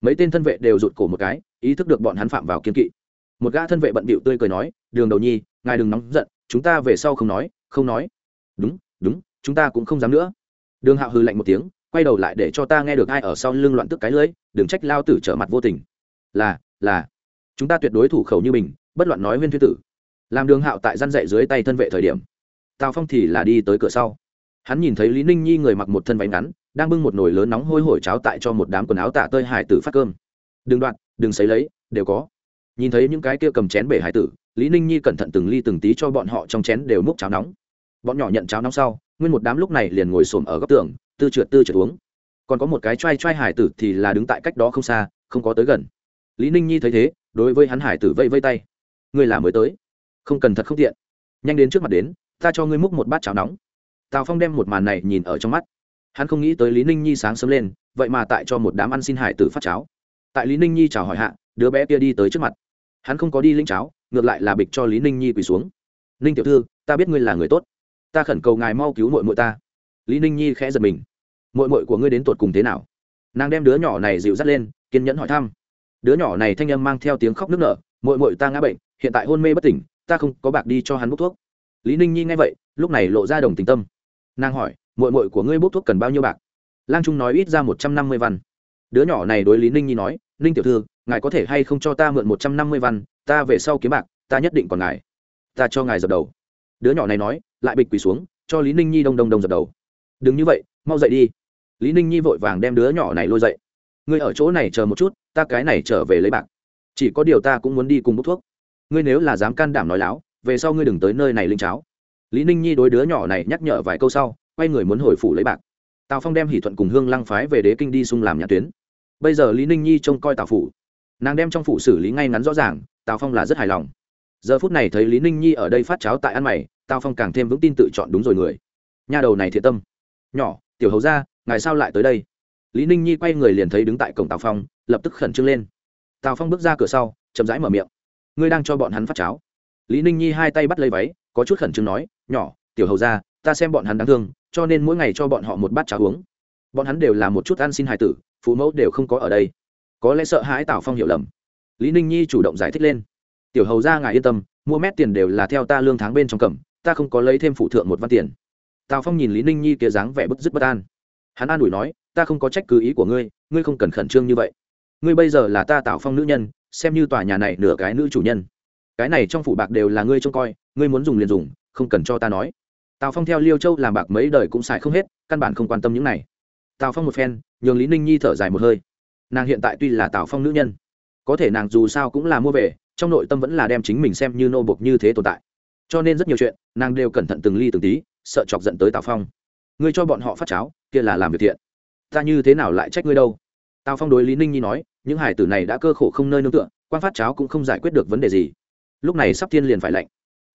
Mấy tên thân vệ đều rụt cổ một cái, ý thức được bọn hắn phạm vào kiên kỵ một gã thân vệ bận bịu tươi cười nói, đường đầu nhi, ngài đừng nóng giận, chúng ta về sau không nói không nói. Đúng đúng, chúng ta cũng không dám nữa. Đường hạo hư lạnh một tiếng, quay đầu lại để cho ta nghe được ai ở sau lưng loạn tức cái lưới, đừng trách lao tử trở mặt vô tình. Là là, chúng ta tuyệt đối thủ khẩu như mình, bất loạn nói huyên thuyết tử. Làm đường hạo tại gian dạy dưới tay thân vệ thời điểm, tào phong thì là đi tới cửa sau. Hắn nhìn thấy lý ninh nhi người mặc một thân váy ngắn, đang bưng một nồi lớn nóng hôi hổi cháo tại cho một đám quần áo tạ tơi hải tử phát cơm. Đừng đoạn, đừng xấy lấy, đều có nhìn thấy những cái kia cầm chén bể hải tử, lý ninh nhi cẩn thận từng ly từng tí cho bọn họ trong chén đều múc cháo nóng. Bọn nhỏ nhận cháo nóng sau, nguyên một đám lúc này liền ngồi xổm ở góc tường, tư trượt tư trượt uống. Còn có một cái t r a i t r a i hải tử thì là đứng tại cách đó không xa, không có tới gần. Lý ninh nhi thấy thế, đối với hắn hải tử vây vây tay. Ngươi là mới tới. Không cần thật không tiện. Nhanh đến trước mặt đến, ta cho ngươi múc một bát cháo nóng. Tào phong đem một màn này nhìn ở trong mắt. Hắn không nghĩ tới lý ninh nhi sáng sớm lên, vậy mà tại cho một đám ăn xin hải tử phát cháo. Tại lý ninh nhi chào hỏi hạ, đứa bé kia đi tới trước mặt hắn không có đi lĩnh cháo, ngược lại là bịch cho lý ninh nhi quỳ xuống. Ninh tiểu thư, ta biết ngươi là người tốt. Ta khẩn cầu ngài mau cứu mội mội ta. Lý ninh nhi khẽ giật mình. Mội mội của ngươi đến tột cùng thế nào? Nàng đem đứa nhỏ này dịu dắt lên, kiên nhẫn hỏi thăm. Đứa nhỏ này thanh âm mang theo tiếng khóc nức nở mội mội ta ngã bệnh, hiện tại hôn mê bất tỉnh, ta không có bạc đi cho hắn bốc thuốc. Lý ninh nhi nghe vậy, lúc này lộ ra đồng tình tâm. Nàng hỏi mội mội của ngươi bốc thuốc cần bao nhiêu bạc? Lang trung nói ít ra một trăm năm mươi văn đứa nhỏ này đối lý ninh nhi nói, ninh tiểu thư, ngài có thể hay không cho ta mượn một trăm năm mươi văn, ta về sau kiếm bạc, ta nhất định còn ngài. Ta cho ngài dập đầu. Đứa nhỏ này nói, lại bịch quỳ xuống, cho lý ninh nhi đông đông đông dập đầu. Đừng như vậy, mau dậy đi. Lý ninh nhi vội vàng đem đứa nhỏ này lôi dậy. Ngươi ở chỗ này chờ một chút, ta cái này trở về lấy bạc. Chỉ có điều ta cũng muốn đi cùng bốc thuốc. Ngươi nếu là dám can đảm nói láo, về sau ngươi đừng tới nơi này linh cháo. Lý ninh nhi đối đứa nhỏ này nhắc nhở vài câu sau, quay người muốn hồi phủ lấy bạc tào phong đem hỷ thuận cùng hương lăng phái về đế kinh đi xung làm nhà tuyến. Bây giờ lý ninh nhi trông coi tào phủ. Nàng đem trong phủ xử lý ngay ngắn rõ ràng, tào phong là rất hài lòng. Giờ phút này thấy lý ninh nhi ở đây phát cháo tại ăn mày, tào phong càng thêm vững tin tự chọn đúng rồi người. Nhà đầu này thiệt tâm. Nhỏ, tiểu hầu ra ngài sao lại tới đây? Lý ninh nhi quay người liền thấy đứng tại cổng tào phong, lập tức khẩn trương lên. Tào phong bước ra cửa sau, chậm rãi mở miệng. Ngươi đang cho bọn hắn phát cháo. Lý ninh nhi hai tay bắt lấy váy, có chút khẩn trương nói, nhỏ, tiểu hầu ra ta xem bọn hắn đáng thương cho nên mỗi ngày cho bọn họ một bát cháo uống. Bọn hắn đều là một chút ăn xin hài tử, phụ mẫu đều không có ở đây. Có lẽ sợ hãi tào phong hiểu lầm. Lý ninh nhi chủ động giải thích lên. Tiểu hầu ra ngài yên tâm, mua mét tiền đều là theo ta lương tháng bên trong cầm, ta không có lấy thêm phụ thượng một văn tiền. Tào phong nhìn lý ninh nhi kia dáng vẻ bức dứt bất an. Hắn an ủi nói, ta không có trách cứ ý của ngươi ngươi không cần khẩn trương như vậy. Ngươi bây giờ là ta tào phong nữ nhân, xem như tòa nhà này nửa cái nữ chủ nhân. Cái này trong phủ bạc đều là ngươi trông coi, ngươi muốn dùng liền dùng, không cần cho ta nói tào phong theo liêu châu làm bạc mấy đời cũng xài không hết, căn bản không quan tâm những này. Tào phong một phen, nhường lý ninh nhi thở dài một hơi. Nàng hiện tại tuy là tào phong nữ nhân, có thể nàng dù sao cũng là mua về, trong nội tâm vẫn là đem chính mình xem như nô bộc như thế tồn tại. Cho nên rất nhiều chuyện, nàng đều cẩn thận từng ly từng tí, sợ chọc giận tới tào phong. Ngươi cho bọn họ phát cháo, kia là làm việc thiện. Ta như thế nào lại trách ngươi đâu? Tào phong đối lý ninh nhi nói, những hải tử này đã cơ khổ không nơi nương tựa, quan phát cháo cũng không giải quyết được vấn đề gì. Lúc này sắp thiên liền phải lạnh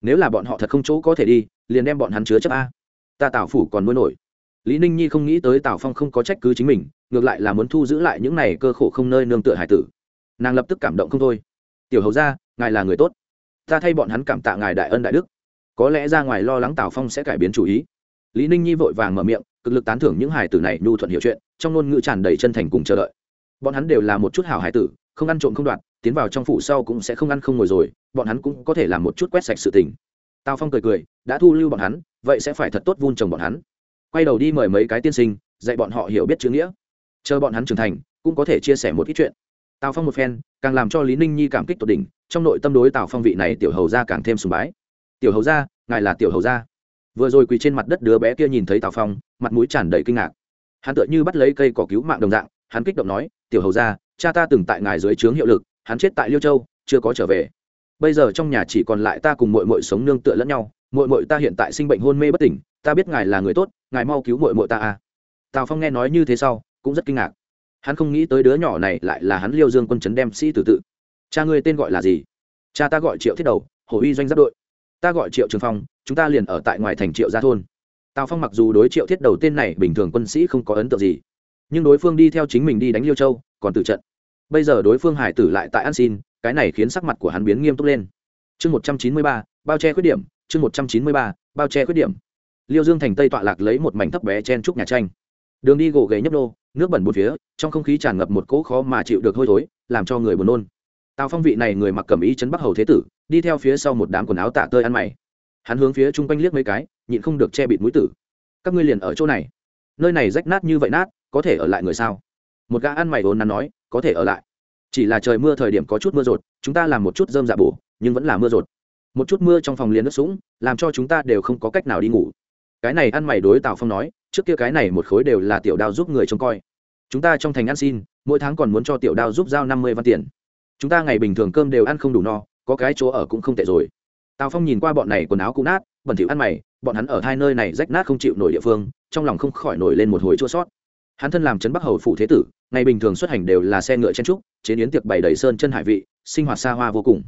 nếu là bọn họ thật không chỗ có thể đi, liền đem bọn hắn chứa chấp a. Ta tào phủ còn nuôi nổi. Lý ninh nhi không nghĩ tới tào phong không có trách cứ chính mình, ngược lại là muốn thu giữ lại những này cơ khổ không nơi nương tựa hải tử. Nàng lập tức cảm động không thôi. Tiểu hầu ra ngài là người tốt. Ta thay bọn hắn cảm tạ ngài đại ân đại đức. Có lẽ ra ngoài lo lắng tào phong sẽ cải biến chủ ý. Lý ninh nhi vội vàng mở miệng, cực lực tán thưởng những hải tử này nhu thuận hiểu chuyện, trong ngôn ngữ tràn đầy chân thành cùng chờ đợi. Bọn hắn đều là một chút hảo hải tử, không ăn trộm không đoạt tiến vào trong phủ sau cũng sẽ không ăn không ngồi rồi, bọn hắn cũng có thể làm một chút quét sạch sự tình. Tào phong cười cười, đã thu lưu bọn hắn, vậy sẽ phải thật tốt vun trồng bọn hắn. Quay đầu đi mời mấy cái tiên sinh, dạy bọn họ hiểu biết chữ nghĩa. Chờ bọn hắn trưởng thành, cũng có thể chia sẻ một ít chuyện. Tào phong một phen, càng làm cho lý ninh nhi cảm kích tột đỉnh, trong nội tâm đối tào phong vị này tiểu hầu ra càng thêm sùng bái. Tiểu hầu ra ngài là tiểu hầu ra vừa rồi quỳ trên mặt đất đứa bé kia nhìn thấy tào phong, mặt mũi tràn đầy kinh ngạc. Hắn tựa như bắt lấy cây cỏ cứu mạng đồng dạng, hắn kích động nói, tiểu hầu ra cha ta từng tại ngài dưới trướng hiệu lực hắn chết tại liêu châu, chưa có trở về. Bây giờ trong nhà chỉ còn lại ta cùng mội mội sống nương tựa lẫn nhau mội mội ta hiện tại sinh bệnh hôn mê bất tỉnh, ta biết ngài là người tốt, ngài mau cứu mội mội ta à. Tào phong nghe nói như thế sau, cũng rất kinh ngạc. Hắn không nghĩ tới đứa nhỏ này lại là hắn liêu dương quân chấn đem sĩ tử tự. Cha ngươi tên gọi là gì? Cha ta gọi triệu thiết đầu hồ uy doanh giáp đội. Ta gọi triệu trường phong, chúng ta liền ở tại ngoài thành triệu gia thôn. Tào phong mặc dù đối triệu thiết đầu tên này bình thường quân sĩ không có ấn tượng gì, nhưng đối phương đi theo chính mình đi đánh liêu châu, còn tự trận bây giờ đối phương hải tử lại tại an xin, cái này khiến sắc mặt của hắn biến nghiêm túc lên. Chương một trăm chín mươi ba, bao che khuyết điểm, chương một trăm chín mươi ba, bao che khuyết điểm. Liêu dương thành tây tọa lạc lấy một mảnh thấp bé chen trúc nhà tranh. Đường đi gỗ ghế nhấp nô, nước bẩn một phía, trong không khí tràn ngập một cỗ khó mà chịu được hôi thối, làm cho người buồn nôn. Tào phong vị này người mặc cẩm y chấn bắc hầu thế tử, đi theo phía sau một đám quần áo tạ tơi ăn mày. Hắn hướng phía chung quanh liếc mấy cái, nhịn không được che bịt mũi tử. Các ngươi liền ở chỗ này. Nơi này rách nát như vậy nát, có thể ở lại người sao? Một gã ăn mày vốn nắn nói có thể ở lại. Chỉ là trời mưa thời điểm có chút mưa rột, chúng ta làm một chút dơm dạ bổ, nhưng vẫn là mưa rột. Một chút mưa trong phòng liền nước sũng, làm cho chúng ta đều không có cách nào đi ngủ. Cái này ăn mày đối tào phong nói, trước kia cái này một khối đều là tiểu đao giúp người trông coi. Chúng ta trong thành ăn xin, mỗi tháng còn muốn cho tiểu đao giúp giao năm mươi văn tiền. Chúng ta ngày bình thường cơm đều ăn không đủ no, có cái chỗ ở cũng không tệ rồi. Tào phong nhìn qua bọn này quần áo cũ nát, bẩn thỉu ăn mày, bọn hắn ở hai nơi này rách nát không chịu nổi địa phương, trong lòng không khỏi nổi lên một hồi chua sót hắn thân làm trấn bắc hầu phủ thế tử, ngày bình thường xuất hành đều là xe ngựa chen trúc, chế biến tiệc bày đầy sơn chân hải vị, sinh hoạt xa hoa vô cùng.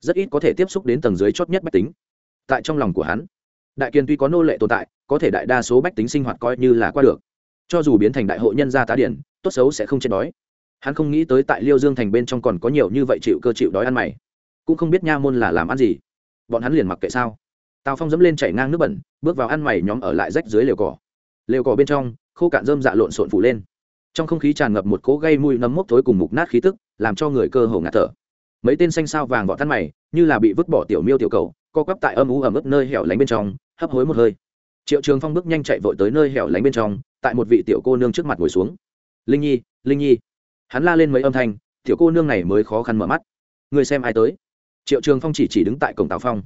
Rất ít có thể tiếp xúc đến tầng dưới chót nhất bách tính. Tại trong lòng của hắn, đại kiên tuy có nô lệ tồn tại, có thể đại đa số bách tính sinh hoạt coi như là qua được. Cho dù biến thành đại hội nhân gia tá điển, tốt xấu sẽ không chết đói. Hắn không nghĩ tới tại liêu dương thành bên trong còn có nhiều như vậy chịu cơ chịu đói ăn mày. Cũng không biết nha môn là làm ăn gì. Bọn hắn liền mặc kệ sao. Tào phong dẫm lên chảy ngang nước bẩn, bước vào ăn mày nhóm ở lại rách dưới lều cỏ. Lều cỏ bên trong khô cạn rơm dạ lộn xộn phủ lên. Trong không khí tràn ngập một cỗ gây mùi nấm mốc thối cùng mục nát khí tức, làm cho người cơ hồ ngạt thở. Mấy tên xanh sao vàng vỏ tắt mày, như là bị vứt bỏ tiểu miêu tiểu cầu, co quắp tại âm ú ẩm ướt nơi hẻo lánh bên trong, hấp hối một hơi. Triệu trường phong bước nhanh chạy vội tới nơi hẻo lánh bên trong, tại một vị tiểu cô nương trước mặt ngồi xuống. Linh nhi linh nhi. Hắn la lên mấy âm thanh, tiểu cô nương này mới khó khăn mở mắt. Người xem ai tới? Triệu trường phong chỉ chỉ đứng tại cổng tào phong.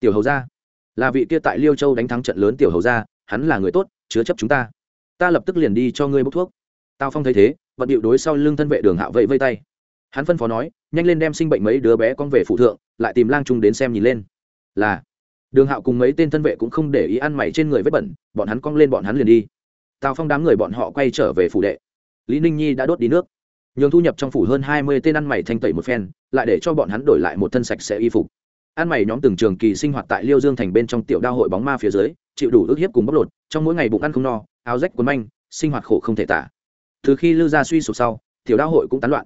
Tiểu hầu gia. Là vị kia tại liêu châu đánh thắng trận lớn tiểu hầu gia, hắn là người tốt, chứa chấp chúng ta ta lập tức liền đi cho ngươi bốc thuốc. Tào phong thấy thế, vận điệu đối sau lưng thân vệ đường hạo vẫy vây tay. Hắn phân phó nói, nhanh lên đem sinh bệnh mấy đứa bé con về phụ thượng, lại tìm lang trung đến xem nhìn lên. Là, đường hạo cùng mấy tên thân vệ cũng không để ý ăn mày trên người vết bẩn, bọn hắn cong lên bọn hắn liền đi. Tào phong đám người bọn họ quay trở về phủ đệ. Lý ninh nhi đã đốt đi nước. Nhường thu nhập trong phủ hơn hai mươi tên ăn mày thanh tẩy một phen, lại để cho bọn hắn đổi lại một thân sạch sẽ y phục. Ăn mày nhóm từng trường kỳ sinh hoạt tại liêu dương thành bên trong tiểu đao hội bóng ma phía dưới chịu đủ ức hiếp cùng bóc lột, trong mỗi ngày bụng ăn không no, áo rách quần manh, sinh hoạt khổ không thể tả. Từ khi lư gia suy sụp sau, tiểu đao hội cũng tán loạn.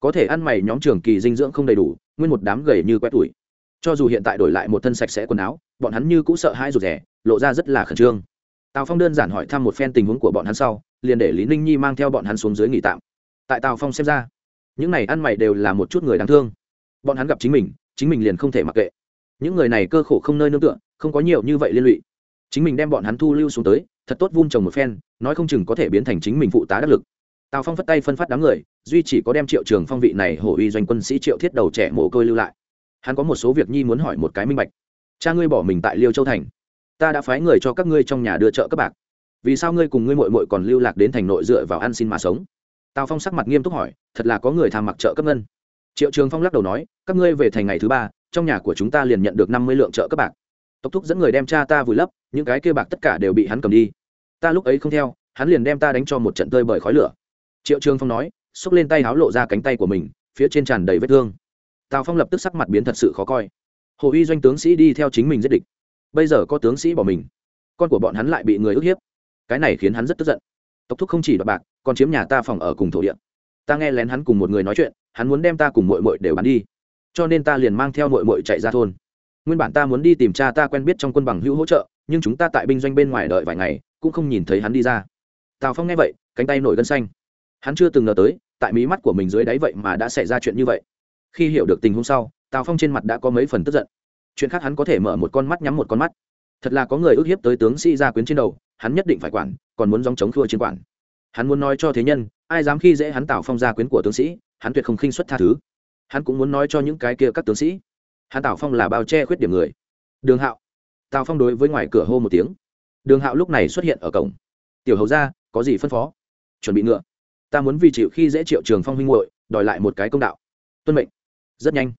Có thể ăn mày nhóm trường kỳ dinh dưỡng không đầy đủ, nguyên một đám gầy như quét tuổi cho dù hiện tại đổi lại một thân sạch sẽ quần áo, bọn hắn như cũng sợ hai rụt rẻ lộ ra rất là khẩn trương. Tào phong đơn giản hỏi thăm một phen tình huống của bọn hắn sau, liền để lý ninh nhi mang theo bọn hắn xuống dưới nghỉ tạm. Tại tào phong xem ra, những này ăn mày đều là một chút người đáng thương. Bọn hắn gặp chính mình chính mình liền không thể mặc kệ. Những người này cơ khổ không nơi nương tựa, không có nhiều như vậy liên lụy chính mình đem bọn hắn thu lưu xuống tới, thật tốt vun trồng một phen, nói không chừng có thể biến thành chính mình phụ tá đắc lực. Tào phong phất tay phân phát đám người, duy chỉ có đem triệu trường phong vị này hổ uy doanh quân sĩ triệu thiết đầu trẻ mồ côi lưu lại. Hắn có một số việc nhi muốn hỏi một cái minh bạch. Cha ngươi bỏ mình tại liêu châu thành. Ta đã phái người cho các ngươi trong nhà đưa chợ các bạc. Vì sao ngươi cùng ngươi mội mội còn lưu lạc đến thành nội dựa vào ăn xin mà sống? Tào phong sắc mặt nghiêm túc hỏi, thật là có người tham mặc chợ cấp ngân. Triệu trường phong lắc đầu nói, các ngươi về thành ngày thứ ba, trong nhà của chúng ta liền nhận được năm mươi lượng chợ cấp bạc tộc thúc dẫn người đem cha ta vùi lấp, những cái kia bạc tất cả đều bị hắn cầm đi. Ta lúc ấy không theo, hắn liền đem ta đánh cho một trận tơi bởi khói lửa. Triệu trường phong nói, xúc lên tay háo lộ ra cánh tay của mình, phía trên tràn đầy vết thương. Tào phong lập tức sắc mặt biến thật sự khó coi. Hồ uy doanh tướng sĩ đi theo chính mình giết địch. Bây giờ có tướng sĩ bỏ mình. Con của bọn hắn lại bị người ức hiếp. Cái này khiến hắn rất tức giận. Tộc thúc không chỉ đoạt bạc, còn chiếm nhà ta phòng ở cùng thổ địa. Ta nghe lén hắn cùng một người nói chuyện, hắn muốn đem ta cùng mội mội đều bán đi. Cho nên ta liền mang theo mội mội chạy ra thôn nguyên bản ta muốn đi tìm cha ta quen biết trong quân bằng hữu hỗ trợ, nhưng chúng ta tại binh doanh bên ngoài đợi vài ngày, cũng không nhìn thấy hắn đi ra. Tào phong nghe vậy, cánh tay nổi gân xanh. Hắn chưa từng ngờ tới, tại mí mắt của mình dưới đáy vậy mà đã xảy ra chuyện như vậy. Khi hiểu được tình huống sau, tào phong trên mặt đã có mấy phần tức giận. Chuyện khác hắn có thể mở một con mắt nhắm một con mắt. Thật là có người ước hiếp tới tướng sĩ gia quyến trên đầu, hắn nhất định phải quản, còn muốn dòng chống thua trên quản. Hắn muốn nói cho thế nhân, ai dám khi dễ hắn tào phong gia quyến của tướng sĩ, hắn tuyệt không khinh xuất tha thứ. Hắn cũng muốn nói cho những cái kia các tướng sĩ hắn tào phong là bao che khuyết điểm người. Đường hạo. Tào phong đối với ngoài cửa hô một tiếng. Đường hạo lúc này xuất hiện ở cổng. Tiểu hầu ra, có gì phân phó? Chuẩn bị ngựa. Ta muốn vì chịu khi dễ triệu trường phong huynh hội đòi lại một cái công đạo. Tuân mệnh. Rất nhanh.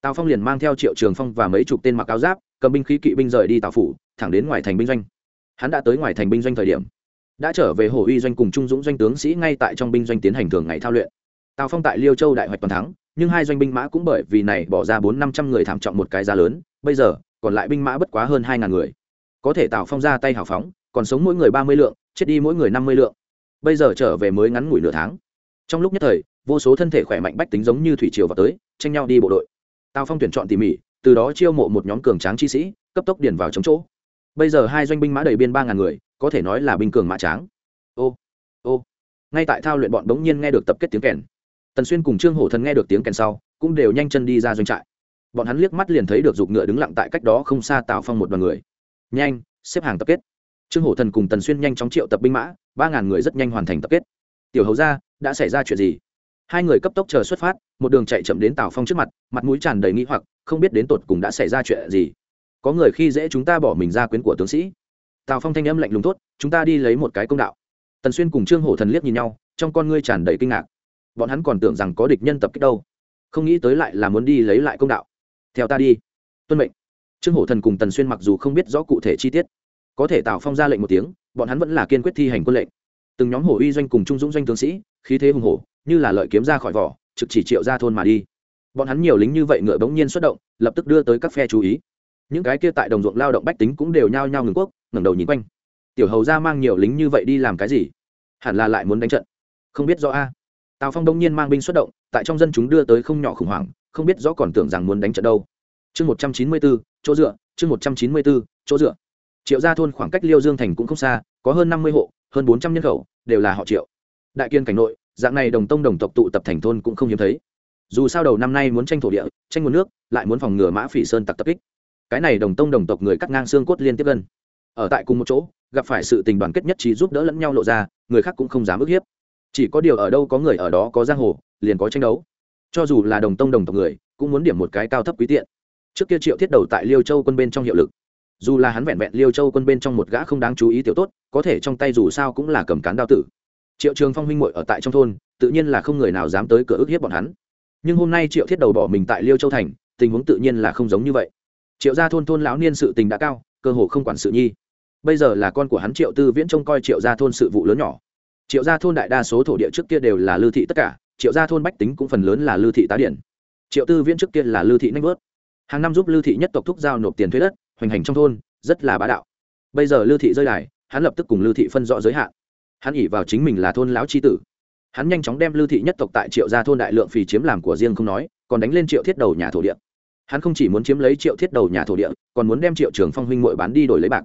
Tào phong liền mang theo triệu trường phong và mấy chục tên mặc áo giáp, cầm binh khí kỵ binh rời đi tào phủ, thẳng đến ngoài thành binh doanh. Hắn đã tới ngoài thành binh doanh thời điểm. Đã trở về hồ uy doanh cùng trung dũng doanh tướng sĩ ngay tại trong binh doanh tiến hành thường ngày thao luyện. Tào phong tại liêu châu đại hoạch toàn thắng nhưng hai doanh binh mã cũng bởi vì này bỏ ra bốn năm trăm người thảm trọng một cái giá lớn, bây giờ, còn lại binh mã bất quá hơn hai ngàn người. Có thể tào phong ra tay hào phóng, còn sống mỗi người ba mươi lượng, chết đi mỗi người năm mươi lượng. Bây giờ trở về mới ngắn ngủi nửa tháng. Trong lúc nhất thời, vô số thân thể khỏe mạnh bách tính giống như thủy triều vào tới, tranh nhau đi bộ đội. Tào phong tuyển chọn tỉ mỉ, từ đó chiêu mộ một nhóm cường tráng chi sĩ, cấp tốc điền vào chống chỗ. Bây giờ hai doanh binh mã đầy biên ba ngàn người, có thể nói là binh cường mã tráng. Ô ô. Ngay tại thao luyện bọn bỗng nhiên nghe được tập kết tiếng kèn tần xuyên cùng trương hổ thần nghe được tiếng kèn sau, cũng đều nhanh chân đi ra doanh trại. Bọn hắn liếc mắt liền thấy được giục ngựa đứng lặng tại cách đó không xa tào phong một đoàn người. Nhanh, xếp hàng tập kết. Trương hổ thần cùng tần xuyên nhanh chóng triệu tập binh mã, ba ngàn người rất nhanh hoàn thành tập kết. Tiểu hầu ra đã xảy ra chuyện gì? Hai người cấp tốc chờ xuất phát, một đường chạy chậm đến tào phong trước mặt mặt mũi tràn đầy nghĩ hoặc, không biết đến tột cùng đã xảy ra chuyện gì. Có người khi dễ chúng ta bỏ mình ra quyến của tướng sĩ. Tào phong thanh âm lạnh lùng tốt chúng ta đi lấy một cái công đạo. Tần xuyên cùng trương hổ thần liếc nhìn nhau, trong con ngươi tràn đầy kinh ngạc bọn hắn còn tưởng rằng có địch nhân tập kích đâu. Không nghĩ tới lại là muốn đi lấy lại công đạo. Theo ta đi. Tuân mệnh. Trương hổ thần cùng tần xuyên mặc dù không biết rõ cụ thể chi tiết, có thể tào phong ra lệnh một tiếng, bọn hắn vẫn là kiên quyết thi hành quân lệnh. Từng nhóm hổ uy doanh cùng trung dũng doanh tướng sĩ, khí thế hùng hổ, như là lợi kiếm ra khỏi vỏ, trực chỉ triệu ra thôn mà đi. Bọn hắn nhiều lính như vậy ngựa bỗng nhiên xuất động, lập tức đưa tới các phe chú ý. Những cái kia tại đồng ruộng lao động bách tính cũng đều nhao nhao ngừng quốc, ngẩng đầu nhìn quanh. Tiểu hầu ra mang nhiều lính như vậy đi làm cái gì? Hẳn là lại muốn đánh trận. Không biết rõ a tào phong đông nhiên mang binh xuất động, tại trong dân chúng đưa tới không nhỏ khủng hoảng, không biết rõ còn tưởng rằng muốn đánh trận đâu. Chương một trăm chín mươi bốn chỗ dựa, chương một trăm chín mươi bốn chỗ dựa. Triệu gia thôn khoảng cách liêu dương thành cũng không xa, có hơn năm mươi hộ, hơn bốn trăm nhân khẩu, đều là họ triệu. Đại kiên cảnh nội, dạng này đồng tông đồng tộc tụ tập thành thôn cũng không hiếm thấy. Dù sao đầu năm nay muốn tranh thổ địa, tranh nguồn nước, lại muốn phòng ngừa mã phỉ sơn tặc tập kích. Cái này đồng tông đồng tộc người cắt ngang xương cốt liên tiếp gần. Ở tại cùng một chỗ, gặp phải sự tình đoàn kết nhất trí giúp đỡ lẫn nhau lộ ra, người khác cũng không dám ức hiếp chỉ có điều ở đâu có người ở đó có giang hồ, liền có tranh đấu. Cho dù là đồng tông đồng tộc người, cũng muốn điểm một cái cao thấp quý tiện. Trước kia triệu thiết đầu tại liêu châu quân bên trong hiệu lực. Dù là hắn vẹn vẹn liêu châu quân bên trong một gã không đáng chú ý tiểu tốt, có thể trong tay dù sao cũng là cầm cán đao tử. Triệu trường phong huynh muội ở tại trong thôn, tự nhiên là không người nào dám tới cửa ức hiếp bọn hắn. Nhưng hôm nay triệu thiết đầu bỏ mình tại liêu châu thành, tình huống tự nhiên là không giống như vậy. Triệu gia thôn thôn lão niên sự tình đã cao, cơ hồ không quản sự nhi. Bây giờ là con của hắn triệu tư viễn trông coi triệu gia thôn sự vụ lớn nhỏ triệu gia thôn đại đa số thổ địa trước kia đều là lưu thị tất cả, triệu gia thôn bách tính cũng phần lớn là lưu thị tá điển. Triệu tư viễn trước kia là lưu thị nanh vớt. Hàng năm giúp lưu thị nhất tộc thúc giao nộp tiền thuế đất, hoành hành trong thôn, rất là bá đạo. Bây giờ lưu thị rơi đài, hắn lập tức cùng lưu thị phân rõ giới hạn. Hắn ỉ vào chính mình là thôn lão tri tử. Hắn nhanh chóng đem lưu thị nhất tộc tại triệu gia thôn đại lượng phì chiếm làm của riêng không nói, còn đánh lên triệu thiết đầu nhà thổ địa. Hắn không chỉ muốn chiếm lấy triệu thiết đầu nhà thổ địa, còn muốn đem triệu trường phong huynh mội bán đi đổi lấy bạc.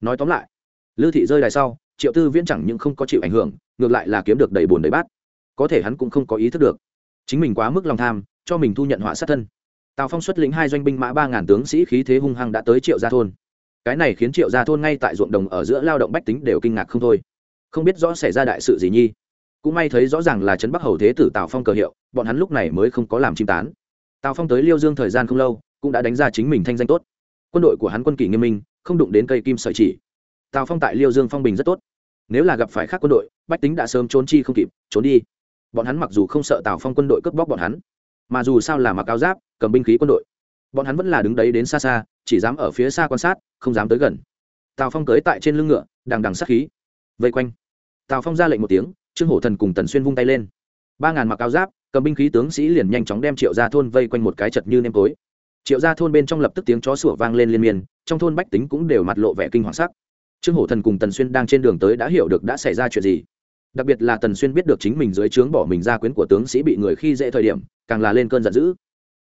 Nói tóm lại, lưu thị rơi đài sau triệu tư viễn chẳng những không có chịu ảnh hưởng, ngược lại là kiếm được đầy bồn đầy bát. Có thể hắn cũng không có ý thức được. Chính mình quá mức lòng tham, cho mình thu nhận họa sát thân. Tào phong xuất lĩnh hai doanh binh mã ba ngàn tướng sĩ khí thế hung hăng đã tới triệu gia thôn. Cái này khiến triệu gia thôn ngay tại ruộng đồng ở giữa lao động bách tính đều kinh ngạc không thôi. Không biết rõ xảy ra đại sự gì nhi. Cũng may thấy rõ ràng là trấn bắc hầu thế tử tào phong cờ hiệu, bọn hắn lúc này mới không có làm chim tán. Tào phong tới liêu dương thời gian không lâu, cũng đã đánh ra chính mình thanh danh tốt. Quân đội của hắn quân kỷ nghiêm minh, không đụng đến cây kim sợi chỉ tào phong tại liêu dương phong bình rất tốt. Nếu là gặp phải khác quân đội, bách tính đã sớm trốn chi không kịp, trốn đi. Bọn hắn mặc dù không sợ tào phong quân đội cướp bóc bọn hắn, mà dù sao là mặc áo giáp, cầm binh khí quân đội, bọn hắn vẫn là đứng đấy đến xa xa, chỉ dám ở phía xa quan sát, không dám tới gần. Tào phong cưới tại trên lưng ngựa, đằng đằng sát khí. Vây quanh. Tào phong ra lệnh một tiếng, trương hổ thần cùng tần xuyên vung tay lên. Ba ngàn mặc áo giáp, cầm binh khí tướng sĩ liền nhanh chóng đem triệu gia thôn vây quanh một cái chật như nêm tối. Triệu gia thôn bên trong lập tức tiếng chó sủa vang lên liên miên, trong thôn bách tính cũng đều mặt lộ vẻ kinh hoàng sắc trương hổ thần cùng tần xuyên đang trên đường tới đã hiểu được đã xảy ra chuyện gì. Đặc biệt là tần xuyên biết được chính mình dưới trướng bỏ mình ra quyến của tướng sĩ bị người khi dễ thời điểm, càng là lên cơn giận dữ.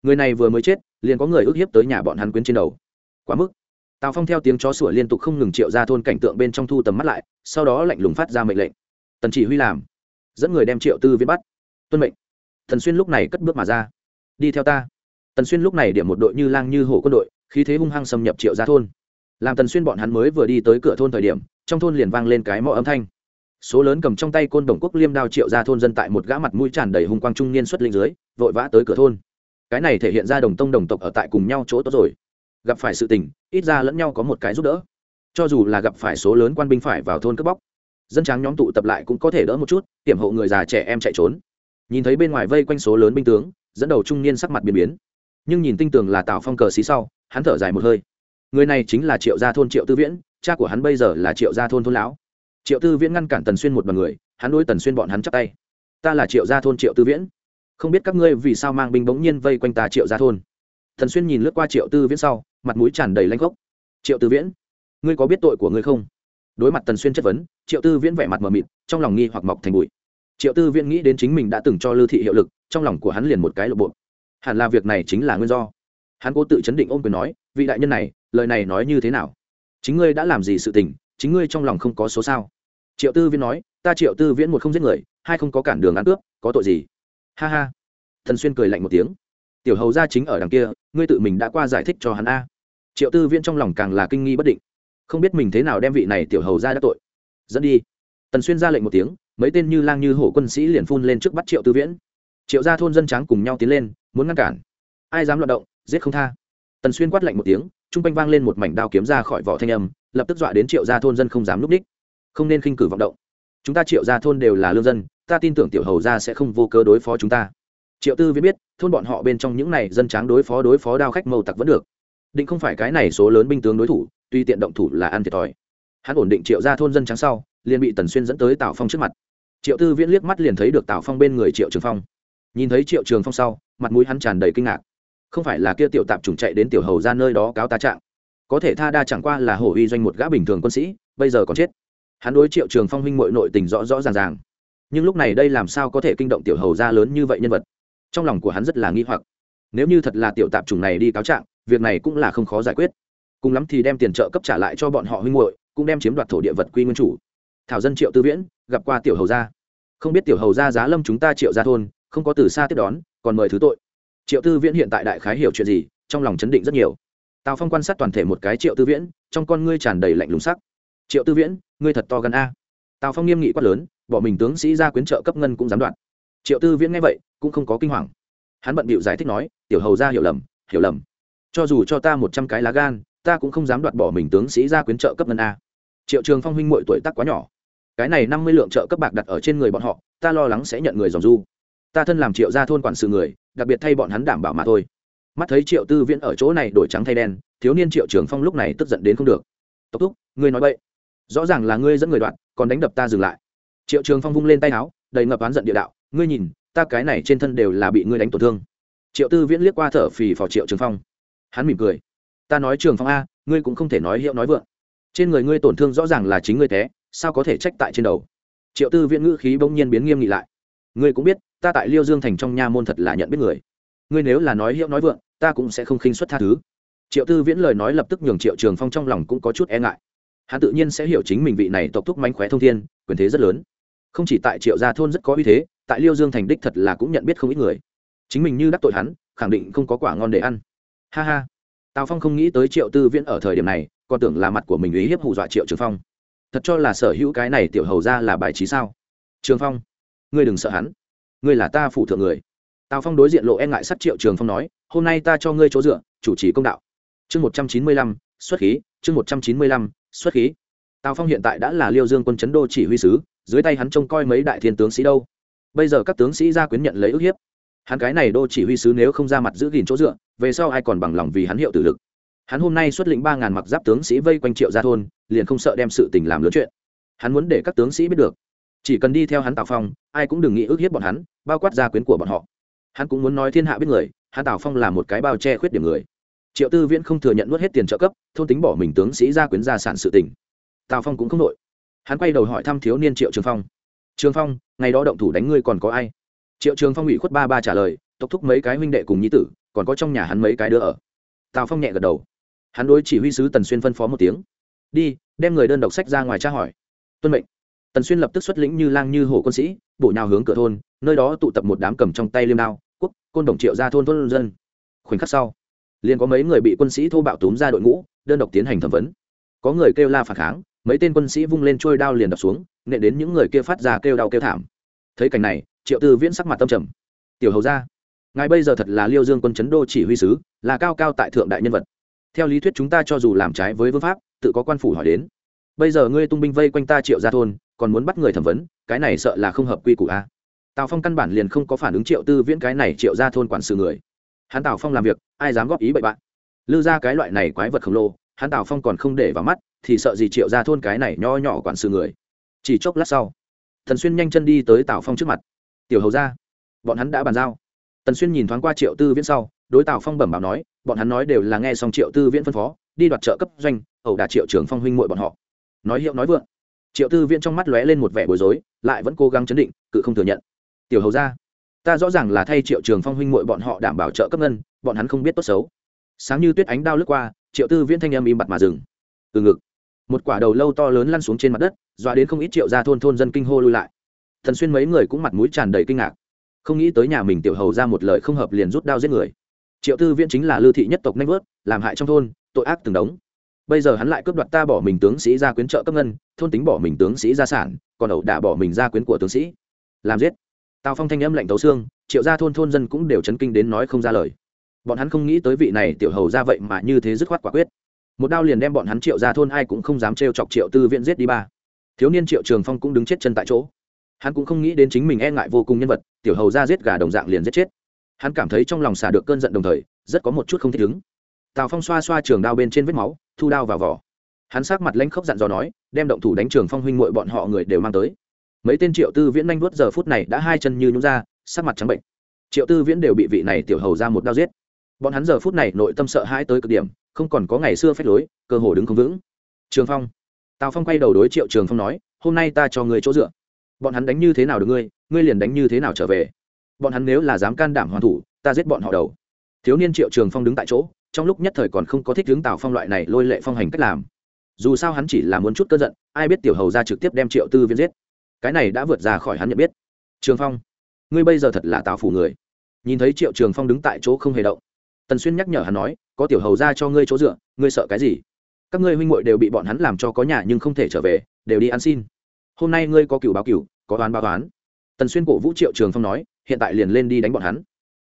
Người này vừa mới chết, liền có người ức hiếp tới nhà bọn hắn quyến trên đầu. Quá mức. Tào phong theo tiếng chó sủa liên tục không ngừng triệu ra thôn cảnh tượng bên trong thu tầm mắt lại, sau đó lạnh lùng phát ra mệnh lệnh. Tần chỉ huy làm. Dẫn người đem triệu tư viết bắt. Tuân mệnh. Tần xuyên lúc này cất bước mà ra. Đi theo ta. Tần xuyên lúc này điểm một đội như lang như hổ quân đội, khí thế hung hăng xâm nhập triệu ra thôn làm tần xuyên bọn hắn mới vừa đi tới cửa thôn thời điểm, trong thôn liền vang lên cái mõ âm thanh. Số lớn cầm trong tay côn đồng quốc liêm đao triệu ra thôn dân tại một gã mặt mũi tràn đầy hung quang trung niên xuất linh dưới, vội vã tới cửa thôn. Cái này thể hiện ra đồng tông đồng tộc ở tại cùng nhau chỗ tốt rồi. Gặp phải sự tình, ít ra lẫn nhau có một cái giúp đỡ. Cho dù là gặp phải số lớn quan binh phải vào thôn cướp bóc, dân tráng nhóm tụ tập lại cũng có thể đỡ một chút hiểm hộ người già trẻ em chạy trốn. Nhìn thấy bên ngoài vây quanh số lớn binh tướng, dẫn đầu trung niên sắc mặt biến biến. Nhưng nhìn tinh tường là tào phong cờ xí sau, hắn thở dài một hơi người này chính là triệu gia thôn triệu tư viễn, cha của hắn bây giờ là triệu gia thôn thôn lão. Triệu tư viễn ngăn cản tần xuyên một bằng người, hắn đôi tần xuyên bọn hắn chắc tay. Ta là triệu gia thôn triệu tư viễn. Không biết các ngươi vì sao mang binh bỗng nhiên vây quanh ta triệu gia thôn. Tần xuyên nhìn lướt qua triệu tư viễn sau, mặt mũi tràn đầy lanh gốc triệu tư viễn, ngươi có biết tội của ngươi không? Đối mặt tần xuyên chất vấn, triệu tư viễn vẻ mặt mờ mịt, trong lòng nghi hoặc mọc thành bụi. Triệu tư viễn nghĩ đến chính mình đã từng cho lư thị hiệu lực, trong lòng của hắn liền một cái lộ bộ. Hẳn là việc này chính là nguyên do. Hắn cố tự chấn định ôm quyền nói, vị đại nhân này lời này nói như thế nào? Chính ngươi đã làm gì sự tình, chính ngươi trong lòng không có số sao? Triệu tư viễn nói, ta triệu tư viễn một không giết người, hai không có cản đường ăn cướp, có tội gì? Ha ha. Thần xuyên cười lạnh một tiếng. Tiểu hầu gia chính ở đằng kia, ngươi tự mình đã qua giải thích cho hắn a. Triệu tư viễn trong lòng càng là kinh nghi bất định. Không biết mình thế nào đem vị này tiểu hầu ra đã tội. Dẫn đi. Tần xuyên ra lệnh một tiếng, mấy tên như lang như hổ quân sĩ liền phun lên trước bắt triệu tư viễn. Triệu gia thôn dân tráng cùng nhau tiến lên, muốn ngăn cản. Ai dám loạt động, giết không tha. Tần xuyên quát lạnh một tiếng Trung quanh vang lên một mảnh đao kiếm ra khỏi vỏ thanh âm, lập tức dọa đến triệu gia thôn dân không dám núp đích không nên khinh cử vọng động. Chúng ta triệu gia thôn đều là lương dân, ta tin tưởng tiểu hầu gia sẽ không vô cơ đối phó chúng ta. Triệu tư viễn biết, thôn bọn họ bên trong những này dân tráng đối phó đối phó đao khách mâu tặc vẫn được. Định không phải cái này số lớn binh tướng đối thủ, tuy tiện động thủ là ăn thiệt thòi. Hắn ổn định triệu gia thôn dân trắng sau, liền bị tần xuyên dẫn tới tào phong trước mặt. Triệu tư viễn liếc mắt liền thấy được tào phong bên người triệu trường phong. Nhìn thấy triệu trường phong sau, mặt mũi hắn tràn đầy kinh ngạc không phải là kia tiểu tạp chủng chạy đến tiểu hầu ra nơi đó cáo tá trạng. Có thể tha đa chẳng qua là hổ uy doanh một gã bình thường quân sĩ, bây giờ còn chết. Hắn đối triệu trường phong huynh mội nội tình rõ rõ ràng ràng. Nhưng lúc này đây làm sao có thể kinh động tiểu hầu ra lớn như vậy nhân vật? Trong lòng của hắn rất là nghi hoặc. Nếu như thật là tiểu tạp chủng này đi cáo trạng, việc này cũng là không khó giải quyết. Cùng lắm thì đem tiền trợ cấp trả lại cho bọn họ huynh muội, cũng đem chiếm đoạt thổ địa vật quy nguyên chủ. Thảo dân triệu tư viễn, gặp qua tiểu hầu gia không biết tiểu hầu gia giá lâm chúng ta triệu gia thôn, không có từ xa tiếp đón, còn mời thứ tội triệu tư viễn hiện tại đại khái hiểu chuyện gì, trong lòng chấn định rất nhiều. Tào phong quan sát toàn thể một cái triệu tư viễn, trong con ngươi tràn đầy lạnh lùng sắc. Triệu tư viễn, ngươi thật to gần a. Tào phong nghiêm nghị quát lớn, bỏ mình tướng sĩ ra quyến trợ cấp ngân cũng dám đoạn. Triệu tư viễn nghe vậy, cũng không có kinh hoàng. Hắn bận bịu giải thích nói, tiểu hầu ra hiểu lầm hiểu lầm. Cho dù cho ta một trăm cái lá gan, ta cũng không dám đoạt bỏ mình tướng sĩ ra quyến trợ cấp ngân a. Triệu trường phong huynh mội tuổi tác quá nhỏ. Cái này năm mươi lượng trợ cấp bạc đặt ở trên người bọn họ, ta lo lắng sẽ nhận người dòng du. Ta thân làm triệu gia thôn quản sự người đặc biệt thay bọn hắn đảm bảo mà thôi. Mắt thấy triệu tư viễn ở chỗ này đổi trắng thay đen, thiếu niên triệu trường phong lúc này tức giận đến không được. Tốc thúc, ngươi nói vậy rõ ràng là ngươi dẫn người đoạn, còn đánh đập ta dừng lại. Triệu trường phong vung lên tay áo, đầy ngập oán giận địa đạo, ngươi nhìn, ta cái này trên thân đều là bị ngươi đánh tổn thương. Triệu tư viễn liếc qua thở phì phò triệu trường phong. Hắn mỉm cười. Ta nói trường phong a, ngươi cũng không thể nói hiệu nói vượng. Trên người ngươi tổn thương rõ ràng là chính ngươi té, sao có thể trách tại trên đầu? Triệu tư viễn ngữ khí bỗng nhiên biến nghiêm nghị lại. Ngươi cũng biết ta tại liêu dương thành trong nha môn thật là nhận biết người. Ngươi nếu là nói hiệu nói vượng, ta cũng sẽ không khinh xuất tha thứ. Triệu tư viễn lời nói lập tức nhường triệu trường phong trong lòng cũng có chút e ngại. Hắn tự nhiên sẽ hiểu chính mình vị này tộc thúc mánh khóe thông thiên, quyền thế rất lớn. Không chỉ tại triệu gia thôn rất có uy thế, tại liêu dương thành đích thật là cũng nhận biết không ít người. Chính mình như đắc tội hắn, khẳng định không có quả ngon để ăn. Ha ha. Tào phong không nghĩ tới triệu tư viễn ở thời điểm này, còn tưởng là mặt của mình ý hiếp hù dọa triệu trường phong. Thật cho là sở hữu cái này tiểu hầu ra là bài trí sao? Trường phong, ngươi đừng sợ hắn ngươi là ta phụ thượng người. Tào phong đối diện lộ e ngại sắt triệu trường phong nói, hôm nay ta cho ngươi chỗ dựa, chủ trì công đạo. Chương một trăm chín mươi lăm, xuất khí, chương một trăm chín mươi lăm, xuất khí. Tào phong hiện tại đã là liêu dương quân chấn đô chỉ huy sứ, dưới tay hắn trông coi mấy đại thiên tướng sĩ đâu. Bây giờ các tướng sĩ ra quyến nhận lấy ức hiếp. Hắn cái này đô chỉ huy sứ nếu không ra mặt giữ gìn chỗ dựa, về sau ai còn bằng lòng vì hắn hiệu tử lực? Hắn hôm nay xuất lĩnh ba ngàn mặc giáp tướng sĩ vây quanh triệu ra thôn, liền không sợ đem sự tình làm lớn chuyện. Hắn muốn để các tướng sĩ biết được chỉ cần đi theo hắn tào phong, ai cũng đừng nghĩ ức hiếp bọn hắn, bao quát gia quyến của bọn họ. Hắn cũng muốn nói thiên hạ biết người, hắn tào phong là một cái bao che khuyết điểm người. Triệu tư viễn không thừa nhận nuốt hết tiền trợ cấp, thôn tính bỏ mình tướng sĩ gia quyến gia sản sự tỉnh tào phong cũng không nội hắn quay đầu hỏi thăm thiếu niên triệu trường phong. Trường phong, ngày đó động thủ đánh ngươi còn có ai? Triệu trường phong ủy khuất ba ba trả lời, tộc thúc mấy cái huynh đệ cùng nhi tử, còn có trong nhà hắn mấy cái đứa ở. Tào phong nhẹ gật đầu. Hắn đối chỉ huy sứ tần xuyên phân phó một tiếng. Đi, đem người đơn độc sách ra ngoài tra hỏi. Tuân mệnh tần xuyên lập tức xuất lĩnh như lang như hổ quân sĩ, bổ nhào hướng cửa thôn, nơi đó tụ tập một đám cầm trong tay liêm đao, quốc, côn đồng triệu ra thôn thôn dân. Khoảnh khắc sau, liền có mấy người bị quân sĩ thô bạo túm ra đội ngũ, đơn độc tiến hành thẩm vấn. Có người kêu la phản kháng, mấy tên quân sĩ vung lên trôi đao liền đập xuống nệ đến những người kia phát ra kêu đau kêu thảm. Thấy cảnh này, triệu tư viễn sắc mặt tâm trầm. Tiểu hầu ra ngài bây giờ thật là liêu dương quân chấn đô chỉ huy sứ, là cao cao tại thượng đại nhân vật. Theo lý thuyết chúng ta cho dù làm trái với vương pháp, tự có quan phủ hỏi đến. Bây giờ ngươi tung binh vây quanh ta triệu ra thôn còn muốn bắt người thẩm vấn, cái này sợ là không hợp quy củ a. Tào phong căn bản liền không có phản ứng triệu tư viễn cái này triệu ra thôn quản sự người. Hắn tào phong làm việc, ai dám góp ý bậy bạn? Lư ra cái loại này quái vật khổng lồ, hắn tào phong còn không để vào mắt, thì sợ gì triệu ra thôn cái này nho nhỏ quản sự người? Chỉ chốc lát sau thần xuyên nhanh chân đi tới tào phong trước mặt. Tiểu hầu ra bọn hắn đã bàn giao. Tần xuyên nhìn thoáng qua triệu tư viễn sau, đối tào phong bẩm bảo nói, bọn hắn nói đều là nghe xong triệu tư viễn phân phó, đi đoạt trợ cấp doanh, ẩu đả triệu trưởng phong huynh muội bọn họ. Nói hiệu nói vượng triệu tư viễn trong mắt lóe lên một vẻ bối rối, lại vẫn cố gắng chấn định, cự không thừa nhận. Tiểu hầu ra ta rõ ràng là thay triệu trường phong huynh muội bọn họ đảm bảo trợ cấp ngân, bọn hắn không biết tốt xấu. Sáng như tuyết ánh đao lướt qua, triệu tư viễn thanh âm im bặt mà dừng. Từ ngực. Một quả đầu lâu to lớn lăn xuống trên mặt đất, dọa đến không ít triệu ra thôn thôn dân kinh hô lui lại. Thần xuyên mấy người cũng mặt mũi tràn đầy kinh ngạc. Không nghĩ tới nhà mình tiểu hầu ra một lời không hợp liền rút đao giết người. Triệu tư viễn chính là lưu thị nhất tộc nanh vớt, làm hại trong thôn, tội ác từng đống bây giờ hắn lại cướp đoạt ta bỏ mình tướng sĩ ra quyến trợ cấp ngân, thôn tính bỏ mình tướng sĩ gia sản, còn ẩu đả bỏ mình ra quyến của tướng sĩ. Làm giết. Tào phong thanh âm lạnh tấu xương, triệu gia thôn thôn dân cũng đều chấn kinh đến nói không ra lời. Bọn hắn không nghĩ tới vị này tiểu hầu ra vậy mà như thế dứt khoát quả quyết. Một đao liền đem bọn hắn triệu gia thôn ai cũng không dám trêu chọc triệu tư viện giết đi ba. Thiếu niên triệu trường phong cũng đứng chết chân tại chỗ. Hắn cũng không nghĩ đến chính mình e ngại vô cùng nhân vật, tiểu hầu ra giết gà đồng dạng liền giết chết. Hắn cảm thấy trong lòng xả được cơn giận đồng thời, rất có một chút không thích ứng. Tào phong xoa xoa trường đao bên trên vết máu thu đao vào vỏ. Hắn sát mặt lãnh khốc dặn dò nói, đem động thủ đánh trường phong huynh mội bọn họ người đều mang tới. Mấy tên triệu tư viễn nhanh vuốt giờ phút này đã hai chân như nhúng ra, sắc mặt trắng bệnh. Triệu tư viễn đều bị vị này tiểu hầu ra một đao giết. Bọn hắn giờ phút này nội tâm sợ hãi tới cực điểm, không còn có ngày xưa phép lối, cơ hồ đứng không vững. Trường phong. Tào phong quay đầu đối triệu trường phong nói, hôm nay ta cho người chỗ dựa. Bọn hắn đánh như thế nào được ngươi ngươi liền đánh như thế nào trở về. Bọn hắn nếu là dám can đảm hoàn thủ, ta giết bọn họ đầu. Thiếu niên triệu trường phong đứng tại chỗ trong lúc nhất thời còn không có thích hướng tào phong loại này lôi lệ phong hành cách làm dù sao hắn chỉ là muốn chút cơn giận ai biết tiểu hầu ra trực tiếp đem triệu tư viên giết cái này đã vượt ra khỏi hắn nhận biết trường phong ngươi bây giờ thật là tào phủ người nhìn thấy triệu trường phong đứng tại chỗ không hề động tần xuyên nhắc nhở hắn nói có tiểu hầu ra cho ngươi chỗ dựa ngươi sợ cái gì các ngươi huynh muội đều bị bọn hắn làm cho có nhà nhưng không thể trở về đều đi ăn xin hôm nay ngươi có cựu báo cựu có đoán báo toán tần xuyên cổ vũ triệu trường phong nói hiện tại liền lên đi đánh bọn hắn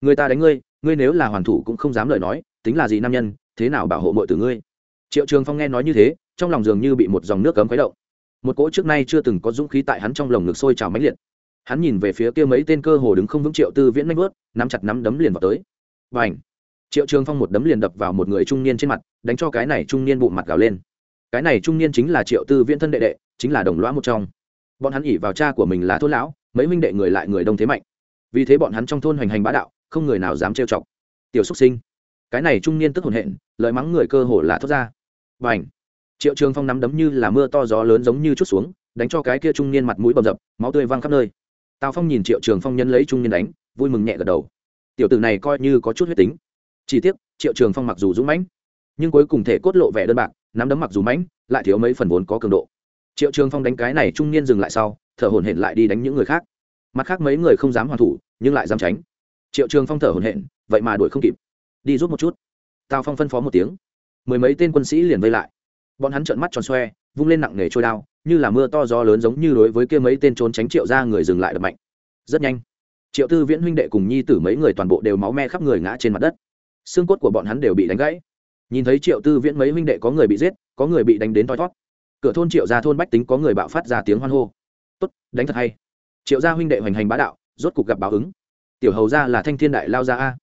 người ta đánh ngươi ngươi nếu là hoàn thủ cũng không dám lời nói tính là gì nam nhân, thế nào bảo hộ mọi từ ngươi? Triệu trường phong nghe nói như thế, trong lòng dường như bị một dòng nước cấm khuấy động. Một cỗ trước nay chưa từng có dũng khí tại hắn trong lồng ngực sôi trào mãnh liệt. Hắn nhìn về phía kia mấy tên cơ hồ đứng không vững triệu tư viễn nanh vớt nắm chặt nắm đấm liền vào tới. Và ảnh triệu trường phong một đấm liền đập vào một người trung niên trên mặt, đánh cho cái này trung niên bụng mặt gào lên. Cái này trung niên chính là triệu tư viễn thân đệ đệ, chính là đồng lõa một trong. Bọn hắn ỉ vào cha của mình là thôn lão, mấy minh đệ người lại người đông thế mạnh. Vì thế bọn hắn trong thôn hoành hành bá đạo, không người nào dám trêu chọc. Tiểu xúc sinh! Cái này trung niên tức hồn hện lợi mắng người cơ hồ là thốt ra. Và ảnh triệu trường phong nắm đấm như là mưa to gió lớn giống như chút xuống, đánh cho cái kia trung niên mặt mũi bầm dập, máu tươi văng khắp nơi. Tào phong nhìn triệu trường phong nhân lấy trung niên đánh, vui mừng nhẹ gật đầu. Tiểu tử này coi như có chút huyết tính. Chỉ tiếc, triệu trường phong mặc dù dũng mãnh, nhưng cuối cùng thể cốt lộ vẻ đơn bạc, nắm đấm mặc dù mãnh, lại thiếu mấy phần vốn có cường độ. Triệu trường phong đánh cái này trung niên dừng lại sau, thở hổn hển lại đi đánh những người khác. Mặt khác mấy người không dám hoàn thủ, nhưng lại dám tránh. Triệu trường phong thở hổn hển, vậy mà đuổi không kịp đi rút một chút. Tào phong phân phó một tiếng. Mười mấy tên quân sĩ liền vây lại. Bọn hắn trợn mắt tròn xoe, vung lên nặng nghề trôi đao, như là mưa to gió lớn giống như đối với kia mấy tên trốn tránh triệu ra người dừng lại đập mạnh. Rất nhanh, triệu tư viễn huynh đệ cùng nhi tử mấy người toàn bộ đều máu me khắp người ngã trên mặt đất. Xương cốt của bọn hắn đều bị đánh gãy. Nhìn thấy triệu tư viễn mấy huynh đệ có người bị giết, có người bị đánh đến thoi thót. Cửa thôn triệu ra thôn bách tính có người bạo phát ra tiếng hoan hô. Tốt, đánh thật hay. Triệu gia huynh đệ hoành hành bá đạo, rốt cục gặp báo ứng. Tiểu hầu ra là thanh thiên đại lao gia a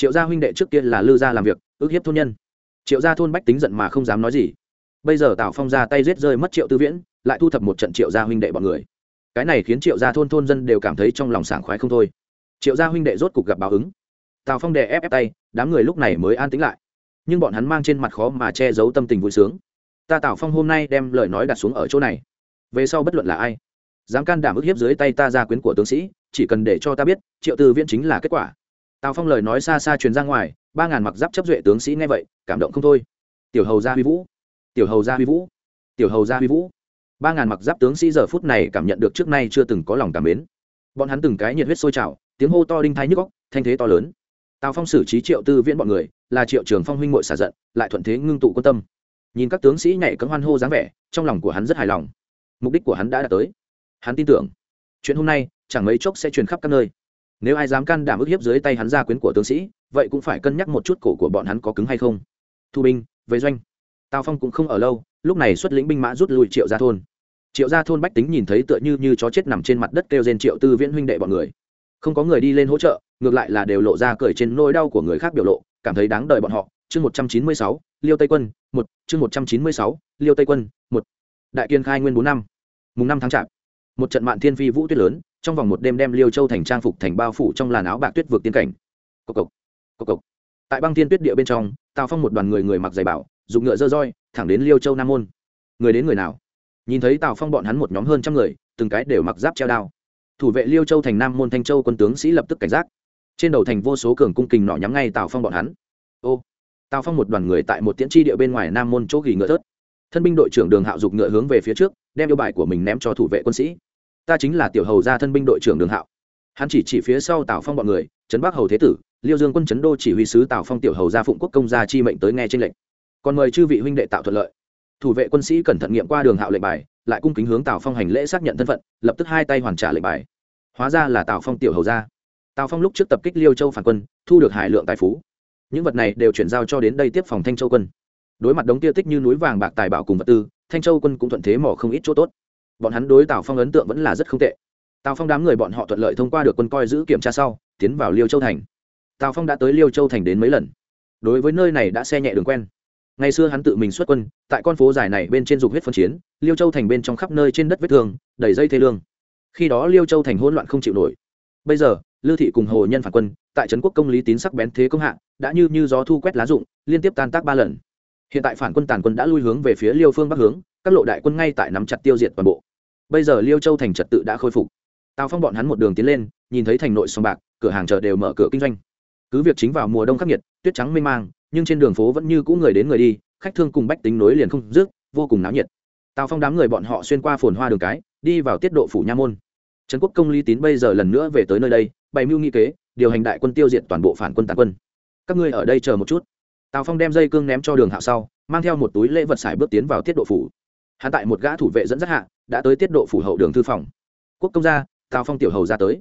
triệu gia huynh đệ trước kia là lư gia làm việc, ước hiếp thôn nhân. Triệu gia thôn bách tính giận mà không dám nói gì. Bây giờ tào phong ra tay giết rơi mất triệu tư viễn, lại thu thập một trận triệu gia huynh đệ bọn người. Cái này khiến triệu gia thôn thôn dân đều cảm thấy trong lòng sảng khoái không thôi. Triệu gia huynh đệ rốt cục gặp báo ứng. Tào phong đè ép ép tay, đám người lúc này mới an tĩnh lại. Nhưng bọn hắn mang trên mặt khó mà che giấu tâm tình vui sướng. Ta tào phong hôm nay đem lời nói đặt xuống ở chỗ này. Về sau bất luận là ai, dám can đảm ức hiếp dưới tay ta gia quyến của tướng sĩ, chỉ cần để cho ta biết, triệu tư viễn chính là kết quả tào phong lời nói xa xa truyền ra ngoài, ba ngàn mặc giáp chấp duệ tướng sĩ nghe vậy, cảm động không thôi. Tiểu hầu gia huy vũ, tiểu hầu gia huy vũ, tiểu hầu gia huy vũ. Ba ngàn mặc giáp tướng sĩ giờ phút này cảm nhận được trước nay chưa từng có lòng cảm mến. Bọn hắn từng cái nhiệt huyết sôi trào, tiếng hô to đinh thái nhức góc thanh thế to lớn. Tào phong xử trí triệu tư viễn bọn người, là triệu trường phong huynh mội xả giận, lại thuận thế ngưng tụ quan tâm. Nhìn các tướng sĩ nhảy cấm hoan hô dáng vẻ, trong lòng của hắn rất hài lòng. Mục đích của hắn đã đạt tới. Hắn tin tưởng, chuyện hôm nay chẳng mấy chốc sẽ truyền khắp các nơi nếu ai dám can đảm ức hiếp dưới tay hắn ra quyến của tướng sĩ, vậy cũng phải cân nhắc một chút cổ của bọn hắn có cứng hay không. Thu binh, về doanh. Tào phong cũng không ở lâu, lúc này xuất lĩnh binh mã rút lui triệu gia thôn. Triệu gia thôn bách tính nhìn thấy tựa như như chó chết nằm trên mặt đất kêu trên triệu tư viễn huynh đệ bọn người. Không có người đi lên hỗ trợ, ngược lại là đều lộ ra cười trên nỗi đau của người khác biểu lộ, cảm thấy đáng đời bọn họ. Chương một trăm chín mươi sáu, liêu tây quân, một. Chương một trăm chín mươi sáu, liêu tây quân, một. Đại kiên khai nguyên bốn năm. Mùng năm tháng chạp. Một trận mạn thiên phi vũ tuyết lớn trong vòng một đêm đem liêu châu thành trang phục thành bao phủ trong làn áo bạc tuyết vượt tiên cảnh. Cộc cộc cộc cộc. Tại băng thiên tuyết địa bên trong, tào phong một đoàn người người mặc giày bảo, dùng ngựa dơ roi, thẳng đến liêu châu nam môn. Người đến người nào? Nhìn thấy tào phong bọn hắn một nhóm hơn trăm người, từng cái đều mặc giáp treo đao. Thủ vệ liêu châu thành nam môn thanh châu quân tướng sĩ lập tức cảnh giác. Trên đầu thành vô số cường cung kình nọ nhắm ngay tào phong bọn hắn. Ô, tào phong một đoàn người tại một tiễn tri địa bên ngoài nam môn chỗ gỉ ngựa thớt. Thân binh đội trưởng đường hạo dục ngựa hướng về phía trước, đem yêu bài của mình ném cho thủ vệ quân sĩ ta chính là tiểu hầu gia thân binh đội trưởng đường hạo. Hắn chỉ chỉ phía sau tào phong bọn người, trấn bắc hầu thế tử, liêu dương quân trấn đô chỉ huy sứ tào phong tiểu hầu gia phụng quốc công gia chi mệnh tới nghe tranh lệnh. Còn mời chư vị huynh đệ tạo thuận lợi. Thủ vệ quân sĩ cẩn thận nghiệm qua đường hạo lệnh bài, lại cung kính hướng tào phong hành lễ xác nhận thân phận, lập tức hai tay hoàn trả lệnh bài. Hóa ra là tào phong tiểu hầu gia. Tào phong lúc trước tập kích liêu châu phản quân, thu được hải lượng tài phú. Những vật này đều chuyển giao cho đến đây tiếp phòng thanh châu quân. Đối mặt đống tiêu tích như núi vàng bạc tài bảo cùng vật tư, thanh châu quân cũng thuận thế mỏ không ít chỗ tốt bọn hắn đối tào phong ấn tượng vẫn là rất không tệ tào phong đám người bọn họ thuận lợi thông qua được quân coi giữ kiểm tra sau tiến vào liêu châu thành tào phong đã tới liêu châu thành đến mấy lần đối với nơi này đã xe nhẹ đường quen ngày xưa hắn tự mình xuất quân tại con phố dài này bên trên dục huyết phân chiến liêu châu thành bên trong khắp nơi trên đất vết thương đầy dây thê lương khi đó liêu châu thành hỗn loạn không chịu nổi bây giờ lưu thị cùng hồ nhân phản quân tại trấn quốc công lý tín sắc bén thế công hạ đã như như gió thu quét lá rụng liên tiếp tan tác ba lần hiện tại phản quân tàn quân đã lui hướng về phía liêu phương bắc hướng các lộ đại quân ngay tại nắm chặt tiêu diệt toàn bộ bây giờ liêu châu thành trật tự đã khôi phục. Tào phong bọn hắn một đường tiến lên, nhìn thấy thành nội sòng bạc, cửa hàng chợ đều mở cửa kinh doanh. Cứ việc chính vào mùa đông khắc nghiệt, tuyết trắng mênh mang, nhưng trên đường phố vẫn như cũ người đến người đi, khách thương cùng bách tính nối liền không dứt, vô cùng náo nhiệt. Tào phong đám người bọn họ xuyên qua phồn hoa đường cái, đi vào tiết độ phủ nha môn. Trấn quốc công lý tín bây giờ lần nữa về tới nơi đây, bày mưu nghị kế, điều hành đại quân tiêu diệt toàn bộ phản quân tàn quân. Các ngươi ở đây chờ một chút. Tào phong đem dây cương ném cho đường hạo sau, mang theo một túi lễ vật xài bước tiến vào tiết độ phủ hắn tại một gã thủ vệ dẫn dắt hạ, đã tới tiết độ phủ hậu đường thư phòng. Quốc công gia, tào phong tiểu hầu ra tới.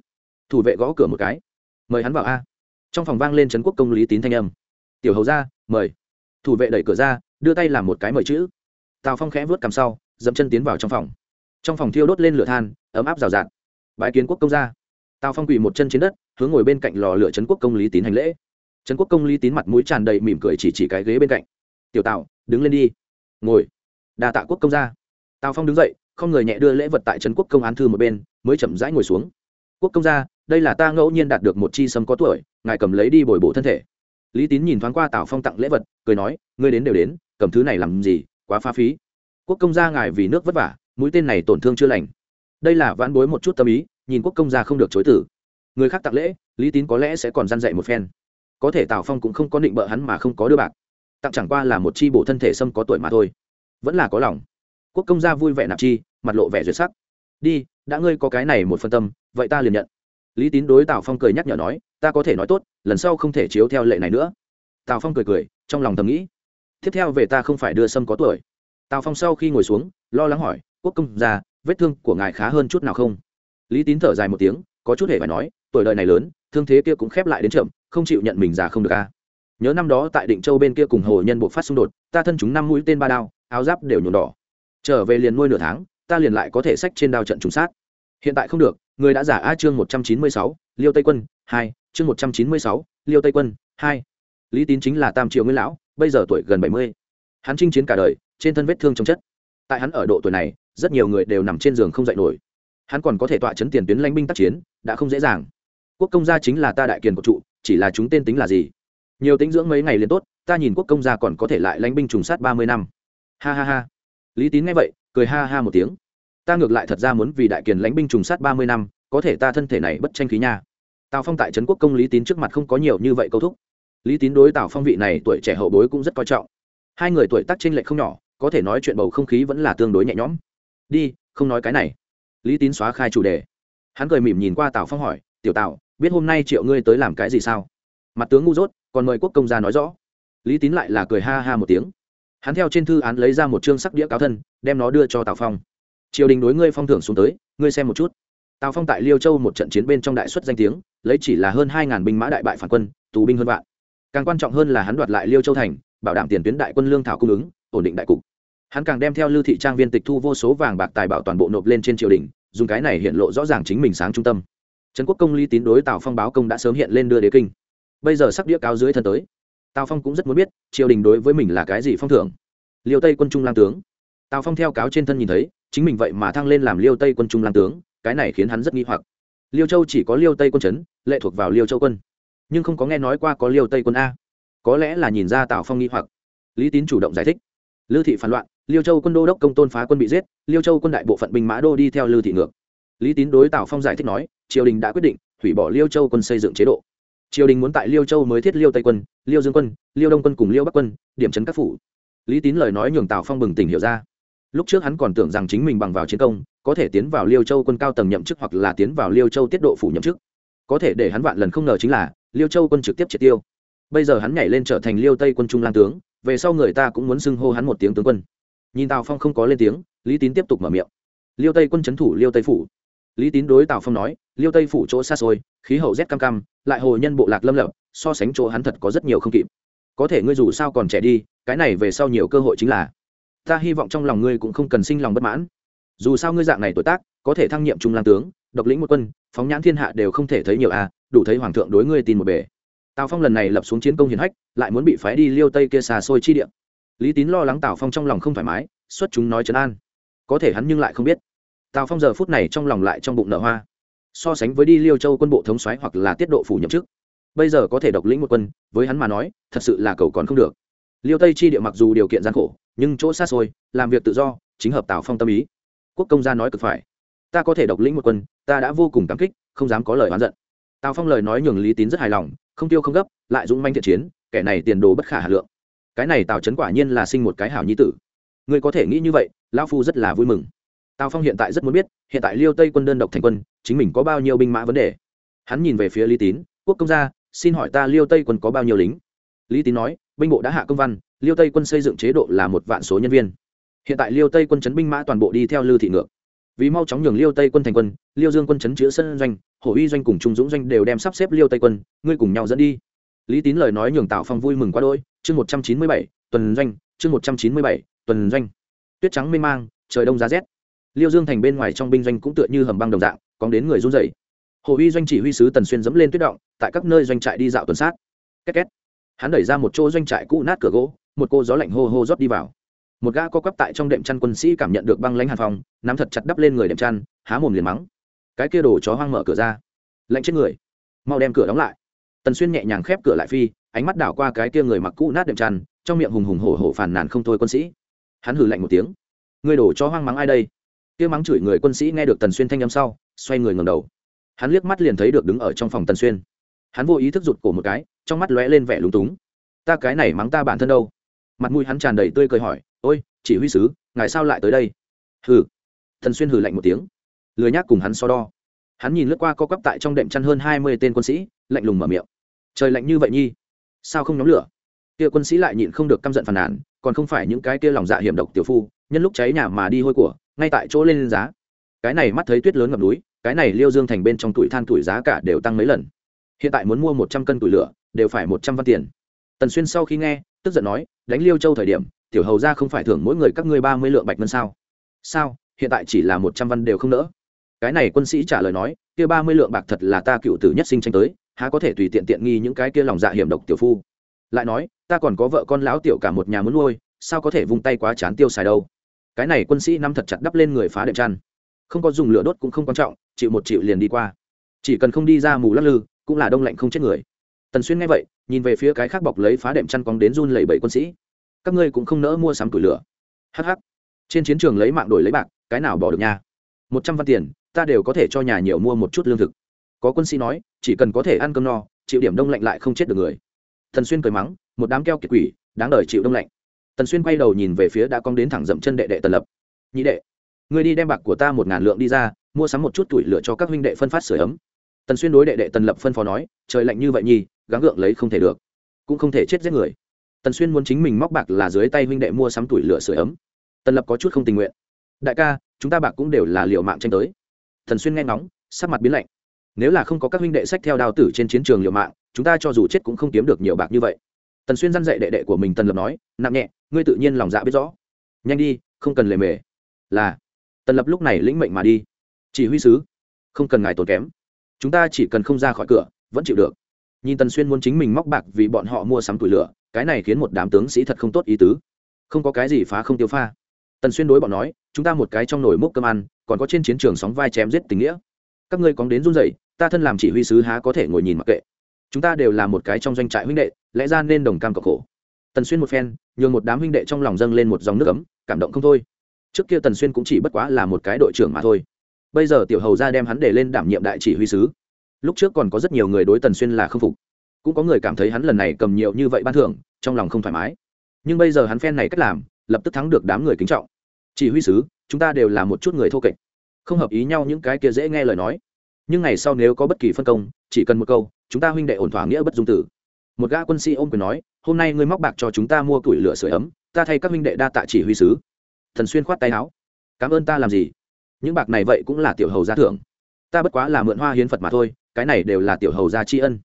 Thủ vệ gõ cửa một cái. Mời hắn vào a. Trong phòng vang lên trấn quốc công lý tín thanh âm. Tiểu hầu ra, mời. Thủ vệ đẩy cửa ra, đưa tay làm một cái mời chữ. Tào phong khẽ vớt cằm sau dẫm chân tiến vào trong phòng. Trong phòng thiêu đốt lên lửa than, ấm áp rào rạt. Bãi kiến quốc công gia. Tào phong quỳ một chân trên đất, hướng ngồi bên cạnh lò lửa trấn quốc công lý tín hành lễ. Trấn quốc công lý tín mặt mũi tràn đầy mỉm cười chỉ chỉ cái ghế bên cạnh. Tiểu tào, đứng lên đi. Ngồi đa tạ quốc công gia, tào phong đứng dậy không người nhẹ đưa lễ vật tại trấn quốc công án thư một bên mới chậm rãi ngồi xuống. Quốc công gia đây là ta ngẫu nhiên đạt được một chi sâm có tuổi ngài cầm lấy đi bồi bổ thân thể. Lý tín nhìn thoáng qua tào phong tặng lễ vật cười nói ngươi đến đều đến cầm thứ này làm gì quá pha phí. Quốc công gia ngài vì nước vất vả mũi tên này tổn thương chưa lành. Đây là vãn bối một chút tâm ý nhìn quốc công gia không được chối tử người khác tặng lễ lý tín có lẽ sẽ còn gian dạy một phen. Có thể tào phong cũng không có định bợ hắn mà không có đưa bạc tặng chẳng qua là một chi bổ thân thể sâm có tuổi mà thôi vẫn là có lòng. Quốc công gia vui vẻ nạp chi, mặt lộ vẻ duyệt sắc. Đi, đã ngươi có cái này một phân tâm, vậy ta liền nhận. Lý tín đối tào phong cười nhắc nhở nói, ta có thể nói tốt, lần sau không thể chiếu theo lệ này nữa. Tào phong cười cười, trong lòng thầm nghĩ. Tiếp theo về ta không phải đưa sâm có tuổi. Tào phong sau khi ngồi xuống, lo lắng hỏi, quốc công gia, vết thương của ngài khá hơn chút nào không? Lý tín thở dài một tiếng, có chút hề phải nói, tuổi đời này lớn, thương thế kia cũng khép lại đến chậm, không chịu nhận mình già không được a. Nhớ năm đó tại định châu bên kia cùng hồ nhân bộ phát xung đột, ta thân chúng năm mũi tên ba đao áo giáp đều nhuộm đỏ. Trở về liền nuôi nửa tháng, ta liền lại có thể sách trên đao trận trùng sát. Hiện tại không được, người đã giả a chương một trăm chín mươi sáu, liêu tây quân, hai, chương một trăm chín mươi sáu, liêu tây quân, hai. Lý tín chính là tam triệu nguyên lão, bây giờ tuổi gần bảy mươi. Hắn chinh chiến cả đời, trên thân vết thương trong chất. Tại hắn ở độ tuổi này, rất nhiều người đều nằm trên giường không dậy nổi. Hắn còn có thể tọa chấn tiền tuyến lãnh binh tác chiến, đã không dễ dàng. Quốc công gia chính là ta đại kiền của trụ, chỉ là chúng tên tính là gì? Nhiều tính dưỡng mấy ngày liền tốt, ta nhìn quốc công gia còn có thể lại lãnh binh trùng sát ba mươi năm ha ha ha. Lý tín nghe vậy, cười ha ha một tiếng. Ta ngược lại thật ra muốn vì đại kiền lãnh binh trùng sát ba mươi năm, có thể ta thân thể này bất tranh khí nha. Tào phong tại trấn quốc công lý tín trước mặt không có nhiều như vậy câu thúc. Lý tín đối tào phong vị này tuổi trẻ hậu bối cũng rất coi trọng. Hai người tuổi tác t r ê n lệch không nhỏ, có thể nói chuyện bầu không khí vẫn là tương đối nhẹ nhõm. Đi, không nói cái này. Lý tín xóa khai chủ đề. Hắn cười mỉm nhìn qua tào phong hỏi, tiểu tào, biết hôm nay triệu ngươi tới làm cái gì sao? Mặt tướng ngu dốt, còn mời quốc công ra nói rõ. Lý tín lại là cười ha ha một tiếng hắn theo trên thư án lấy ra một chương sắc đĩa cáo thân, đem nó đưa cho tào phong. Triều đình đối ngươi phong thưởng xuống tới, ngươi xem một chút. Tào phong tại liêu châu một trận chiến bên trong đại xuất danh tiếng, lấy chỉ là hơn hai ngàn binh mã đại bại phản quân, tù binh hơn vạn. Càng quan trọng hơn là hắn đoạt lại liêu châu thành, bảo đảm tiền tuyến đại quân lương thảo cung ứng, ổn định đại cục. Hắn càng đem theo lưu thị trang viên tịch thu vô số vàng bạc tài bảo toàn bộ nộp lên trên triều đình, dùng cái này hiện lộ rõ ràng chính mình sáng trung tâm. Trấn quốc công lý tín đối tào phong báo công đã sớm hiện lên đưa đế kinh. Bây giờ sắc đĩa cáo dưới thân tới tào phong cũng rất muốn biết triều đình đối với mình là cái gì phong thưởng liêu tây quân trung lang tướng tào phong theo cáo trên thân nhìn thấy chính mình vậy mà thăng lên làm liêu tây quân trung lang tướng cái này khiến hắn rất nghi hoặc liêu châu chỉ có liêu tây quân chấn lệ thuộc vào liêu châu quân nhưng không có nghe nói qua có liêu tây quân a có lẽ là nhìn ra tào phong nghi hoặc lý tín chủ động giải thích lưu thị phản loạn liêu châu quân đô đốc công tôn phá quân bị giết liêu châu quân đại bộ phận binh mã đô đi theo lưu thị ngược lý tín đối tào phong giải thích nói triều đình đã quyết định hủy bỏ liêu châu quân xây dựng chế độ triều đình muốn tại liêu châu mới thiết liêu tây quân liêu dương quân liêu đông quân cùng liêu bắc quân điểm chấn các phủ lý tín lời nói nhường tào phong bừng tỉnh hiểu ra lúc trước hắn còn tưởng rằng chính mình bằng vào chiến công có thể tiến vào liêu châu quân cao tầng nhậm chức hoặc là tiến vào liêu châu tiết độ phủ nhậm chức có thể để hắn vạn lần không ngờ chính là liêu châu quân trực tiếp triệt tiêu bây giờ hắn nhảy lên trở thành liêu tây quân trung lang tướng về sau người ta cũng muốn xưng hô hắn một tiếng tướng quân nhìn tào phong không có lên tiếng lý tín tiếp tục mở miệng liêu tây quân c h ấ n thủ liêu tây phủ lý tín đối tào phong nói liêu tây phủ chỗ xa xôi, khí hậu rét cam cam, lại hồ nhân bộ lạc lâm lập, so sánh chỗ hắn thật có rất nhiều không kịp. Có thể ngươi dù sao còn trẻ đi, cái này về sau nhiều cơ hội chính là, ta hy vọng trong lòng ngươi cũng không cần sinh lòng bất mãn. Dù sao ngươi dạng này tuổi tác, có thể thăng nhiệm trung lang tướng, độc lĩnh một quân, phóng nhãn thiên hạ đều không thể thấy nhiều à đủ thấy hoàng thượng đối ngươi tin một bề. Tào phong lần này lập xuống chiến công hiển hách, lại muốn bị phái đi liêu tây kia xa xôi chi điện lý tín lo lắng tào phong trong lòng không thoải mái, xuất chúng nói trấn an. Có thể hắn nhưng lại không biết. Tào phong giờ phút này trong lòng lại trong bụng nở hoa so sánh với đi liêu châu quân bộ thống soái hoặc là tiết độ phủ nhậm chức. Bây giờ có thể độc lĩnh một quân, với hắn mà nói, thật sự là cầu còn không được. Liêu tây chi địa mặc dù điều kiện gian khổ, nhưng chỗ xa xôi, làm việc tự do, chính hợp tào phong tâm ý. Quốc công gia nói cực phải. Ta có thể độc lĩnh một quân, ta đã vô cùng cảm kích, không dám có lời oán giận. Tào phong lời nói nhường lý tín rất hài lòng, không tiêu không gấp, lại dũng manh thiện chiến, kẻ này tiền đồ bất khả hà lượng. Cái này tào trấn quả nhiên là sinh một cái hảo nhi tử. Ngươi có thể nghĩ như vậy, lão phu rất là vui mừng tào phong hiện tại rất muốn biết, hiện tại liêu tây quân đơn độc thành quân, chính mình có bao nhiêu binh mã vấn đề. Hắn nhìn về phía lý tín, quốc công gia, xin hỏi ta liêu tây quân có bao nhiêu lính? Lý tín nói, binh bộ đã hạ công văn, liêu tây quân xây dựng chế độ là một vạn số nhân viên. Hiện tại liêu tây quân chấn binh mã toàn bộ đi theo lư thị ngược. Vì mau chóng nhường liêu tây quân thành quân, liêu dương quân chấn chữ sân doanh, hổ uy doanh cùng trung dũng doanh đều đem sắp xếp liêu tây quân, ngươi cùng nhau dẫn đi. Lý tín lời nói nhường tạo phong vui mừng quá đôi chương một trăm chín mươi bảy, tuần doanh, chương một trăm chín mươi bảy, tuần doanh. Tuyết trắng mê mang, trời đông giá rét liêu dương thành bên ngoài trong binh doanh cũng tựa như hầm băng đồng dạng, cóng đến người run rẩy. Hồ uy doanh chỉ huy sứ tần xuyên dẫm lên tuyết động, tại các nơi doanh trại đi dạo tuần sát. Két két. Hắn đẩy ra một chỗ doanh trại cũ nát cửa gỗ, một cô gió lạnh hô hô rót đi vào. Một gã co quắp tại trong đệm chăn quân sĩ cảm nhận được băng lãnh hàn phòng nắm thật chặt đắp lên người đệm chăn, há mồm liền mắng. Cái kia đồ chó hoang mở cửa ra. Lạnh chết người. Mau đem cửa đóng lại. Tần xuyên nhẹ nhàng khép cửa lại phi, ánh mắt đảo qua cái kia người mặc cũ nát đệm chăn, trong miệng hùng hùng hổ hổ phàn nàn không thôi quân sĩ. Hắn hừ lạnh một tiếng. Người đổ chó hoang mắng ai đây? Kia mắng chửi người quân sĩ nghe được tần xuyên thanh âm sau, xoay người ngầm đầu. Hắn liếc mắt liền thấy được đứng ở trong phòng tần xuyên. Hắn vô ý thức rụt cổ một cái, trong mắt lóe lên vẻ lúng túng. Ta cái này mắng ta bản thân đâu? Mặt mũi hắn tràn đầy tươi cười hỏi, ôi, chỉ huy sứ, ngài sao lại tới đây? Hừ. Thần xuyên hừ lạnh một tiếng. Lười nhác cùng hắn so đo. Hắn nhìn lướt qua co quắp tại trong đệm chăn hơn hai mươi tên quân sĩ, lạnh lùng mở miệng. Trời lạnh như vậy nhi, sao không nhóm lửa? Kia quân sĩ lại nhịn không được căm giận phàn nàn còn không phải những cái kia lòng dạ hiểm độc tiểu phu, nhân lúc cháy nhà mà đi hôi của, ngay tại chỗ lên giá. Cái này mắt thấy tuyết lớn ngập núi, cái này liêu dương thành bên trong tuổi than tuổi giá cả đều tăng mấy lần. Hiện tại muốn mua một trăm cân tuổi lửa, đều phải một trăm văn tiền. Tần xuyên sau khi nghe, tức giận nói, đánh liêu châu thời điểm, tiểu hầu ra không phải thưởng mỗi người các ngươi ba mươi lượng bạch ngân sao? Sao? Hiện tại chỉ là một trăm văn đều không nỡ. Cái này quân sĩ trả lời nói, kia ba mươi lượng bạc thật là ta cựu tử nhất sinh tranh tới, há có thể tùy tiện tiện nghi những cái kia lòng dạ hiểm độc tiểu phu. Lại nói ta còn có vợ con lão tiểu cả một nhà muốn nuôi, sao có thể vung tay quá chán tiêu xài đâu? Cái này quân sĩ nắm thật chặt đắp lên người phá đệm chăn. Không có dùng lửa đốt cũng không quan trọng, chịu một triệu liền đi qua. Chỉ cần không đi ra mù lắc lư, cũng là đông lạnh không chết người. Tần xuyên nghe vậy, nhìn về phía cái khác bọc lấy phá đệm chăn cong đến run lẩy bẩy quân sĩ. Các ngươi cũng không nỡ mua sắm củi lửa. Hh trên chiến trường lấy mạng đổi lấy bạc, cái nào bỏ được nha? Một trăm văn tiền, ta đều có thể cho nhà nhiều mua một chút lương thực. Có quân sĩ nói, chỉ cần có thể ăn cơm no, chịu điểm đông lạnh lại không chết được người. Thần xuyên cười mắng một đám keo kiệt quỷ, đáng đời chịu đông lạnh. Tần xuyên quay đầu nhìn về phía đã cong đến thẳng dậm chân đệ đệ tần lập. Nhị đệ người đi đem bạc của ta một ngàn lượng đi ra, mua sắm một chút tuổi lửa cho các huynh đệ phân phát sửa ấm. Tần xuyên đối đệ đệ tần lập phân phó nói, trời lạnh như vậy nhi gắng gượng lấy không thể được, cũng không thể chết giết người. Tần xuyên muốn chính mình móc bạc là dưới tay huynh đệ mua sắm tuổi lửa sửa ấm. Tần lập có chút không tình nguyện. Đại ca, chúng ta bạc cũng đều là liệu mạng tranh tới. Tần xuyên nghe ngóng, sắc mặt biến lạnh. Nếu là không có các huynh đệ sách theo đao tử trên chiến trường liệu mạng, chúng ta cho dù chết cũng không kiếm được nhiều bạc như vậy tần xuyên dăn dạy đệ đệ của mình tần lập nói, nặng nhẹ, ngươi tự nhiên lòng dạ biết rõ. Nhanh đi, không cần lề mề. Là, tần lập lúc này lĩnh mệnh mà đi. Chỉ huy sứ, không cần ngài tốn kém. Chúng ta chỉ cần không ra khỏi cửa, vẫn chịu được. Nhìn tần xuyên muốn chính mình móc bạc vì bọn họ mua sắm tuổi lửa, cái này khiến một đám tướng sĩ thật không tốt ý tứ. Không có cái gì phá không tiêu pha. Tần xuyên đối bọn nói, chúng ta một cái trong nồi múc cơm ăn, còn có trên chiến trường sóng vai chém giết tình nghĩa. Các ngươi cóng đến run rẩy, ta thân làm chỉ huy sứ há có thể ngồi nhìn mặc kệ chúng ta đều là một cái trong doanh trại huynh đệ, lẽ ra nên đồng cam cộng khổ. Tần xuyên một phen, nhường một đám huynh đệ trong lòng dâng lên một dòng nước ấm, cảm động không thôi. Trước kia tần xuyên cũng chỉ bất quá là một cái đội trưởng mà thôi. Bây giờ tiểu hầu ra đem hắn để lên đảm nhiệm đại chỉ huy sứ. Lúc trước còn có rất nhiều người đối tần xuyên là không phục. Cũng có người cảm thấy hắn lần này cầm nhiều như vậy ban thưởng, trong lòng không thoải mái. Nhưng bây giờ hắn phen này cách làm, lập tức thắng được đám người kính trọng. Chỉ huy sứ, chúng ta đều là một chút người thô kệch. Không hợp ý nhau những cái kia dễ nghe lời nói nhưng ngày sau nếu có bất kỳ phân công, chỉ cần một câu, chúng ta huynh đệ ổn thỏa nghĩa bất dung tử. Một gã quân sĩ ôm quyền nói, hôm nay ngươi móc bạc cho chúng ta mua củi lửa sưởi ấm, ta thay các huynh đệ đa tạ chỉ huy sứ. Thần xuyên khoát tay áo, cảm ơn ta làm gì? Những bạc này vậy cũng là tiểu hầu gia thưởng. Ta bất quá là mượn hoa hiến phật mà thôi, cái này đều là tiểu hầu gia tri ân.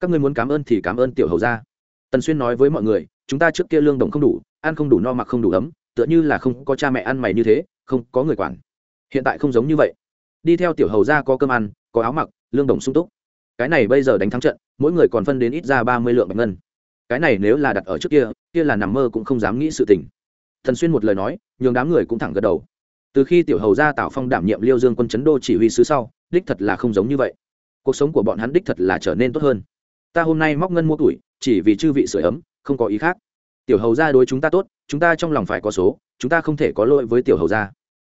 Các ngươi muốn cảm ơn thì cảm ơn tiểu hầu gia. Tần xuyên nói với mọi người, chúng ta trước kia lương đồng không đủ, ăn không đủ no mặc không đủ ấm, tựa như là không có cha mẹ ăn mày như thế, không có người quản. Hiện tại không giống như vậy đi theo tiểu hầu gia có cơm ăn, có áo mặc, lương đồng sung túc. Cái này bây giờ đánh thắng trận, mỗi người còn phân đến ít ra ba mươi lượng bạch ngân. Cái này nếu là đặt ở trước kia kia là nằm mơ cũng không dám nghĩ sự tình. Thần xuyên một lời nói, nhường đám người cũng thẳng gật đầu. Từ khi tiểu hầu gia tào phong đảm nhiệm liêu dương quân chấn đô chỉ huy sứ sau, đích thật là không giống như vậy. Cuộc sống của bọn hắn đích thật là trở nên tốt hơn. Ta hôm nay móc ngân mua tuổi, chỉ vì chư vị sửa ấm, không có ý khác. Tiểu hầu gia đối chúng ta tốt, chúng ta trong lòng phải có số, chúng ta không thể có lỗi với tiểu hầu gia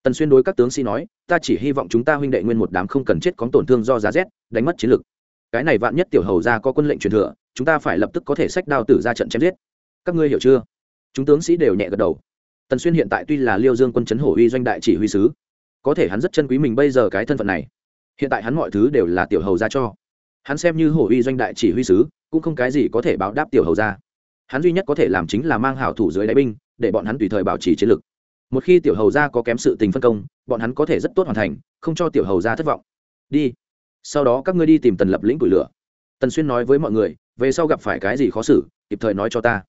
tần xuyên đối các tướng sĩ nói, ta chỉ hy vọng chúng ta huynh đệ nguyên một đám không cần chết có tổn thương do giá rét, đánh mất chiến lực. Cái này vạn nhất tiểu hầu gia có quân lệnh truyền thừa, chúng ta phải lập tức có thể sách đao tử ra trận chém giết. Các ngươi hiểu chưa? Chúng tướng sĩ đều nhẹ gật đầu. Tần xuyên hiện tại tuy là liêu dương quân chấn hổ uy doanh đại chỉ huy sứ, có thể hắn rất chân quý mình bây giờ cái thân phận này. Hiện tại hắn mọi thứ đều là tiểu hầu ra cho. Hắn xem như hổ uy doanh đại chỉ huy sứ, cũng không cái gì có thể báo đáp tiểu hầu ra hắn duy nhất có thể làm chính là mang hảo thủ dưới đáy binh, để bọn hắn tùy thời bảo trì chiến lực một khi tiểu hầu gia có kém sự tình phân công, bọn hắn có thể rất tốt hoàn thành, không cho tiểu hầu gia thất vọng. Đi. Sau đó các ngươi đi tìm tần lập lĩnh củi lửa. Tần xuyên nói với mọi người, về sau gặp phải cái gì khó xử, kịp thời nói cho ta.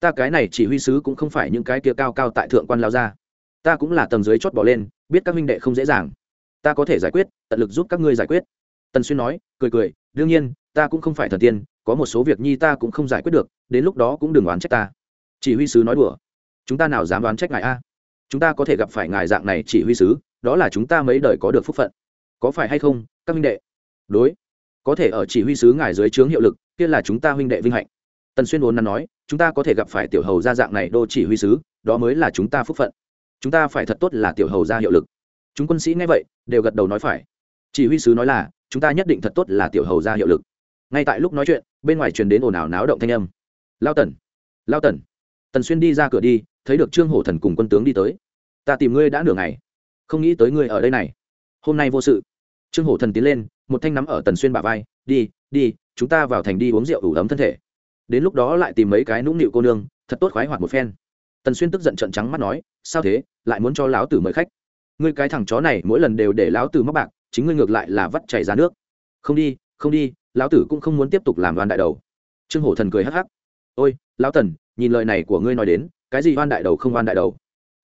Ta cái này chỉ huy sứ cũng không phải những cái kia cao cao tại thượng quan lao ra ta cũng là tầng dưới chót bỏ lên, biết các minh đệ không dễ dàng. Ta có thể giải quyết, tận lực giúp các ngươi giải quyết. Tần xuyên nói, cười cười, đương nhiên, ta cũng không phải thần tiên, có một số việc nhi ta cũng không giải quyết được, đến lúc đó cũng đừng oán trách ta. Chỉ huy sứ nói đùa. Chúng ta nào dám đoán trách ngài a? Chúng ta có thể gặp phải ngài dạng này chỉ huy sứ, đó là chúng ta mấy đời có được phúc phận. Có phải hay không, các minh đệ? Đối. Có thể ở chỉ huy sứ ngài dưới trướng hiệu lực, kia là chúng ta huynh đệ vinh hạnh. Tần xuyên vốn nắn nói, chúng ta có thể gặp phải tiểu hầu gia dạng này đô chỉ huy sứ, đó mới là chúng ta phúc phận. Chúng ta phải thật tốt là tiểu hầu gia hiệu lực. Chúng quân sĩ nghe vậy, đều gật đầu nói phải. Chỉ huy sứ nói là, chúng ta nhất định thật tốt là tiểu hầu gia hiệu lực. Ngay tại lúc nói chuyện, bên ngoài truyền đến ồn ào náo động thanh âm. Lao tần! Lao tần! Tần xuyên đi ra cửa đi thấy được trương hổ thần cùng quân tướng đi tới. Ta tìm ngươi đã nửa ngày, không nghĩ tới ngươi ở đây này. Hôm nay vô sự. Trương hổ thần tiến lên, một thanh nắm ở tần xuyên bả vai, đi đi, chúng ta vào thành đi uống rượu ủ ấm thân thể. Đến lúc đó lại tìm mấy cái nũng nịu cô nương, thật tốt khoái hoạt một phen. Tần xuyên tức giận trận trắng mắt nói, sao thế? Lại muốn cho lão tử mời khách? Ngươi cái thằng chó này mỗi lần đều để lão tử mắc bạc, chính ngươi ngược lại là vắt chảy ra nước. Không đi không đi, lão tử cũng không muốn tiếp tục làm đoan đại đầu. Trương hổ thần cười hắc hắc, ôi, lão tần, nhìn lời này của ngươi nói đến cái gì oan đại đầu không oan đại đầu?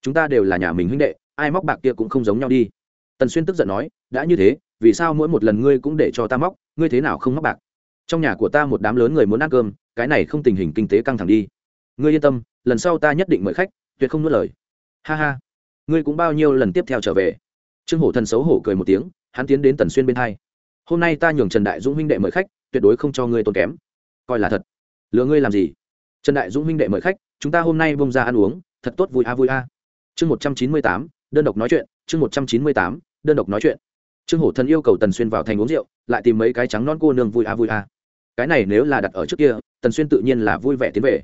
Chúng ta đều là nhà mình huynh đệ, ai móc bạc kia cũng không giống nhau đi. Tần xuyên tức giận nói, đã như thế, vì sao mỗi một lần ngươi cũng để cho ta móc, ngươi thế nào không móc bạc? Trong nhà của ta một đám lớn người muốn ăn cơm, cái này không tình hình kinh tế căng thẳng đi. Ngươi yên tâm, lần sau ta nhất định mời khách, tuyệt không nuốt lời. Ha ha, ngươi cũng bao nhiêu lần tiếp theo trở về? Trương hổ thần xấu hổ cười một tiếng, hắn tiến đến tần xuyên bên hai. Hôm nay ta nhường trần đại dũng huynh đệ mời khách, tuyệt đối không cho ngươi tốn kém. Coi là thật. Lừa ngươi làm gì? Trần đại dũng Minh đệ mời khách, chúng ta hôm nay bông ra ăn uống, thật tốt vui a vui a. Chương một trăm chín mươi tám, đơn độc nói chuyện, chương một trăm chín mươi tám, đơn độc nói chuyện. Trương hổ thần yêu cầu tần xuyên vào thành uống rượu, lại tìm mấy cái trắng non cô nương vui a vui a. Cái này nếu là đặt ở trước kia, tần xuyên tự nhiên là vui vẻ tiến về.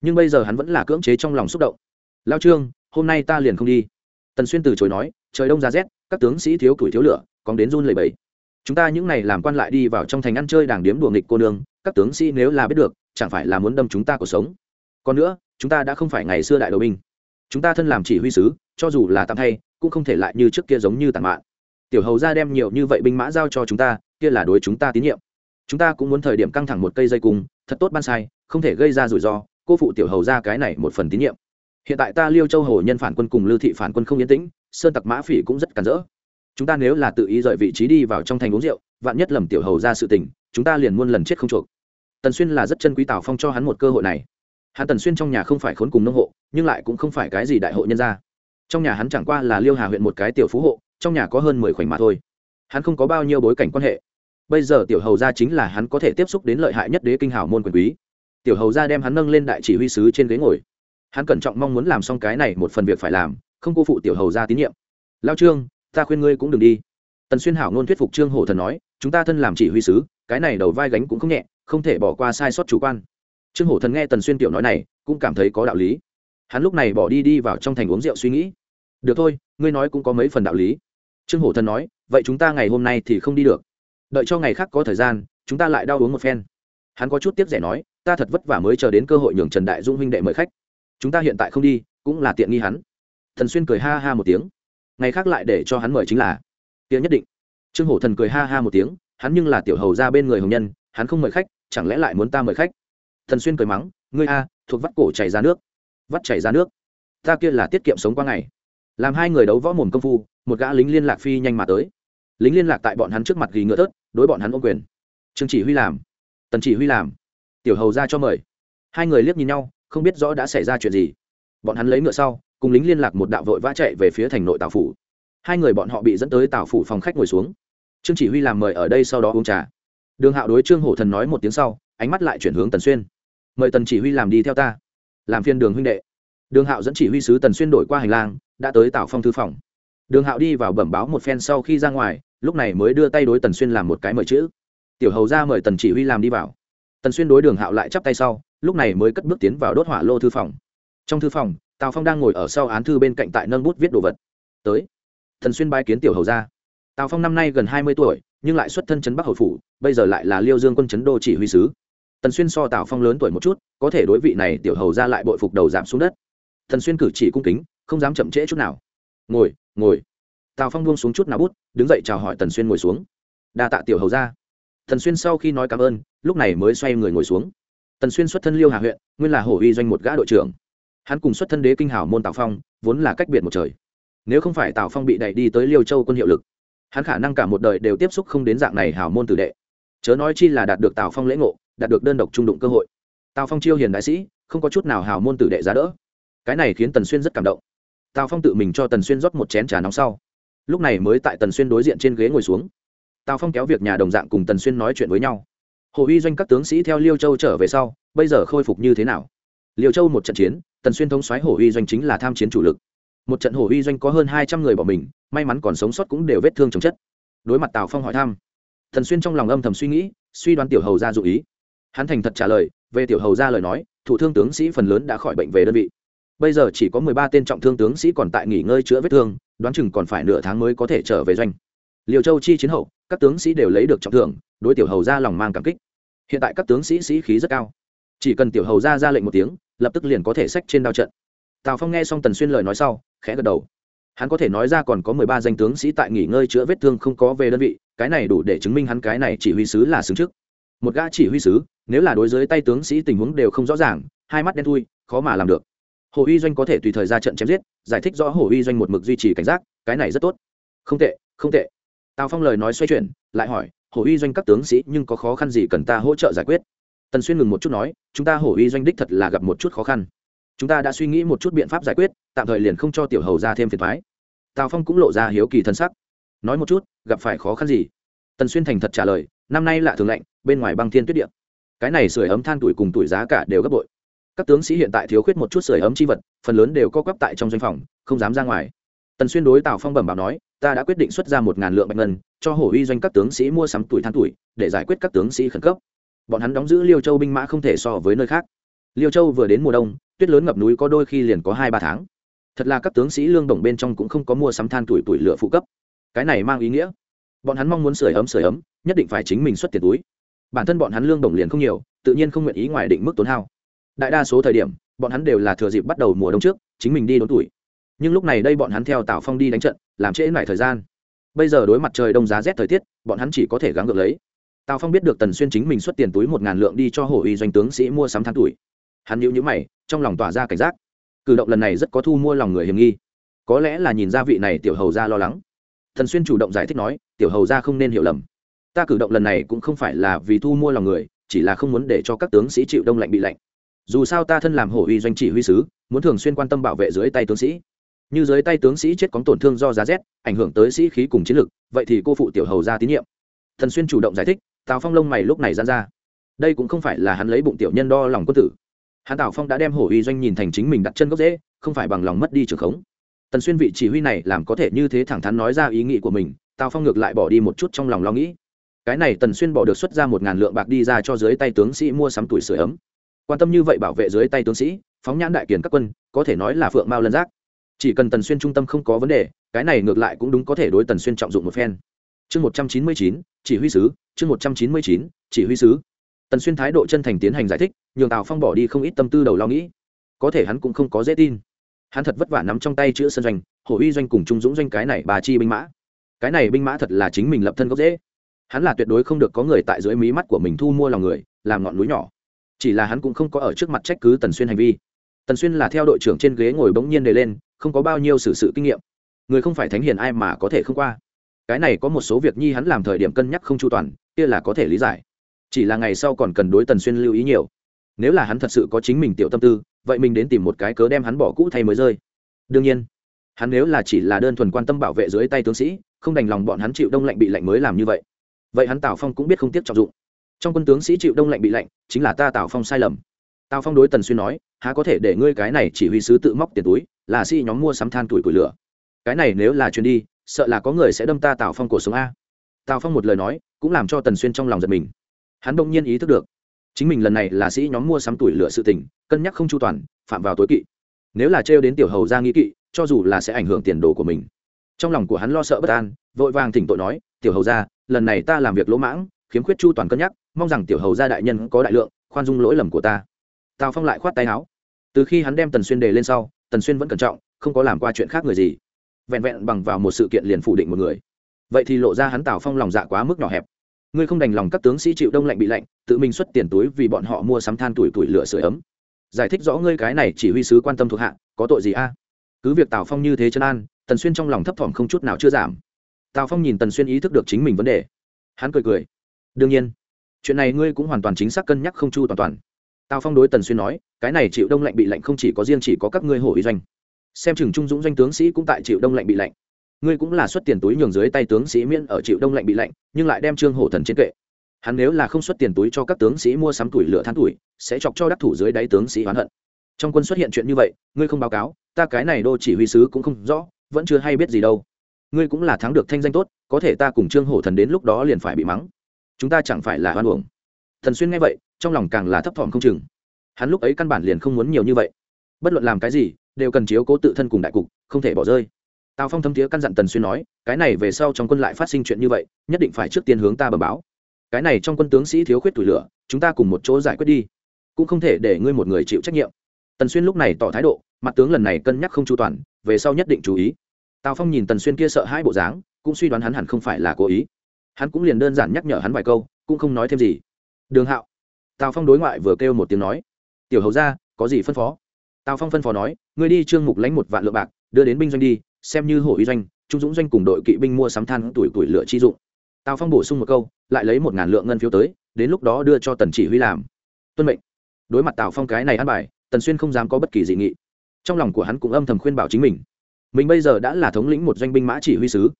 Nhưng bây giờ hắn vẫn là cưỡng chế trong lòng xúc động. Lao trương, hôm nay ta liền không đi. Tần xuyên từ chối nói, trời đông ra rét, các tướng sĩ thiếu củi thiếu lửa còn đến run lầy bẫy chúng ta những n à y làm quan lại đi vào trong thành ăn chơi đảng điếm đùa nghịch cô nương, các tướng sĩ nếu là biết được chẳng phải là muốn đâm chúng ta cuộc sống. Còn nữa, chúng ta đã không phải ngày xưa đại đội binh. Chúng ta thân làm chỉ huy sứ, cho dù là tạm thay, cũng không thể lại như trước kia giống như tàn mạn. Tiểu hầu ra đem nhiều như vậy binh mã giao cho chúng ta, kia là đối chúng ta tín nhiệm. Chúng ta cũng muốn thời điểm căng thẳng một cây dây cung, thật tốt ban sai, không thể gây ra rủi ro, cô phụ tiểu hầu ra cái này một phần tín nhiệm. Hiện tại ta liêu châu hồ nhân phản quân cùng lưu thị phản quân không yên tĩnh, sơn tặc mã phỉ cũng rất cản rỡ. Chúng ta nếu là tự ý rời vị trí đi vào trong thành uống rượu, vạn nhất lầm tiểu hầu ra sự tình, chúng ta liền muôn lần chết không chuộc tần xuyên là rất chân quý tào phong cho hắn một cơ hội này. Hắn tần xuyên trong nhà không phải khốn cùng nông hộ, nhưng lại cũng không phải cái gì đại hộ nhân gia. Trong nhà hắn chẳng qua là liêu hà huyện một cái tiểu phú hộ, trong nhà có hơn mười khoảnh mà thôi. Hắn không có bao nhiêu bối cảnh quan hệ. Bây giờ tiểu hầu gia chính là hắn có thể tiếp xúc đến lợi hại nhất đế kinh hào môn quyền quý. Tiểu hầu gia đem hắn nâng lên đại chỉ huy sứ trên ghế ngồi. Hắn cẩn trọng mong muốn làm xong cái này một phần việc phải làm, không cô phụ tiểu hầu gia tín nhiệm. Lao trương, ta khuyên ngươi cũng đừng đi. Tần xuyên hảo ngôn thuyết phục trương hổ thần nói, chúng ta thân làm chỉ huy sứ, cái này đầu vai gánh cũng không nhẹ không thể bỏ qua sai sót chủ quan. Trương hổ thần nghe tần xuyên tiểu nói này, cũng cảm thấy có đạo lý. Hắn lúc này bỏ đi đi vào trong thành uống rượu suy nghĩ. Được thôi, ngươi nói cũng có mấy phần đạo lý. Trương hổ thần nói, vậy chúng ta ngày hôm nay thì không đi được. Đợi cho ngày khác có thời gian, chúng ta lại đau uống một phen. Hắn có chút tiếc rẻ nói, ta thật vất vả mới chờ đến cơ hội nhường trần đại dung huynh đệ mời khách. Chúng ta hiện tại không đi, cũng là tiện nghi hắn. Thần xuyên cười ha ha một tiếng. Ngày khác lại để cho hắn mời chính là. Tiếng nhất định. Trương hổ thần cười ha ha một tiếng, hắn nhưng là tiểu hầu ra bên người hồng nhân hắn không mời khách, chẳng lẽ lại muốn ta mời khách? Thần xuyên cười mắng, ngươi a, thuộc vắt cổ chảy ra nước. Vắt chảy ra nước. Ta kia là tiết kiệm sống qua ngày. Làm hai người đấu võ mồm công phu, một gã lính liên lạc phi nhanh mà tới. Lính liên lạc tại bọn hắn trước mặt ghi ngựa tớt đối bọn hắn ô quyền. Trương chỉ huy làm. Tần chỉ huy làm. Tiểu hầu ra cho mời. Hai người liếc nhìn nhau, không biết rõ đã xảy ra chuyện gì. Bọn hắn lấy ngựa sau, cùng lính liên lạc một đạo vội vã chạy về phía thành nội tào phủ. Hai người bọn họ bị dẫn tới tào phủ phòng khách ngồi xuống. Trương chỉ huy làm mời ở đây sau đó uống trà đường hạo đối trương hổ thần nói một tiếng sau, ánh mắt lại chuyển hướng tần xuyên. Mời tần chỉ huy làm đi theo ta, làm phiên đường huynh đệ. Đường hạo dẫn chỉ huy sứ tần xuyên đổi qua hành lang, đã tới tào phong thư phòng. Đường hạo đi vào bẩm báo một phen sau khi ra ngoài, lúc này mới đưa tay đối tần xuyên làm một cái mời chữ. Tiểu hầu ra mời tần chỉ huy làm đi vào. Tần xuyên đối đường hạo lại chắp tay sau, lúc này mới cất bước tiến vào đốt hỏa lô thư phòng. Trong thư phòng, tào phong đang ngồi ở sau án thư bên cạnh tại nâng bút viết đồ vật. Tới. Tần xuyên bái kiến tiểu hầu ra. Tào phong năm nay gần hai mươi tuổi nhưng lại xuất thân chấn bắc hậu phủ, bây giờ lại là liêu dương quân chấn đô chỉ huy sứ. Tần xuyên so tào phong lớn tuổi một chút, có thể đối vị này tiểu hầu ra lại bội phục đầu giảm xuống đất. Tần xuyên cử chỉ cung kính, không dám chậm trễ chút nào. Ngồi ngồi. Tào phong buông xuống chút nào bút, đứng dậy chào hỏi tần xuyên ngồi xuống. Đa tạ tiểu hầu ra. Tần xuyên sau khi nói cảm ơn, lúc này mới xoay người ngồi xuống. Tần xuyên xuất thân liêu hà huyện, nguyên là hổ uy doanh một gã đội trưởng. Hắn cùng xuất thân đế kinh hảo môn tào phong, vốn là cách biệt một trời. Nếu không phải tào phong bị đẩy đi tới liêu châu quân hiệu lực hắn khả năng cả một đời đều tiếp xúc không đến dạng này hào môn tử đệ. Chớ nói chi là đạt được tào phong lễ ngộ, đạt được đơn độc trung đụng cơ hội. Tào phong chiêu hiền đại sĩ, không có chút nào hào môn tử đệ giá đỡ. Cái này khiến tần xuyên rất cảm động. Tào phong tự mình cho tần xuyên rót một chén trà nóng sau. Lúc này mới tại tần xuyên đối diện trên ghế ngồi xuống. Tào phong kéo việc nhà đồng dạng cùng tần xuyên nói chuyện với nhau. Hồ uy doanh các tướng sĩ theo liêu châu trở về sau, bây giờ khôi phục như thế nào? Liêu châu một trận chiến, tần xuyên thống xoáy hồ uy doanh chính là tham chiến chủ lực một trận hổ uy doanh có hơn hai trăm người bỏ mình, may mắn còn sống sót cũng đều vết thương chồng chất. Đối mặt tào phong hỏi thăm, thần xuyên trong lòng âm thầm suy nghĩ, suy đoán tiểu hầu ra dụ ý. Hắn thành thật trả lời, về tiểu hầu ra lời nói, thủ thương tướng sĩ phần lớn đã khỏi bệnh về đơn vị. Bây giờ chỉ có mười ba tên trọng thương tướng sĩ còn tại nghỉ ngơi chữa vết thương, đoán chừng còn phải nửa tháng mới có thể trở về doanh. Liều châu chi chiến hậu, các tướng sĩ đều lấy được trọng thưởng, đối tiểu hầu ra lòng mang cảm kích. Hiện tại các tướng sĩ sĩ khí rất cao. Chỉ cần tiểu hầu ra ra lệnh một tiếng, lập tức liền có thể sách trên đao trận. Tào phong nghe xong tần xuyên lời nói sau khẽ gật đầu. Hắn có thể nói ra còn có mười ba danh tướng sĩ tại nghỉ ngơi chữa vết thương không có về đơn vị, cái này đủ để chứng minh hắn cái này chỉ huy sứ là xứng trước. Một gã chỉ huy sứ, nếu là đối dưới tay tướng sĩ tình huống đều không rõ ràng, hai mắt đen thui, khó mà làm được. Hồ uy doanh có thể tùy thời ra trận chém giết, giải thích rõ hồ uy doanh một mực duy trì cảnh giác, cái này rất tốt. Không tệ không tệ. Tào phong lời nói xoay chuyển, lại hỏi, hồ uy doanh các tướng sĩ nhưng có khó khăn gì cần ta hỗ trợ giải quyết? Tần xuyên ngừng một chút nói, chúng ta hồ uy doanh đích thật là gặp một chút khó khăn chúng ta đã suy nghĩ một chút biện pháp giải quyết, tạm thời liền không cho tiểu hầu ra thêm phiền thoái tào phong cũng lộ ra hiếu kỳ thân sắc. Nói một chút, gặp phải khó khăn gì? Tần xuyên thành thật trả lời, năm nay lạ thường lạnh, bên ngoài băng thiên tuyết điện cái này sưởi ấm than tuổi cùng tuổi giá cả đều gấp bội. Các tướng sĩ hiện tại thiếu khuyết một chút sưởi ấm chi vật, phần lớn đều co quắp tại trong doanh phòng, không dám ra ngoài. Tần xuyên đối tào phong bẩm bảo nói, ta đã quyết định xuất ra một ngàn lượng bạch ngân, cho hổ uy doanh các tướng sĩ mua sắm tuổi than tuổi, để giải quyết các tướng sĩ khẩn cấp. Bọn hắn đóng giữ liêu châu binh mã không thể so với nơi khác liêu châu vừa đến mùa đông, tuyết lớn ngập núi có đôi khi liền có hai ba tháng. Thật là các tướng sĩ lương đồng bên trong cũng không có mua sắm than tuổi tuổi lửa phụ cấp. Cái này mang ý nghĩa. Bọn hắn mong muốn sửa ấm sửa ấm, nhất định phải chính mình xuất tiền túi. Bản thân bọn hắn lương đồng liền không nhiều, tự nhiên không nguyện ý ngoài định mức tốn hao. Đại đa số thời điểm, bọn hắn đều là thừa dịp bắt đầu mùa đông trước, chính mình đi đốn tuổi. Nhưng lúc này đây bọn hắn theo tào phong đi đánh trận, làm trễ lại thời gian. Bây giờ đối mặt trời đông giá rét thời tiết, bọn hắn chỉ có thể gắng gượng lấy. Tào phong biết được tần xuyên chính mình xuất tiền túi một ngàn lượng đi cho hổ uy doanh tướng sĩ mua sắm tháng tuổi hắn nhíu nhíu mày, trong lòng tỏa ra cảnh giác. Cử động lần này rất có thu mua lòng người hiểm nghi. Có lẽ là nhìn ra vị này tiểu hầu ra lo lắng. Thần xuyên chủ động giải thích nói, tiểu hầu ra không nên hiểu lầm. Ta cử động lần này cũng không phải là vì thu mua lòng người, chỉ là không muốn để cho các tướng sĩ chịu đông lạnh bị lạnh. Dù sao ta thân làm hổ uy doanh chỉ huy sứ, muốn thường xuyên quan tâm bảo vệ dưới tay tướng sĩ. Như dưới tay tướng sĩ chết có tổn thương do giá rét, ảnh hưởng tới sĩ khí cùng chiến lực, vậy thì cô phụ tiểu hầu ra tín nhiệm. Thần xuyên chủ động giải thích, tào phong lông mày lúc này gian ra. Đây cũng không phải là hắn lấy bụng tiểu nhân đo lòng quân tử hãn tào phong đã đem hổ uy doanh nhìn thành chính mình đặt chân gốc dễ không phải bằng lòng mất đi trường khống. Tần xuyên vị chỉ huy này làm có thể như thế thẳng thắn nói ra ý nghĩ của mình, tào phong ngược lại bỏ đi một chút trong lòng lo nghĩ. Cái này tần xuyên bỏ được xuất ra một ngàn lượng bạc đi ra cho dưới tay tướng sĩ mua sắm tuổi sửa ấm. Quan tâm như vậy bảo vệ dưới tay tướng sĩ, phóng nhãn đại kiển các quân, có thể nói là phượng mao lân giác. Chỉ cần tần xuyên trung tâm không có vấn đề, cái này ngược lại cũng đúng có thể đối tần xuyên trọng dụng một phen. Chương một trăm chín mươi chín, chỉ huy sứ, chương một trăm chín mươi chín, chỉ huy sứ tần xuyên thái độ chân thành tiến hành giải thích nhường tào phong bỏ đi không ít tâm tư đầu lo nghĩ. Có thể hắn cũng không có dễ tin. Hắn thật vất vả nắm trong tay chữ sân doanh hổ uy doanh cùng trung dũng doanh cái này bà chi binh mã. Cái này binh mã thật là chính mình lập thân gốc dễ. Hắn là tuyệt đối không được có người tại dưới mí mắt của mình thu mua lòng người làm ngọn núi nhỏ. Chỉ là hắn cũng không có ở trước mặt trách cứ tần xuyên hành vi. Tần xuyên là theo đội trưởng trên ghế ngồi bỗng nhiên đề lên không có bao nhiêu xử sự, sự kinh nghiệm. Người không phải thánh hiền ai mà có thể không qua. Cái này có một số việc nhi hắn làm thời điểm cân nhắc không chu toàn kia là có thể lý giải chỉ là ngày sau còn cần đối tần xuyên lưu ý nhiều. Nếu là hắn thật sự có chính mình tiểu tâm tư, vậy mình đến tìm một cái cớ đem hắn bỏ cũ thay mới rơi. Đương nhiên, hắn nếu là chỉ là đơn thuần quan tâm bảo vệ dưới tay tướng sĩ, không đành lòng bọn hắn chịu đông lạnh bị lạnh mới làm như vậy. Vậy hắn tào phong cũng biết không tiếc trọng dụng. Trong quân tướng sĩ chịu đông lạnh bị lạnh, chính là ta tào phong sai lầm. Tào phong đối tần xuyên nói, há có thể để ngươi cái này chỉ huy sứ tự móc tiền túi, là sĩ nhóm mua sắm than tuổi củi lửa. Cái này nếu là chuyến đi, sợ là có người sẽ đâm ta tào phong cuộc sống a. Tào phong một lời nói, cũng làm cho tần xuyên trong lòng giật mình hắn đông nhiên ý thức được. Chính mình lần này là sĩ nhóm mua sắm tuổi lửa sự tình, cân nhắc không chu toàn, phạm vào tối kỵ. Nếu là trêu đến tiểu hầu ra nghĩ kỵ, cho dù là sẽ ảnh hưởng tiền đồ của mình. Trong lòng của hắn lo sợ bất an, vội vàng thỉnh tội nói, tiểu hầu ra, lần này ta làm việc lỗ mãng, khiếm khuyết chu toàn cân nhắc, mong rằng tiểu hầu gia đại nhân có đại lượng, khoan dung lỗi lầm của ta. Tào phong lại khoát tay áo. Từ khi hắn đem tần xuyên đề lên sau, tần xuyên vẫn cẩn trọng, không có làm qua chuyện khác người gì. Vẹn vẹn bằng vào một sự kiện liền phủ định một người. Vậy thì lộ ra hắn tào phong lòng dạ quá mức nhỏ hẹp ngươi không đành lòng các tướng sĩ chịu đông lạnh bị lạnh, tự mình xuất tiền túi vì bọn họ mua sắm than tuổi tuổi lửa sửa ấm. Giải thích rõ ngươi cái này chỉ huy sứ quan tâm thuộc hạ, có tội gì a? Cứ việc tào phong như thế chân an, tần xuyên trong lòng thấp thỏm không chút nào chưa giảm. Tào phong nhìn tần xuyên ý thức được chính mình vấn đề. Hắn cười cười. Đương nhiên, chuyện này ngươi cũng hoàn toàn chính xác cân nhắc không chu toàn toàn. Tào phong đối tần xuyên nói, cái này chịu đông lạnh bị lạnh không chỉ có riêng chỉ có các ngươi hổ y doanh. Xem chừng trung dũng doanh tướng sĩ cũng tại chịu đông lạnh bị lạnh ngươi cũng là xuất tiền túi nhường dưới tay tướng sĩ miễn ở chịu đông lạnh bị lạnh, nhưng lại đem trương hổ thần trên kệ. Hắn nếu là không xuất tiền túi cho các tướng sĩ mua sắm tuổi lửa than tuổi, sẽ chọc cho đắc thủ dưới đáy tướng sĩ oán hận. Trong quân xuất hiện chuyện như vậy, ngươi không báo cáo, ta cái này đô chỉ huy sứ cũng không rõ, vẫn chưa hay biết gì đâu. Ngươi cũng là thắng được thanh danh tốt, có thể ta cùng trương hổ thần đến lúc đó liền phải bị mắng. Chúng ta chẳng phải là hoan uổng. Thần xuyên nghe vậy, trong lòng càng là thấp thỏm không chừng. Hắn lúc ấy căn bản liền không muốn nhiều như vậy. Bất luận làm cái gì, đều cần chiếu cố tự thân cùng đại cục, không thể bỏ rơi tào phong thâm thiế căn dặn tần xuyên nói, cái này về sau trong quân lại phát sinh chuyện như vậy, nhất định phải trước tiên hướng ta bờ báo. Cái này trong quân tướng sĩ thiếu khuyết tủi lửa, chúng ta cùng một chỗ giải quyết đi. Cũng không thể để ngươi một người chịu trách nhiệm. Tần xuyên lúc này tỏ thái độ, mặt tướng lần này cân nhắc không chu toàn, về sau nhất định chú ý. Tào phong nhìn tần xuyên kia sợ hai bộ dáng, cũng suy đoán hắn hẳn không phải là cố ý. Hắn cũng liền đơn giản nhắc nhở hắn vài câu, cũng không nói thêm gì. Đường hạo. Tào phong đối ngoại vừa kêu một tiếng nói, tiểu hầu ra có gì phân phó? Tào phong phân phó nói, ngươi đi trương mục lãnh một vạn lượng bạc, đưa đến binh doanh đi xem như hổ uy doanh, trung dũng doanh cùng đội kỵ binh mua sắm than tuổi tuổi lửa chi dụng. Tào phong bổ sung một câu, lại lấy một ngàn lượng ngân phiếu tới, đến lúc đó đưa cho tần chỉ huy làm. Tuân mệnh. Đối mặt tào phong cái này ăn bài, tần xuyên không dám có bất kỳ dị nghị. Trong lòng của hắn cũng âm thầm khuyên bảo chính mình. Mình bây giờ đã là thống lĩnh một doanh binh mã chỉ huy sứ.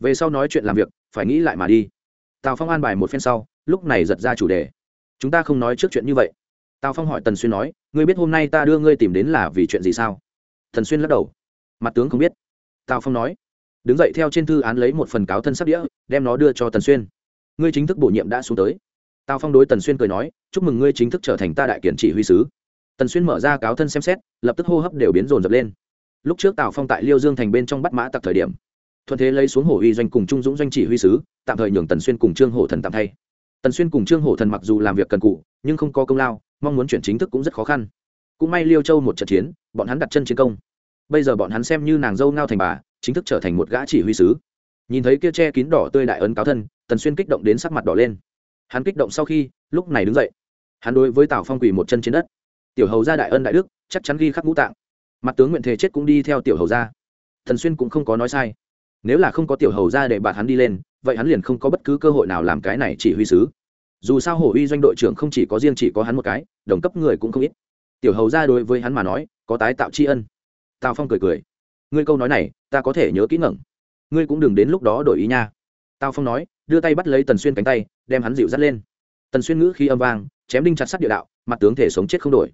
Về sau nói chuyện làm việc, phải nghĩ lại mà đi. Tào phong an bài một phen sau, lúc này giật ra chủ đề. Chúng ta không nói trước chuyện như vậy. Tào phong hỏi tần xuyên nói, ngươi biết hôm nay ta đưa ngươi tìm đến là vì chuyện gì sao? Thần xuyên lắc đầu. Mặt tướng không biết tào phong nói. Đứng dậy theo trên thư án lấy một phần cáo thân sắc đĩa, đem nó đưa cho tần xuyên. Ngươi chính thức bổ nhiệm đã xuống tới. Tào phong đối tần xuyên cười nói, chúc mừng ngươi chính thức trở thành ta đại kiển chỉ huy sứ. Tần xuyên mở ra cáo thân xem xét, lập tức hô hấp đều biến rồn rập lên. Lúc trước tào phong tại liêu dương thành bên trong bắt mã tặc thời điểm, thuận thế lấy xuống hổ uy doanh cùng trung dũng doanh chỉ huy sứ, tạm thời nhường tần xuyên cùng trương hổ thần tạm thay. Tần xuyên cùng trương hổ thần mặc dù làm việc cần cụ nhưng không có công lao, mong muốn chuyển chính thức cũng rất khó khăn. Cũng may liêu châu một trận chiến, bọn hắn đặt chân chiến công bây giờ bọn hắn xem như nàng dâu ngao thành bà, chính thức trở thành một gã chỉ huy sứ. Nhìn thấy kia che kín đỏ tươi đại ấn cáo thân, tần xuyên kích động đến sắc mặt đỏ lên. Hắn kích động sau khi, lúc này đứng dậy. Hắn đối với tào phong quỳ một chân trên đất. Tiểu hầu gia đại ân đại đức, chắc chắn ghi khắc ngũ tạng. Mặt tướng nguyện thể chết cũng đi theo tiểu hầu gia. Thần xuyên cũng không có nói sai. Nếu là không có tiểu hầu gia để bạn hắn đi lên, vậy hắn liền không có bất cứ cơ hội nào làm cái này chỉ huy sứ. Dù sao hổ uy doanh đội trưởng không chỉ có riêng chỉ có hắn một cái, đồng cấp người cũng không ít. Tiểu hầu gia đối với hắn mà nói, có tái tạo tri ân tào phong cười cười. Ngươi câu nói này, ta có thể nhớ kỹ ngẩng. Ngươi cũng đừng đến lúc đó đổi ý nha. Tào phong nói, đưa tay bắt lấy tần xuyên cánh tay, đem hắn dịu dắt lên. Tần xuyên ngữ khi âm vang, chém đinh chặt sắt địa đạo, mặt tướng thể sống chết không đổi.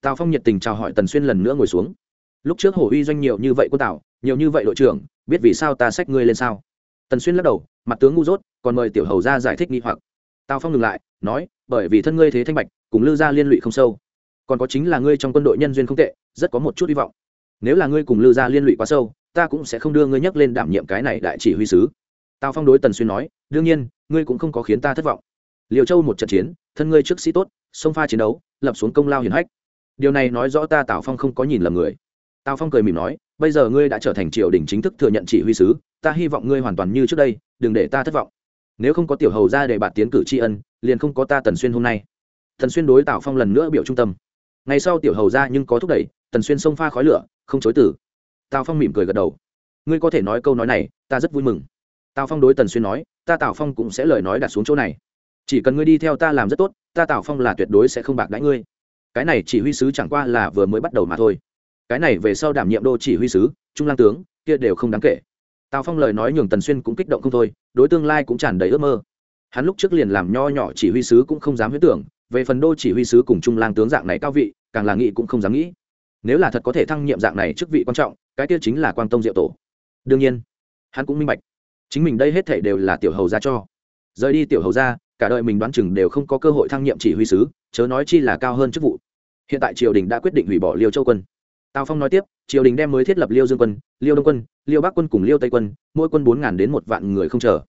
Tào phong nhiệt tình chào hỏi tần xuyên lần nữa ngồi xuống. Lúc trước hổ uy doanh nhiều như vậy quân tào, nhiều như vậy đội trưởng, biết vì sao ta xách ngươi lên sao? Tần xuyên lắc đầu, mặt tướng ngu dốt, còn mời tiểu hầu ra giải thích nghi hoặc. Tào phong ngừng lại, nói, bởi vì thân ngươi thế thanh bạch, cùng lư gia liên lụy không sâu. Còn có chính là ngươi trong quân đội nhân duyên không tệ, rất có một chút hy vọng nếu là ngươi cùng lư gia liên lụy quá sâu, ta cũng sẽ không đưa ngươi nhắc lên đảm nhiệm cái này đại chỉ huy sứ. Tào phong đối tần xuyên nói, đương nhiên, ngươi cũng không có khiến ta thất vọng. Liều châu một trận chiến, thân ngươi trước sĩ tốt sông pha chiến đấu, lập xuống công lao hiển hách. Điều này nói rõ ta tào phong không có nhìn lầm người. Tào phong cười mỉm nói, bây giờ ngươi đã trở thành triều đình chính thức thừa nhận chỉ huy sứ, ta hy vọng ngươi hoàn toàn như trước đây, đừng để ta thất vọng. Nếu không có tiểu hầu ra để bạn tiến cử tri ân, liền không có ta tần xuyên hôm nay. Tần xuyên đối tào phong lần nữa biểu trung tâm. Ngày sau tiểu hầu ra nhưng có thúc đẩy tần xuyên xông pha khói lửa, không chối tử tào phong mỉm cười gật đầu. Ngươi có thể nói câu nói này, ta rất vui mừng. Tào phong đối tần xuyên nói, ta tào phong cũng sẽ lời nói đặt xuống chỗ này. Chỉ cần ngươi đi theo ta làm rất tốt, ta tào phong là tuyệt đối sẽ không bạc đãi ngươi. Cái này chỉ huy sứ chẳng qua là vừa mới bắt đầu mà thôi. Cái này về sau đảm nhiệm đô chỉ huy sứ, trung lang tướng, kia đều không đáng kể. Tào phong lời nói nhường tần xuyên cũng kích động không thôi, đối tương lai cũng tràn đầy ước mơ. Hắn lúc trước liền làm nho nhỏ chỉ huy sứ cũng không dám huyết tưởng, về phần đô chỉ huy sứ cùng trung lang tướng dạng này cao vị, càng là nghĩ cũng không dám nghĩ nếu là thật có thể thăng nhiệm dạng này chức vị quan trọng, cái kia chính là quang tông diệu tổ. Đương nhiên, hắn cũng minh bạch, chính mình đây hết thể đều là tiểu hầu ra cho. Rời đi tiểu hầu ra cả đời mình đoán chừng đều không có cơ hội thăng nhiệm chỉ huy sứ, chớ nói chi là cao hơn chức vụ. Hiện tại triều đình đã quyết định hủy bỏ liêu châu quân. Tào phong nói tiếp, triều đình đem mới thiết lập liêu dương quân, liêu đông quân, liêu bắc quân cùng liêu tây quân, mỗi quân bốn đến một vạn người không chờ.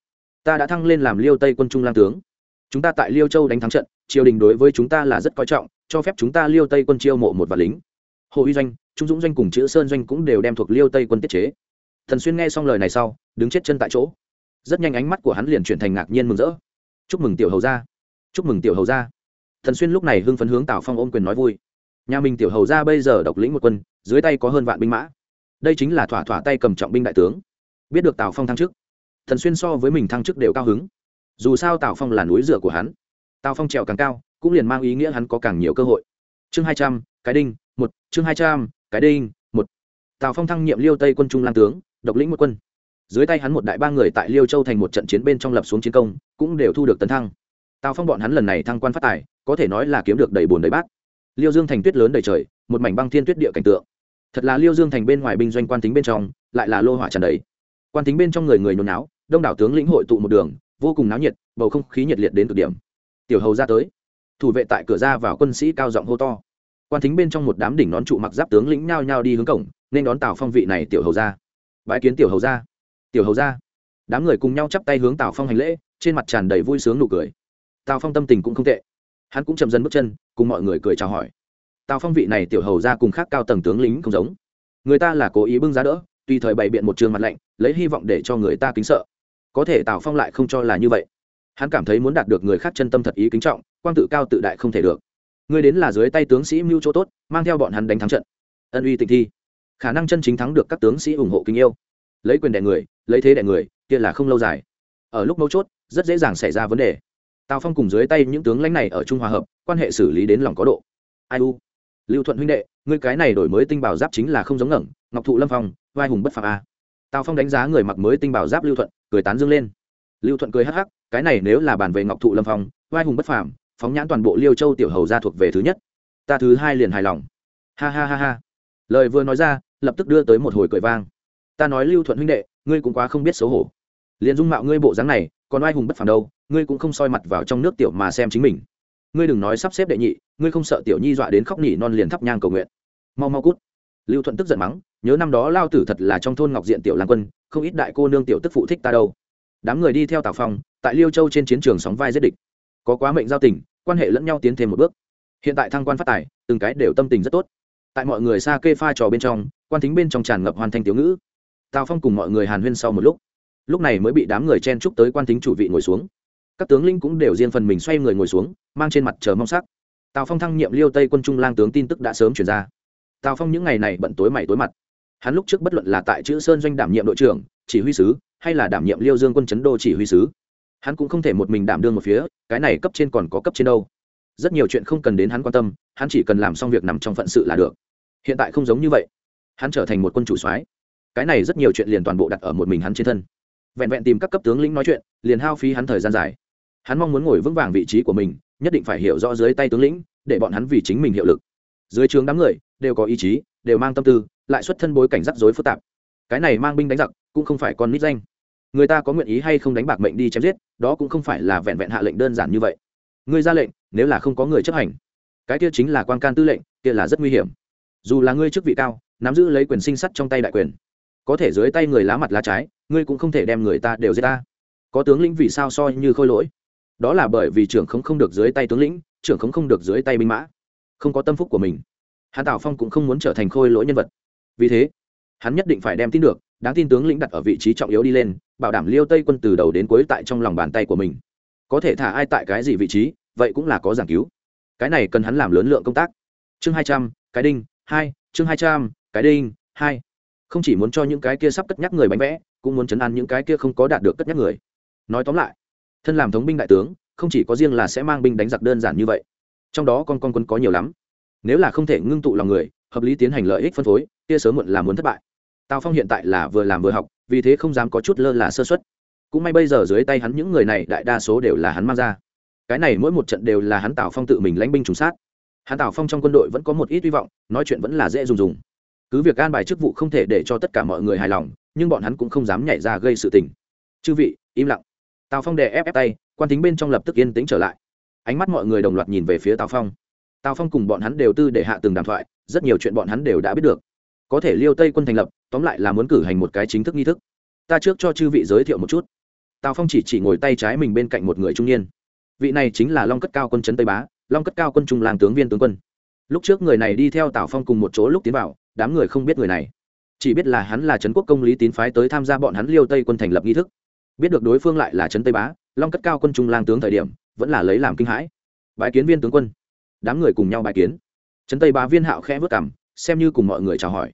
Ta đã thăng lên làm liêu tây quân trung lang tướng. Chúng ta tại liêu châu đánh thắng trận, triều đình đối với chúng ta là rất coi trọng, cho phép chúng ta liêu tây quân chiêu mộ một vạn lính hồ uy doanh, trung dũng doanh cùng chữ sơn doanh cũng đều đem thuộc liêu tây quân tiết chế. Thần xuyên nghe xong lời này sau, đứng chết chân tại chỗ. Rất nhanh ánh mắt của hắn liền chuyển thành ngạc nhiên mừng rỡ. Chúc mừng tiểu hầu gia! Chúc mừng tiểu hầu gia! Thần xuyên lúc này hưng phấn hướng tào phong ôm quyền nói vui. Nhà mình tiểu hầu gia bây giờ độc lĩnh một quân, dưới tay có hơn vạn binh mã. Đây chính là thỏa thỏa tay cầm trọng binh đại tướng. Biết được tào phong thăng chức, thần xuyên so với mình thăng chức đều cao hứng. Dù sao tào phong là núi rửa của hắn. Tào phong trèo càng cao, cũng liền mang ý nghĩa hắn có càng nhiều cơ hội. Chương hai trăm, cái đinh một, chương hai trăm, cái đinh, một. Tào phong thăng nhiệm liêu tây quân trung lan tướng, độc lĩnh một quân. Dưới tay hắn một đại ba người tại liêu châu thành một trận chiến bên trong lập xuống chiến công, cũng đều thu được tấn thăng. Tào phong bọn hắn lần này thăng quan phát tài, có thể nói là kiếm được đầy bùn đầy bát. Liêu dương thành tuyết lớn đầy trời, một mảnh băng thiên tuyết địa cảnh tượng. Thật là liêu dương thành bên ngoài binh doanh quan tính bên trong, lại là lô hỏa tràn đầy. Quan tính bên trong người người nhốn náo, đông đảo tướng lĩnh hội tụ một đường, vô cùng náo nhiệt, bầu không khí nhiệt liệt đến cực điểm. Tiểu hầu ra tới. Thủ vệ tại cửa ra vào quân sĩ cao giọng hô to quan thính bên trong một đám đỉnh nón trụ mặc giáp tướng lĩnh nhao nhao đi hướng cổng, nên đón tào phong vị này tiểu hầu ra bãi kiến tiểu hầu ra tiểu hầu ra đám người cùng nhau chắp tay hướng tào phong hành lễ, trên mặt tràn đầy vui sướng nụ cười. Tào phong tâm tình cũng không tệ. Hắn cũng chậm dần bước chân, cùng mọi người cười chào hỏi. Tào phong vị này tiểu hầu ra cùng khác cao tầng tướng lính không giống. Người ta là cố ý bưng giá đỡ, tùy thời bày biện một trường mặt lạnh, lấy hy vọng để cho người ta kính sợ. Có thể tào phong lại không cho là như vậy. Hắn cảm thấy muốn đạt được người khác chân tâm thật ý kính trọng, quang tự cao tự đại không thể được. Ngươi đến là dưới tay tướng sĩ mưu chỗ tốt, mang theo bọn hắn đánh thắng trận. Ân uy tịnh thi. Khả năng chân chính thắng được các tướng sĩ ủng hộ kính yêu. Lấy quyền đẻ người, lấy thế đẻ người, kia là không lâu dài. Ở lúc mấu chốt, rất dễ dàng xảy ra vấn đề. Tào phong cùng dưới tay những tướng lãnh này ở trung hòa hợp, quan hệ xử lý đến lòng có độ. Ai u? Lưu thuận huynh đệ, ngươi cái này đổi mới tinh bảo giáp chính là không giống ngẩng, ngọc thụ lâm phong, vai hùng bất phạm a. Tào phong đánh giá người mặc mới tinh bảo giáp lưu thuận, cười tán dương lên. Lưu thuận cười hắc hắc, cái này nếu là bàn về ngọc thụ lâm phong, vai hùng bất phàm phóng nhãn toàn bộ liêu châu tiểu hầu ra thuộc về thứ nhất. Ta thứ hai liền hài lòng. Ha ha ha ha. Lời vừa nói ra, lập tức đưa tới một hồi cười vang. Ta nói lưu thuận huynh đệ, ngươi cũng quá không biết xấu hổ. Liền dung mạo ngươi bộ dáng này, còn ai hùng bất phàm đâu, ngươi cũng không soi mặt vào trong nước tiểu mà xem chính mình. Ngươi đừng nói sắp xếp đệ nhị, ngươi không sợ tiểu nhi dọa đến khóc nỉ non liền thắp nhang cầu nguyện. Mau mau cút. Lưu thuận tức giận mắng, nhớ năm đó lao tử thật là trong thôn ngọc diện tiểu lang quân, không ít đại cô nương tiểu tức phụ thích ta đâu. Đám người đi theo tào phong, tại liêu châu trên chiến trường sóng vai giết địch có quá mệnh giao tình, quan hệ lẫn nhau tiến thêm một bước. Hiện tại thăng quan phát tài, từng cái đều tâm tình rất tốt. Tại mọi người xa kê pha trò bên trong, quan thính bên trong tràn ngập hoàn thành tiểu ngữ. Tào phong cùng mọi người hàn huyên sau một lúc. Lúc này mới bị đám người chen chúc tới quan thính chủ vị ngồi xuống. Các tướng linh cũng đều riêng phần mình xoay người ngồi xuống, mang trên mặt chờ mong sắc. Tào phong thăng nhiệm liêu tây quân trung lang tướng tin tức đã sớm chuyển ra. Tào phong những ngày này bận tối mày tối mặt. Hắn lúc trước bất luận là tại chữ sơn doanh đảm nhiệm đội trưởng, chỉ huy sứ, hay là đảm nhiệm liêu dương quân chấn đô chỉ huy sứ hắn cũng không thể một mình đảm đương một phía, cái này cấp trên còn có cấp trên đâu. Rất nhiều chuyện không cần đến hắn quan tâm, hắn chỉ cần làm xong việc nằm trong phận sự là được. Hiện tại không giống như vậy. Hắn trở thành một quân chủ soái. Cái này rất nhiều chuyện liền toàn bộ đặt ở một mình hắn trên thân. Vẹn vẹn tìm các cấp tướng lĩnh nói chuyện, liền hao phí hắn thời gian dài. Hắn mong muốn ngồi vững vàng vị trí của mình, nhất định phải hiểu rõ dưới tay tướng lĩnh, để bọn hắn vì chính mình hiệu lực. Dưới trường đám người, đều có ý chí, đều mang tâm tư, lại xuất thân bối cảnh rắc rối phức tạp. Cái này mang binh đánh giặc, cũng không phải con nít danh người ta có nguyện ý hay không đánh bạc mệnh đi chém giết, đó cũng không phải là vẹn vẹn hạ lệnh đơn giản như vậy. Người ra lệnh, nếu là không có người chấp hành, cái kia chính là quan can tư lệnh, kia là rất nguy hiểm. Dù là ngươi chức vị cao, nắm giữ lấy quyền sinh sắt trong tay đại quyền, có thể dưới tay người lá mặt lá trái, ngươi cũng không thể đem người ta đều giết ta. Có tướng lĩnh vì sao soi như khôi lỗi? Đó là bởi vì trưởng không không được dưới tay tướng lĩnh, trưởng không không được dưới tay binh mã, không có tâm phúc của mình. Hắn tào phong cũng không muốn trở thành khôi lỗi nhân vật. Vì thế, hắn nhất định phải đem tin được đáng tin tướng lĩnh đặt ở vị trí trọng yếu đi lên, bảo đảm liêu tây quân từ đầu đến cuối tại trong lòng bàn tay của mình. Có thể thả ai tại cái gì vị trí, vậy cũng là có giảng cứu. Cái này cần hắn làm lớn lượng công tác. Chương hai trăm, cái đinh, hai, chương hai trăm, cái đinh, hai. Không chỉ muốn cho những cái kia sắp cất nhắc người bánh vẽ, cũng muốn chấn an những cái kia không có đạt được cất nhắc người. Nói tóm lại, thân làm thống binh đại tướng, không chỉ có riêng là sẽ mang binh đánh giặc đơn giản như vậy, trong đó con con quân có nhiều lắm. Nếu là không thể ngưng tụ lòng người, hợp lý tiến hành lợi ích phân phối, kia sớm muộn là muốn thất bại tào phong hiện tại là vừa làm vừa học, vì thế không dám có chút lơ là sơ xuất cũng may bây giờ dưới tay hắn những người này đại đa số đều là hắn mang ra. Cái này mỗi một trận đều là hắn tào phong tự mình lãnh binh trùng sát. Hắn tào phong trong quân đội vẫn có một ít hy vọng, nói chuyện vẫn là dễ dùng dùng. Cứ việc an bài chức vụ không thể để cho tất cả mọi người hài lòng, nhưng bọn hắn cũng không dám nhảy ra gây sự tình. Chư vị, im lặng. Tào phong đè ép ép tay, quan tính bên trong lập tức yên tĩnh trở lại. Ánh mắt mọi người đồng loạt nhìn về phía tào phong. Tào phong cùng bọn hắn đều tư để hạ từng đàm thoại, rất nhiều chuyện bọn hắn đều đã biết được. Có thể liêu tây quân thành lập tóm lại là muốn cử hành một cái chính thức nghi thức. Ta trước cho chư vị giới thiệu một chút. Tào phong chỉ chỉ ngồi tay trái mình bên cạnh một người trung niên. Vị này chính là long cất cao quân trấn tây bá, long cất cao quân trung làng tướng viên tướng quân. Lúc trước người này đi theo tào phong cùng một chỗ lúc tiến vào, đám người không biết người này. Chỉ biết là hắn là trấn quốc công lý tín phái tới tham gia bọn hắn liêu tây quân thành lập nghi thức. Biết được đối phương lại là trấn tây bá, long cất cao quân trung lang tướng thời điểm, vẫn là lấy làm kinh hãi. Bãi kiến viên tướng quân. Đám người cùng nhau bãi kiến. Trấn tây bá viên hạo khẽ vất cảm xem như cùng mọi người chào hỏi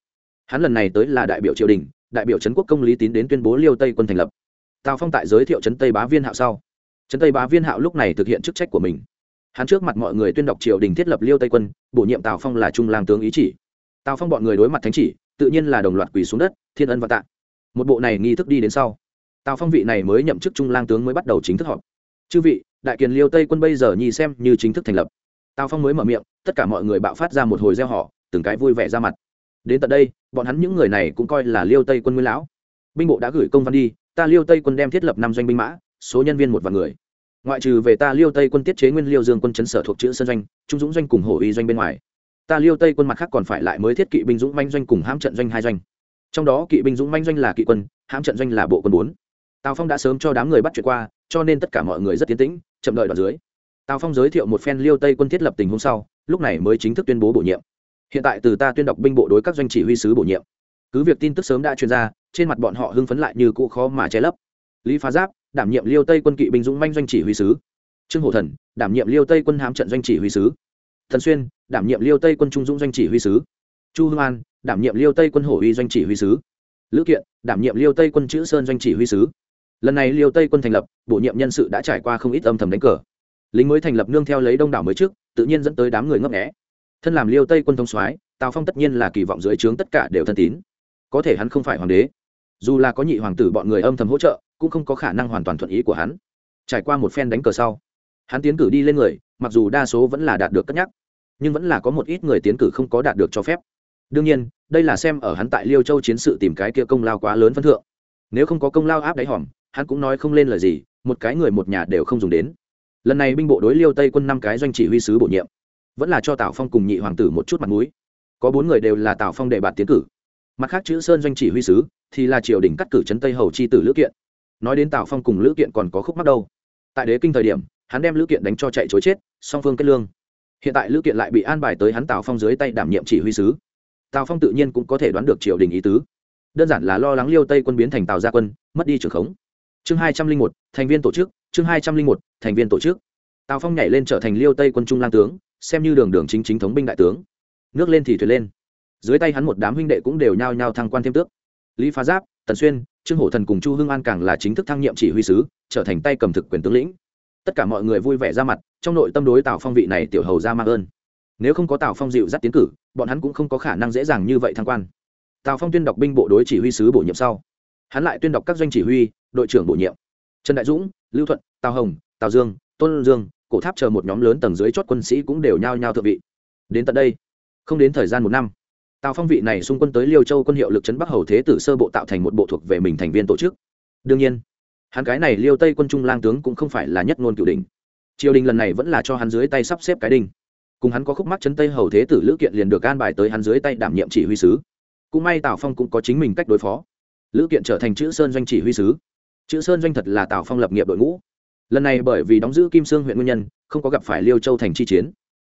hắn lần này tới là đại biểu triều đình, đại biểu trấn quốc công lý tín đến tuyên bố liêu tây quân thành lập. Tào phong tại giới thiệu trấn tây bá viên hạo sau. Trấn tây bá viên hạo lúc này thực hiện chức trách của mình. Hắn trước mặt mọi người tuyên đọc triều đình thiết lập liêu tây quân, bổ nhiệm tào phong là trung lang tướng ý chỉ. Tào phong bọn người đối mặt thánh chỉ, tự nhiên là đồng loạt quỳ xuống đất, thiên ân và tạ. Một bộ này nghi thức đi đến sau. Tào phong vị này mới nhậm chức trung lang tướng mới bắt đầu chính thức họp. Chư vị, đại kiền liêu tây quân bây giờ nhi xem như chính thức thành lập. Tào phong mới mở miệng, tất cả mọi người bạo phát ra một hồi gieo họ từng cái vui vẻ ra mặt đến tận đây, bọn hắn những người này cũng coi là liêu tây quân nguyên lão. Binh bộ đã gửi công văn đi, ta liêu tây quân đem thiết lập năm doanh binh mã, số nhân viên một vạn người. Ngoại trừ về ta liêu tây quân tiết chế nguyên liêu dương quân chấn sở thuộc chữ sơn doanh, trung dũng doanh cùng hổ y doanh bên ngoài. Ta liêu tây quân mặt khác còn phải lại mới thiết kỵ binh dũng manh doanh cùng hãm trận doanh hai doanh. Trong đó kỵ binh dũng manh doanh là kỵ quân, hãm trận doanh là bộ quân bốn. Tào phong đã sớm cho đám người bắt chuyện qua, cho nên tất cả mọi người rất tiến tĩnh, chậm đợi đoạn dưới. Tào phong giới thiệu một phen liêu tây quân thiết lập tình hôm sau, lúc này mới chính thức tuyên bố bổ nhiệm hiện tại từ ta tuyên đọc binh bộ đối các doanh chỉ huy sứ bổ nhiệm. Cứ việc tin tức sớm đã truyền ra, trên mặt bọn họ hưng phấn lại như cũ khó mà che lấp. Lý phá giáp, đảm nhiệm liêu tây quân kỵ binh dũng manh doanh chỉ huy sứ. Trương hổ thần, đảm nhiệm liêu tây quân hám trận doanh chỉ huy sứ. Thần xuyên, đảm nhiệm liêu tây quân trung dũng doanh chỉ huy sứ. Chu hương an, đảm nhiệm liêu tây quân hổ uy doanh chỉ huy sứ. Lữ kiện, đảm nhiệm liêu tây quân chữ sơn doanh chỉ huy sứ. Lần này liêu tây quân thành lập, bổ nhiệm nhân sự đã trải qua không ít âm thầm đánh cờ. Lính mới thành lập nương theo lấy đông đảo mới trước, tự nhiên dẫn tới đám người ngấp nghẽ thân làm liêu tây quân thông soái, tào phong tất nhiên là kỳ vọng dưới trướng tất cả đều thân tín. có thể hắn không phải hoàng đế, dù là có nhị hoàng tử bọn người âm thầm hỗ trợ, cũng không có khả năng hoàn toàn thuận ý của hắn. trải qua một phen đánh cờ sau, hắn tiến cử đi lên người, mặc dù đa số vẫn là đạt được cất nhắc, nhưng vẫn là có một ít người tiến cử không có đạt được cho phép. đương nhiên, đây là xem ở hắn tại liêu châu chiến sự tìm cái kia công lao quá lớn phân thượng. nếu không có công lao áp đáy hòm, hắn cũng nói không lên lời gì, một cái người một nhà đều không dùng đến. lần này binh bộ đối liêu tây quân năm cái doanh chỉ huy sứ bổ nhiệm vẫn là cho tào phong cùng nhị hoàng tử một chút mặt mũi. có bốn người đều là tào phong đệ bạt tiến cử. Mặt khác chữ sơn doanh chỉ huy sứ thì là triều đình cắt cử trấn tây hầu c h i tử lữ kiện. Nói đến tào phong cùng lữ kiện còn có khúc mắc đâu. Tại đế kinh thời điểm, hắn đem lữ kiện đánh cho chạy chối chết, song phương kết lương. Hiện tại lữ kiện lại bị an bài tới hắn tào phong dưới tay đảm nhiệm chỉ huy sứ. Tào phong tự nhiên cũng có thể đoán được triều đình ý tứ. Đơn giản là lo lắng liêu tây quân biến thành tào gia quân, mất đi trưởng khống. Chương hai trăm linh một, thành viên tổ chức, chương hai trăm linh một, thành viên tổ chức. Tào phong nhảy lên trở thành liêu tây quân trung lang tướng xem như đường đường chính chính thống binh đại tướng. Nước lên thì thuyền lên. Dưới tay hắn một đám huynh đệ cũng đều nhao nhao thăng quan thêm tước. Lý phá giáp, tần xuyên, trương hổ thần cùng chu hương an càng là chính thức thăng nhiệm chỉ huy sứ, trở thành tay cầm thực quyền tướng lĩnh. Tất cả mọi người vui vẻ ra mặt, trong nội tâm đối tào phong vị này tiểu hầu ra mang ơn. Nếu không có tào phong dịu dắt tiến cử, bọn hắn cũng không có khả năng dễ dàng như vậy thăng quan. Tào phong tuyên đọc binh bộ đối chỉ huy sứ bổ nhiệm sau, hắn lại tuyên đọc các doanh chỉ huy, đội trưởng bổ nhiệm. Trần đại dũng, lưu thuận, tào hồng, tào dương, tôn dương cổ tháp chờ một nhóm lớn tầng dưới chót quân sĩ cũng đều nhao nhao thượng vị. Đến tận đây, không đến thời gian một năm, tào phong vị này xung quân tới liêu châu quân hiệu lực trấn bắc hầu thế tử sơ bộ tạo thành một bộ thuộc về mình thành viên tổ chức. Đương nhiên, hắn cái này liêu tây quân trung lang tướng cũng không phải là nhất ngôn cửu đình triều đình lần này vẫn là cho hắn dưới tay sắp xếp cái đinh. Cùng hắn có khúc mắc chấn tây hầu thế tử lữ kiện liền được an bài tới hắn dưới tay đảm nhiệm chỉ huy sứ. Cũng may tào phong cũng có chính mình cách đối phó. Lữ kiện trở thành chữ sơn doanh chỉ huy sứ. Chữ sơn doanh thật là tào phong lập nghiệp đội ngũ lần này bởi vì đóng giữ kim sương huyện nguyên nhân không có gặp phải liêu châu thành chi chiến.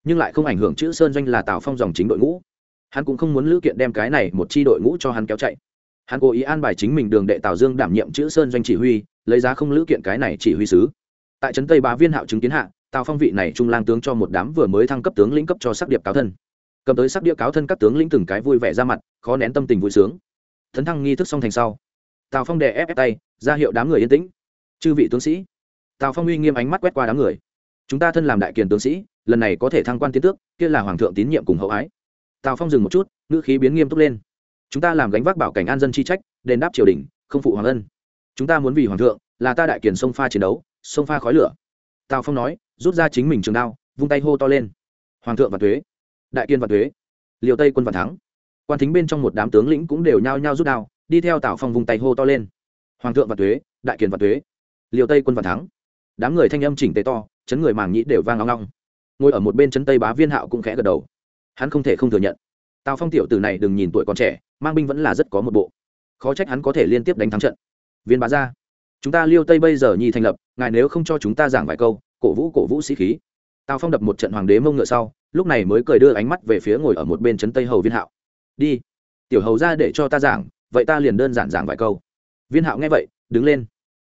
Nhưng lại không ảnh hưởng chữ sơn doanh là tào phong dòng chính đội ngũ. Hắn cũng không muốn lữ kiện đem cái này một chi đội ngũ cho hắn kéo chạy. Hắn cố ý an bài chính mình đường đệ tào dương đảm nhiệm chữ sơn doanh chỉ huy lấy giá không lữ kiện cái này chỉ huy sứ. Tại trấn tây bá viên hạo chứng kiến hạ tào phong vị này trung lang tướng cho một đám vừa mới thăng cấp tướng lĩnh cấp cho sắc điệp cáo thân. Cầm tới sắc điệp cáo thân các tướng lĩnh từng cái vui vẻ ra mặt khó nén tâm tình vui sướng. Thấn thăng nghi thức xong thành sau tào phong đè ép, ép tay ra hiệu đám người yên tĩnh. Chư vị tướng sĩ tào phong uy nghiêm ánh mắt quét qua đám người chúng ta thân làm đại kiền tướng sĩ lần này có thể thăng quan tiến tước kia là hoàng thượng tín nhiệm cùng hậu ái tào phong dừng một chút ngữ khí biến nghiêm túc lên chúng ta làm gánh vác bảo cảnh an dân chi trách đền đáp triều đình không phụ hoàng ân chúng ta muốn vì hoàng thượng là ta đại kiền sông pha chiến đấu sông pha khói lửa tào phong nói rút ra chính mình trường đao vung tay hô to lên hoàng thượng và thuế đại kiên và thuế liều tây quân và thắng quan thính bên trong một đám tướng lĩnh cũng đều nhao nhao rút đao đi theo tào phong vung tay hô to lên hoàng thượng và thuế đại kiền và thuế liều tây quân và thắng đám người thanh âm chỉnh tề to, chấn người màng nhĩ đều vang ngong ngong ngồi ở một bên chấn tây bá viên hạo cũng khẽ gật đầu. Hắn không thể không thừa nhận, tào phong tiểu tử này đừng nhìn tuổi còn trẻ, mang binh vẫn là rất có một bộ. Khó trách hắn có thể liên tiếp đánh thắng trận. Viên bá ra, chúng ta liêu tây bây giờ nhi thành lập, ngài nếu không cho chúng ta giảng vài câu, cổ vũ cổ vũ sĩ khí. Tào phong đập một trận hoàng đế mông ngựa sau, lúc này mới cười đưa ánh mắt về phía ngồi ở một bên trấn tây hầu viên hạo. Đi, tiểu hầu ra để cho ta giảng, vậy ta liền đơn giản giảng vài câu. Viên hạo nghe vậy, đứng lên,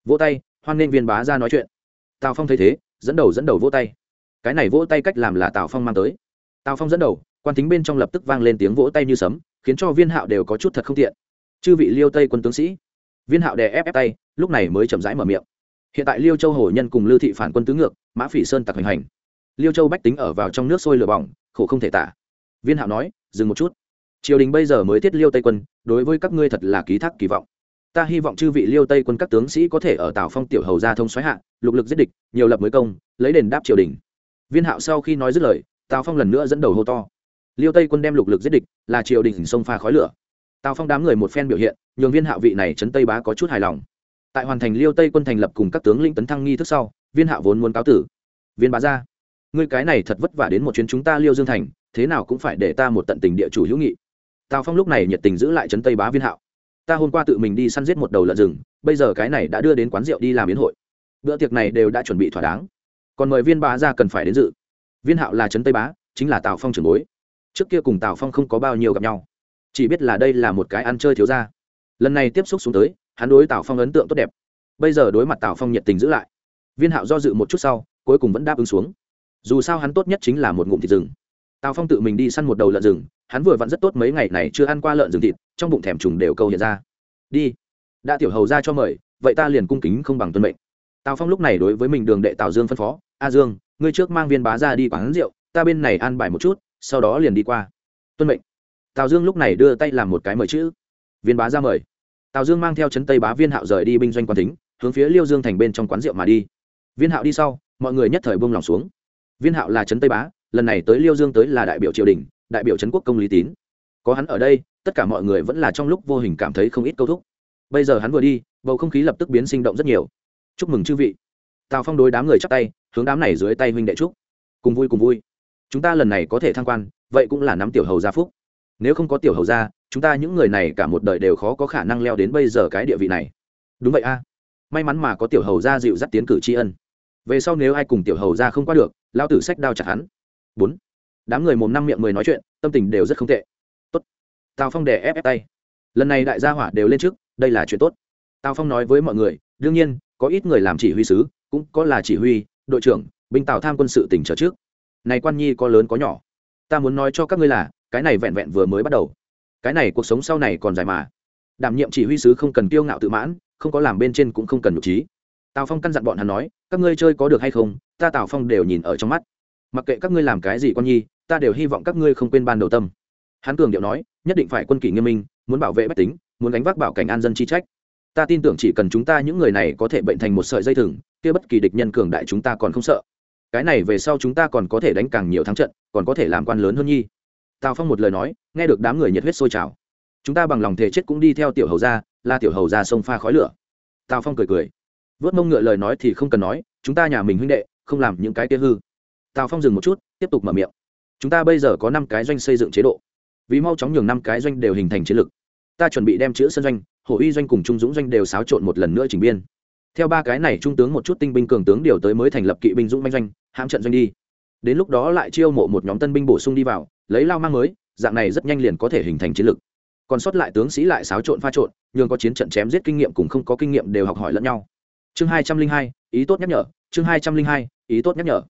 vỗ tay, hoan nghênh viên bá ra nói chuyện tào phong thấy thế, dẫn đầu dẫn đầu vỗ tay. Cái này vỗ tay cách làm là tào phong mang tới. Tào phong dẫn đầu, quan tính bên trong lập tức vang lên tiếng vỗ tay như sấm, khiến cho viên hạo đều có chút thật không tiện. Chư vị liêu tây quân tướng sĩ, viên hạo đè ép ép tay, lúc này mới chậm rãi mở miệng. Hiện tại liêu châu hồ nhân cùng lưu thị phản quân tứ ngược, mã phỉ sơn tặc hành hành. Liêu châu bách tính ở vào trong nước sôi lửa bỏng, khổ không thể tả. Viên hạo nói, dừng một chút. Triều đình bây giờ mới thiết liêu tây quân, đối với các ngươi thật là ký thác kỳ vọng ta hy vọng chư vị liêu tây quân các tướng sĩ có thể ở tào phong tiểu hầu gia thông xoáy hạ, lục lực giết địch, nhiều lập mới công, lấy đền đáp triều đình. Viên hạo sau khi nói dứt lời, tào phong lần nữa dẫn đầu hô to. Liêu tây quân đem lục lực giết địch, là triều đình sông pha khói lửa. Tào phong đám người một phen biểu hiện, nhường viên hạo vị này trấn tây bá có chút hài lòng. Tại hoàn thành liêu tây quân thành lập cùng các tướng linh tấn thăng nghi thức sau, viên hạo vốn muốn cáo tử. Viên bá ra ngươi cái này thật vất vả đến một chuyến chúng ta liêu dương thành, thế nào cũng phải để ta một tận tình địa chủ hữu nghị. Tào phong lúc này nhiệt tình giữ lại trấn tây bá viên hạo ta hôm qua tự mình đi săn giết một đầu lợn rừng, bây giờ cái này đã đưa đến quán rượu đi làm biến hội. Bữa tiệc này đều đã chuẩn bị thỏa đáng. Còn mời viên bá ra cần phải đến dự. Viên hạo là trấn tây bá, chính là tào phong trưởng bối. Trước kia cùng tào phong không có bao nhiêu gặp nhau. Chỉ biết là đây là một cái ăn chơi thiếu ra lần này tiếp xúc xuống tới, hắn đối tào phong ấn tượng tốt đẹp. Bây giờ đối mặt tào phong nhiệt tình giữ lại, viên hạo do dự một chút sau, cuối cùng vẫn đáp ứng xuống. Dù sao hắn tốt nhất chính là một ngụm thịt rừng. Tào phong tự mình đi săn một đầu lợn rừng hắn vừa vặn rất tốt mấy ngày này chưa ăn qua lợn rừng thịt, trong bụng thèm trùng đều câu hiện ra. Đi. Đã tiểu hầu ra cho mời, vậy ta liền cung kính không bằng tuân mệnh. Tào phong lúc này đối với mình đường đệ tào dương phân phó, a dương, ngươi trước mang viên bá ra đi quán rượu, ta bên này ăn bài một chút, sau đó liền đi qua. Tuân mệnh. Tào dương lúc này đưa tay làm một cái mời chữ. Viên bá ra mời. Tào dương mang theo chấn tây bá viên hạo rời đi binh doanh quan tính hướng phía liêu dương thành bên trong quán rượu mà đi. Viên hạo đi sau, mọi người nhất thời buông lòng xuống. Viên hạo là trấn tây bá, lần này tới liêu dương tới là đại biểu triều đình đại biểu trấn quốc công lý tín. Có hắn ở đây, tất cả mọi người vẫn là trong lúc vô hình cảm thấy không ít câu thúc. Bây giờ hắn vừa đi, bầu không khí lập tức biến sinh động rất nhiều. Chúc mừng chư vị. Tào phong đối đám người chắc tay, hướng đám này dưới tay huynh đệ trúc cùng vui cùng vui. Chúng ta lần này có thể thăng quan, vậy cũng là nắm tiểu hầu gia phúc. Nếu không có tiểu hầu gia, chúng ta những người này cả một đời đều khó có khả năng leo đến bây giờ cái địa vị này. Đúng vậy a. May mắn mà có tiểu hầu gia dịu dắt tiến cử tri ân. Về sau nếu ai cùng tiểu hầu gia không qua được lao tử sách đao chặt hắn. Bốn đám người mồm năm miệng mười nói chuyện, tâm tình đều rất không tệ. Tốt. Tào phong đè ép ép tay. Lần này đại gia hỏa đều lên trước, đây là chuyện tốt. Tào phong nói với mọi người, đương nhiên, có ít người làm chỉ huy sứ, cũng có là chỉ huy, đội trưởng, binh tào tham quân sự tỉnh trở trước. Này quan nhi có lớn có nhỏ. Ta muốn nói cho các ngươi là, cái này vẹn vẹn vừa mới bắt đầu. Cái này cuộc sống sau này còn dài mà. Đảm nhiệm chỉ huy sứ không cần kiêu ngạo tự mãn, không có làm bên trên cũng không cần nhục trí. Tào phong căn dặn bọn hắn nói, các ngươi chơi có được hay không, ta tào phong đều nhìn ở trong mắt. Mặc kệ các ngươi làm cái gì con nhi ta đều hy vọng các ngươi không quên ban đầu tâm. Hắn cường điệu nói, nhất định phải quân kỷ nghiêm minh, muốn bảo vệ bách tính, muốn gánh vác bảo cảnh an dân chi trách. Ta tin tưởng chỉ cần chúng ta những người này có thể bệnh thành một sợi dây thừng, kia bất kỳ địch nhân cường đại chúng ta còn không sợ. Cái này về sau chúng ta còn có thể đánh càng nhiều thắng trận, còn có thể làm quan lớn hơn nhi. Tào phong một lời nói, nghe được đám người nhiệt huyết sôi trào. Chúng ta bằng lòng thể chết cũng đi theo tiểu hầu ra la tiểu hầu ra sông pha khói lửa. Tào phong cười cười. Vớt mông ngựa lời nói thì không cần nói, chúng ta nhà mình huynh đệ, không làm những cái kia hư. Tào phong dừng một chút, tiếp tục mở miệng chúng ta bây giờ có năm cái doanh xây dựng chế độ. Vì mau chóng nhường năm cái doanh đều hình thành chiến lực ta chuẩn bị đem chữ sân doanh, hồ uy doanh cùng trung dũng doanh đều xáo trộn một lần nữa chỉnh biên. Theo ba cái này, trung tướng một chút tinh binh cường tướng điều tới mới thành lập kỵ binh dũng manh doanh, hãm trận doanh đi. Đến lúc đó lại chiêu mộ một nhóm tân binh bổ sung đi vào, lấy lao mang mới, dạng này rất nhanh liền có thể hình thành chiến lực còn sót lại tướng sĩ lại xáo trộn pha trộn, nhường có chiến trận chém giết kinh nghiệm cùng không có kinh nghiệm đều học hỏi lẫn nhau. Chương hai trăm linh hai, ý tốt nhắc nhở, chương hai trăm linh hai, ý tốt nhắc nhở.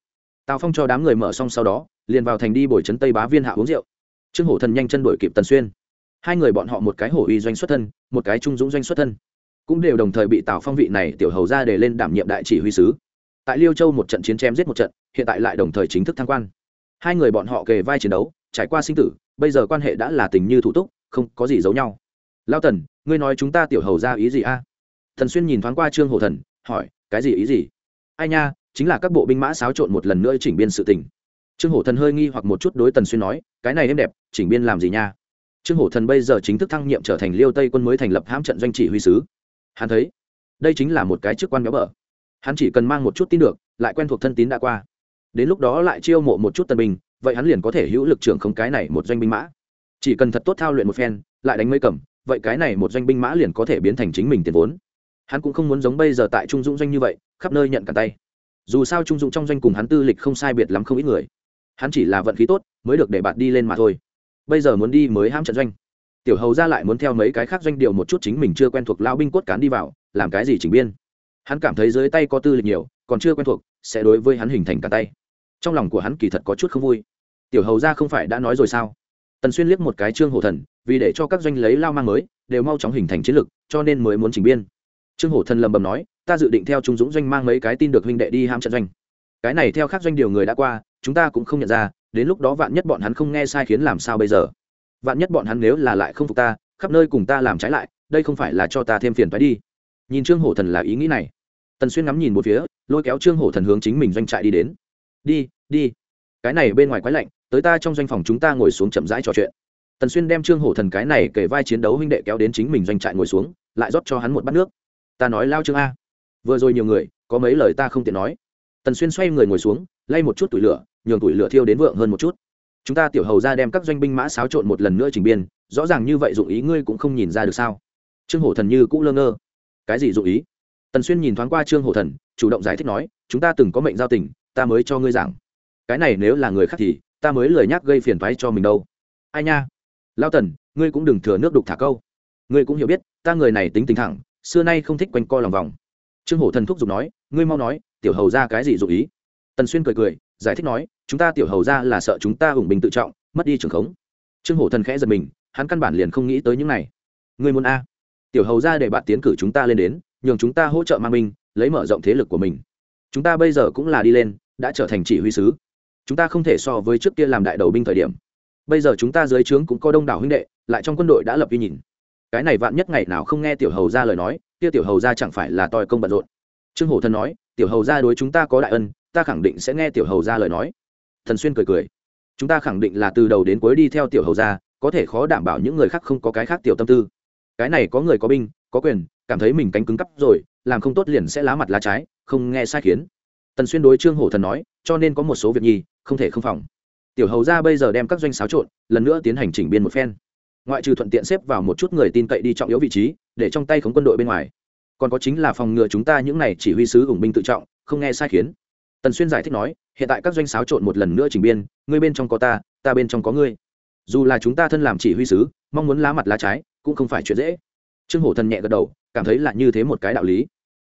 Tào phong cho đám người mở xong sau đó liền vào thành đi bồi trấn tây bá viên hạ uống rượu. Trương hổ thần nhanh chân đuổi kịp tần xuyên. Hai người bọn họ một cái hổ uy doanh xuất thân, một cái trung dũng doanh xuất thân. Cũng đều đồng thời bị tào phong vị này tiểu hầu ra để lên đảm nhiệm đại chỉ huy sứ. Tại liêu châu một trận chiến chém giết một trận, hiện tại lại đồng thời chính thức thăng quan. Hai người bọn họ kề vai chiến đấu, trải qua sinh tử, bây giờ quan hệ đã là tình như thủ túc, không có gì giấu nhau. Lao tần, ngươi nói chúng ta tiểu hầu ra ý gì a? Thần xuyên nhìn thoáng qua trương hổ thần, hỏi, cái gì ý gì? Ai nha, chính là các bộ binh mã xáo trộn một lần nữa chỉnh biên sự tình trương hổ thần hơi nghi hoặc một chút đối tần xuyên nói, cái này êm đẹp, chỉnh biên làm gì nha? Trương hổ thần bây giờ chính thức thăng nhiệm trở thành liêu tây quân mới thành lập hãm trận doanh chỉ huy sứ. Hắn thấy, đây chính là một cái chức quan béo bở. Hắn chỉ cần mang một chút tin được, lại quen thuộc thân tín đã qua. Đến lúc đó lại chiêu mộ một chút tân binh, vậy hắn liền có thể hữu lực trưởng không cái này một doanh binh mã. Chỉ cần thật tốt thao luyện một phen, lại đánh mấy cầm, vậy cái này một doanh binh mã liền có thể biến thành chính mình tiền vốn. Hắn cũng không muốn giống bây giờ tại trung dũng doanh như vậy, khắp nơi nhận cả tay. Dù sao trung dũng trong doanh cùng hắn tư lịch không sai biệt lắm không ít người hắn chỉ là vận khí tốt, mới được để bạn đi lên mà thôi. Bây giờ muốn đi mới ham trận doanh. Tiểu hầu ra lại muốn theo mấy cái khác doanh điều một chút chính mình chưa quen thuộc lao binh cốt cán đi vào, làm cái gì chỉnh biên. Hắn cảm thấy dưới tay có tư lịch nhiều, còn chưa quen thuộc, sẽ đối với hắn hình thành cả tay. Trong lòng của hắn kỳ thật có chút không vui. Tiểu hầu ra không phải đã nói rồi sao? Tần xuyên liếc một cái trương hổ thần, vì để cho các doanh lấy lao mang mới, đều mau chóng hình thành chiến lược, cho nên mới muốn chỉnh biên. Trương hổ thần lầm bầm nói, ta dự định theo trung dũng doanh mang mấy cái tin được huynh đệ đi ham trận doanh. Cái này theo khác doanh điều người đã qua chúng ta cũng không nhận ra, đến lúc đó vạn nhất bọn hắn không nghe sai khiến làm sao bây giờ? Vạn nhất bọn hắn nếu là lại không phục ta, khắp nơi cùng ta làm trái lại, đây không phải là cho ta thêm phiền phải đi. Nhìn trương hổ thần là ý nghĩ này. Tần xuyên ngắm nhìn một phía, lôi kéo trương hổ thần hướng chính mình doanh trại đi đến. Đi đi. Cái này bên ngoài quái lạnh, tới ta trong doanh phòng chúng ta ngồi xuống chậm rãi trò chuyện. Tần xuyên đem trương hổ thần cái này kể vai chiến đấu huynh đệ kéo đến chính mình doanh trại ngồi xuống, lại rót cho hắn một bát nước. Ta nói lao trương a. Vừa rồi nhiều người, có mấy lời ta không tiện nói. Tần xuyên xoay người ngồi xuống, lay một chút tủi lửa nhường tuổi lửa thiêu đến vượng hơn một chút. Chúng ta tiểu hầu ra đem các doanh binh mã xáo trộn một lần nữa trình biên, rõ ràng như vậy dụng ý ngươi cũng không nhìn ra được sao? Trương hổ thần như cũng lơ ngơ. Cái gì dụng ý? Tần xuyên nhìn thoáng qua trương hổ thần, chủ động giải thích nói, chúng ta từng có mệnh giao tình, ta mới cho ngươi giảng. Cái này nếu là người khác thì, ta mới lười nhắc gây phiền toái cho mình đâu. Ai nha? Lao tần, ngươi cũng đừng thừa nước đục thả câu. Ngươi cũng hiểu biết, ta người này tính tình thẳng, xưa nay không thích quanh co lòng vòng. Trương hổ thần thúc giục nói, ngươi mau nói, tiểu hầu ra cái gì dụ ý? Tần xuyên cười cười giải thích nói, chúng ta tiểu hầu ra là sợ chúng ta hùng bình tự trọng, mất đi trường khống. Trương hổ thần khẽ giật mình, hắn căn bản liền không nghĩ tới những này. Ngươi muốn a? Tiểu hầu ra để bạn tiến cử chúng ta lên đến, nhường chúng ta hỗ trợ mang binh, lấy mở rộng thế lực của mình. Chúng ta bây giờ cũng là đi lên, đã trở thành chỉ huy sứ. Chúng ta không thể so với trước kia làm đại đầu binh thời điểm. Bây giờ chúng ta dưới trướng cũng có đông đảo huynh đệ, lại trong quân đội đã lập uy nhìn. Cái này vạn nhất ngày nào không nghe tiểu hầu ra lời nói, kia tiểu hầu ra chẳng phải là tòi công bận rộn. Trương hổ thần nói, tiểu hầu ra đối chúng ta có đại ân ta khẳng định sẽ nghe tiểu hầu ra lời nói. Thần xuyên cười cười. Chúng ta khẳng định là từ đầu đến cuối đi theo tiểu hầu ra, có thể khó đảm bảo những người khác không có cái khác tiểu tâm tư. Cái này có người có binh, có quyền, cảm thấy mình cánh cứng cắp rồi, làm không tốt liền sẽ lá mặt lá trái, không nghe sai khiến. Tần xuyên đối trương hổ thần nói, cho nên có một số việc nhi, không thể không phòng. Tiểu hầu ra bây giờ đem các doanh xáo trộn, lần nữa tiến hành chỉnh biên một phen. Ngoại trừ thuận tiện xếp vào một chút người tin cậy đi trọng yếu vị trí, để trong tay khống quân đội bên ngoài. Còn có chính là phòng ngừa chúng ta những này chỉ huy sứ ủng binh tự trọng, không nghe sai khiến tần xuyên giải thích nói, hiện tại các doanh xáo trộn một lần nữa chỉnh biên, ngươi bên trong có ta ta bên trong có ngươi. Dù là chúng ta thân làm chỉ huy sứ, mong muốn lá mặt lá trái, cũng không phải chuyện dễ. Trương hổ thần nhẹ gật đầu, cảm thấy là như thế một cái đạo lý.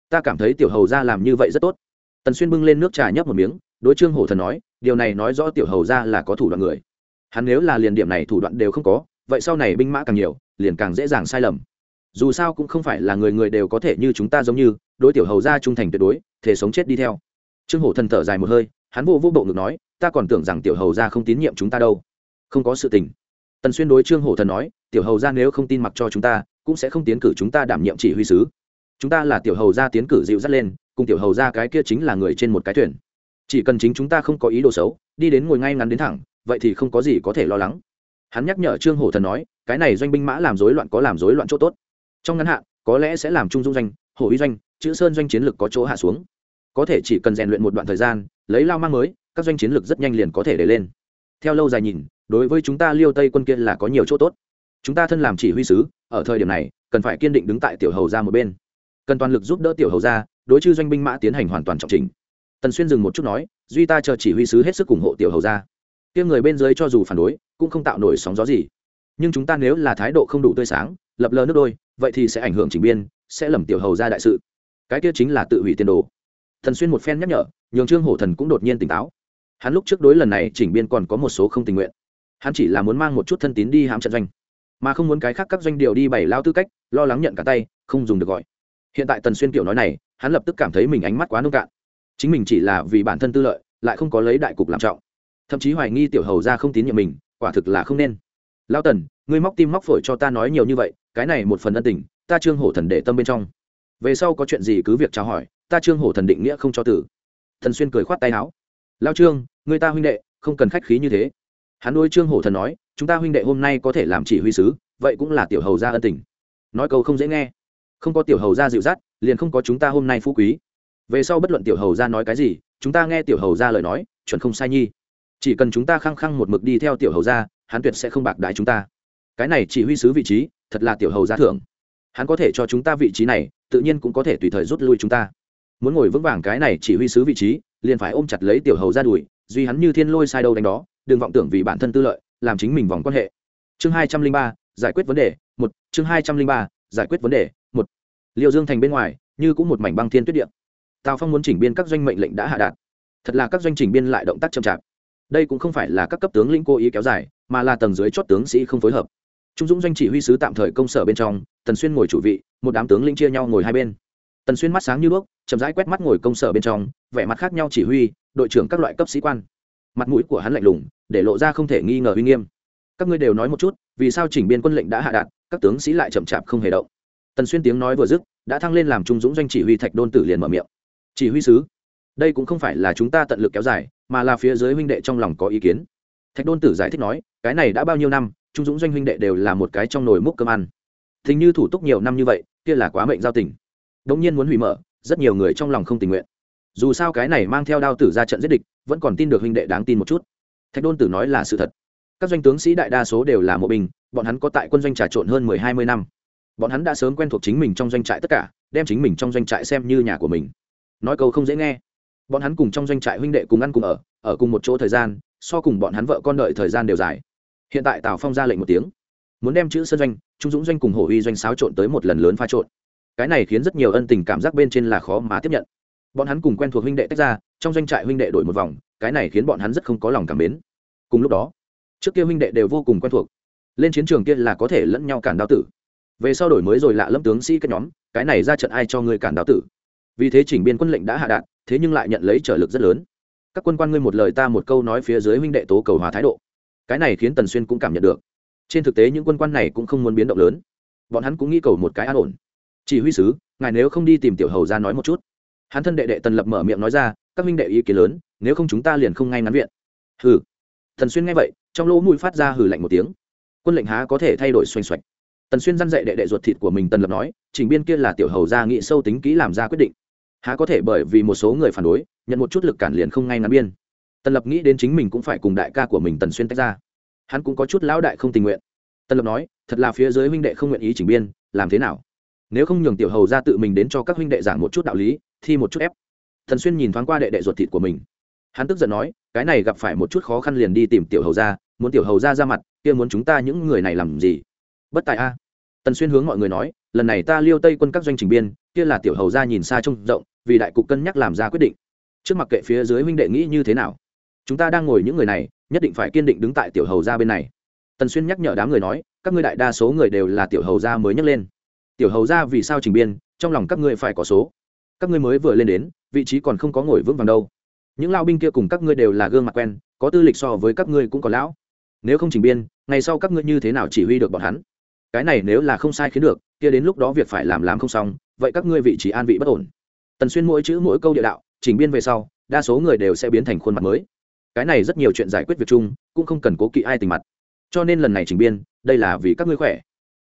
Ta cảm thấy tiểu hầu ra làm như vậy rất tốt. Tần xuyên bưng lên nước trà nhấp một miếng, đối trương hổ thần nói, điều này nói rõ tiểu hầu ra là có thủ đoạn người. Hắn nếu là liền điểm này thủ đoạn đều không có, vậy sau này binh mã càng nhiều, liền càng dễ dàng sai lầm. Dù sao cũng không phải là người người đều có thể như chúng ta giống như, đối tiểu hầu ra trung thành tuyệt đối thể sống chết đi theo trương hổ thần thở dài một hơi, hắn vô vô bộ ngực nói, ta còn tưởng rằng tiểu hầu ra không tín nhiệm chúng ta đâu. Không có sự tình. Tần xuyên đối trương hổ thần nói, tiểu hầu ra nếu không tin mặc cho chúng ta, cũng sẽ không tiến cử chúng ta đảm nhiệm chỉ huy sứ. Chúng ta là tiểu hầu ra tiến cử dịu dắt lên, cùng tiểu hầu ra cái kia chính là người trên một cái thuyền. Chỉ cần chính chúng ta không có ý đồ xấu, đi đến ngồi ngay ngắn đến thẳng, vậy thì không có gì có thể lo lắng. Hắn nhắc nhở trương hổ thần nói, cái này doanh binh mã làm rối loạn có làm rối loạn chỗ tốt. Trong ngắn hạn, có lẽ sẽ làm trung dung doanh, hổ uy doanh, chữ sơn doanh chiến lược có chỗ hạ xuống có thể chỉ cần rèn luyện một đoạn thời gian, lấy lao mang mới, các doanh chiến lược rất nhanh liền có thể để lên. Theo lâu dài nhìn, đối với chúng ta liêu tây quân kia là có nhiều chỗ tốt. Chúng ta thân làm chỉ huy sứ, ở thời điểm này, cần phải kiên định đứng tại tiểu hầu ra một bên. Cần toàn lực giúp đỡ tiểu hầu ra đối chư doanh binh mã tiến hành hoàn toàn trọng trình. Tần xuyên dừng một chút nói, duy ta chờ chỉ huy sứ hết sức ủng hộ tiểu hầu ra kia người bên dưới cho dù phản đối, cũng không tạo nổi sóng gió gì. Nhưng chúng ta nếu là thái độ không đủ tươi sáng, lập lờ nước đôi, vậy thì sẽ ảnh hưởng chỉnh biên, sẽ lầm tiểu hầu ra đại sự. Cái kia chính là tự hủy tiền đồ thần xuyên một phen nhắc nhở, nhường trương hổ thần cũng đột nhiên tỉnh táo. Hắn lúc trước đối lần này chỉnh biên còn có một số không tình nguyện. Hắn chỉ là muốn mang một chút thân tín đi hãm trận doanh, mà không muốn cái khác các doanh điều đi bày lao tư cách, lo lắng nhận cả tay, không dùng được gọi. Hiện tại tần xuyên kiểu nói này, hắn lập tức cảm thấy mình ánh mắt quá nông cạn. Chính mình chỉ là vì bản thân tư lợi, lại không có lấy đại cục làm trọng. Thậm chí hoài nghi tiểu hầu ra không tín nhiệm mình, quả thực là không nên. Lao tần, ngươi móc tim móc phổi cho ta nói nhiều như vậy, cái này một phần ân tình, ta trương hổ thần để tâm bên trong. Về sau có chuyện gì cứ việc chào hỏi ta trương hổ thần định nghĩa không cho tử. Thần xuyên cười khoát tay áo. Lao trương, người ta huynh đệ, không cần khách khí như thế. Hắn nuôi trương hổ thần nói, chúng ta huynh đệ hôm nay có thể làm chỉ huy sứ, vậy cũng là tiểu hầu gia ân tình. Nói câu không dễ nghe. Không có tiểu hầu gia dịu dắt, liền không có chúng ta hôm nay phú quý. Về sau bất luận tiểu hầu gia nói cái gì, chúng ta nghe tiểu hầu gia lời nói, chuẩn không sai nhi. Chỉ cần chúng ta khăng khăng một mực đi theo tiểu hầu gia, hắn tuyệt sẽ không bạc đái chúng ta. Cái này chỉ huy sứ vị trí, thật là tiểu hầu gia thưởng. Hắn có thể cho chúng ta vị trí này, tự nhiên cũng có thể tùy thời rút lui chúng ta muốn ngồi vững vàng cái này chỉ huy sứ vị trí, liền phải ôm chặt lấy tiểu hầu ra đùi, duy hắn như thiên lôi sai đâu đánh đó, đừng vọng tưởng vì bản thân tư lợi, làm chính mình vòng quan hệ. Chương hai trăm linh ba, giải quyết vấn đề, một, chương hai trăm linh ba, giải quyết vấn đề, một. Liệu dương thành bên ngoài, như cũng một mảnh băng thiên tuyết điện tào phong muốn chỉnh biên các doanh mệnh lệnh đã hạ đạt. Thật là các doanh chỉnh biên lại động tác chậm chạp. Đây cũng không phải là các cấp tướng lĩnh cố ý kéo dài, mà là tầng dưới chót tướng sĩ không phối hợp. Trung dũng doanh chỉ huy sứ tạm thời công sở bên trong, tần xuyên ngồi chủ vị, một đám tướng lĩnh chia nhau ngồi hai bên tần xuyên mắt sáng như bước chậm rãi quét mắt ngồi công sở bên trong, vẻ mặt khác nhau chỉ huy, đội trưởng các loại cấp sĩ quan. Mặt mũi của hắn lạnh lùng, để lộ ra không thể nghi ngờ uy nghiêm. Các ngươi đều nói một chút, vì sao chỉnh biên quân lệnh đã hạ đạt, các tướng sĩ lại chậm chạp không hề động? Tần xuyên tiếng nói vừa dứt, đã thăng lên làm trung dũng doanh chỉ huy thạch đôn tử liền mở miệng. Chỉ huy sứ, đây cũng không phải là chúng ta tận lực kéo dài, mà là phía dưới huynh đệ trong lòng có ý kiến. Thạch đôn tử giải thích nói, cái này đã bao nhiêu năm, trung dũng doanh huynh đệ đều là một cái trong nồi múc cơm ăn. Thình như thủ túc nhiều năm như vậy, kia là quá mệnh giao tình đống nhiên muốn hủy mở, rất nhiều người trong lòng không tình nguyện. Dù sao cái này mang theo đao tử ra trận giết địch, vẫn còn tin được huynh đệ đáng tin một chút. Thạch đôn tử nói là sự thật. Các doanh tướng sĩ đại đa số đều là mộ binh, bọn hắn có tại quân doanh trà trộn hơn mười, hai mươi năm. Bọn hắn đã sớm quen thuộc chính mình trong doanh trại tất cả, đem chính mình trong doanh trại xem như nhà của mình. Nói câu không dễ nghe. Bọn hắn cùng trong doanh trại huynh đệ cùng ăn cùng ở ở cùng một chỗ thời gian, so cùng bọn hắn vợ con đợi thời gian đều dài. Hiện tại tào phong ra lệnh một tiếng. Muốn đem chữ sơn doanh, trung dũng doanh cùng hổ uy doanh xáo trộn tới một lần lớn pha trộn cái này khiến rất nhiều ân tình cảm giác bên trên là khó mà tiếp nhận. Bọn hắn cùng quen thuộc huynh đệ tách ra, trong doanh trại huynh đệ đổi một vòng, cái này khiến bọn hắn rất không có lòng cảm mến. Cùng lúc đó, trước kia huynh đệ đều vô cùng quen thuộc. Lên chiến trường kia là có thể lẫn nhau cản đao tử. Về sau đổi mới rồi lạ lâm tướng sĩ các nhóm, cái này ra trận ai cho người cản đao tử? Vì thế chỉnh biên quân lệnh đã hạ đạn, thế nhưng lại nhận lấy trở lực rất lớn. Các quân quan ngươi một lời ta một câu nói phía dưới huynh đệ tố cầu hòa thái độ. Cái này khiến tần xuyên cũng cảm nhận được. Trên thực tế những quân quan này cũng không muốn biến động lớn. Bọn hắn cũng nghĩ cầu một cái an ổn chỉ huy sứ, ngài nếu không đi tìm tiểu hầu ra nói một chút. Hắn thân đệ đệ tần lập mở miệng nói ra, các minh đệ ý kiến lớn, nếu không chúng ta liền không ngay ngắn viện. Hừ. Thần xuyên nghe vậy, trong lỗ mũi phát ra hừ lạnh một tiếng. Quân lệnh há có thể thay đổi xoành xoạch. Tần xuyên dăn dạy đệ đệ ruột thịt của mình tần lập nói trình biên kia là tiểu hầu gia nghị sâu tính kỹ làm ra quyết định. Há có thể bởi vì một số người phản đối, nhận một chút lực cản liền không ngay ngắn biên. Tần lập nghĩ đến chính mình cũng phải cùng đại ca của mình tần xuyên tách ra. Hắn cũng có chút lão đại không tình nguyện. Tần lập nói, thật là phía dưới huynh đệ không nguyện ý chỉnh biên, làm thế nào? Nếu không nhường tiểu hầu ra tự mình đến cho các huynh đệ giảng một chút đạo lý, thi một chút ép. Thần xuyên nhìn thoáng qua đệ đệ ruột thịt của mình. Hắn tức giận nói, cái này gặp phải một chút khó khăn liền đi tìm tiểu hầu ra, muốn tiểu hầu ra ra mặt, kia muốn chúng ta những người này làm gì? Bất tài a. Tần xuyên hướng mọi người nói, lần này ta liêu tây quân các doanh trình biên, kia là tiểu hầu ra nhìn xa trông rộng, vì đại cục cân nhắc làm ra quyết định. Trước mặt kệ phía dưới huynh đệ nghĩ như thế nào? Chúng ta đang ngồi những người này, nhất định phải kiên định đứng tại tiểu hầu ra bên này. Tần xuyên nhắc nhở đám người nói, các ngươi đại đa số người đều là tiểu hầu ra mới nhắc lên tiểu hầu ra vì sao trình biên, trong lòng các ngươi phải có số. Các ngươi mới vừa lên đến, vị trí còn không có ngồi vững vàng đâu. Những lao binh kia cùng các ngươi đều là gương mặt quen, có tư lịch so với các ngươi cũng có lão. Nếu không trình biên, ngày sau các ngươi như thế nào chỉ huy được bọn hắn? Cái này nếu là không sai khiến được, kia đến lúc đó việc phải làm làm không xong, vậy các ngươi vị trí an vị bất ổn. Tần xuyên mỗi chữ mỗi câu địa đạo, trình biên về sau, đa số người đều sẽ biến thành khuôn mặt mới. Cái này rất nhiều chuyện giải quyết việc chung, cũng không cần cố kỵ ai tình mặt. Cho nên lần này trình biên, đây là vì các ngươi khỏe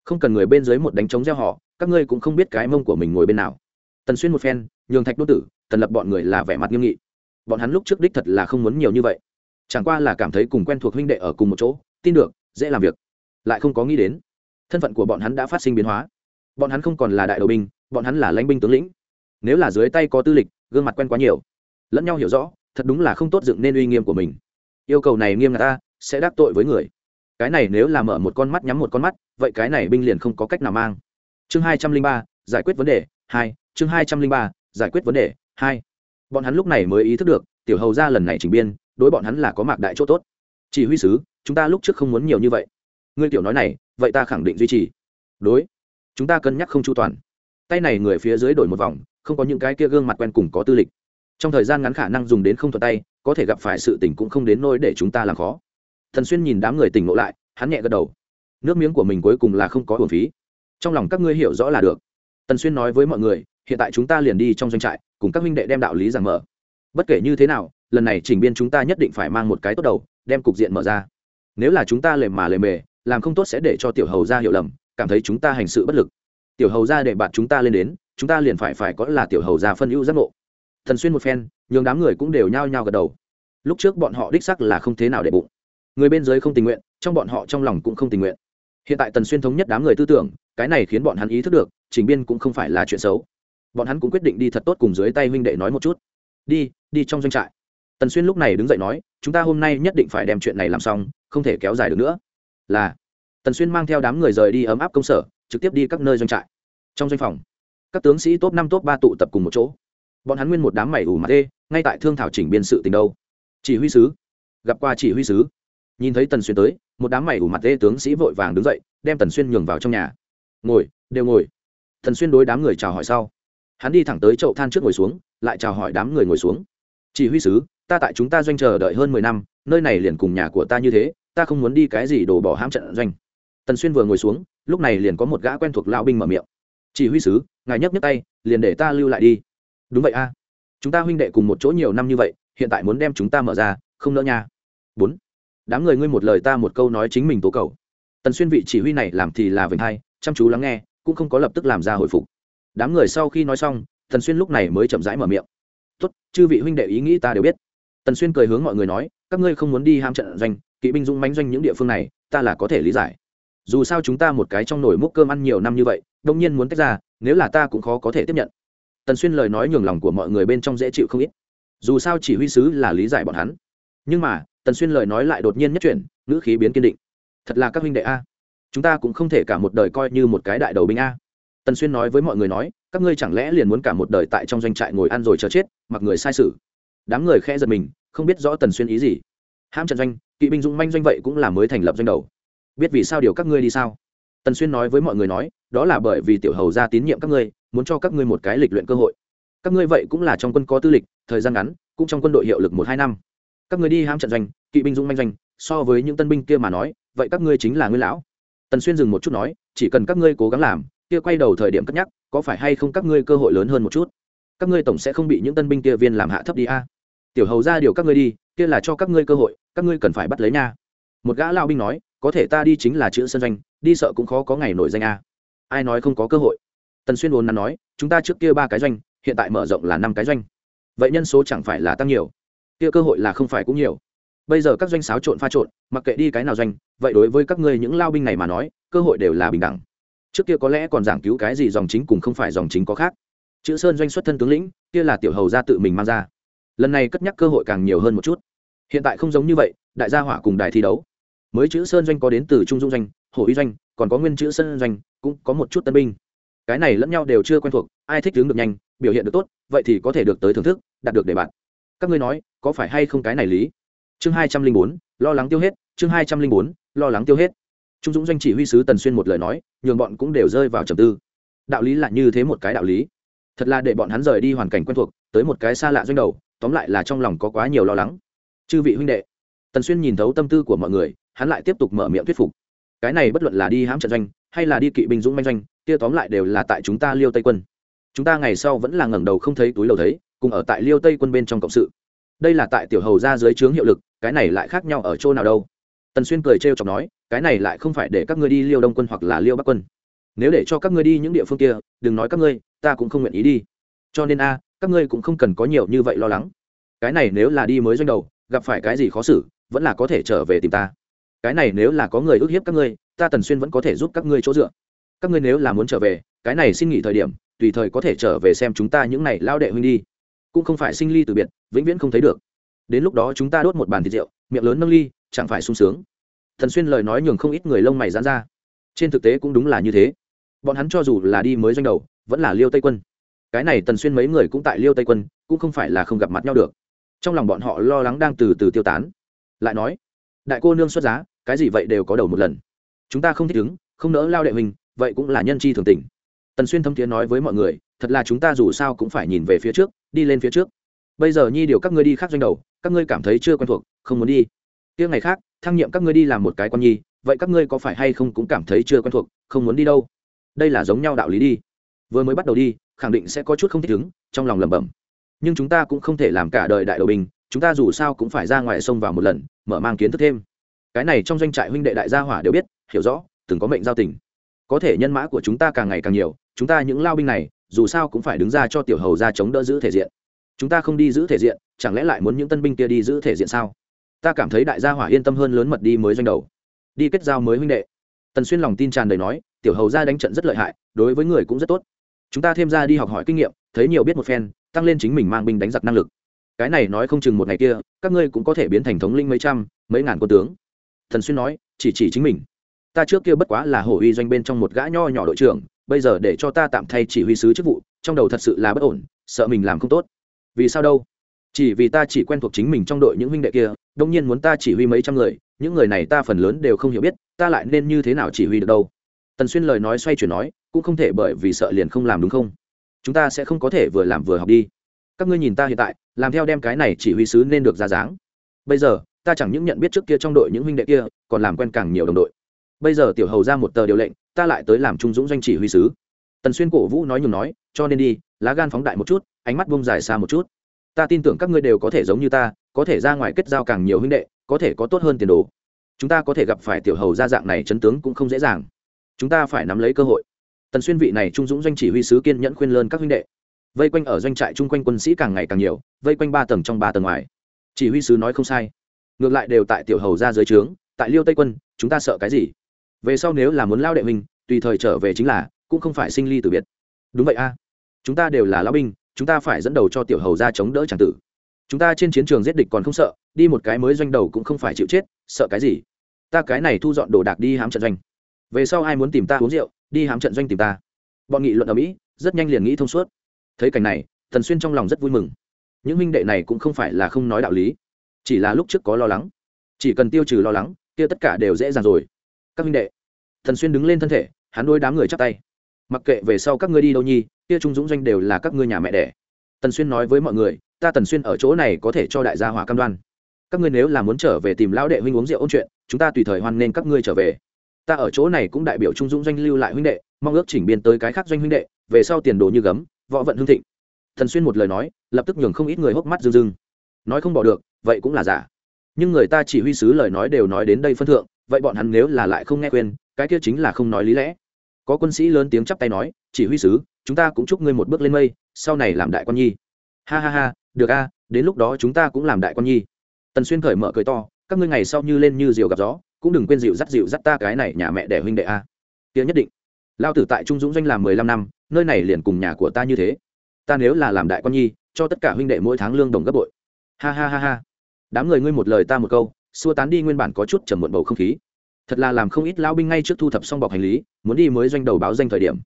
không cần người bên dưới một đánh trống gieo họ, các ngươi cũng không biết cái mông của mình ngồi bên nào. Tần xuyên một phen, nhường thạch đô tử, tần lập bọn người là vẻ mặt nghiêm nghị. Bọn hắn lúc trước đích thật là không muốn nhiều như vậy. Chẳng qua là cảm thấy cùng quen thuộc huynh đệ ở cùng một chỗ, tin được, dễ làm việc. Lại không có nghĩ đến, thân phận của bọn hắn đã phát sinh biến hóa. Bọn hắn không còn là đại đầu binh, bọn hắn là lãnh binh tướng lĩnh. Nếu là dưới tay có tư lịch, gương mặt quen quá nhiều. Lẫn nhau hiểu rõ, thật đúng là không tốt dựng nên uy nghiêm của mình. Yêu cầu này nghiêm ngặt ta, sẽ đắc tội với người cái này nếu là mở một con mắt nhắm một con mắt, vậy cái này binh liền không có cách nào mang. Chương hai trăm linh ba, giải quyết vấn đề hai, chương hai trăm linh ba, giải quyết vấn đề hai. Bọn hắn lúc này mới ý thức được, tiểu hầu ra lần này chỉnh biên, đối bọn hắn là có mạc đại chỗ tốt. Chỉ huy sứ, chúng ta lúc trước không muốn nhiều như vậy. Ngươi tiểu nói này, vậy ta khẳng định duy trì. Đối. Chúng ta cân nhắc không chu toàn. Tay này người phía dưới đổi một vòng, không có những cái kia gương mặt quen cùng có tư lịch. Trong thời gian ngắn khả năng dùng đến không thuận tay, có thể gặp phải sự tình cũng không đến nôi để chúng ta làm khó thần xuyên nhìn đám người tỉnh ngộ lại, hắn nhẹ gật đầu. Nước miếng của mình cuối cùng là không có hồn phí. Trong lòng các ngươi hiểu rõ là được. Tần xuyên nói với mọi người, hiện tại chúng ta liền đi trong doanh trại, cùng các minh đệ đem đạo lý giảng mở. Bất kể như thế nào, lần này chỉnh biên chúng ta nhất định phải mang một cái tốt đầu, đem cục diện mở ra. Nếu là chúng ta lề mà lề mề, làm không tốt sẽ để cho tiểu hầu ra hiểu lầm, cảm thấy chúng ta hành sự bất lực. Tiểu hầu ra để bạn chúng ta lên đến, chúng ta liền phải phải có là tiểu hầu ra phân ưu giác ngộ. Thần xuyên một phen, nhường đám người cũng đều nhao nhao gật đầu. Lúc trước bọn họ đích sắc là không thế nào để bụng người bên dưới không tình nguyện, trong bọn họ trong lòng cũng không tình nguyện. Hiện tại tần xuyên thống nhất đám người tư tưởng, cái này khiến bọn hắn ý thức được, trình biên cũng không phải là chuyện xấu. Bọn hắn cũng quyết định đi thật tốt cùng dưới tay huynh đệ nói một chút. Đi đi trong doanh trại. Tần xuyên lúc này đứng dậy nói, chúng ta hôm nay nhất định phải đem chuyện này làm xong, không thể kéo dài được nữa. Là, tần xuyên mang theo đám người rời đi ấm áp công sở, trực tiếp đi các nơi doanh trại. Trong doanh phòng, các tướng sĩ top năm, top ba tụ tập cùng một chỗ. Bọn hắn nguyên một đám mày ủ mặt ê ngay tại thương thảo chỉnh biên sự tình đâu. Chỉ huy sứ. Gặp qua chỉ huy sứ nhìn thấy tần xuyên tới, một đám mày ủ mặt tê tướng sĩ vội vàng đứng dậy, đem tần xuyên nhường vào trong nhà. Ngồi, đều ngồi. Tần xuyên đối đám người chào hỏi sau. Hắn đi thẳng tới chậu than trước ngồi xuống, lại chào hỏi đám người ngồi xuống. Chỉ huy sứ, ta tại chúng ta doanh chờ đợi hơn mười năm, nơi này liền cùng nhà của ta như thế, ta không muốn đi cái gì đổ bỏ hãm trận doanh. Tần xuyên vừa ngồi xuống, lúc này liền có một gã quen thuộc lão binh mở miệng. Chỉ huy sứ, ngài nhấc nhấc tay, liền để ta lưu lại đi. Đúng vậy a. Chúng ta huynh đệ cùng một chỗ nhiều năm như vậy, hiện tại muốn đem chúng ta mở ra, không nỡ nha. Bốn đám người ngươi một lời ta một câu nói chính mình tố cầu. Tần xuyên vị chỉ huy này làm thì là vinh hay chăm chú lắng nghe, cũng không có lập tức làm ra hồi phục. Đám người sau khi nói xong, tần xuyên lúc này mới chậm rãi mở miệng. Tốt, chư vị huynh đệ ý nghĩ ta đều biết. Tần xuyên cười hướng mọi người nói, các ngươi không muốn đi ham trận doanh, kỵ binh dũng mánh doanh những địa phương này, ta là có thể lý giải. Dù sao chúng ta một cái trong nồi múc cơm ăn nhiều năm như vậy, đông nhiên muốn tách ra, nếu là ta cũng khó có thể tiếp nhận. Tần xuyên lời nói nhường lòng của mọi người bên trong dễ chịu không ít. Dù sao chỉ huy sứ là lý giải bọn hắn. Nhưng mà tần xuyên lời nói lại đột nhiên nhất chuyển, ngữ khí biến kiên định. Thật là các huynh đệ a. Chúng ta cũng không thể cả một đời coi như một cái đại đầu binh a. Tần xuyên nói với mọi người nói, các ngươi chẳng lẽ liền muốn cả một đời tại trong doanh trại ngồi ăn rồi chờ chết, mặc người sai sự đám người khẽ giật mình, không biết rõ tần xuyên ý gì. Ham trận doanh, kỵ binh dũng manh doanh vậy cũng là mới thành lập doanh đầu. Biết vì sao điều các ngươi đi sao? Tần xuyên nói với mọi người nói, đó là bởi vì tiểu hầu ra tín nhiệm các ngươi, muốn cho các ngươi một cái lịch luyện cơ hội. Các ngươi vậy cũng là trong quân có tư lịch, thời gian ngắn, cũng trong quân đội hiệu lực một hai năm các người đi ham trận doanh, kỵ binh dũng manh doanh, so với những tân binh kia mà nói, vậy các ngươi chính là nguyên lão. Tần xuyên dừng một chút nói, chỉ cần các ngươi cố gắng làm, kia quay đầu thời điểm cất nhắc, có phải hay không các ngươi cơ hội lớn hơn một chút? Các ngươi tổng sẽ không bị những tân binh kia viên làm hạ thấp đi a. Tiểu hầu ra điều các ngươi đi, kia là cho các ngươi cơ hội, các ngươi cần phải bắt lấy nha. Một gã lao binh nói, có thể ta đi chính là chữ sân doanh, đi sợ cũng khó có ngày nổi danh a. Ai nói không có cơ hội? Tần xuyên uốn nắn nói, chúng ta trước kia ba cái doanh, hiện tại mở rộng là năm cái doanh. Vậy nhân số chẳng phải là tăng nhiều kia cơ hội là không phải cũng nhiều. Bây giờ các doanh xáo trộn pha trộn, mặc kệ đi cái nào doanh, vậy đối với các ngươi những lao binh này mà nói, cơ hội đều là bình đẳng. Trước kia có lẽ còn giảng cứu cái gì dòng chính cùng không phải dòng chính có khác. Chữ sơn doanh xuất thân tướng lĩnh, kia là tiểu hầu ra tự mình mang ra. Lần này cất nhắc cơ hội càng nhiều hơn một chút. Hiện tại không giống như vậy, đại gia hỏa cùng đài thi đấu. Mới chữ sơn doanh có đến từ trung dung doanh hồ uy doanh, còn có nguyên chữ sơn doanh, cũng có một chút tân binh. Cái này lẫn nhau đều chưa quen thuộc, ai thích hướng được nhanh, biểu hiện được tốt, vậy thì có thể được tới thưởng thức, đạt được để bạn các ngươi nói, có phải hay không cái này lý? Chương hai trăm linh bốn, lo lắng tiêu hết, chương hai trăm linh bốn, lo lắng tiêu hết. Trung dũng doanh chỉ huy sứ tần xuyên một lời nói, nhường bọn cũng đều rơi vào trầm tư. Đạo lý là như thế một cái đạo lý. Thật là để bọn hắn rời đi hoàn cảnh quen thuộc, tới một cái xa lạ doanh đầu, tóm lại là trong lòng có quá nhiều lo lắng. Chư vị huynh đệ, tần xuyên nhìn thấu tâm tư của mọi người, hắn lại tiếp tục mở miệng thuyết phục. Cái này bất luận là đi hãm trận doanh, hay là đi kỵ binh dũng manh doanh, kia tóm lại đều là tại chúng ta liêu tây quân. Chúng ta ngày sau vẫn là ngẩng đầu không thấy túi đầu thấy cùng ở tại liêu tây quân bên trong cộng sự. Đây là tại tiểu hầu ra dưới trướng hiệu lực, cái này lại khác nhau ở chỗ nào đâu? Tần xuyên cười trêu chọc nói, cái này lại không phải để các ngươi đi liêu đông quân hoặc là liêu bắc quân. Nếu để cho các ngươi đi những địa phương kia, đừng nói các ngươi, ta cũng không nguyện ý đi. Cho nên a, các ngươi cũng không cần có nhiều như vậy lo lắng. Cái này nếu là đi mới doanh đầu, gặp phải cái gì khó xử, vẫn là có thể trở về tìm ta. Cái này nếu là có người ức hiếp các ngươi, ta tần xuyên vẫn có thể giúp các ngươi chỗ dựa. Các ngươi nếu là muốn trở về, cái này xin nghỉ thời điểm, tùy thời có thể trở về xem chúng ta những này lao đệ huynh đi cũng không phải sinh ly từ biệt, vĩnh viễn không thấy được. Đến lúc đó chúng ta đốt một bàn thịt rượu, miệng lớn nâng ly, chẳng phải sung sướng. Thần xuyên lời nói nhường không ít người lông mày dán ra. Trên thực tế cũng đúng là như thế. Bọn hắn cho dù là đi mới doanh đầu, vẫn là liêu tây quân. Cái này tần xuyên mấy người cũng tại liêu tây quân, cũng không phải là không gặp mặt nhau được. Trong lòng bọn họ lo lắng đang từ từ tiêu tán. Lại nói, đại cô nương xuất giá, cái gì vậy đều có đầu một lần. Chúng ta không thích ứng, không nỡ lao đệ mình vậy cũng là nhân chi thường tình. Tần xuyên thâm tiến nói với mọi người, thật là chúng ta dù sao cũng phải nhìn về phía trước đi lên phía trước. Bây giờ nhi điều các ngươi đi khác doanh đầu, các ngươi cảm thấy chưa quen thuộc, không muốn đi. Kia ngày khác, thăng nhiệm các ngươi đi làm một cái con nhi, vậy các ngươi có phải hay không cũng cảm thấy chưa quen thuộc, không muốn đi đâu? Đây là giống nhau đạo lý đi. Vừa mới bắt đầu đi, khẳng định sẽ có chút không thích ứng, trong lòng lẩm bẩm. Nhưng chúng ta cũng không thể làm cả đời đại đầu bình, chúng ta dù sao cũng phải ra ngoài sông vào một lần, mở mang kiến thức thêm. Cái này trong doanh trại huynh đệ đại gia hỏa đều biết, hiểu rõ, từng có mệnh giao tình. Có thể nhân mã của chúng ta càng ngày càng nhiều, chúng ta những lao binh này dù sao cũng phải đứng ra cho tiểu hầu ra chống đỡ giữ thể diện. Chúng ta không đi giữ thể diện, chẳng lẽ lại muốn những tân binh kia đi giữ thể diện sao? Ta cảm thấy đại gia hỏa yên tâm hơn lớn mật đi mới doanh đầu. Đi kết giao mới huynh đệ. Tần xuyên lòng tin tràn đầy nói, tiểu hầu ra đánh trận rất lợi hại, đối với người cũng rất tốt. Chúng ta thêm ra đi học hỏi kinh nghiệm, thấy nhiều biết một phen, tăng lên chính mình mang binh đánh giặc năng lực. Cái này nói không chừng một ngày kia, các ngươi cũng có thể biến thành thống linh mấy trăm, mấy ngàn quân tướng. Thần xuyên nói, chỉ chỉ chính mình. Ta trước kia bất quá là hổ uy doanh bên trong một gã nho nhỏ đội trưởng bây giờ để cho ta tạm thay chỉ huy sứ chức vụ, trong đầu thật sự là bất ổn, sợ mình làm không tốt. Vì sao đâu? Chỉ vì ta chỉ quen thuộc chính mình trong đội những huynh đệ kia, đông nhiên muốn ta chỉ huy mấy trăm người, những người này ta phần lớn đều không hiểu biết, ta lại nên như thế nào chỉ huy được đâu? Tần xuyên lời nói xoay chuyển nói, cũng không thể bởi vì sợ liền không làm đúng không? Chúng ta sẽ không có thể vừa làm vừa học đi. Các ngươi nhìn ta hiện tại, làm theo đem cái này chỉ huy sứ nên được ra dáng. Bây giờ, ta chẳng những nhận biết trước kia trong đội những huynh đệ kia, còn làm quen càng nhiều đồng đội. Bây giờ tiểu hầu ra một tờ điều lệnh ta lại tới làm trung dũng doanh chỉ huy sứ. Tần xuyên cổ vũ nói nhường nói, cho nên đi, lá gan phóng đại một chút, ánh mắt bông dài xa một chút. Ta tin tưởng các ngươi đều có thể giống như ta, có thể ra ngoài kết giao càng nhiều huynh đệ, có thể có tốt hơn tiền đồ. Chúng ta có thể gặp phải tiểu hầu gia dạng này chấn tướng cũng không dễ dàng. Chúng ta phải nắm lấy cơ hội. Tần xuyên vị này trung dũng doanh chỉ huy sứ kiên nhẫn khuyên lơn các huynh đệ. Vây quanh ở doanh trại chung quanh quân sĩ càng ngày càng nhiều, vây quanh ba tầng trong ba tầng ngoài. Chỉ huy sứ nói không sai. Ngược lại đều tại tiểu hầu ra dưới trướng, tại liêu tây quân, chúng ta sợ cái gì? Về sau nếu là muốn lao đệ mình tùy thời trở về chính là, cũng không phải sinh ly từ biệt. Đúng vậy a. Chúng ta đều là lao binh, chúng ta phải dẫn đầu cho tiểu hầu ra chống đỡ tràng tử. Chúng ta trên chiến trường giết địch còn không sợ, đi một cái mới doanh đầu cũng không phải chịu chết, sợ cái gì? Ta cái này thu dọn đồ đạc đi hám trận doanh. Về sau ai muốn tìm ta uống rượu, đi hám trận doanh tìm ta. Bọn nghị luận ở mỹ, rất nhanh liền nghĩ thông suốt. Thấy cảnh này thần xuyên trong lòng rất vui mừng. Những minh đệ này cũng không phải là không nói đạo lý, chỉ là lúc trước có lo lắng. Chỉ cần tiêu trừ lo lắng, kia tất cả đều dễ dàng rồi các minh đệ. Thần xuyên đứng lên thân thể, hắn đôi đám người chắp tay. Mặc kệ về sau các ngươi đi đâu nhi, kia trung dũng doanh đều là các ngươi nhà mẹ đẻ. Tần xuyên nói với mọi người, ta tần xuyên ở chỗ này có thể cho đại gia hỏa cam đoan. Các ngươi nếu là muốn trở về tìm lão đệ huynh uống rượu ôn chuyện, chúng ta tùy thời hoan nên các ngươi trở về. Ta ở chỗ này cũng đại biểu trung dũng doanh lưu lại huynh đệ, mong ước chỉnh biên tới cái khác doanh huynh đệ, về sau tiền đồ như gấm, võ vận hương thịnh. Thần xuyên một lời nói, lập tức nhường không ít người hốc mắt rưng rưng. Nói không bỏ được, vậy cũng là giả. Nhưng người ta chỉ huy sứ lời nói đều nói đến đây phân thượng vậy bọn hắn nếu là lại không nghe quên cái kia chính là không nói lý lẽ. Có quân sĩ lớn tiếng chắp tay nói, chỉ huy sứ, chúng ta cũng chúc ngươi một bước lên mây, sau này làm đại quan nhi. Ha ha ha, được a, đến lúc đó chúng ta cũng làm đại quan nhi. Tần xuyên cởi mở cười to, các ngươi ngày sau như lên như diều gặp gió, cũng đừng quên dịu dắt dịu dắt ta cái này nhà mẹ đẻ huynh đệ a. Kia nhất định. Lao tử tại trung dũng doanh làm mười lăm năm, nơi này liền cùng nhà của ta như thế. Ta nếu là làm đại quan nhi, cho tất cả huynh đệ mỗi tháng lương đồng gấp bội. Ha ha ha ha. Đám người ngươi một lời ta một câu xua tán đi nguyên bản có chút trầm muộn bầu không khí. Thật là làm không ít lao binh ngay trước thu thập xong bọc hành lý, muốn đi mới doanh đầu báo danh thời điểm.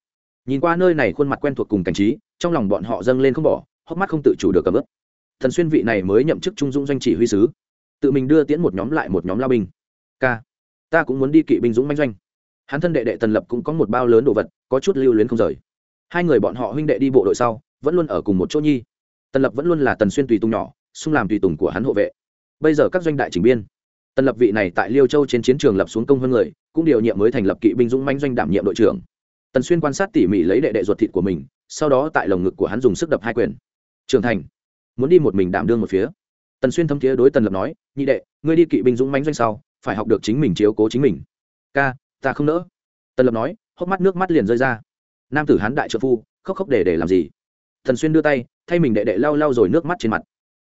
Nhìn qua nơi này khuôn mặt quen thuộc cùng cảnh trí, trong lòng bọn họ dâng lên không bỏ, hốc mắt không tự chủ được cầm ướp thần xuyên vị này mới nhậm chức trung dũng doanh chỉ huy sứ, tự mình đưa tiễn một nhóm lại một nhóm lao binh. K ta cũng muốn đi kỵ binh dũng manh doanh. Hắn thân đệ đệ tần lập cũng có một bao lớn đồ vật, có chút lưu luyến không rời. Hai người bọn họ huynh đệ đi bộ đội sau, vẫn luôn ở cùng một chỗ nhi. Tần lập vẫn luôn là tần xuyên tùy tùng nhỏ, xung làm tùy tùng của hắn hộ vệ. Bây giờ các doanh đại chỉnh biên tần lập vị này tại liêu châu trên chiến trường lập xuống công hơn người, cũng điều nhiệm mới thành lập kỵ binh dũng manh doanh đảm nhiệm đội trưởng. Tần xuyên quan sát tỉ mỉ lấy đệ đệ ruột thịt của mình, sau đó tại lồng ngực của hắn dùng sức đập hai quyền. Trưởng thành, muốn đi một mình đảm đương một phía. Tần xuyên thâm thiế đối tần lập nói, nhị đệ, ngươi đi kỵ binh dũng manh doanh sau, phải học được chính mình chiếu cố chính mình. Ca, ta không nỡ. Tần lập nói, hốc mắt nước mắt liền rơi ra. Nam tử hán đại trợ phu, khóc khóc để để làm gì? Tần xuyên đưa tay, thay mình đệ đệ lau lau rồi nước mắt trên mặt.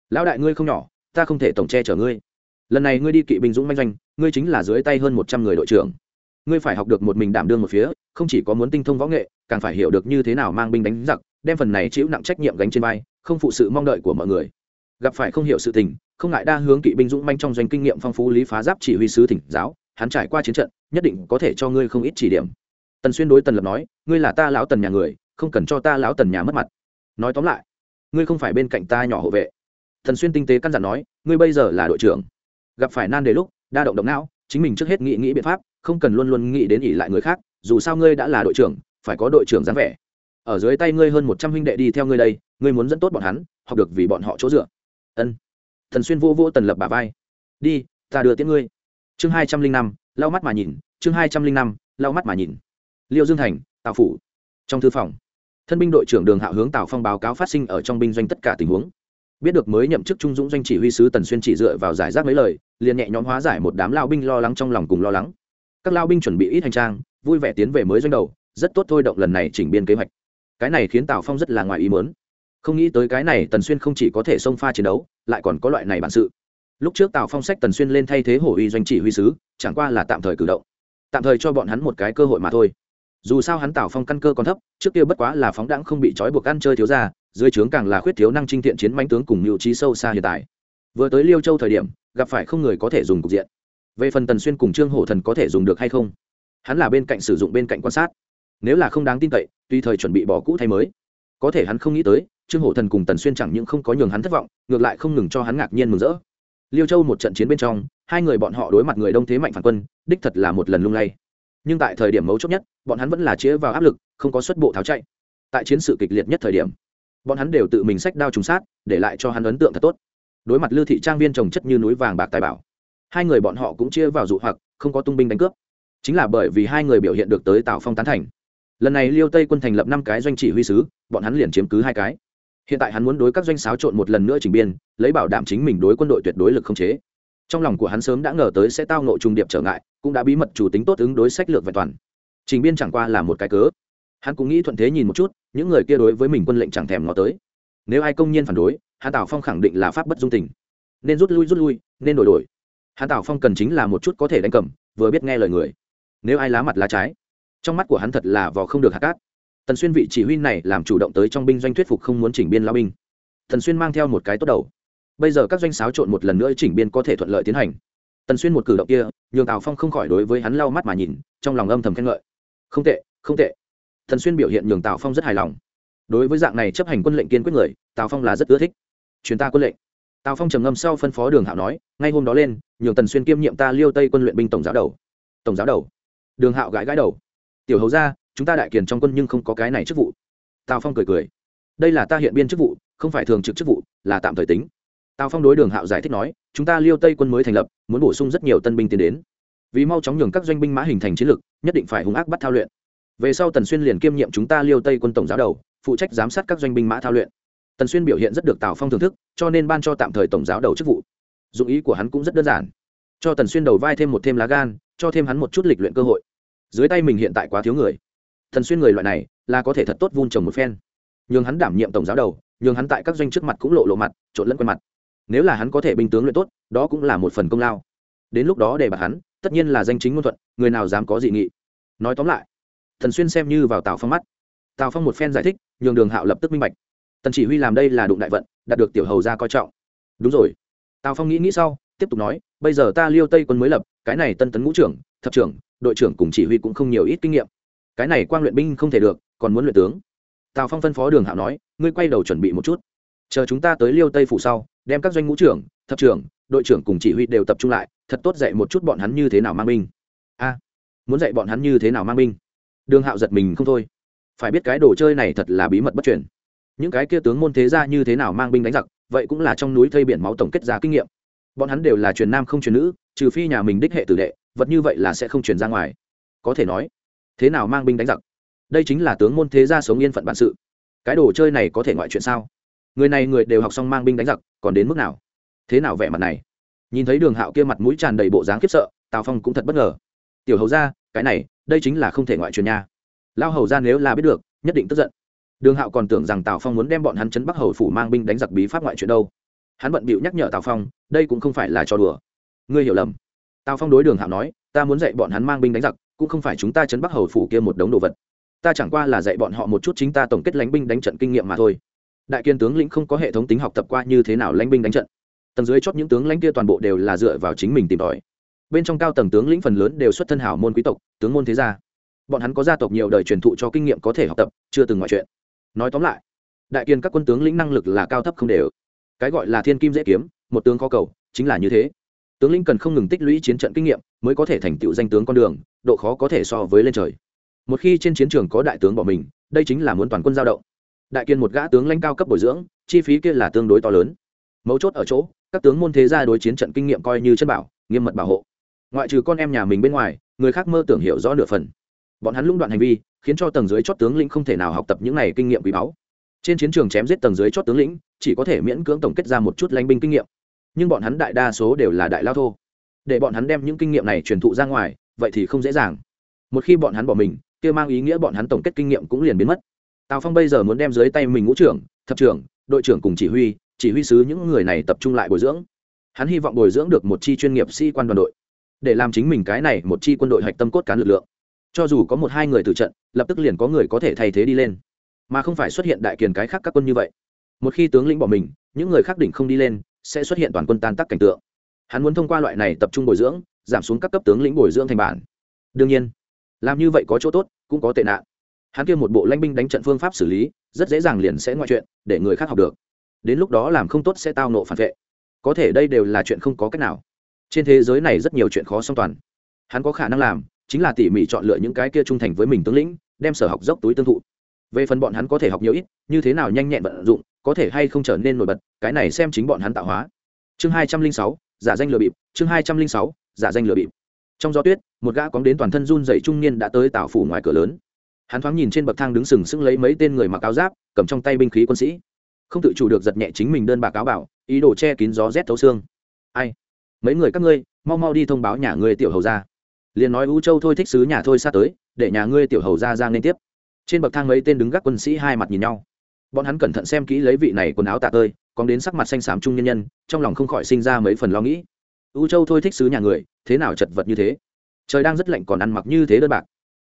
Lão đại ngươi không nhỏ, ta không thể tổng che chở ngươi lần này ngươi đi kỵ binh dũng manh doanh, ngươi chính là dưới tay hơn một trăm người đội trưởng. Ngươi phải học được một mình đảm đương một phía, không chỉ có muốn tinh thông võ nghệ, càng phải hiểu được như thế nào mang binh đánh giặc, đem phần này chịu nặng trách nhiệm gánh trên vai, không phụ sự mong đợi của mọi người. Gặp phải không hiểu sự tình, không ngại đa hướng kỵ binh dũng manh trong doanh kinh nghiệm phong phú lý phá giáp chỉ huy sứ thỉnh giáo, hắn trải qua chiến trận, nhất định có thể cho ngươi không ít chỉ điểm. Tần xuyên đối tần lập nói, ngươi là ta lão tần nhà người, không cần cho ta lão tần nhà mất mặt. Nói tóm lại, ngươi không phải bên cạnh ta nhỏ hộ vệ. Thần xuyên tinh tế căn dặn nói, ngươi bây giờ là đội trưởng gặp phải nan đề lúc, đa động động não, chính mình trước hết nghĩ nghĩ biện pháp, không cần luôn luôn nghĩ đến ỉ lại người khác, dù sao ngươi đã là đội trưởng, phải có đội trưởng dáng vẻ. Ở dưới tay ngươi hơn một trăm huynh đệ đi theo ngươi đây, ngươi muốn dẫn tốt bọn hắn, học được vì bọn họ chỗ dựa. Ân. Thần xuyên vô vô tần lập bà vai. Đi, ta đưa tiễn ngươi. Chương hai trăm linh năm, lau mắt mà nhìn, chương hai trăm linh năm, lau mắt mà nhìn. Liêu dương thành, tào phủ. Trong thư phòng, thân binh đội trưởng đường hạo hướng tào phong báo cáo phát sinh ở trong binh doanh tất cả tình huống biết được mới nhậm chức trung dũng doanh chỉ huy sứ tần xuyên chỉ dựa vào giải rác mấy lời, liền nhẹ nhõm hóa giải một đám lao binh lo lắng trong lòng cùng lo lắng. Các lao binh chuẩn bị ít hành trang, vui vẻ tiến về mới doanh đầu, rất tốt thôi động lần này chỉnh biên kế hoạch. Cái này khiến tào phong rất là ngoài ý mớn không nghĩ tới cái này tần xuyên không chỉ có thể xông pha chiến đấu, lại còn có loại này bản sự. Lúc trước tào phong sách tần xuyên lên thay thế hổ uy doanh chỉ huy sứ, chẳng qua là tạm thời cử động. Tạm thời cho bọn hắn một cái cơ hội mà thôi. Dù sao hắn tào phong căn cơ còn thấp, trước kia bất quá là phóng đãng không bị trói buộc ăn chơi thiếu ra dưới trướng càng là khuyết thiếu năng trinh thiện chiến mãnh tướng cùng mưu trí sâu xa hiện tại. Vừa tới liêu châu thời điểm, gặp phải không người có thể dùng cục diện. Về phần tần xuyên cùng trương hổ thần có thể dùng được hay không? Hắn là bên cạnh sử dụng bên cạnh quan sát. Nếu là không đáng tin cậy, tùy thời chuẩn bị bỏ cũ thay mới. Có thể hắn không nghĩ tới, trương hổ thần cùng tần xuyên chẳng những không có nhường hắn thất vọng, ngược lại không ngừng cho hắn ngạc nhiên mừng rỡ. Liêu châu một trận chiến bên trong, hai người bọn họ đối mặt người đông thế mạnh phản quân, đích thật là một lần lung lay. Nhưng tại thời điểm mấu chốt nhất, bọn hắn vẫn là chĩa vào áp lực, không có xuất bộ tháo chạy. Tại chiến sự kịch liệt nhất thời điểm bọn hắn đều tự mình sách đao trùng sát, để lại cho hắn ấn tượng thật tốt. Đối mặt lưu thị trang viên trồng chất như núi vàng bạc tài bảo, hai người bọn họ cũng chia vào dụ hoặc, không có tung binh đánh cướp. Chính là bởi vì hai người biểu hiện được tới tào phong tán thành. Lần này liêu tây quân thành lập năm cái doanh chỉ huy sứ, bọn hắn liền chiếm cứ hai cái. Hiện tại hắn muốn đối các doanh xáo trộn một lần nữa trình biên, lấy bảo đảm chính mình đối quân đội tuyệt đối lực không chế. Trong lòng của hắn sớm đã ngờ tới sẽ tao nộ trùng điệp trở ngại, cũng đã bí mật chủ tính tốt ứng đối sách lược vẹn toàn. Trình biên chẳng qua là một cái cớ hắn cũng nghĩ thuận thế nhìn một chút, những người kia đối với mình quân lệnh chẳng thèm ngó tới. Nếu ai công nhiên phản đối hắn tào phong khẳng định là pháp bất dung tình. Nên rút lui rút lui, nên đổi đổi. Hắn tào phong cần chính là một chút có thể đánh cầm, vừa biết nghe lời người. Nếu ai lá mặt lá trái, trong mắt của hắn thật là vò không được hạt cát. Tần xuyên vị chỉ huy này làm chủ động tới trong binh doanh thuyết phục không muốn chỉnh biên lao binh. Tần xuyên mang theo một cái tốt đầu. Bây giờ các doanh xáo trộn một lần nữa chỉnh biên có thể thuận lợi tiến hành. Tần xuyên một cử động kia, nhường tào phong không khỏi đối với hắn lau mắt mà nhìn, trong lòng âm thầm khen ngợi. Không tệ không tệ tần xuyên biểu hiện nhường tào phong rất hài lòng. Đối với dạng này chấp hành quân lệnh kiên quyết người, tào phong là rất ưa thích. Chuyến ta quân lệnh. Tào phong trầm ngâm sau phân phó đường hạo nói, ngay hôm đó lên, nhường tần xuyên kiêm nhiệm ta liêu tây quân luyện binh tổng giáo đầu. Tổng giáo đầu. Đường hạo gãi gãi đầu. Tiểu hầu ra chúng ta đại kiền trong quân nhưng không có cái này chức vụ. Tào phong cười cười. Đây là ta hiện biên chức vụ, không phải thường trực chức vụ, là tạm thời tính. Tào phong đối đường hạo giải thích nói, chúng ta liêu tây quân mới thành lập, muốn bổ sung rất nhiều tân binh tiến đến. Vì mau chóng nhường các doanh binh mã hình thành chiến lược, nhất định phải hung ác bắt thao luyện về sau tần xuyên liền kiêm nhiệm chúng ta liêu tây quân tổng giáo đầu, phụ trách giám sát các doanh binh mã thao luyện. Tần xuyên biểu hiện rất được tào phong thưởng thức, cho nên ban cho tạm thời tổng giáo đầu chức vụ. Dụng ý của hắn cũng rất đơn giản. Cho tần xuyên đầu vai thêm một thêm lá gan, cho thêm hắn một chút lịch luyện cơ hội. Dưới tay mình hiện tại quá thiếu người. Tần xuyên người loại này, là có thể thật tốt vun trồng một phen. Nhường hắn đảm nhiệm tổng giáo đầu, nhường hắn tại các doanh trước mặt cũng lộ lộ mặt, trộn lẫn quen mặt. Nếu là hắn có thể binh tướng luyện tốt, đó cũng là một phần công lao. Đến lúc đó để bạt hắn, tất nhiên là danh chính ngôn thuận, người nào dám có dị nghị. Nói tóm lại thần xuyên xem như vào tào phong mắt. Tào phong một phen giải thích, nhường đường hạo lập tức minh bạch. Tần chỉ huy làm đây là đụng đại vận, đạt được tiểu hầu ra coi trọng. Đúng rồi. Tào phong nghĩ nghĩ sau, tiếp tục nói, bây giờ ta liêu tây quân mới lập, cái này tân tấn ngũ trưởng, thập trưởng, đội trưởng cùng chỉ huy cũng không nhiều ít kinh nghiệm. Cái này quang luyện binh không thể được, còn muốn luyện tướng. Tào phong phân phó đường hạo nói, ngươi quay đầu chuẩn bị một chút. Chờ chúng ta tới liêu tây phủ sau, đem các doanh ngũ trưởng, thập trưởng, đội trưởng cùng chỉ huy đều tập trung lại, thật tốt dạy một chút bọn hắn như thế nào mang binh. A, muốn dạy bọn hắn như thế nào mang binh? Đường hạo giật mình không thôi. Phải biết cái đồ chơi này thật là bí mật bất truyền. Những cái kia tướng môn thế gia như thế nào mang binh đánh giặc, vậy cũng là trong núi thây biển máu tổng kết giá kinh nghiệm. Bọn hắn đều là truyền nam không truyền nữ, trừ phi nhà mình đích hệ tử đệ, vật như vậy là sẽ không truyền ra ngoài. Có thể nói, thế nào mang binh đánh giặc? Đây chính là tướng môn thế gia sống yên phận bản sự. Cái đồ chơi này có thể ngoại chuyện sao? Người này người đều học xong mang binh đánh giặc, còn đến mức nào? Thế nào vẻ mặt này? Nhìn thấy đường hạo kia mặt mũi tràn đầy bộ dáng khiếp sợ, tào phong cũng thật bất ngờ. Tiểu hầu ra cái này, đây chính là không thể ngoại truyền nha. Lao hầu ra nếu là biết được, nhất định tức giận. Đường hạo còn tưởng rằng tào phong muốn đem bọn hắn chấn bắc hầu phủ mang binh đánh giặc bí pháp ngoại chuyện đâu. Hắn bận bịu nhắc nhở tào phong, đây cũng không phải là trò đùa. Ngươi hiểu lầm. Tào phong đối đường hạo nói, ta muốn dạy bọn hắn mang binh đánh giặc, cũng không phải chúng ta chấn bắc hầu phủ kia một đống đồ vật. Ta chẳng qua là dạy bọn họ một chút chính ta tổng kết lánh binh đánh trận kinh nghiệm mà thôi. Đại kiên tướng lĩnh không có hệ thống tính học tập qua như thế nào lánh binh đánh trận. Tầng dưới chót những tướng lãnh kia toàn bộ đều là dựa vào chính mình tìm tòi bên trong cao tầng tướng lĩnh phần lớn đều xuất thân hảo môn quý tộc, tướng môn thế gia. Bọn hắn có gia tộc nhiều đời truyền thụ cho kinh nghiệm có thể học tập, chưa từng ngoại chuyện. Nói tóm lại, đại kiên các quân tướng lĩnh năng lực là cao thấp không đều. Cái gọi là thiên kim dễ kiếm, một tướng có cầu, chính là như thế. Tướng lĩnh cần không ngừng tích lũy chiến trận kinh nghiệm, mới có thể thành tựu danh tướng con đường, độ khó có thể so với lên trời. Một khi trên chiến trường có đại tướng bỏ mình, đây chính là muốn toàn quân giao động. Đại kiên một gã tướng lãnh cao cấp bồi dưỡng, chi phí kia là tương đối to lớn. Mấu chốt ở chỗ, các tướng môn thế gia đối chiến trận kinh nghiệm coi như chân bảo, nghiêm mật bảo hộ ngoại trừ con em nhà mình bên ngoài, người khác mơ tưởng hiểu rõ nửa phần. Bọn hắn lũng đoạn hành vi, khiến cho tầng dưới chót tướng lĩnh không thể nào học tập những này kinh nghiệm quý báu. Trên chiến trường chém giết tầng dưới chót tướng lĩnh, chỉ có thể miễn cưỡng tổng kết ra một chút lanh binh kinh nghiệm. Nhưng bọn hắn đại đa số đều là đại lao thô. Để bọn hắn đem những kinh nghiệm này truyền thụ ra ngoài, vậy thì không dễ dàng. Một khi bọn hắn bỏ mình, kia mang ý nghĩa bọn hắn tổng kết kinh nghiệm cũng liền biến mất. Tào phong bây giờ muốn đem dưới tay mình ngũ trưởng, thập trưởng, đội trưởng cùng chỉ huy chỉ huy sứ những người này tập trung lại bồi dưỡng. Hắn hy vọng bồi dưỡng được một chi chuyên nghiệp sĩ quan đoàn đội để làm chính mình cái này một chi quân đội hạch tâm cốt cán lực lượng. Cho dù có một hai người từ trận, lập tức liền có người có thể thay thế đi lên. Mà không phải xuất hiện đại kiền cái khác các quân như vậy. Một khi tướng lĩnh bỏ mình, những người khác đỉnh không đi lên, sẽ xuất hiện toàn quân tan tác cảnh tượng. Hắn muốn thông qua loại này tập trung bồi dưỡng, giảm xuống các cấp tướng lĩnh bồi dưỡng thành bản. Đương nhiên, làm như vậy có chỗ tốt, cũng có tệ nạn. Hắn kia một bộ lãnh binh đánh trận phương pháp xử lý, rất dễ dàng liền sẽ ngoại chuyện, để người khác học được. Đến lúc đó làm không tốt sẽ tao nộ phản vệ. Có thể đây đều là chuyện không có cách nào trên thế giới này rất nhiều chuyện khó song toàn. Hắn có khả năng làm, chính là tỉ mỉ chọn lựa những cái kia trung thành với mình tướng lĩnh, đem sở học dốc túi tương thụ. Về phần bọn hắn có thể học nhiều ít, như thế nào nhanh nhẹn vận dụng, có thể hay không trở nên nổi bật, cái này xem chính bọn hắn tạo hóa. Chương hai trăm linh sáu, giả danh lừa bịp, chương hai trăm linh sáu, giả danh lừa bịp. Trong gió tuyết, một gã cóng đến toàn thân run dậy trung niên đã tới tạo phủ ngoài cửa lớn. Hắn thoáng nhìn trên bậc thang đứng sừng sững lấy mấy tên người mặc áo giáp, cầm trong tay binh khí quân sĩ. Không tự chủ được giật nhẹ chính mình đơn bạc áo bảo, ý đồ che kín gió rét thấu xương. Ai? Mấy người các ngươi, mau mau đi thông báo nhà ngươi tiểu hầu ra. Liền nói u châu thôi thích sứ nhà thôi xa tới, để nhà ngươi tiểu hầu ra ra nên tiếp. Trên bậc thang mấy tên đứng gác quân sĩ hai mặt nhìn nhau. Bọn hắn cẩn thận xem kỹ lấy vị này quần áo tạ tơi còn đến sắc mặt xanh xám trung nhân nhân, trong lòng không khỏi sinh ra mấy phần lo nghĩ. U châu thôi thích sứ nhà người, thế nào chật vật như thế? Trời đang rất lạnh còn ăn mặc như thế đơn bạc.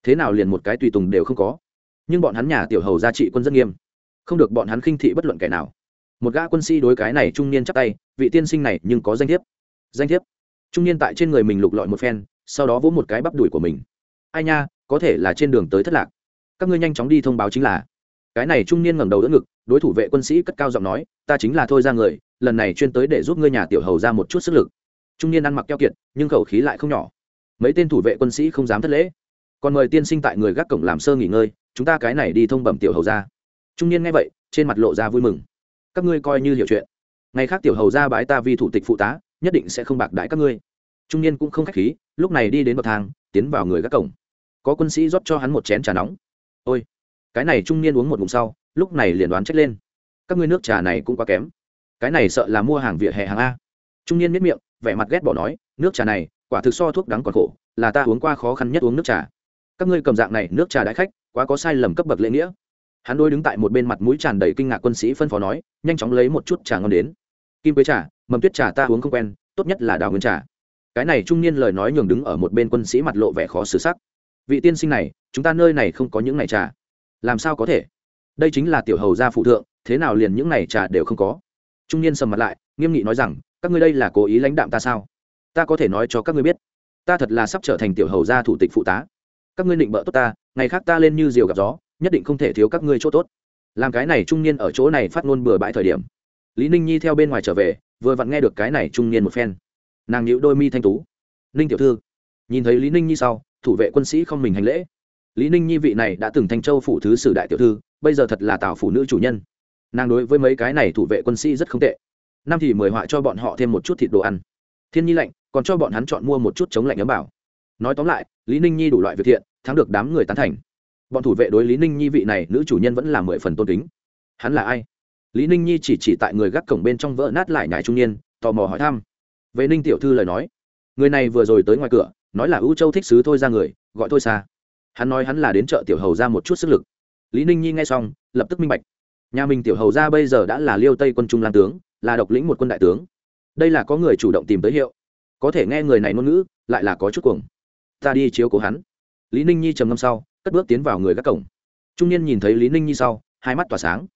Thế nào liền một cái tùy tùng đều không có? Nhưng bọn hắn nhà tiểu hầu gia trị quân rất nghiêm. Không được bọn hắn khinh thị bất luận kẻ nào. Một gã quân sĩ đối cái này trung niên chắc tay, vị tiên sinh này nhưng có danh thiếp danh thiếp. Trung niên tại trên người mình lục lọi một phen, sau đó vỗ một cái bắp đùi của mình. Ai nha, có thể là trên đường tới thất lạc. Các ngươi nhanh chóng đi thông báo chính là. Cái này trung niên ngẩng đầu đỡ ngực, đối thủ vệ quân sĩ cất cao giọng nói, ta chính là thôi ra người, lần này chuyên tới để giúp ngươi nhà tiểu hầu ra một chút sức lực. Trung niên ăn mặc keo kiệt, nhưng khẩu khí lại không nhỏ. Mấy tên thủ vệ quân sĩ không dám thất lễ. Còn mời tiên sinh tại người gác cổng làm sơ nghỉ ngơi, chúng ta cái này đi thông bẩm tiểu hầu ra. Trung niên nghe vậy, trên mặt lộ ra vui mừng. Các ngươi coi như hiểu chuyện. Ngày khác tiểu hầu ra bái ta vi thủ tịch phụ tá nhất định sẽ không bạc đãi các ngươi. Trung niên cũng không khách khí, lúc này đi đến bậc thang, tiến vào người gác cổng. Có quân sĩ rót cho hắn một chén trà nóng. Ôi, cái này trung niên uống một ngụm sau, lúc này liền đoán trách lên. Các ngươi nước trà này cũng quá kém. Cái này sợ là mua hàng vỉa hè hàng a. Trung niên miết miệng, vẻ mặt ghét bỏ nói, nước trà này, quả thực so thuốc đắng còn khổ, là ta uống qua khó khăn nhất uống nước trà. Các ngươi cầm dạng này, nước trà đãi khách, quá có sai lầm cấp bậc lễ nghĩa. Hắn đôi đứng tại một bên mặt mũi tràn đầy kinh ngạc quân sĩ phân phó nói, nhanh chóng lấy một chút trà ngon đến kim quế trà, mầm tuyết trà ta uống không quen, tốt nhất là đào nguyên trà. Cái này trung niên lời nói nhường đứng ở một bên quân sĩ mặt lộ vẻ khó xử sắc. Vị tiên sinh này, chúng ta nơi này không có những này trà. Làm sao có thể? Đây chính là tiểu hầu gia phụ thượng, thế nào liền những này trà đều không có? Trung niên sầm mặt lại, nghiêm nghị nói rằng, các ngươi đây là cố ý lãnh đạm ta sao? Ta có thể nói cho các ngươi biết, ta thật là sắp trở thành tiểu hầu gia thủ tịch phụ tá. Các ngươi định bợ tốt ta, ngày khác ta lên như diều gặp gió, nhất định không thể thiếu các ngươi chỗ tốt. Làm cái này trung niên ở chỗ này phát ngôn bừa bãi thời điểm lý ninh nhi theo bên ngoài trở về, vừa vặn nghe được cái này trung niên một phen. Nàng nhíu đôi mi thanh tú. Ninh tiểu thư. Nhìn thấy lý ninh nhi sau, thủ vệ quân sĩ không mình hành lễ. Lý ninh nhi vị này đã từng thanh châu phụ thứ sử đại tiểu thư, bây giờ thật là tào phụ nữ chủ nhân. Nàng đối với mấy cái này thủ vệ quân sĩ rất không tệ. Năm thì mời họa cho bọn họ thêm một chút thịt đồ ăn. Thiên nhi lạnh, còn cho bọn hắn chọn mua một chút chống lạnh ấm bảo. Nói tóm lại, lý ninh nhi đủ loại việc thiện, thắng được đám người tán thành. Bọn thủ vệ đối lý ninh nhi vị này nữ chủ nhân vẫn là mười phần tôn kính. Hắn là ai? Lý ninh nhi chỉ chỉ tại người gác cổng bên trong vỡ nát lại nhải trung niên, tò mò hỏi thăm. Về ninh tiểu thư lời nói. Người này vừa rồi tới ngoài cửa, nói là ưu châu thích sứ thôi ra người, gọi thôi xa. Hắn nói hắn là đến chợ tiểu hầu ra một chút sức lực. Lý ninh nhi nghe xong, lập tức minh bạch. Nhà mình tiểu hầu ra bây giờ đã là liêu tây quân trung lan tướng, là độc lĩnh một quân đại tướng. Đây là có người chủ động tìm tới hiệu. Có thể nghe người này ngôn ngữ, lại là có chút cuồng. Ta đi chiếu cố hắn. Lý ninh nhi trầm ngâm sau, cất bước tiến vào người gác cổng. Trung niên nhìn thấy lý ninh nhi sau, hai mắt tỏa sáng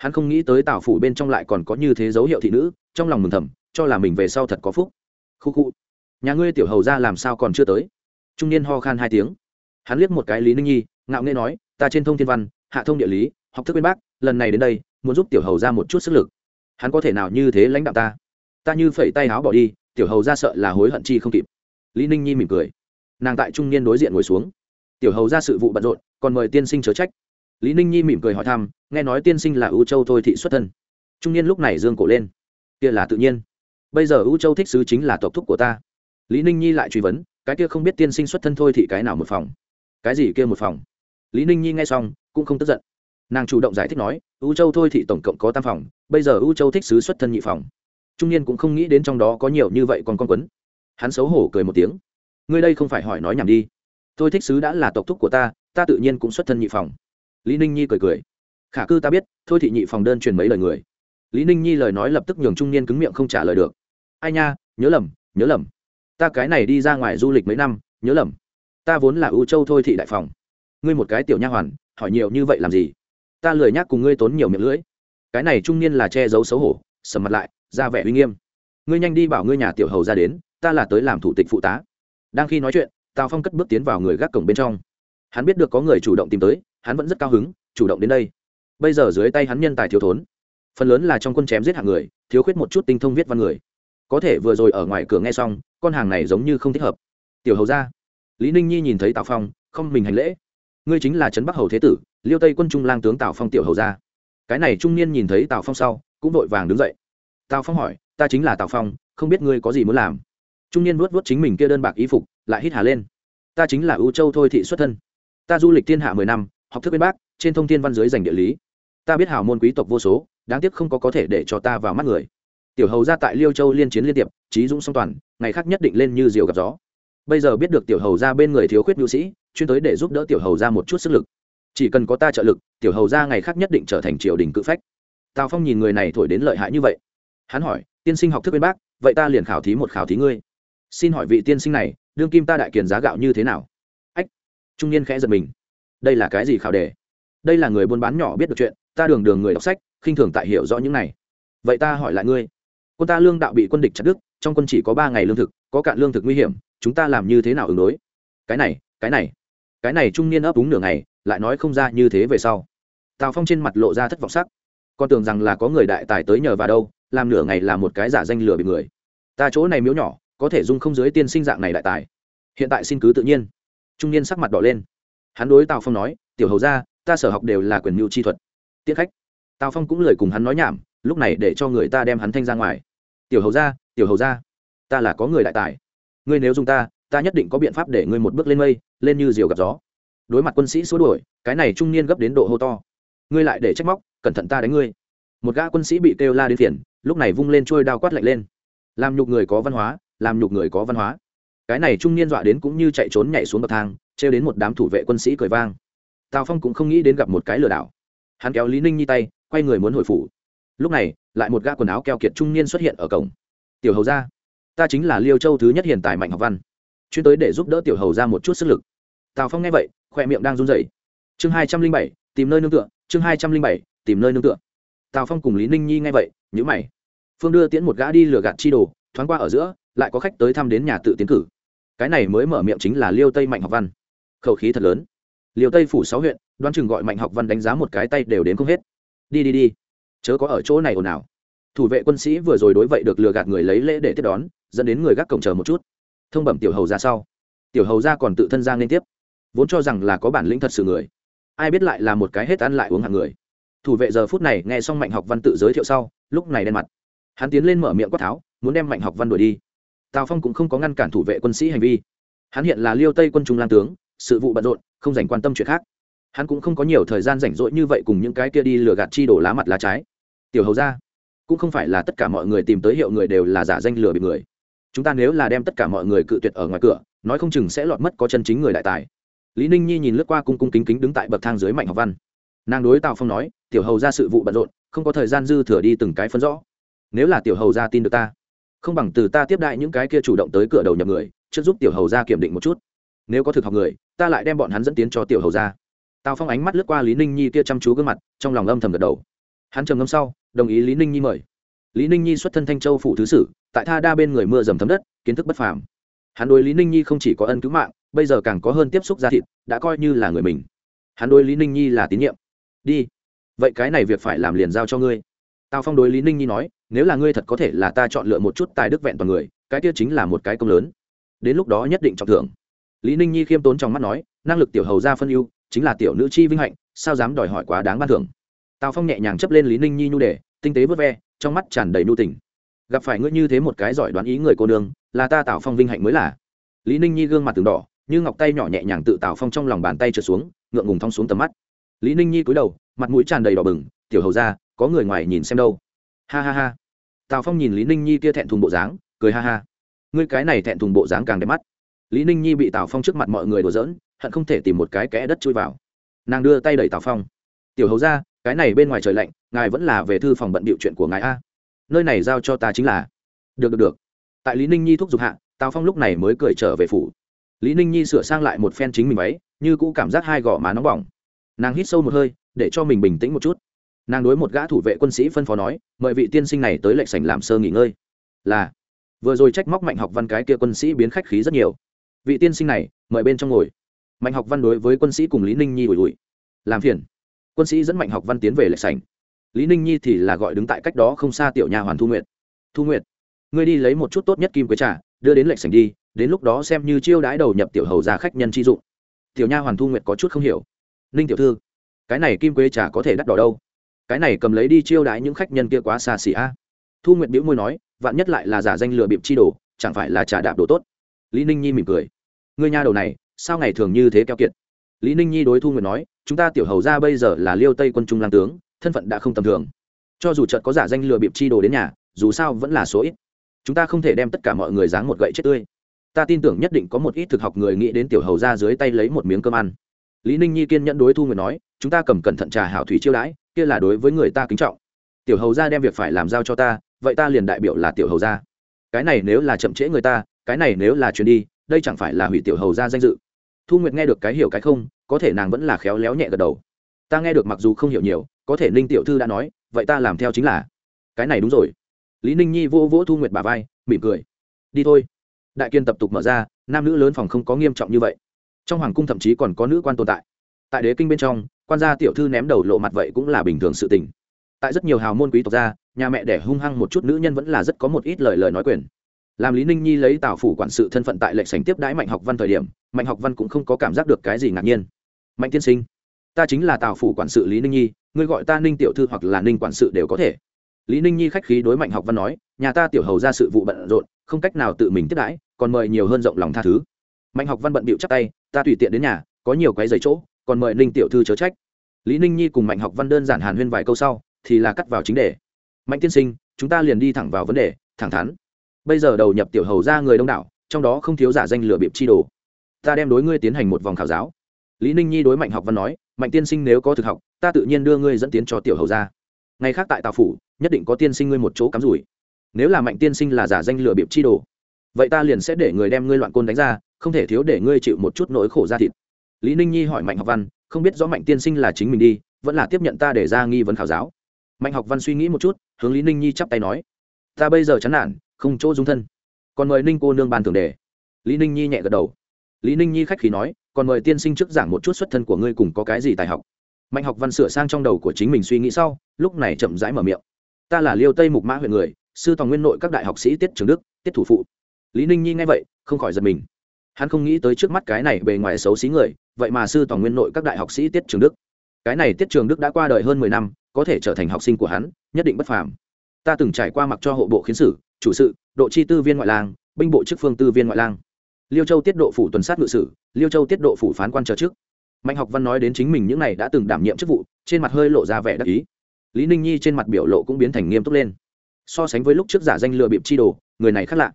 hắn không nghĩ tới tào phủ bên trong lại còn có như thế dấu hiệu thị nữ, trong lòng mừng thầm, cho là mình về sau thật có phúc. Khu khu, nhà ngươi tiểu hầu ra làm sao còn chưa tới? Trung niên ho khan hai tiếng. Hắn liếc một cái lý ninh nhi, ngạo nghê nói, ta trên thông thiên văn, hạ thông địa lý, học thức bên bác lần này đến đây, muốn giúp tiểu hầu ra một chút sức lực. Hắn có thể nào như thế lãnh đạo ta? Ta như phẩy tay áo bỏ đi, tiểu hầu ra sợ là hối hận chi không kịp. Lý ninh nhi mỉm cười. Nàng tại trung niên đối diện ngồi xuống. Tiểu hầu ra sự vụ bận rộn, còn mời tiên sinh chớ trách lý ninh nhi mỉm cười hỏi thăm, nghe nói tiên sinh là ưu châu thôi thị xuất thân. Trung niên lúc này dương cổ lên. Kia là tự nhiên. Bây giờ ưu châu thích sứ chính là tộc thúc của ta. Lý ninh nhi lại truy vấn, cái kia không biết tiên sinh xuất thân thôi thị cái nào một phòng? Cái gì kia một phòng? Lý ninh nhi nghe xong, cũng không tức giận. Nàng chủ động giải thích nói ưu châu thôi thị tổng cộng có tam phòng, bây giờ ưu châu thích sứ xuất thân nhị phòng. Trung niên cũng không nghĩ đến trong đó có nhiều như vậy còn con quấn. Hắn xấu hổ cười một tiếng. Ngươi đây không phải hỏi nói nhảm đi. Tôi thích sứ đã là tộc thúc của ta ta tự nhiên cũng xuất thân nhị phòng lý ninh nhi cười cười. Khả cư ta biết, thôi thị nhị phòng đơn truyền mấy lời người. Lý ninh nhi lời nói lập tức nhường trung niên cứng miệng không trả lời được. Ai nha, nhớ lầm nhớ lầm. Ta cái này đi ra ngoài du lịch mấy năm, nhớ lầm. Ta vốn là ưu châu thôi thị đại phòng. Ngươi một cái tiểu nha hoàn, hỏi nhiều như vậy làm gì? Ta lười nhắc cùng ngươi tốn nhiều miệng lưỡi. Cái này trung niên là che giấu xấu hổ, sầm mặt lại, ra vẻ uy nghiêm. Ngươi nhanh đi bảo ngươi nhà tiểu hầu ra đến, ta là tới làm thủ tịch phụ tá. Đang khi nói chuyện, tào phong cất bước tiến vào người gác cổng bên trong. Hắn biết được có người chủ động tìm tới hắn vẫn rất cao hứng, chủ động đến đây. Bây giờ dưới tay hắn nhân tài thiếu thốn. Phần lớn là trong quân chém giết hạng người, thiếu khuyết một chút tinh thông viết văn người. Có thể vừa rồi ở ngoài cửa nghe xong, con hàng này giống như không thích hợp. Tiểu hầu ra lý ninh nhi nhìn thấy tào phong, không mình hành lễ. Ngươi chính là trấn bắc hầu thế tử, liêu tây quân trung lang tướng tào phong tiểu hầu ra cái này trung niên nhìn thấy tào phong sau, cũng vội vàng đứng dậy. Tào phong hỏi, ta chính là tào phong, không biết ngươi có gì muốn làm? Trung niên vuốt vuốt chính mình kia đơn bạc y phục, lại hít hà lên. Ta chính là ưu châu thôi thị xuất thân. Ta du lịch thiên hạ mười năm học thức bên bác, trên thông tin văn giới dành địa lý. Ta biết hào môn quý tộc vô số, đáng tiếc không có có thể để cho ta vào mắt người. Tiểu hầu ra tại liêu châu liên chiến liên tiệp trí dũng song toàn, ngày khác nhất định lên như diều gặp gió. Bây giờ biết được tiểu hầu ra bên người thiếu khuyết nhu sĩ, chuyên tới để giúp đỡ tiểu hầu ra một chút sức lực. Chỉ cần có ta trợ lực, tiểu hầu ra ngày khác nhất định trở thành triều đình cự phách. Tào phong nhìn người này thổi đến lợi hại như vậy. Hắn hỏi, tiên sinh học thức bên bác, vậy ta liền khảo thí một khảo thí ngươi. Xin hỏi vị tiên sinh này, đương kim ta đại kiền giá gạo như thế nào? Ách, trung niên khẽ giật mình đây là cái gì khảo đề? Đây là người buôn bán nhỏ biết được chuyện ta đường đường người đọc sách khinh thường tại hiểu rõ những này. Vậy ta hỏi lại ngươi. Quân ta lương đạo bị quân địch chặt đứt, trong quân chỉ có ba ngày lương thực có cạn lương thực nguy hiểm chúng ta làm như thế nào ứng đối? Cái này cái này cái này trung niên ấp úng nửa ngày lại nói không ra như thế về sau. Tào phong trên mặt lộ ra thất vọng sắc. Con tưởng rằng là có người đại tài tới nhờ vào đâu làm nửa ngày là một cái giả danh lừa bị người. Ta chỗ này miếu nhỏ có thể dung không dưới tiên sinh dạng này đại tài. Hiện tại xin cứ tự nhiên. Trung niên sắc mặt đỏ lên hắn đối tào phong nói, tiểu hầu ra ta sở học đều là quyền mưu chi thuật. Tiết khách. Tào phong cũng lời cùng hắn nói nhảm, lúc này để cho người ta đem hắn thanh ra ngoài. Tiểu hầu ra tiểu hầu ra ta là có người đại tài. Ngươi nếu dùng ta ta nhất định có biện pháp để ngươi một bước lên mây, lên như diều gặp gió. Đối mặt quân sĩ xua đuổi, cái này trung niên gấp đến độ hô to. Ngươi lại để trách móc, cẩn thận ta đánh ngươi. Một gã quân sĩ bị kêu la đến phiền, lúc này vung lên trôi đao quát lạnh lên. Làm nhục người có văn hóa, làm nhục người có văn hóa. Cái này trung niên dọa đến cũng như chạy trốn nhảy xuống bậc thang trêu đến một đám thủ vệ quân sĩ cười vang. Tào phong cũng không nghĩ đến gặp một cái lừa đảo. Hắn kéo lý ninh nhi tay, quay người muốn hồi phủ. Lúc này, lại một gã quần áo keo kiệt trung niên xuất hiện ở cổng. Tiểu hầu ra ta chính là liêu châu thứ nhất hiện tại mạnh học văn. Chuyên tới để giúp đỡ tiểu hầu ra một chút sức lực. Tào phong nghe vậy khoe miệng đang run rẩy. Chương hai trăm linh bảy, tìm nơi nương tựa, chương hai trăm linh bảy, tìm nơi nương tựa. Tào phong cùng lý ninh nhi nghe vậy nhữ mày. Phương đưa tiễn một gã đi lừa gạt chi đồ, thoáng qua ở giữa, lại có khách tới thăm đến nhà tự tiến cử. Cái này mới mở miệng chính là liêu tây mạnh học văn khẩu khí thật lớn. Liêu tây phủ sáu huyện, đoán chừng gọi mạnh học văn đánh giá một cái tay đều đến không hết. Đi đi đi. Chớ có ở chỗ này ồn ào. Thủ vệ quân sĩ vừa rồi đối vậy được lừa gạt người lấy lễ để tiếp đón, dẫn đến người gác cổng chờ một chút. Thông bẩm tiểu hầu ra sau. Tiểu hầu ra còn tự thân ra liên tiếp. Vốn cho rằng là có bản lĩnh thật sự người. Ai biết lại là một cái hết ăn lại uống hàng người. Thủ vệ giờ phút này nghe xong mạnh học văn tự giới thiệu sau, lúc này đen mặt. Hắn tiến lên mở miệng quát tháo, muốn đem mạnh học văn đuổi đi. Tào phong cũng không có ngăn cản thủ vệ quân sĩ hành vi. Hắn hiện là liêu tây quân trung lan tướng sự vụ bận rộn, không dành quan tâm chuyện khác. Hắn cũng không có nhiều thời gian rảnh rỗi như vậy cùng những cái kia đi lừa gạt chi đổ lá mặt lá trái. Tiểu hầu ra cũng không phải là tất cả mọi người tìm tới hiệu người đều là giả danh lừa bị người. Chúng ta nếu là đem tất cả mọi người cự tuyệt ở ngoài cửa, nói không chừng sẽ lọt mất có chân chính người đại tài. Lý ninh nhi nhìn lướt qua cung cung kính kính đứng tại bậc thang dưới mạnh học văn. Nàng đối tào phong nói, tiểu hầu ra sự vụ bận rộn, không có thời gian dư thừa đi từng cái phân rõ. Nếu là tiểu hầu ra tin được ta, không bằng từ ta tiếp đại những cái kia chủ động tới cửa đầu nhập người, trước giúp tiểu hầu ra kiểm định một chút nếu có thực học người, ta lại đem bọn hắn dẫn tiến cho tiểu hầu ra tào phong ánh mắt lướt qua lý ninh nhi kia chăm chú gương mặt, trong lòng âm thầm gật đầu. Hắn trầm ngâm sau, đồng ý lý ninh nhi mời. Lý ninh nhi xuất thân thanh châu phủ thứ sử, tại tha đa bên người mưa dầm thấm đất, kiến thức bất phàm. Hắn đối lý ninh nhi không chỉ có ân cứu mạng, bây giờ càng có hơn tiếp xúc gia thịt, đã coi như là người mình. Hắn đối lý ninh nhi là tín nhiệm. Đi, vậy cái này việc phải làm liền giao cho ngươi. Tào phong đối lý ninh nhi nói, nếu là ngươi thật có thể là ta chọn lựa một chút tài đức vẹn toàn người, cái kia chính là một cái công lớn. Đến lúc đó nhất định trọng thưởng lý ninh nhi khiêm tốn trong mắt nói, năng lực tiểu hầu ra phân ưu, chính là tiểu nữ chi vinh hạnh, sao dám đòi hỏi quá đáng ban thưởng? Tào phong nhẹ nhàng chấp lên lý ninh nhi nhu đề, tinh tế vớt ve, trong mắt tràn đầy nhu tình. Gặp phải ngươi như thế một cái giỏi đoán ý người cô nương, là ta tào phong vinh hạnh mới là. Lý ninh nhi gương mặt từng đỏ, như ngọc tay nhỏ nhẹ nhàng tự tào phong trong lòng bàn tay trượt xuống, ngượng ngùng thong xuống tầm mắt. Lý ninh nhi cúi đầu, mặt mũi tràn đầy đỏ bừng, tiểu hầu ra có người ngoài nhìn xem đâu. Ha ha ha. Tào phong nhìn lý ninh nhi kia thẹn thùng bộ dáng, cười ha ha. Ngươi cái này thẹn thùng bộ dáng càng đẹp mắt lý ninh nhi bị tào phong trước mặt mọi người đùa giỡn, hận không thể tìm một cái kẽ đất chui vào. Nàng đưa tay đẩy tào phong. Tiểu hầu ra cái này bên ngoài trời lạnh, ngài vẫn là về thư phòng bận bịu chuyện của ngài a. Nơi này giao cho ta chính là. Được được được. Tại lý ninh nhi thúc giục hạ, tào phong lúc này mới cười trở về phủ. Lý ninh nhi sửa sang lại một phen chính mình váy, như cũ cảm giác hai gò má nóng bỏng. Nàng hít sâu một hơi, để cho mình bình tĩnh một chút. Nàng đối một gã thủ vệ quân sĩ phân phó nói, mời vị tiên sinh này tới lệnh sảnh làm sơ nghỉ ngơi. Là. Vừa rồi trách móc mạnh học văn cái kia quân sĩ biến khách khí rất nhiều vị tiên sinh này, mời bên trong ngồi. Mạnh học văn đối với quân sĩ cùng lý ninh nhi ủi ủi. Làm phiền. Quân sĩ dẫn mạnh học văn tiến về lệ sảnh. Lý ninh nhi thì là gọi đứng tại cách đó không xa tiểu nhà hoàn thu nguyện thu nguyện ngươi đi lấy một chút tốt nhất kim quế trà, đưa đến lệch sảnh đi, đến lúc đó xem như chiêu đãi đầu nhập tiểu hầu ra khách nhân chi dụng. Tiểu nha hoàn thu nguyện có chút không hiểu. Ninh tiểu thư, cái này kim quế trà có thể đắt đỏ đâu? Cái này cầm lấy đi chiêu đãi những khách nhân kia quá xa xỉ a. Thu nguyện biễu môi nói, vạn nhất lại là giả danh lừa bịp chi đồ, chẳng phải là trà đạp đồ tốt lý ninh nhi mỉm cười. Ngươi nha đầu này, sao ngày thường như thế keo kiệt? Lý ninh nhi đối thu nguyệt nói, chúng ta tiểu hầu ra bây giờ là liêu tây quân trung lang tướng, thân phận đã không tầm thường. Cho dù trận có giả danh lừa bịp chi đồ đến nhà, dù sao vẫn là số ít. Chúng ta không thể đem tất cả mọi người dáng một gậy chết tươi. Ta tin tưởng nhất định có một ít thực học người nghĩ đến tiểu hầu ra dưới tay lấy một miếng cơm ăn. Lý ninh nhi kiên nhẫn đối thu nguyệt nói, chúng ta cầm cẩn thận trà hảo thủy chiêu đãi, kia là đối với người ta kính trọng. Tiểu hầu ra đem việc phải làm giao cho ta, vậy ta liền đại biểu là tiểu hầu ra cái này nếu là chậm trễ người ta cái này nếu là chuyển đi, đây chẳng phải là hủy tiểu hầu ra danh dự. Thu nguyệt nghe được cái hiểu cái không, có thể nàng vẫn là khéo léo nhẹ gật đầu. Ta nghe được mặc dù không hiểu nhiều, có thể ninh tiểu thư đã nói, vậy ta làm theo chính là. Cái này đúng rồi. Lý ninh nhi vô vỗ thu nguyệt bà vai, mỉm cười. Đi thôi. Đại kiên tập tục mở ra, nam nữ lớn phòng không có nghiêm trọng như vậy. Trong hoàng cung thậm chí còn có nữ quan tồn tại. Tại đế kinh bên trong, quan gia tiểu thư ném đầu lộ mặt vậy cũng là bình thường sự tình. Tại rất nhiều hào môn quý tộc gia, nhà mẹ đẻ hung hăng một chút nữ nhân vẫn là rất có một ít lời lời nói quyền làm lý ninh nhi lấy tào phủ quản sự thân phận tại lệnh sành tiếp đãi mạnh học văn thời điểm, mạnh học văn cũng không có cảm giác được cái gì ngạc nhiên. Mạnh tiên sinh, ta chính là tào phủ quản sự lý ninh nhi, ngươi gọi ta ninh tiểu thư hoặc là ninh quản sự đều có thể. Lý ninh nhi khách khí đối mạnh học văn nói, nhà ta tiểu hầu ra sự vụ bận rộn, không cách nào tự mình tiếp đãi, còn mời nhiều hơn rộng lòng tha thứ. Mạnh học văn bận bịu chắc tay, ta tùy tiện đến nhà, có nhiều cái giấy chỗ, còn mời ninh tiểu thư chớ trách. Lý ninh nhi cùng mạnh học văn đơn giản hàn huyên vài câu sau, thì là cắt vào chính đề. Mạnh tiên sinh, chúng ta liền đi thẳng vào vấn đề, thẳng thắn bây giờ đầu nhập tiểu hầu ra người đông đảo, trong đó không thiếu giả danh lừa bịp chi đồ. Ta đem đối ngươi tiến hành một vòng khảo giáo. Lý ninh nhi đối mạnh học văn nói, mạnh tiên sinh nếu có thực học, ta tự nhiên đưa ngươi dẫn tiến cho tiểu hầu ra. Ngày khác tại tào phủ, nhất định có tiên sinh ngươi một chỗ cắm rủi. Nếu là mạnh tiên sinh là giả danh lừa bịp chi đồ, vậy ta liền sẽ để người đem ngươi loạn côn đánh ra, không thể thiếu để ngươi chịu một chút nỗi khổ ra thịt. Lý ninh nhi hỏi mạnh học văn, không biết rõ mạnh tiên sinh là chính mình đi, vẫn là tiếp nhận ta để ra nghi vấn khảo giáo? Mạnh học văn suy nghĩ một chút, hướng lý ninh nhi chắp tay nói, ta bây giờ chán nản không chỗ dung thân. Còn mời ninh cô nương ban thưởng đề. Lý ninh nhi nhẹ gật đầu. Lý ninh nhi khách khí nói, còn mời tiên sinh trước giảng một chút xuất thân của ngươi cùng có cái gì tài học. Mạnh học văn sửa sang trong đầu của chính mình suy nghĩ sau, lúc này chậm rãi mở miệng. Ta là liêu tây mục mã huyện người, sư tòng nguyên nội các đại học sĩ tiết trường đức, tiết thủ phụ. Lý ninh nhi nghe vậy, không khỏi giật mình. Hắn không nghĩ tới trước mắt cái này bề ngoài xấu xí người, vậy mà sư tòng nguyên nội các đại học sĩ tiết trường đức. Cái này tiết trường đức đã qua đời hơn mười năm, có thể trở thành học sinh của hắn, nhất định bất phàm. Ta từng trải qua mặc cho hộ bộ khiến sử chủ sự, độ chi tư viên ngoại lang, binh bộ chức phương tư viên ngoại lang. Liêu châu tiết độ phủ tuần sát ngự sử, liêu châu tiết độ phủ phán quan trợ trước mạnh học văn nói đến chính mình những này đã từng đảm nhiệm chức vụ, trên mặt hơi lộ ra vẻ đắc ý. Lý ninh nhi trên mặt biểu lộ cũng biến thành nghiêm túc lên. So sánh với lúc trước giả danh lừa bịp chi đồ, người này khác lạ.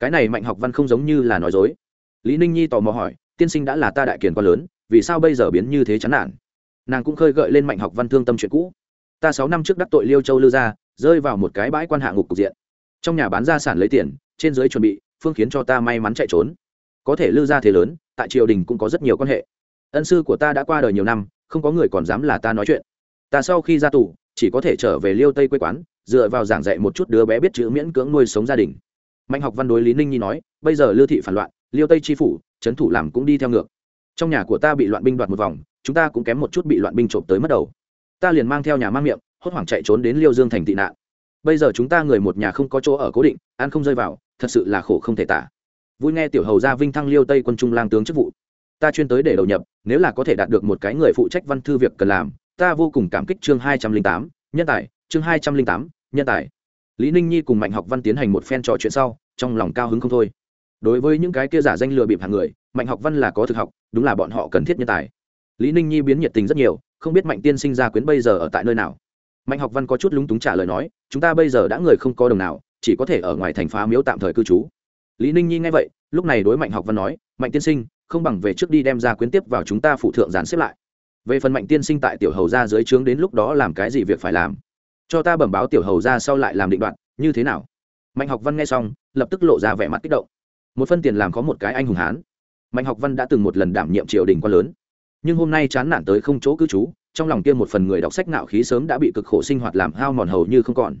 Cái này mạnh học văn không giống như là nói dối. Lý ninh nhi tò mò hỏi, tiên sinh đã là ta đại kiền quá lớn, vì sao bây giờ biến như thế chán nản? Nàng cũng khơi gợi lên mạnh học văn thương tâm chuyện cũ. Ta sáu năm trước đắc tội liêu châu lư ra rơi vào một cái bãi quan hạ ngục cục diện trong nhà bán gia sản lấy tiền, trên dưới chuẩn bị, phương khiến cho ta may mắn chạy trốn. Có thể lư ra thế lớn, tại triều đình cũng có rất nhiều quan hệ. Ân sư của ta đã qua đời nhiều năm, không có người còn dám là ta nói chuyện. Ta sau khi ra tù, chỉ có thể trở về liêu tây quê quán, dựa vào giảng dạy một chút đứa bé biết chữ miễn cưỡng nuôi sống gia đình. Mạnh học văn đối lý ninh nhi nói, bây giờ lưu thị phản loạn, liêu tây tri phủ, trấn thủ làm cũng đi theo ngược. Trong nhà của ta bị loạn binh đoạt một vòng, chúng ta cũng kém một chút bị loạn binh trộm tới mất đầu. Ta liền mang theo nhà mang miệng, hốt hoảng chạy trốn đến liêu dương thành tị nạn bây giờ chúng ta người một nhà không có chỗ ở cố định, ăn không rơi vào, thật sự là khổ không thể tả. Vui nghe tiểu hầu gia vinh thăng liêu tây quân trung lang tướng chức vụ. Ta chuyên tới để đầu nhập, nếu là có thể đạt được một cái người phụ trách văn thư việc cần làm, ta vô cùng cảm kích chương hai trăm linh tám, nhân tài, chương hai trăm linh tám, nhân tài. Lý ninh nhi cùng mạnh học văn tiến hành một phen trò chuyện sau, trong lòng cao hứng không thôi. Đối với những cái kia giả danh lừa bịp hàng người, mạnh học văn là có thực học, đúng là bọn họ cần thiết nhân tài. Lý ninh nhi biến nhiệt tình rất nhiều, không biết mạnh tiên sinh gia quyến bây giờ ở tại nơi nào mạnh học văn có chút lúng túng trả lời nói, chúng ta bây giờ đã người không có đồng nào, chỉ có thể ở ngoài thành phá miếu tạm thời cư trú. Lý ninh nhi nghe vậy, lúc này đối mạnh học văn nói, mạnh tiên sinh, không bằng về trước đi đem ra quyến tiếp vào chúng ta phụ thượng dàn xếp lại. Về phần mạnh tiên sinh tại tiểu hầu ra dưới trướng đến lúc đó làm cái gì việc phải làm? Cho ta bẩm báo tiểu hầu ra sau lại làm định đoạn như thế nào? Mạnh học văn nghe xong, lập tức lộ ra vẻ mặt kích động. Một phân tiền làm có một cái anh hùng hán. Mạnh học văn đã từng một lần đảm nhiệm triều đình quá lớn. Nhưng hôm nay chán nản tới không chỗ cư trú trong lòng kia một phần người đọc sách nạo khí sớm đã bị cực khổ sinh hoạt làm hao mòn hầu như không còn.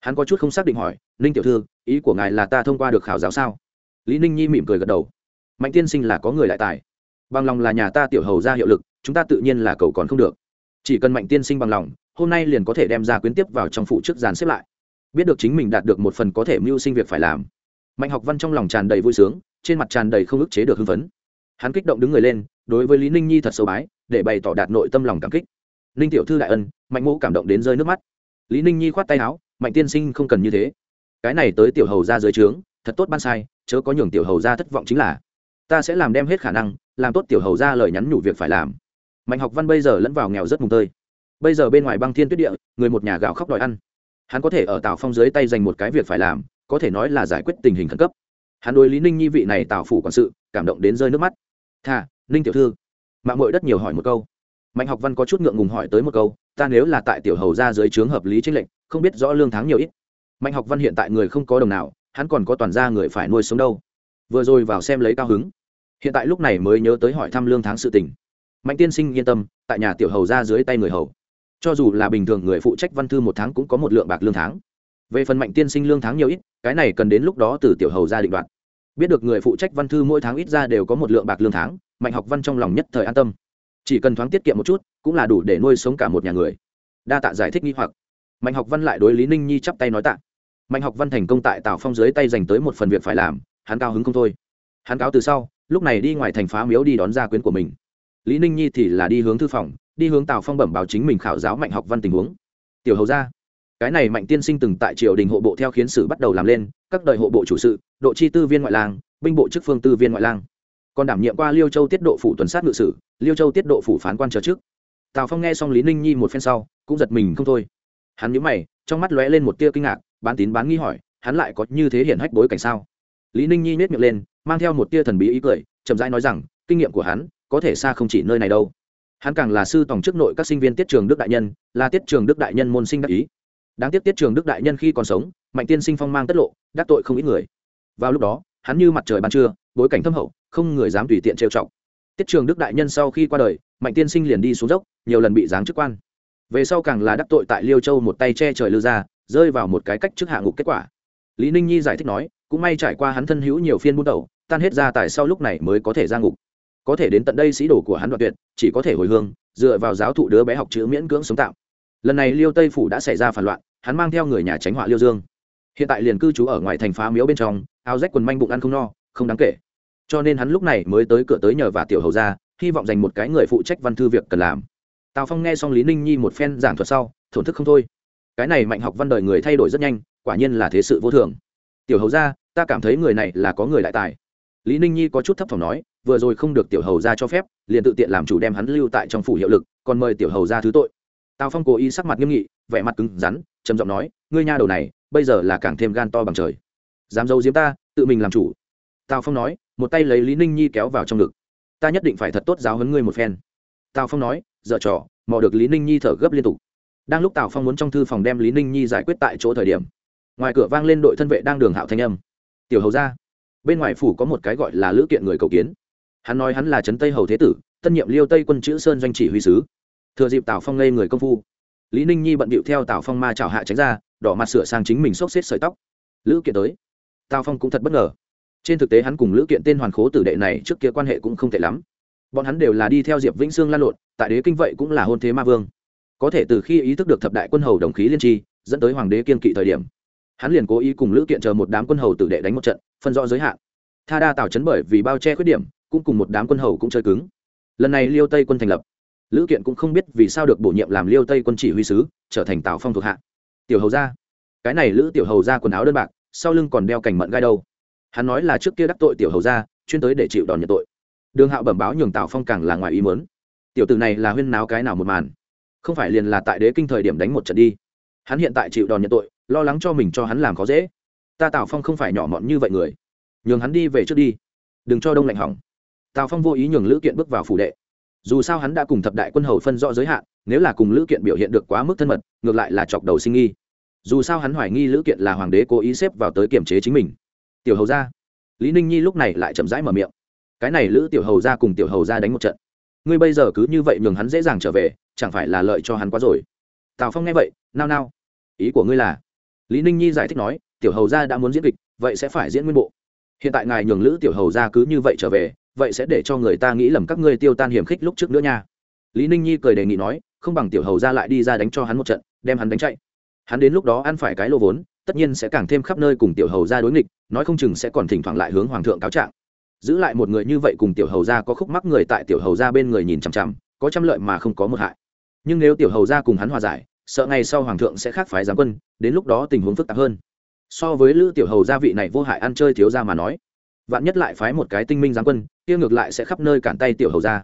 Hắn có chút không xác định hỏi, ninh tiểu thư, ý của ngài là ta thông qua được khảo giáo sao? Lý ninh nhi mỉm cười gật đầu. Mạnh tiên sinh là có người đại tài. Bằng lòng là nhà ta tiểu hầu ra hiệu lực, chúng ta tự nhiên là cầu còn không được. Chỉ cần mạnh tiên sinh bằng lòng, hôm nay liền có thể đem ra quyến tiếp vào trong phụ trước dàn xếp lại. Biết được chính mình đạt được một phần có thể mưu sinh việc phải làm. Mạnh học văn trong lòng tràn đầy vui sướng, trên mặt tràn đầy không ức chế được hưng phấn. Hắn kích động đứng người lên, đối với lý ninh nhi thật sâu bái, để bày tỏ đạt nội tâm lòng cảm kích ninh tiểu thư đại ân, mạnh mũ cảm động đến rơi nước mắt. Lý ninh nhi khoát tay áo, mạnh tiên sinh không cần như thế. Cái này tới tiểu hầu ra dưới trướng, thật tốt ban sai, chớ có nhường tiểu hầu ra thất vọng chính là. Ta sẽ làm đem hết khả năng, làm tốt tiểu hầu ra lời nhắn nhủ việc phải làm. Mạnh học văn bây giờ lẫn vào nghèo rất mùng tơi. Bây giờ bên ngoài băng thiên tuyết địa, người một nhà gạo khóc đòi ăn. Hắn có thể ở tào phong dưới tay dành một cái việc phải làm, có thể nói là giải quyết tình hình khẩn cấp. Hắn đối lý ninh nhi vị này tào phủ quản sự, cảm động đến rơi nước mắt. Thà, ninh tiểu thư. Mạng mội đất nhiều hỏi một câu mạnh học văn có chút ngượng ngùng hỏi tới một câu, ta nếu là tại tiểu hầu ra dưới trướng hợp lý trích lệnh, không biết rõ lương tháng nhiều ít. Mạnh học văn hiện tại người không có đồng nào, hắn còn có toàn gia người phải nuôi sống đâu. Vừa rồi vào xem lấy cao hứng. Hiện tại lúc này mới nhớ tới hỏi thăm lương tháng sự tình. Mạnh tiên sinh yên tâm, tại nhà tiểu hầu ra dưới tay người hầu. Cho dù là bình thường người phụ trách văn thư một tháng cũng có một lượng bạc lương tháng. Về phần mạnh tiên sinh lương tháng nhiều ít, cái này cần đến lúc đó từ tiểu hầu ra định đoạt. Biết được người phụ trách văn thư mỗi tháng ít ra đều có một lượng bạc lương tháng, mạnh học văn trong lòng nhất thời an tâm chỉ cần thoáng tiết kiệm một chút, cũng là đủ để nuôi sống cả một nhà người. Đa tạ giải thích nghi hoặc. Mạnh học văn lại đối lý ninh nhi chắp tay nói tạ. Mạnh học văn thành công tại tào phong dưới tay dành tới một phần việc phải làm, hắn cao hứng không thôi. Hắn cáo từ sau, lúc này đi ngoài thành phá miếu đi đón gia quyến của mình. Lý ninh nhi thì là đi hướng thư phòng, đi hướng tào phong bẩm báo chính mình khảo giáo mạnh học văn tình huống. Tiểu hầu ra cái này mạnh tiên sinh từng tại triều đình hộ bộ theo khiến sử bắt đầu làm lên, các đời hộ bộ chủ sự, độ chi tư viên ngoại lang, binh bộ chức phương tư viên ngoại lang còn đảm nhiệm qua liêu châu tiết độ phủ tuần sát ngự sử, liêu châu tiết độ phủ phán quan chờ trước tào phong nghe xong lý ninh nhi một phen sau, cũng giật mình không thôi. Hắn nhớ mày, trong mắt lóe lên một tia kinh ngạc, bán tín bán nghi hỏi, hắn lại có như thế hiển hách bối cảnh sao? Lý ninh nhi nhét miệng lên, mang theo một tia thần bí ý cười, chậm rãi nói rằng, kinh nghiệm của hắn, có thể xa không chỉ nơi này đâu. Hắn càng là sư tổng chức nội các sinh viên tiết trường đức đại nhân, là tiết trường đức đại nhân môn sinh đắc ý. Đáng tiếc tiết trường đức đại nhân khi còn sống, mạnh tiên sinh phong mang tất lộ, đắc tội không ít người. Vào lúc đó, hắn như mặt trời ban trưa, bối cảnh thâm hậu không người dám tùy tiện trêu chọc. Tiết trường đức đại nhân sau khi qua đời, mạnh tiên sinh liền đi xuống dốc, nhiều lần bị giáng chức quan. Về sau càng là đắc tội tại liêu châu một tay che trời lư ra, rơi vào một cái cách chức hạ ngục kết quả. Lý ninh nhi giải thích nói, cũng may trải qua hắn thân hữu nhiều phiên buôn đầu, tan hết ra tại sau lúc này mới có thể ra ngục. Có thể đến tận đây sĩ đồ của hắn đoạn tuyệt, chỉ có thể hồi hương, dựa vào giáo thụ đứa bé học chữ miễn cưỡng sống tạm. Lần này liêu tây phủ đã xảy ra phản loạn, hắn mang theo người nhà tránh họa liêu dương. Hiện tại liền cư trú ở ngoài thành phá miếu bên trong, áo rách quần manh bụng ăn không no, không đáng kể cho nên hắn lúc này mới tới cửa tới nhờ và tiểu hầu ra, hy vọng dành một cái người phụ trách văn thư việc cần làm. Tào phong nghe xong lý ninh nhi một phen giảng thuật sau, thổn thức không thôi. Cái này mạnh học văn đời người thay đổi rất nhanh, quả nhiên là thế sự vô thường. Tiểu hầu ra, ta cảm thấy người này là có người đại tài. Lý ninh nhi có chút thấp thỏm nói, vừa rồi không được tiểu hầu ra cho phép, liền tự tiện làm chủ đem hắn lưu tại trong phủ hiệu lực, còn mời tiểu hầu ra thứ tội. Tào phong cố ý sắc mặt nghiêm nghị, vẻ mặt cứng rắn, trầm giọng nói, ngươi nha đầu này, bây giờ là càng thêm gan to bằng trời. Dám dâu diếm ta, tự mình làm chủ. Tào phong nói một tay lấy lý ninh nhi kéo vào trong ngực. Ta nhất định phải thật tốt giáo hấn ngươi một phen. Tào phong nói dợ trò, mò được lý ninh nhi thở gấp liên tục. Đang lúc tào phong muốn trong thư phòng đem lý ninh nhi giải quyết tại chỗ thời điểm, ngoài cửa vang lên đội thân vệ đang đường hạo thanh âm. Tiểu hầu ra bên ngoài phủ có một cái gọi là lữ kiện người cầu kiến. Hắn nói hắn là trấn tây hầu thế tử, tân nhiệm liêu tây quân chữ sơn doanh chỉ huy sứ. Thừa dịp tào phong ngây người công phu, lý ninh nhi bận bịu theo tào phong ma chảo hạ tránh ra, đỏ mặt sửa sang chính mình xốc xếp sợi tóc. Lữ kiện tới. Tào phong cũng thật bất ngờ trên thực tế hắn cùng lữ kiện tên hoàn khố tử đệ này trước kia quan hệ cũng không tệ lắm. Bọn hắn đều là đi theo diệp vĩnh sương lan lộn, tại đế kinh vậy cũng là hôn thế ma vương. Có thể từ khi ý thức được thập đại quân hầu đồng khí liên tri, dẫn tới hoàng đế kiên kỵ thời điểm, hắn liền cố ý cùng lữ kiện chờ một đám quân hầu tử đệ đánh một trận, phân rõ giới hạn. Tha đa tào chấn bởi vì bao che khuyết điểm, cũng cùng một đám quân hầu cũng chơi cứng. Lần này liêu tây quân thành lập, lữ kiện cũng không biết vì sao được bổ nhiệm làm liêu tây quân chỉ huy sứ, trở thành tào phong thuộc hạ. Tiểu hầu gia. Cái này lữ tiểu hầu ra quần áo đơn bạc, sau lưng còn đeo cành mận gai đâu hắn nói là trước kia đắc tội tiểu hầu ra chuyên tới để chịu đòn nhận tội. Đường hạo bẩm báo nhường tào phong càng là ngoài ý mớn tiểu tử này là huyên náo cái nào một màn? Không phải liền là tại đế kinh thời điểm đánh một trận đi. Hắn hiện tại chịu đòn nhận tội, lo lắng cho mình cho hắn làm khó dễ. Ta tào phong không phải nhỏ mọn như vậy người. Nhường hắn đi về trước đi. Đừng cho đông lạnh hỏng. Tào phong vô ý nhường lữ kiện bước vào phủ đệ. Dù sao hắn đã cùng thập đại quân hầu phân rõ giới hạn, nếu là cùng lữ kiện biểu hiện được quá mức thân mật, ngược lại là chọc đầu sinh nghi. Dù sao hắn hoài nghi lữ kiện là hoàng đế cố ý xếp vào tới kiểm chế chính mình tiểu hầu ra lý ninh nhi lúc này lại chậm rãi mở miệng. Cái này lữ tiểu hầu ra cùng tiểu hầu ra đánh một trận. Ngươi bây giờ cứ như vậy nhường hắn dễ dàng trở về, chẳng phải là lợi cho hắn quá rồi. Tào phong nghe vậy, nao nao. Ý của ngươi là? Lý ninh nhi giải thích nói, tiểu hầu gia đã muốn diễn kịch, vậy sẽ phải diễn nguyên bộ. Hiện tại ngài nhường lữ tiểu hầu gia cứ như vậy trở về, vậy sẽ để cho người ta nghĩ lầm các ngươi tiêu tan hiểm khích lúc trước nữa nha. Lý ninh nhi cười đề nghị nói, không bằng tiểu hầu gia lại đi ra đánh cho hắn một trận, đem hắn đánh chạy. Hắn đến lúc đó ăn phải cái lô vốn tất nhiên sẽ càng thêm khắp nơi cùng tiểu hầu gia đối nghịch, nói không chừng sẽ còn thỉnh thoảng lại hướng hoàng thượng cáo trạng. Giữ lại một người như vậy cùng tiểu hầu gia có khúc mắc người tại tiểu hầu gia bên người nhìn chằm chằm, có trăm lợi mà không có một hại. Nhưng nếu tiểu hầu gia cùng hắn hòa giải, sợ ngày sau hoàng thượng sẽ khác phái giáng quân, đến lúc đó tình huống phức tạp hơn. So với lữ tiểu hầu gia vị này vô hại ăn chơi thiếu gia mà nói, vạn nhất lại phái một cái tinh minh giáng quân, kia ngược lại sẽ khắp nơi cản tay tiểu hầu gia.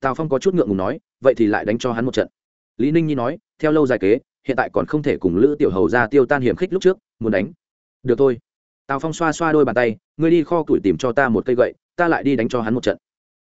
Tào phong có chút ngượng ngùng nói, vậy thì lại đánh cho hắn một trận. Lý ninh nhi nói, theo lâu dài kế hiện tại còn không thể cùng lữ tiểu hầu ra tiêu tan hiểm khích lúc trước, muốn đánh. Được thôi. Tào phong xoa xoa đôi bàn tay, ngươi đi kho tuổi tìm cho ta một cây gậy, ta lại đi đánh cho hắn một trận.